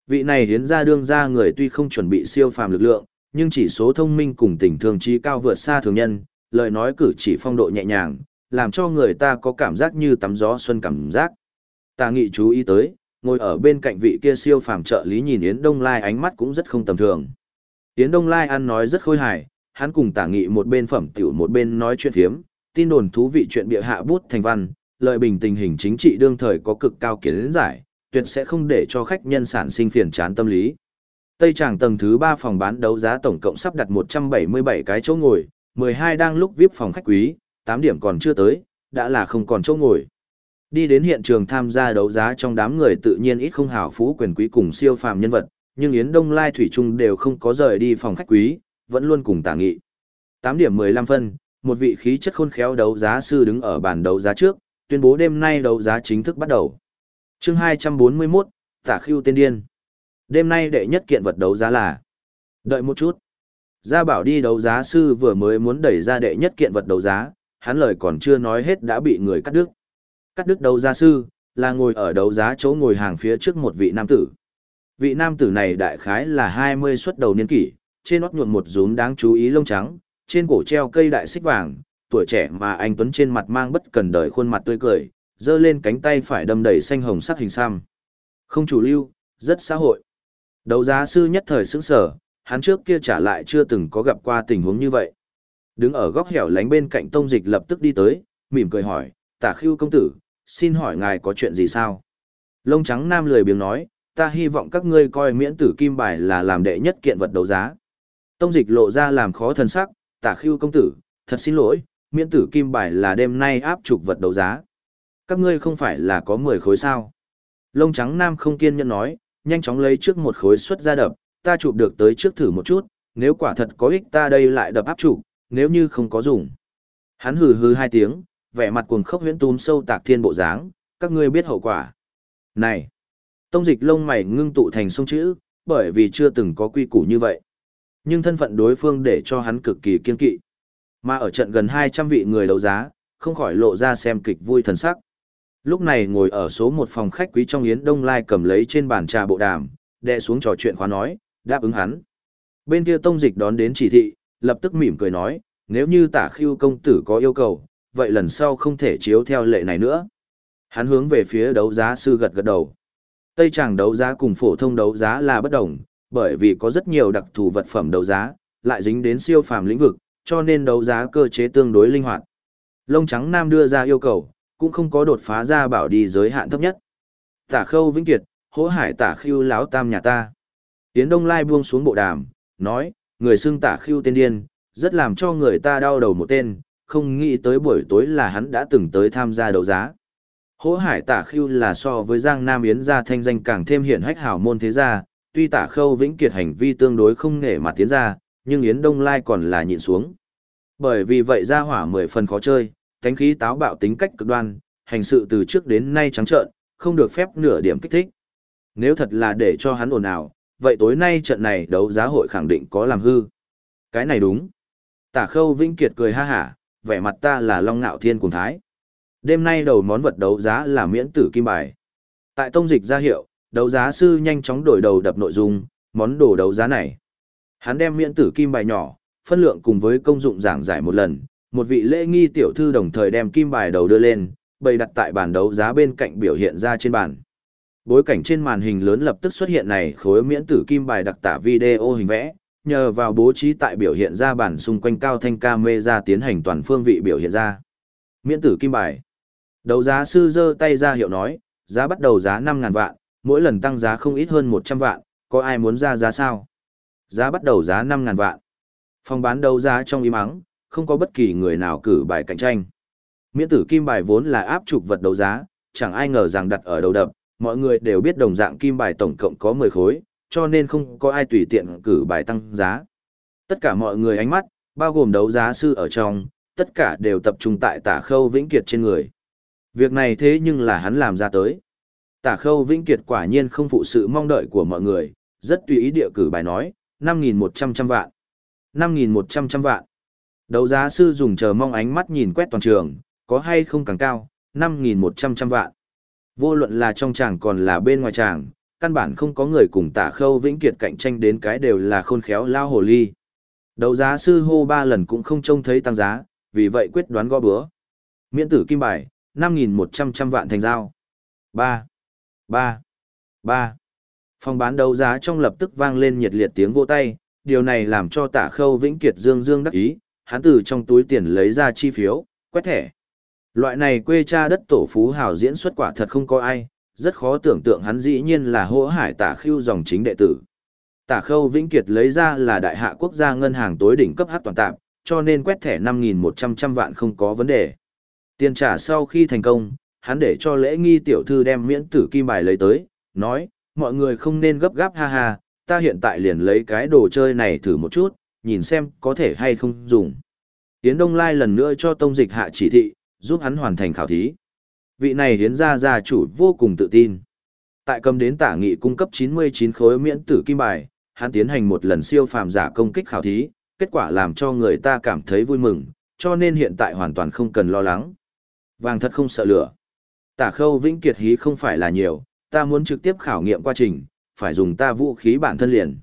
Vị này hiến ra đương ra người tuy không chuẩn bị siêu phàm lực lượng, nhưng chỉ số thông minh cùng tình thương trí cao vượt xa thường nhân, lời nói cử chỉ phong độ nhẹ nhàng, làm cho người ta có cảm giác như tắm gió xuân cảm giác. Tà nghị chú ý tới, ngồi ở bên cạnh vị kia siêu phàm trợ lý nhìn Yến Đông Lai ánh mắt cũng rất không tầm thường. Yến Đông Lai ăn nói rất khôi hài, hắn cùng tả nghị một bên phẩm tiểu một bên nói chuyện phiếm, tin đồn thú vị chuyện bịa hạ bút thành văn, lợi bình tình hình chính trị đương thời có cực cao kiến giải, tuyệt sẽ không để cho khách nhân sản sinh phiền chán tâm lý. Tây tràng tầng thứ 3 phòng bán đấu giá tổng cộng sắp đặt 177 cái chỗ ngồi, 12 đang lúc VIP phòng khách quý, 8 điểm còn chưa tới, đã là không còn chỗ ngồi. Đi đến hiện trường tham gia đấu giá trong đám người tự nhiên ít không hào phú quyền quý cùng siêu phàm nhân vật, nhưng Yến Đông Lai Thủy Trung đều không có rời đi phòng khách quý, vẫn luôn cùng tả nghị. 8 điểm 15 phân, một vị khí chất khôn khéo đấu giá sư đứng ở bàn đấu giá trước, tuyên bố đêm nay đấu giá chính thức bắt đầu. chương 241, tả Khưu tên điên. Đêm nay đệ nhất kiện vật đấu giá là... Đợi một chút. Gia bảo đi đấu giá sư vừa mới muốn đẩy ra đệ nhất kiện vật đấu giá, hắn lời còn chưa nói hết đã bị người cắt đứt. Cắt đứt đấu giá sư, là ngồi ở đấu giá chỗ ngồi hàng phía trước một vị nam tử. Vị nam tử này đại khái là 20 xuất đầu niên kỷ, trên nót nhuộm một rúm đáng chú ý lông trắng, trên cổ treo cây đại xích vàng, tuổi trẻ mà anh Tuấn trên mặt mang bất cần đời khuôn mặt tươi cười, giơ lên cánh tay phải đâm đầy xanh hồng sắc hình xăm. Không chủ lưu, rất xã hội. Đấu giá sư nhất thời sững sở, hắn trước kia trả lại chưa từng có gặp qua tình huống như vậy. Đứng ở góc hẻo lánh bên cạnh tông dịch lập tức đi tới, mỉm cười hỏi, tả Khưu công tử, xin hỏi ngài có chuyện gì sao? Lông trắng nam lười biếng nói, ta hy vọng các ngươi coi miễn tử kim bài là làm đệ nhất kiện vật đấu giá. Tông dịch lộ ra làm khó thần sắc, tả khưu công tử, thật xin lỗi, miễn tử kim bài là đêm nay áp trục vật đấu giá. Các ngươi không phải là có 10 khối sao. Lông trắng nam không kiên nhẫn nói, nhanh chóng lấy trước một khối xuất ra đập, ta chụp được tới trước thử một chút, nếu quả thật có ích ta đây lại đập áp trục, nếu như không có dùng. Hắn hừ hừ hai tiếng, vẻ mặt cuồng khốc huyễn túm sâu tạc thiên bộ dáng, các ngươi biết hậu quả. Này! Tông dịch lông mày ngưng tụ thành sông chữ, bởi vì chưa từng có quy củ như vậy. Nhưng thân phận đối phương để cho hắn cực kỳ kiên kỵ. Mà ở trận gần 200 vị người đấu giá, không khỏi lộ ra xem kịch vui thần sắc. Lúc này ngồi ở số một phòng khách quý trong Yến Đông Lai cầm lấy trên bàn trà bộ đàm, đè xuống trò chuyện khóa nói, đáp ứng hắn. Bên kia tông dịch đón đến chỉ thị, lập tức mỉm cười nói, nếu như tả khiêu công tử có yêu cầu, vậy lần sau không thể chiếu theo lệ này nữa. Hắn hướng về phía đấu giá sư gật gật đầu. Tây tràng đấu giá cùng phổ thông đấu giá là bất đồng, bởi vì có rất nhiều đặc thù vật phẩm đấu giá, lại dính đến siêu phàm lĩnh vực, cho nên đấu giá cơ chế tương đối linh hoạt. Lông trắng nam đưa ra yêu cầu, cũng không có đột phá ra bảo đi giới hạn thấp nhất. Tả khâu vĩnh kiệt, hỗ hải tả Khưu láo tam nhà ta. Tiến Đông Lai buông xuống bộ đàm, nói, người xưng tả Khưu tên điên, rất làm cho người ta đau đầu một tên, không nghĩ tới buổi tối là hắn đã từng tới tham gia đấu giá. Hỗ hải tả Khưu là so với Giang Nam Yến gia thanh danh càng thêm hiển hách hảo môn thế gia, tuy tả khâu vĩnh kiệt hành vi tương đối không nể mặt tiến ra, nhưng Yến Đông Lai còn là nhịn xuống. Bởi vì vậy ra hỏa mười phần khó chơi, thánh khí táo bạo tính cách cực đoan, hành sự từ trước đến nay trắng trợn, không được phép nửa điểm kích thích. Nếu thật là để cho hắn ồn ào, vậy tối nay trận này đấu giá hội khẳng định có làm hư. Cái này đúng. Tả khâu vĩnh kiệt cười ha hả, vẻ mặt ta là long ngạo thiên cùng thái. Đêm nay đầu món vật đấu giá là miễn tử kim bài. Tại tông dịch ra hiệu, đấu giá sư nhanh chóng đổi đầu đập nội dung, món đồ đấu giá này. Hắn đem miễn tử kim bài nhỏ, phân lượng cùng với công dụng giảng giải một lần, một vị lễ nghi tiểu thư đồng thời đem kim bài đầu đưa lên, bày đặt tại bàn đấu giá bên cạnh biểu hiện ra trên bàn. Bối cảnh trên màn hình lớn lập tức xuất hiện này khối miễn tử kim bài đặc tả video hình vẽ, nhờ vào bố trí tại biểu hiện ra bản xung quanh cao thanh camera tiến hành toàn phương vị biểu hiện ra. Miễn tử kim bài. Đấu giá sư giơ tay ra hiệu nói, giá bắt đầu giá 5.000 vạn, mỗi lần tăng giá không ít hơn 100 vạn, có ai muốn ra giá sao? Giá bắt đầu giá 5.000 vạn. Phòng bán đấu giá trong im ắng, không có bất kỳ người nào cử bài cạnh tranh. Miễn tử kim bài vốn là áp trục vật đấu giá, chẳng ai ngờ rằng đặt ở đầu đập, mọi người đều biết đồng dạng kim bài tổng cộng có 10 khối, cho nên không có ai tùy tiện cử bài tăng giá. Tất cả mọi người ánh mắt, bao gồm đấu giá sư ở trong, tất cả đều tập trung tại tả khâu vĩnh kiệt trên người. Việc này thế nhưng là hắn làm ra tới. Tả khâu vĩnh kiệt quả nhiên không phụ sự mong đợi của mọi người, rất tùy ý địa cử bài nói, 5.100 trăm vạn. 5.100 trăm vạn. Đấu giá sư dùng chờ mong ánh mắt nhìn quét toàn trường, có hay không càng cao, 5.100 trăm vạn. Vô luận là trong tràng còn là bên ngoài tràng, căn bản không có người cùng tả khâu vĩnh kiệt cạnh tranh đến cái đều là khôn khéo lao hồ ly. Đấu giá sư hô ba lần cũng không trông thấy tăng giá, vì vậy quyết đoán gõ bữa. Miễn tử kim bài, 5.100 trăm vạn thành giao. 3. 3. 3. Phòng bán đấu giá trong lập tức vang lên nhiệt liệt tiếng vỗ tay, điều này làm cho tả khâu vĩnh kiệt dương dương đắc ý, hắn từ trong túi tiền lấy ra chi phiếu, quét thẻ. Loại này quê cha đất tổ phú hào diễn xuất quả thật không có ai, rất khó tưởng tượng hắn dĩ nhiên là hỗ hải tả khưu dòng chính đệ tử. Tả khâu vĩnh kiệt lấy ra là đại hạ quốc gia ngân hàng tối đỉnh cấp hát toàn tạp, cho nên quét thẻ 5.100 trăm vạn không có vấn đề. Tiền trả sau khi thành công, hắn để cho lễ nghi tiểu thư đem miễn tử kim bài lấy tới, nói, mọi người không nên gấp gáp ha ha, ta hiện tại liền lấy cái đồ chơi này thử một chút, nhìn xem có thể hay không dùng. Tiến Đông Lai lần nữa cho Tông Dịch hạ chỉ thị, giúp hắn hoàn thành khảo thí. Vị này hiến ra gia chủ vô cùng tự tin. Tại cầm đến tả nghị cung cấp 99 khối miễn tử kim bài, hắn tiến hành một lần siêu phàm giả công kích khảo thí, kết quả làm cho người ta cảm thấy vui mừng, cho nên hiện tại hoàn toàn không cần lo lắng. Vàng thật không sợ lửa. Tả khâu vĩnh kiệt hí không phải là nhiều, ta muốn trực tiếp khảo nghiệm quá trình, phải dùng ta vũ khí bản thân liền.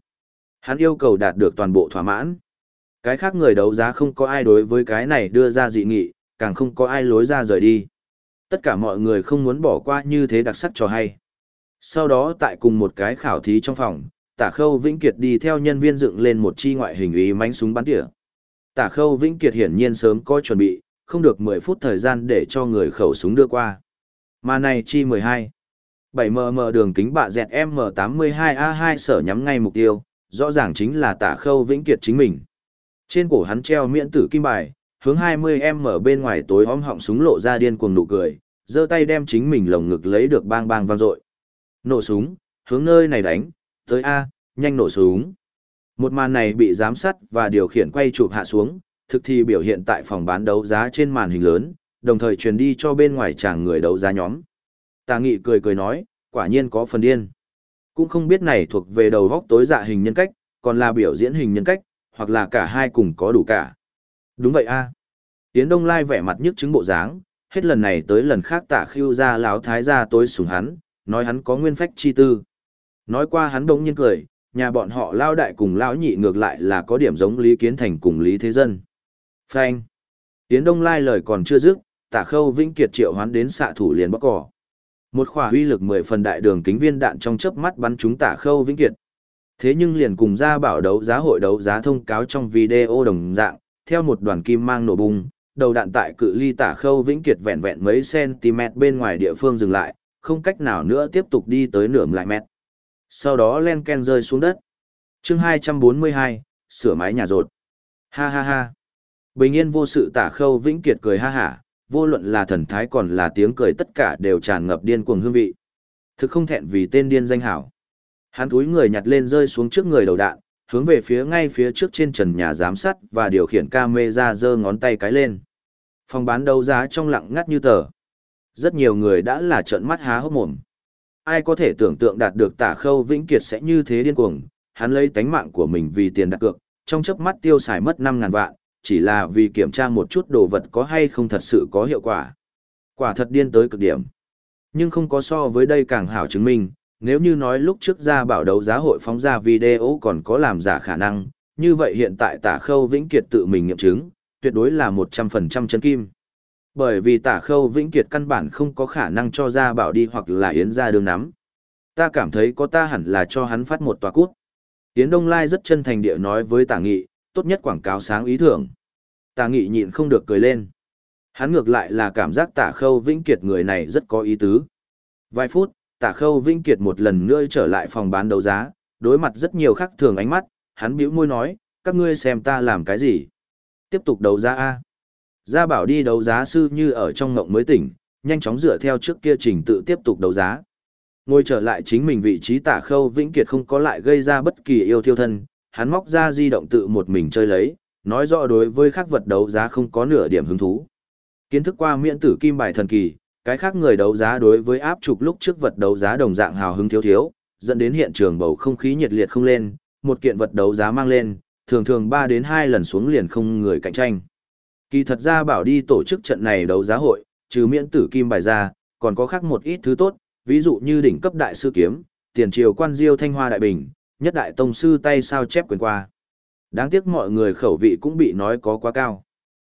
Hắn yêu cầu đạt được toàn bộ thỏa mãn. Cái khác người đấu giá không có ai đối với cái này đưa ra dị nghị, càng không có ai lối ra rời đi. Tất cả mọi người không muốn bỏ qua như thế đặc sắc cho hay. Sau đó tại cùng một cái khảo thí trong phòng, tả khâu Vĩnh Kiệt đi theo nhân viên dựng lên một chi ngoại hình ý mánh súng bắn tỉa. Tả khâu Vĩnh Kiệt hiển nhiên sớm có chuẩn bị, không được 10 phút thời gian để cho người khẩu súng đưa qua. Mà này chi 12. 7mm đường kính bạ dẹt M82A2 sở nhắm ngay mục tiêu, rõ ràng chính là tả khâu Vĩnh Kiệt chính mình. Trên cổ hắn treo miễn tử kim bài, hướng 20 em mở bên ngoài tối om họng súng lộ ra điên cuồng nụ cười, giơ tay đem chính mình lồng ngực lấy được bang bang vang dội. Nổ súng, hướng nơi này đánh, tới A, nhanh nổ súng. Một màn này bị giám sát và điều khiển quay chụp hạ xuống, thực thi biểu hiện tại phòng bán đấu giá trên màn hình lớn, đồng thời truyền đi cho bên ngoài chàng người đấu giá nhóm. Tà nghị cười cười nói, quả nhiên có phần điên. Cũng không biết này thuộc về đầu góc tối dạ hình nhân cách, còn là biểu diễn hình nhân cách, hoặc là cả hai cùng có đủ cả. Đúng vậy a. Tiến Đông Lai vẻ mặt nhức chứng bộ dáng, hết lần này tới lần khác Tả khiêu ra lão thái gia tối sùng hắn, nói hắn có nguyên phách chi tư. Nói qua hắn đống nhiên cười, nhà bọn họ lao đại cùng lão nhị ngược lại là có điểm giống Lý Kiến Thành cùng Lý Thế Dân. Phanh. Tiến Đông Lai lời còn chưa dứt, tả khâu vĩnh kiệt triệu hoán đến xạ thủ liền bóc cỏ. Một khỏa uy lực 10 phần đại đường kính viên đạn trong chớp mắt bắn trúng tả khâu vĩnh kiệt. Thế nhưng liền cùng ra bảo đấu giá hội đấu giá thông cáo trong video đồng dạng, theo một đoàn kim mang nổ bung, đầu đạn tại cự ly tả khâu vĩnh kiệt vẹn vẹn mấy cm bên ngoài địa phương dừng lại, không cách nào nữa tiếp tục đi tới nửa lại mét. Sau đó len ken rơi xuống đất. chương 242, sửa mái nhà rột. Ha ha ha. Bình yên vô sự tả khâu vĩnh kiệt cười ha hả, vô luận là thần thái còn là tiếng cười tất cả đều tràn ngập điên cuồng hương vị. Thực không thẹn vì tên điên danh hảo. Hắn túi người nhặt lên rơi xuống trước người đầu đạn, hướng về phía ngay phía trước trên trần nhà giám sát và điều khiển camera giơ ngón tay cái lên. Phòng bán đấu giá trong lặng ngắt như tờ. Rất nhiều người đã là trợn mắt há hốc mồm. Ai có thể tưởng tượng đạt được tả khâu vĩnh kiệt sẽ như thế điên cuồng, hắn lấy tánh mạng của mình vì tiền đặt cược, trong chớp mắt tiêu xài mất 5000 vạn, chỉ là vì kiểm tra một chút đồ vật có hay không thật sự có hiệu quả. Quả thật điên tới cực điểm. Nhưng không có so với đây càng hảo chứng minh, nếu như nói lúc trước ra bảo đấu giá hội phóng ra video còn có làm giả khả năng, như vậy hiện tại tả khâu vĩnh kiệt tự mình nghiệm chứng, tuyệt đối là 100% chân kim. Bởi vì tả khâu vĩnh kiệt căn bản không có khả năng cho ra bảo đi hoặc là yến ra đường nắm. Ta cảm thấy có ta hẳn là cho hắn phát một tòa cút. Yến Đông Lai rất chân thành địa nói với tả nghị, tốt nhất quảng cáo sáng ý tưởng. Tả nghị nhịn không được cười lên. Hắn ngược lại là cảm giác tả khâu vĩnh kiệt người này rất có ý tứ. Vài phút, tả khâu vĩnh kiệt một lần nữa trở lại phòng bán đấu giá, đối mặt rất nhiều khác thường ánh mắt, hắn bĩu môi nói, các ngươi xem ta làm cái gì. Tiếp tục đấu giá A. Gia bảo đi đấu giá sư như ở trong ngộng mới tỉnh, nhanh chóng dựa theo trước kia trình tự tiếp tục đấu giá. Ngồi trở lại chính mình vị trí tả khâu vĩnh kiệt không có lại gây ra bất kỳ yêu thiêu thân, hắn móc ra di động tự một mình chơi lấy, nói rõ đối với các vật đấu giá không có nửa điểm hứng thú. Kiến thức qua miễn tử kim bài thần kỳ, cái khác người đấu giá đối với áp trục lúc trước vật đấu giá đồng dạng hào hứng thiếu thiếu, dẫn đến hiện trường bầu không khí nhiệt liệt không lên, một kiện vật đấu giá mang lên, thường thường 3 đến 2 lần xuống liền không người cạnh tranh. Kỳ thật ra bảo đi tổ chức trận này đấu giá hội, trừ miễn tử kim bài ra, còn có khác một ít thứ tốt, ví dụ như đỉnh cấp đại sư kiếm, tiền triều quan diêu thanh hoa đại bình, nhất đại tông sư tay sao chép quyền qua. Đáng tiếc mọi người khẩu vị cũng bị nói có quá cao.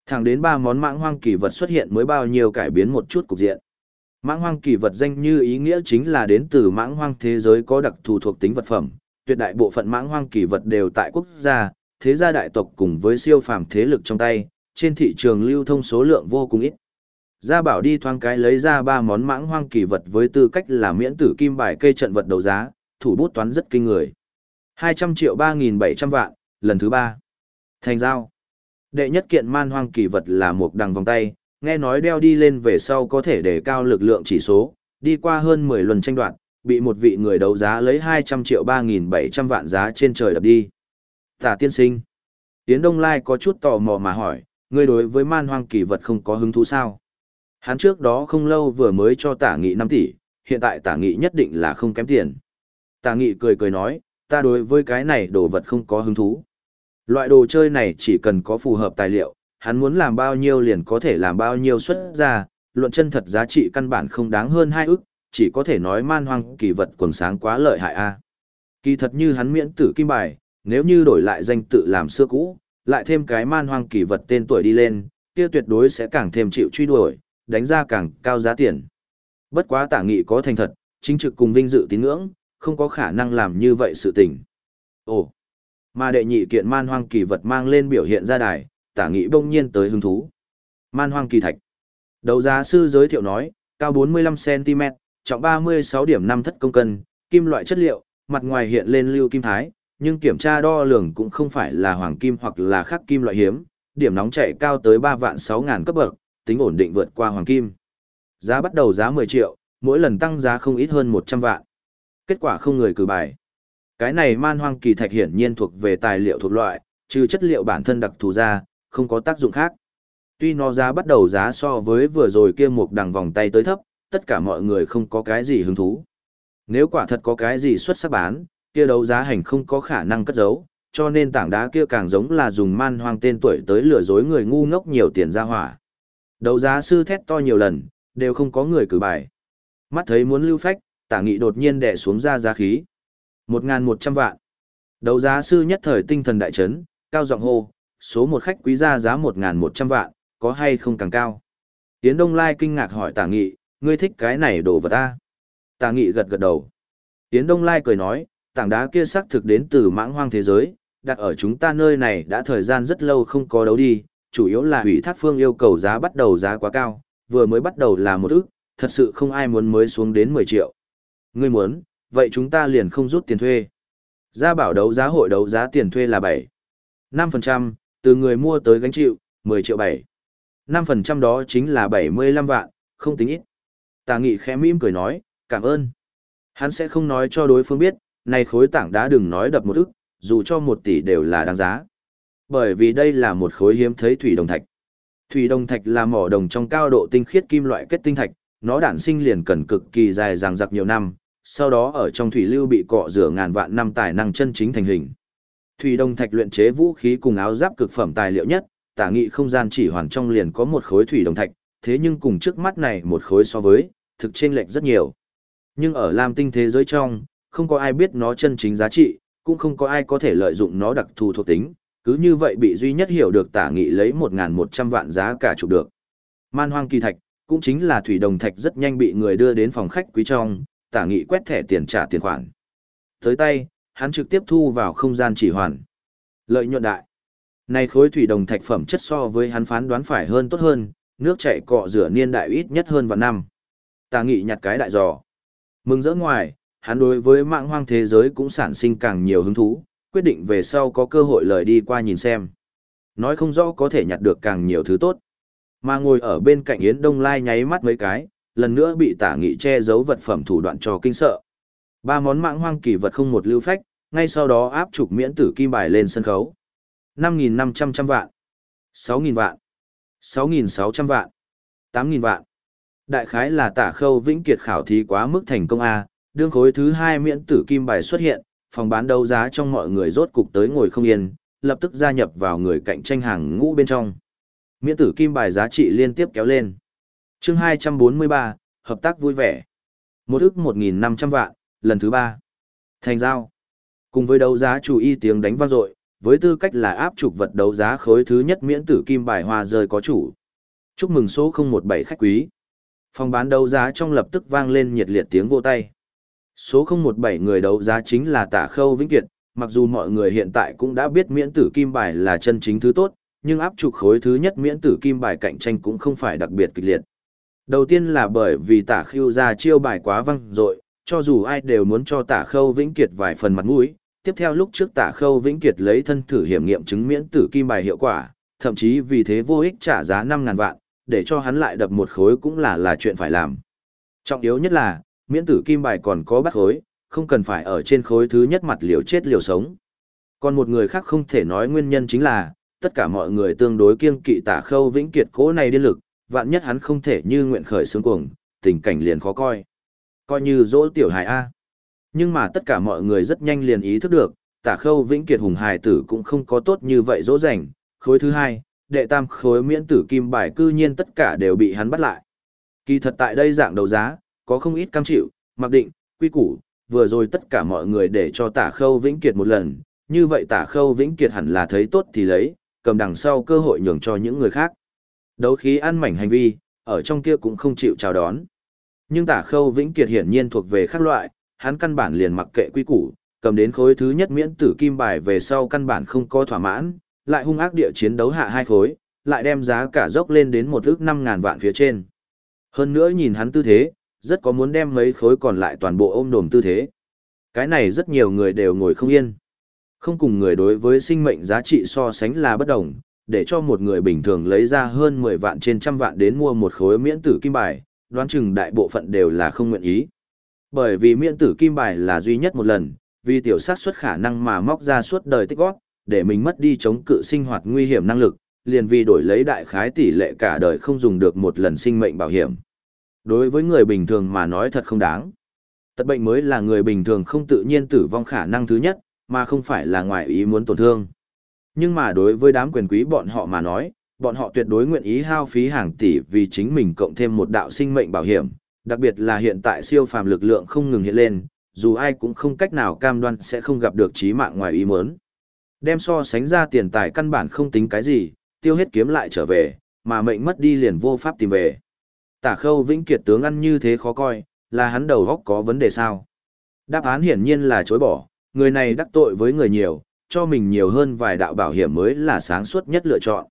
Thẳng đến ba món mãng hoang kỳ vật xuất hiện mới bao nhiêu cải biến một chút cục diện. Mãng hoang kỳ vật danh như ý nghĩa chính là đến từ mãng hoang thế giới có đặc thù thuộc tính vật phẩm, tuyệt đại bộ phận mãng hoang kỳ vật đều tại quốc gia, thế gia đại tộc cùng với siêu phàm thế lực trong tay, trên thị trường lưu thông số lượng vô cùng ít. Gia bảo đi thoáng cái lấy ra ba món mãng hoang kỳ vật với tư cách là miễn tử kim bài cây trận vật đấu giá, thủ bút toán rất kinh người. 200 triệu 3.700 vạn, lần thứ ba. Thành giao. Đệ nhất kiện man hoang kỳ vật là một đằng vòng tay, nghe nói đeo đi lên về sau có thể để cao lực lượng chỉ số, đi qua hơn 10 lần tranh đoạt, bị một vị người đấu giá lấy 200 triệu 3.700 vạn giá trên trời đập đi. Tả tiên sinh. Tiến Đông Lai có chút tò mò mà hỏi, ngươi đối với man hoang kỳ vật không có hứng thú sao? Hắn trước đó không lâu vừa mới cho tả nghị 5 tỷ, hiện tại tả nghị nhất định là không kém tiền. Tả nghị cười cười nói, ta đối với cái này đồ vật không có hứng thú. Loại đồ chơi này chỉ cần có phù hợp tài liệu, hắn muốn làm bao nhiêu liền có thể làm bao nhiêu xuất ra, luận chân thật giá trị căn bản không đáng hơn hai ức, chỉ có thể nói man hoang kỳ vật quần sáng quá lợi hại a. Kỳ thật như hắn miễn tử kim bài, nếu như đổi lại danh tự làm xưa cũ, lại thêm cái man hoang kỳ vật tên tuổi đi lên, kia tuyệt đối sẽ càng thêm chịu truy đuổi, đánh ra càng cao giá tiền. Bất quá tả nghị có thành thật, chính trực cùng vinh dự tín ngưỡng, không có khả năng làm như vậy sự tình. Ồ, mà đệ nhị kiện man hoang kỳ vật mang lên biểu hiện ra đài, tả nghị bỗng nhiên tới hứng thú. Man hoang kỳ thạch. Đấu giá sư giới thiệu nói, cao 45cm, trọng 36 điểm 5 thất công cân, kim loại chất liệu, mặt ngoài hiện lên lưu kim thái, nhưng kiểm tra đo lường cũng không phải là hoàng kim hoặc là khắc kim loại hiếm, điểm nóng chạy cao tới 3 vạn 6 ngàn cấp bậc, tính ổn định vượt qua hoàng kim. Giá bắt đầu giá 10 triệu, mỗi lần tăng giá không ít hơn 100 vạn. Kết quả không người cử bài. Cái này man hoang kỳ thạch hiển nhiên thuộc về tài liệu thuộc loại, trừ chất liệu bản thân đặc thù ra, không có tác dụng khác. Tuy nó giá bắt đầu giá so với vừa rồi kia một đằng vòng tay tới thấp, tất cả mọi người không có cái gì hứng thú. Nếu quả thật có cái gì xuất sắc bán, kia đấu giá hành không có khả năng cất giấu, cho nên tảng đá kia càng giống là dùng man hoang tên tuổi tới lừa dối người ngu ngốc nhiều tiền ra hỏa. Đấu giá sư thét to nhiều lần, đều không có người cử bài. Mắt thấy muốn lưu phách, tả nghị đột nhiên đè xuống ra giá khí. 1.100 vạn. Đấu giá sư nhất thời tinh thần đại chấn, cao giọng hô, số một khách quý ra giá 1.100 vạn, có hay không càng cao. Tiến Đông Lai kinh ngạc hỏi tả nghị, ngươi thích cái này đồ vật ta. Tả nghị gật gật đầu. Tiến Đông Lai cười nói, tảng đá kia xác thực đến từ mãng hoang thế giới, đặt ở chúng ta nơi này đã thời gian rất lâu không có đấu đi, chủ yếu là ủy thác phương yêu cầu giá bắt đầu giá quá cao, vừa mới bắt đầu là một ức, thật sự không ai muốn mới xuống đến 10 triệu. Ngươi muốn, vậy chúng ta liền không rút tiền thuê. Gia bảo đấu giá hội đấu giá tiền thuê là 7. 5%, từ người mua tới gánh chịu, 10 triệu 7. 5% đó chính là 75 vạn, không tính ít. Tà nghị khẽ mỉm cười nói, cảm ơn. Hắn sẽ không nói cho đối phương biết, này khối tảng đá đừng nói đập một ức, dù cho một tỷ đều là đáng giá. Bởi vì đây là một khối hiếm thấy thủy đồng thạch. Thủy đồng thạch là mỏ đồng trong cao độ tinh khiết kim loại kết tinh thạch, nó đản sinh liền cần cực kỳ dài dằng dặc nhiều năm, sau đó ở trong thủy lưu bị cọ rửa ngàn vạn năm tài năng chân chính thành hình. Thủy đồng thạch luyện chế vũ khí cùng áo giáp cực phẩm tài liệu nhất, tả nghị không gian chỉ hoàn trong liền có một khối thủy đồng thạch, thế nhưng cùng trước mắt này một khối so với, thực chênh lệch rất nhiều. Nhưng ở Lam tinh thế giới trong, không có ai biết nó chân chính giá trị, cũng không có ai có thể lợi dụng nó đặc thù thuộc tính, cứ như vậy bị duy nhất hiểu được tả nghị lấy 1.100 vạn giá cả chụp được. Man hoang kỳ thạch, cũng chính là thủy đồng thạch rất nhanh bị người đưa đến phòng khách quý trong, tả nghị quét thẻ tiền trả tiền khoản. Tới tay, hắn trực tiếp thu vào không gian chỉ hoàn. Lợi nhuận đại. Này khối thủy đồng thạch phẩm chất so với hắn phán đoán phải hơn tốt hơn, nước chảy cọ rửa niên đại ít nhất hơn vào năm. Tả nghị nhặt cái đại giò. Mừng rỡ ngoài, hắn đối với mạng hoang thế giới cũng sản sinh càng nhiều hứng thú, quyết định về sau có cơ hội lời đi qua nhìn xem. Nói không rõ có thể nhặt được càng nhiều thứ tốt. Mà ngồi ở bên cạnh Yến Đông Lai nháy mắt mấy cái, lần nữa bị tả nghị che giấu vật phẩm thủ đoạn cho kinh sợ. Ba món mạng hoang kỳ vật không một lưu phách, ngay sau đó áp trục miễn tử kim bài lên sân khấu. 5.500 trăm vạn, 6.000 vạn, 6.600 vạn, 8.000 vạn. Đại khái là tả khâu vĩnh kiệt khảo thí quá mức thành công A, đương khối thứ hai miễn tử kim bài xuất hiện, phòng bán đấu giá trong mọi người rốt cục tới ngồi không yên, lập tức gia nhập vào người cạnh tranh hàng ngũ bên trong. Miễn tử kim bài giá trị liên tiếp kéo lên. chương 243, hợp tác vui vẻ. Một ức 1.500 vạn, lần thứ ba. Thành giao. Cùng với đấu giá chủ y tiếng đánh vang dội, với tư cách là áp trục vật đấu giá khối thứ nhất miễn tử kim bài hoa rơi có chủ. Chúc mừng số 017 khách quý. Phòng bán đấu giá trong lập tức vang lên nhiệt liệt tiếng vô tay. Số 017 người đấu giá chính là Tả Khâu Vĩnh Kiệt, mặc dù mọi người hiện tại cũng đã biết miễn tử kim bài là chân chính thứ tốt, nhưng áp trục khối thứ nhất miễn tử kim bài cạnh tranh cũng không phải đặc biệt kịch liệt. Đầu tiên là bởi vì Tả Khưu ra chiêu bài quá văng dội, cho dù ai đều muốn cho Tả Khâu Vĩnh Kiệt vài phần mặt mũi. Tiếp theo lúc trước Tả Khâu Vĩnh Kiệt lấy thân thử hiểm nghiệm chứng miễn tử kim bài hiệu quả, thậm chí vì thế vô ích trả giá 5.000 vạn, để cho hắn lại đập một khối cũng là là chuyện phải làm. Trọng yếu nhất là, miễn tử kim bài còn có bắt khối, không cần phải ở trên khối thứ nhất mặt liều chết liều sống. Còn một người khác không thể nói nguyên nhân chính là, tất cả mọi người tương đối kiêng kỵ tả khâu vĩnh kiệt cố này điên lực, vạn nhất hắn không thể như nguyện khởi sướng cuồng, tình cảnh liền khó coi. Coi như dỗ tiểu hài A. Nhưng mà tất cả mọi người rất nhanh liền ý thức được, tả khâu vĩnh kiệt hùng hài tử cũng không có tốt như vậy dỗ dành. Khối thứ hai, đệ tam khối miễn tử kim bài cư nhiên tất cả đều bị hắn bắt lại. Kỳ thật tại đây dạng đầu giá, có không ít cam chịu, mặc định, quy củ, vừa rồi tất cả mọi người để cho tả khâu vĩnh kiệt một lần, như vậy tả khâu vĩnh kiệt hẳn là thấy tốt thì lấy, cầm đằng sau cơ hội nhường cho những người khác. Đấu khí ăn mảnh hành vi, ở trong kia cũng không chịu chào đón. Nhưng tả khâu vĩnh kiệt hiển nhiên thuộc về khác loại, hắn căn bản liền mặc kệ quy củ, cầm đến khối thứ nhất miễn tử kim bài về sau căn bản không có thỏa mãn, lại hung ác địa chiến đấu hạ hai khối, lại đem giá cả dốc lên đến một ước năm ngàn vạn phía trên. Hơn nữa nhìn hắn tư thế, rất có muốn đem mấy khối còn lại toàn bộ ôm đồm tư thế. Cái này rất nhiều người đều ngồi không yên. Không cùng người đối với sinh mệnh giá trị so sánh là bất đồng, để cho một người bình thường lấy ra hơn 10 vạn trên trăm vạn đến mua một khối miễn tử kim bài, đoán chừng đại bộ phận đều là không nguyện ý. Bởi vì miễn tử kim bài là duy nhất một lần, vì tiểu sát suất khả năng mà móc ra suốt đời tích góp, để mình mất đi chống cự sinh hoạt nguy hiểm năng lực, liền vì đổi lấy đại khái tỷ lệ cả đời không dùng được một lần sinh mệnh bảo hiểm. Đối với người bình thường mà nói thật không đáng. Tật bệnh mới là người bình thường không tự nhiên tử vong khả năng thứ nhất, mà không phải là ngoài ý muốn tổn thương. Nhưng mà đối với đám quyền quý bọn họ mà nói, bọn họ tuyệt đối nguyện ý hao phí hàng tỷ vì chính mình cộng thêm một đạo sinh mệnh bảo hiểm, đặc biệt là hiện tại siêu phàm lực lượng không ngừng hiện lên, dù ai cũng không cách nào cam đoan sẽ không gặp được chí mạng ngoài ý muốn. Đem so sánh ra tiền tài căn bản không tính cái gì, tiêu hết kiếm lại trở về, mà mệnh mất đi liền vô pháp tìm về. Tả khâu vĩnh kiệt tướng ăn như thế khó coi, là hắn đầu góc có vấn đề sao? Đáp án hiển nhiên là chối bỏ, người này đắc tội với người nhiều, cho mình nhiều hơn vài đạo bảo hiểm mới là sáng suốt nhất lựa chọn.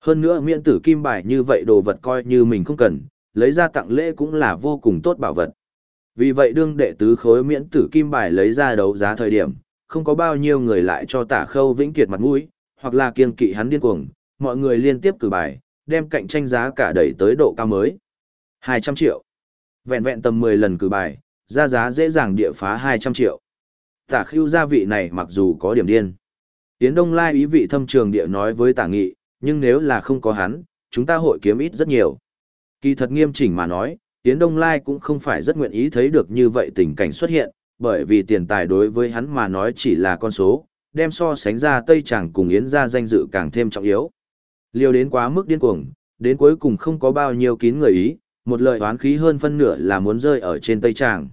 Hơn nữa miễn tử kim bài như vậy đồ vật coi như mình không cần, lấy ra tặng lễ cũng là vô cùng tốt bảo vật. Vì vậy đương đệ tứ khối miễn tử kim bài lấy ra đấu giá thời điểm, không có bao nhiêu người lại cho tả khâu vĩnh kiệt mặt mũi, hoặc là kiên kỵ hắn điên cuồng, mọi người liên tiếp cử bài, đem cạnh tranh giá cả đẩy tới độ cao mới. 200 triệu. Vẹn vẹn tầm 10 lần cử bài, ra giá dễ dàng địa phá 200 triệu. Tả khưu gia vị này mặc dù có điểm điên. Yến Đông Lai ý vị thâm trường địa nói với tả nghị, nhưng nếu là không có hắn, chúng ta hội kiếm ít rất nhiều. Kỳ thật nghiêm chỉnh mà nói, Yến Đông Lai cũng không phải rất nguyện ý thấy được như vậy tình cảnh xuất hiện, bởi vì tiền tài đối với hắn mà nói chỉ là con số, đem so sánh ra Tây Tràng cùng Yến ra danh dự càng thêm trọng yếu. Liều đến quá mức điên cuồng, đến cuối cùng không có bao nhiêu kín người ý, một lời oán khí hơn phân nửa là muốn rơi ở trên Tây Tràng.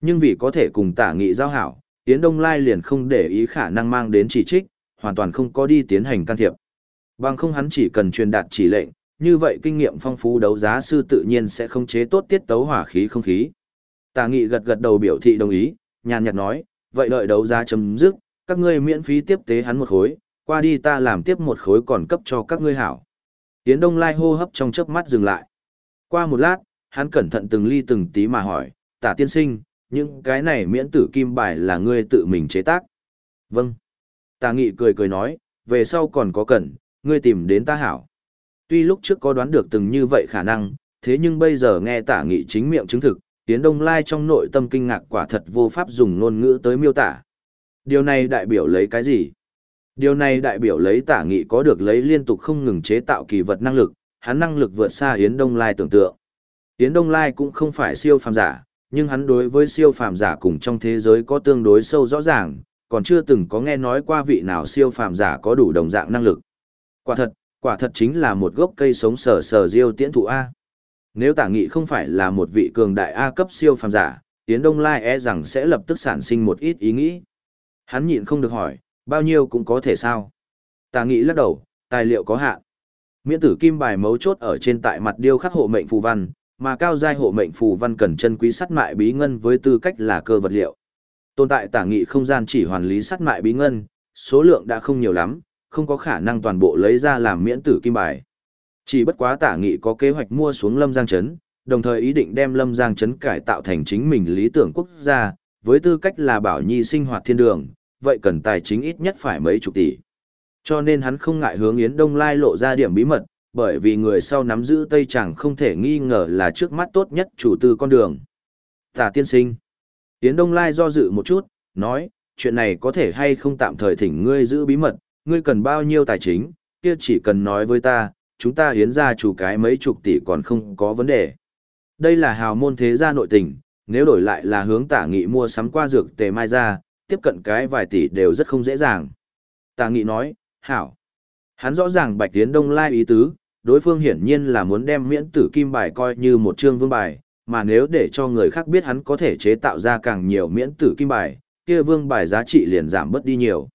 Nhưng vì có thể cùng tả nghị giao hảo, Yến Đông Lai liền không để ý khả năng mang đến chỉ trích, hoàn toàn không có đi tiến hành can thiệp. Bằng không hắn chỉ cần truyền đạt chỉ lệnh, như vậy kinh nghiệm phong phú đấu giá sư tự nhiên sẽ không chế tốt tiết tấu hỏa khí không khí. Tà nghị gật gật đầu biểu thị đồng ý, nhàn nhạt nói, vậy đợi đấu giá chấm dứt, các ngươi miễn phí tiếp tế hắn một khối, qua đi ta làm tiếp một khối còn cấp cho các ngươi hảo. Tiến Đông Lai hô hấp trong chớp mắt dừng lại. Qua một lát, hắn cẩn thận từng ly từng tí mà hỏi, tả tiên sinh, những cái này miễn tử kim bài là ngươi tự mình chế tác. Vâng. Tà nghị cười cười nói, về sau còn có cần, ngươi tìm đến ta hảo. Tuy lúc trước có đoán được từng như vậy khả năng, thế nhưng bây giờ nghe tả nghị chính miệng chứng thực, Tiến Đông Lai trong nội tâm kinh ngạc quả thật vô pháp dùng ngôn ngữ tới miêu tả. Điều này đại biểu lấy cái gì? Điều này đại biểu lấy tả nghị có được lấy liên tục không ngừng chế tạo kỳ vật năng lực, hắn năng lực vượt xa Yến Đông Lai tưởng tượng. Yến Đông Lai cũng không phải siêu phàm giả, nhưng hắn đối với siêu phàm giả cùng trong thế giới có tương đối sâu rõ ràng, còn chưa từng có nghe nói qua vị nào siêu phàm giả có đủ đồng dạng năng lực. Quả thật, quả thật chính là một gốc cây sống sờ sờ diêu tiễn thụ A. Nếu tả nghị không phải là một vị cường đại A cấp siêu phàm giả, tiến Đông Lai e rằng sẽ lập tức sản sinh một ít ý nghĩ. Hắn nhịn không được hỏi, bao nhiêu cũng có thể sao. Tả nghị lắc đầu, tài liệu có hạn. Miễn tử kim bài mấu chốt ở trên tại mặt điêu khắc hộ mệnh phù văn, mà cao giai hộ mệnh phù văn cần chân quý sắt mại bí ngân với tư cách là cơ vật liệu. Tồn tại tả nghị không gian chỉ hoàn lý sắt mại bí ngân, số lượng đã không nhiều lắm, không có khả năng toàn bộ lấy ra làm miễn tử kim bài. Chỉ bất quá tả nghị có kế hoạch mua xuống Lâm Giang Trấn, đồng thời ý định đem Lâm Giang Trấn cải tạo thành chính mình lý tưởng quốc gia, với tư cách là bảo nhi sinh hoạt thiên đường, vậy cần tài chính ít nhất phải mấy chục tỷ. Cho nên hắn không ngại hướng Yến Đông Lai lộ ra điểm bí mật, bởi vì người sau nắm giữ Tây Tràng không thể nghi ngờ là trước mắt tốt nhất chủ tư con đường. Tả tiên sinh. Yến Đông Lai do dự một chút, nói, chuyện này có thể hay không tạm thời thỉnh ngươi giữ bí mật, ngươi cần bao nhiêu tài chính, kia chỉ cần nói với ta, chúng ta hiến ra chủ cái mấy chục tỷ còn không có vấn đề. Đây là hào môn thế gia nội tình, nếu đổi lại là hướng tả nghị mua sắm qua dược tề mai ra, tiếp cận cái vài tỷ đều rất không dễ dàng. Tả nghị nói, hảo. Hắn rõ ràng bạch tiến đông lai ý tứ, đối phương hiển nhiên là muốn đem miễn tử kim bài coi như một chương vương bài, mà nếu để cho người khác biết hắn có thể chế tạo ra càng nhiều miễn tử kim bài, kia vương bài giá trị liền giảm bớt đi nhiều.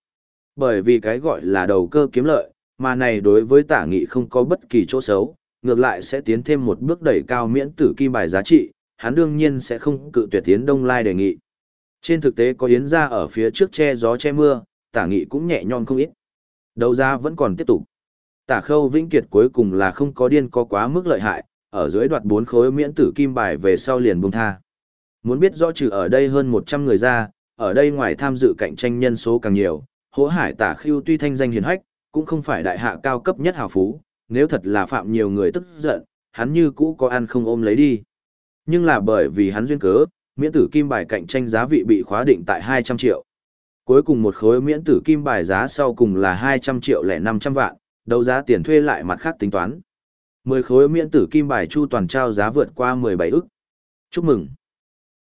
Bởi vì cái gọi là đầu cơ kiếm lợi, mà này đối với tả nghị không có bất kỳ chỗ xấu, ngược lại sẽ tiến thêm một bước đẩy cao miễn tử kim bài giá trị, hắn đương nhiên sẽ không cự tuyệt tiến Đông Lai đề nghị. Trên thực tế có yến ra ở phía trước che gió che mưa, tả nghị cũng nhẹ nhõm không ít. Đầu ra vẫn còn tiếp tục. Tả khâu vĩnh kiệt cuối cùng là không có điên có quá mức lợi hại, ở dưới đoạt bốn khối miễn tử kim bài về sau liền buông tha. Muốn biết rõ trừ ở đây hơn 100 người ra, ở đây ngoài tham dự cạnh tranh nhân số càng nhiều, hỗ hải tả Khưu tuy thanh danh hiền hách, cũng không phải đại hạ cao cấp nhất hào phú, nếu thật là phạm nhiều người tức giận, hắn như cũ có ăn không ôm lấy đi. Nhưng là bởi vì hắn duyên cớ, miễn tử kim bài cạnh tranh giá vị bị khóa định tại 200 triệu. Cuối cùng một khối miễn tử kim bài giá sau cùng là 200 triệu lẻ 500 vạn, đấu giá tiền thuê lại mặt khác tính toán. 10 khối miễn tử kim bài chu toàn trao giá vượt qua 17 ức. Chúc mừng!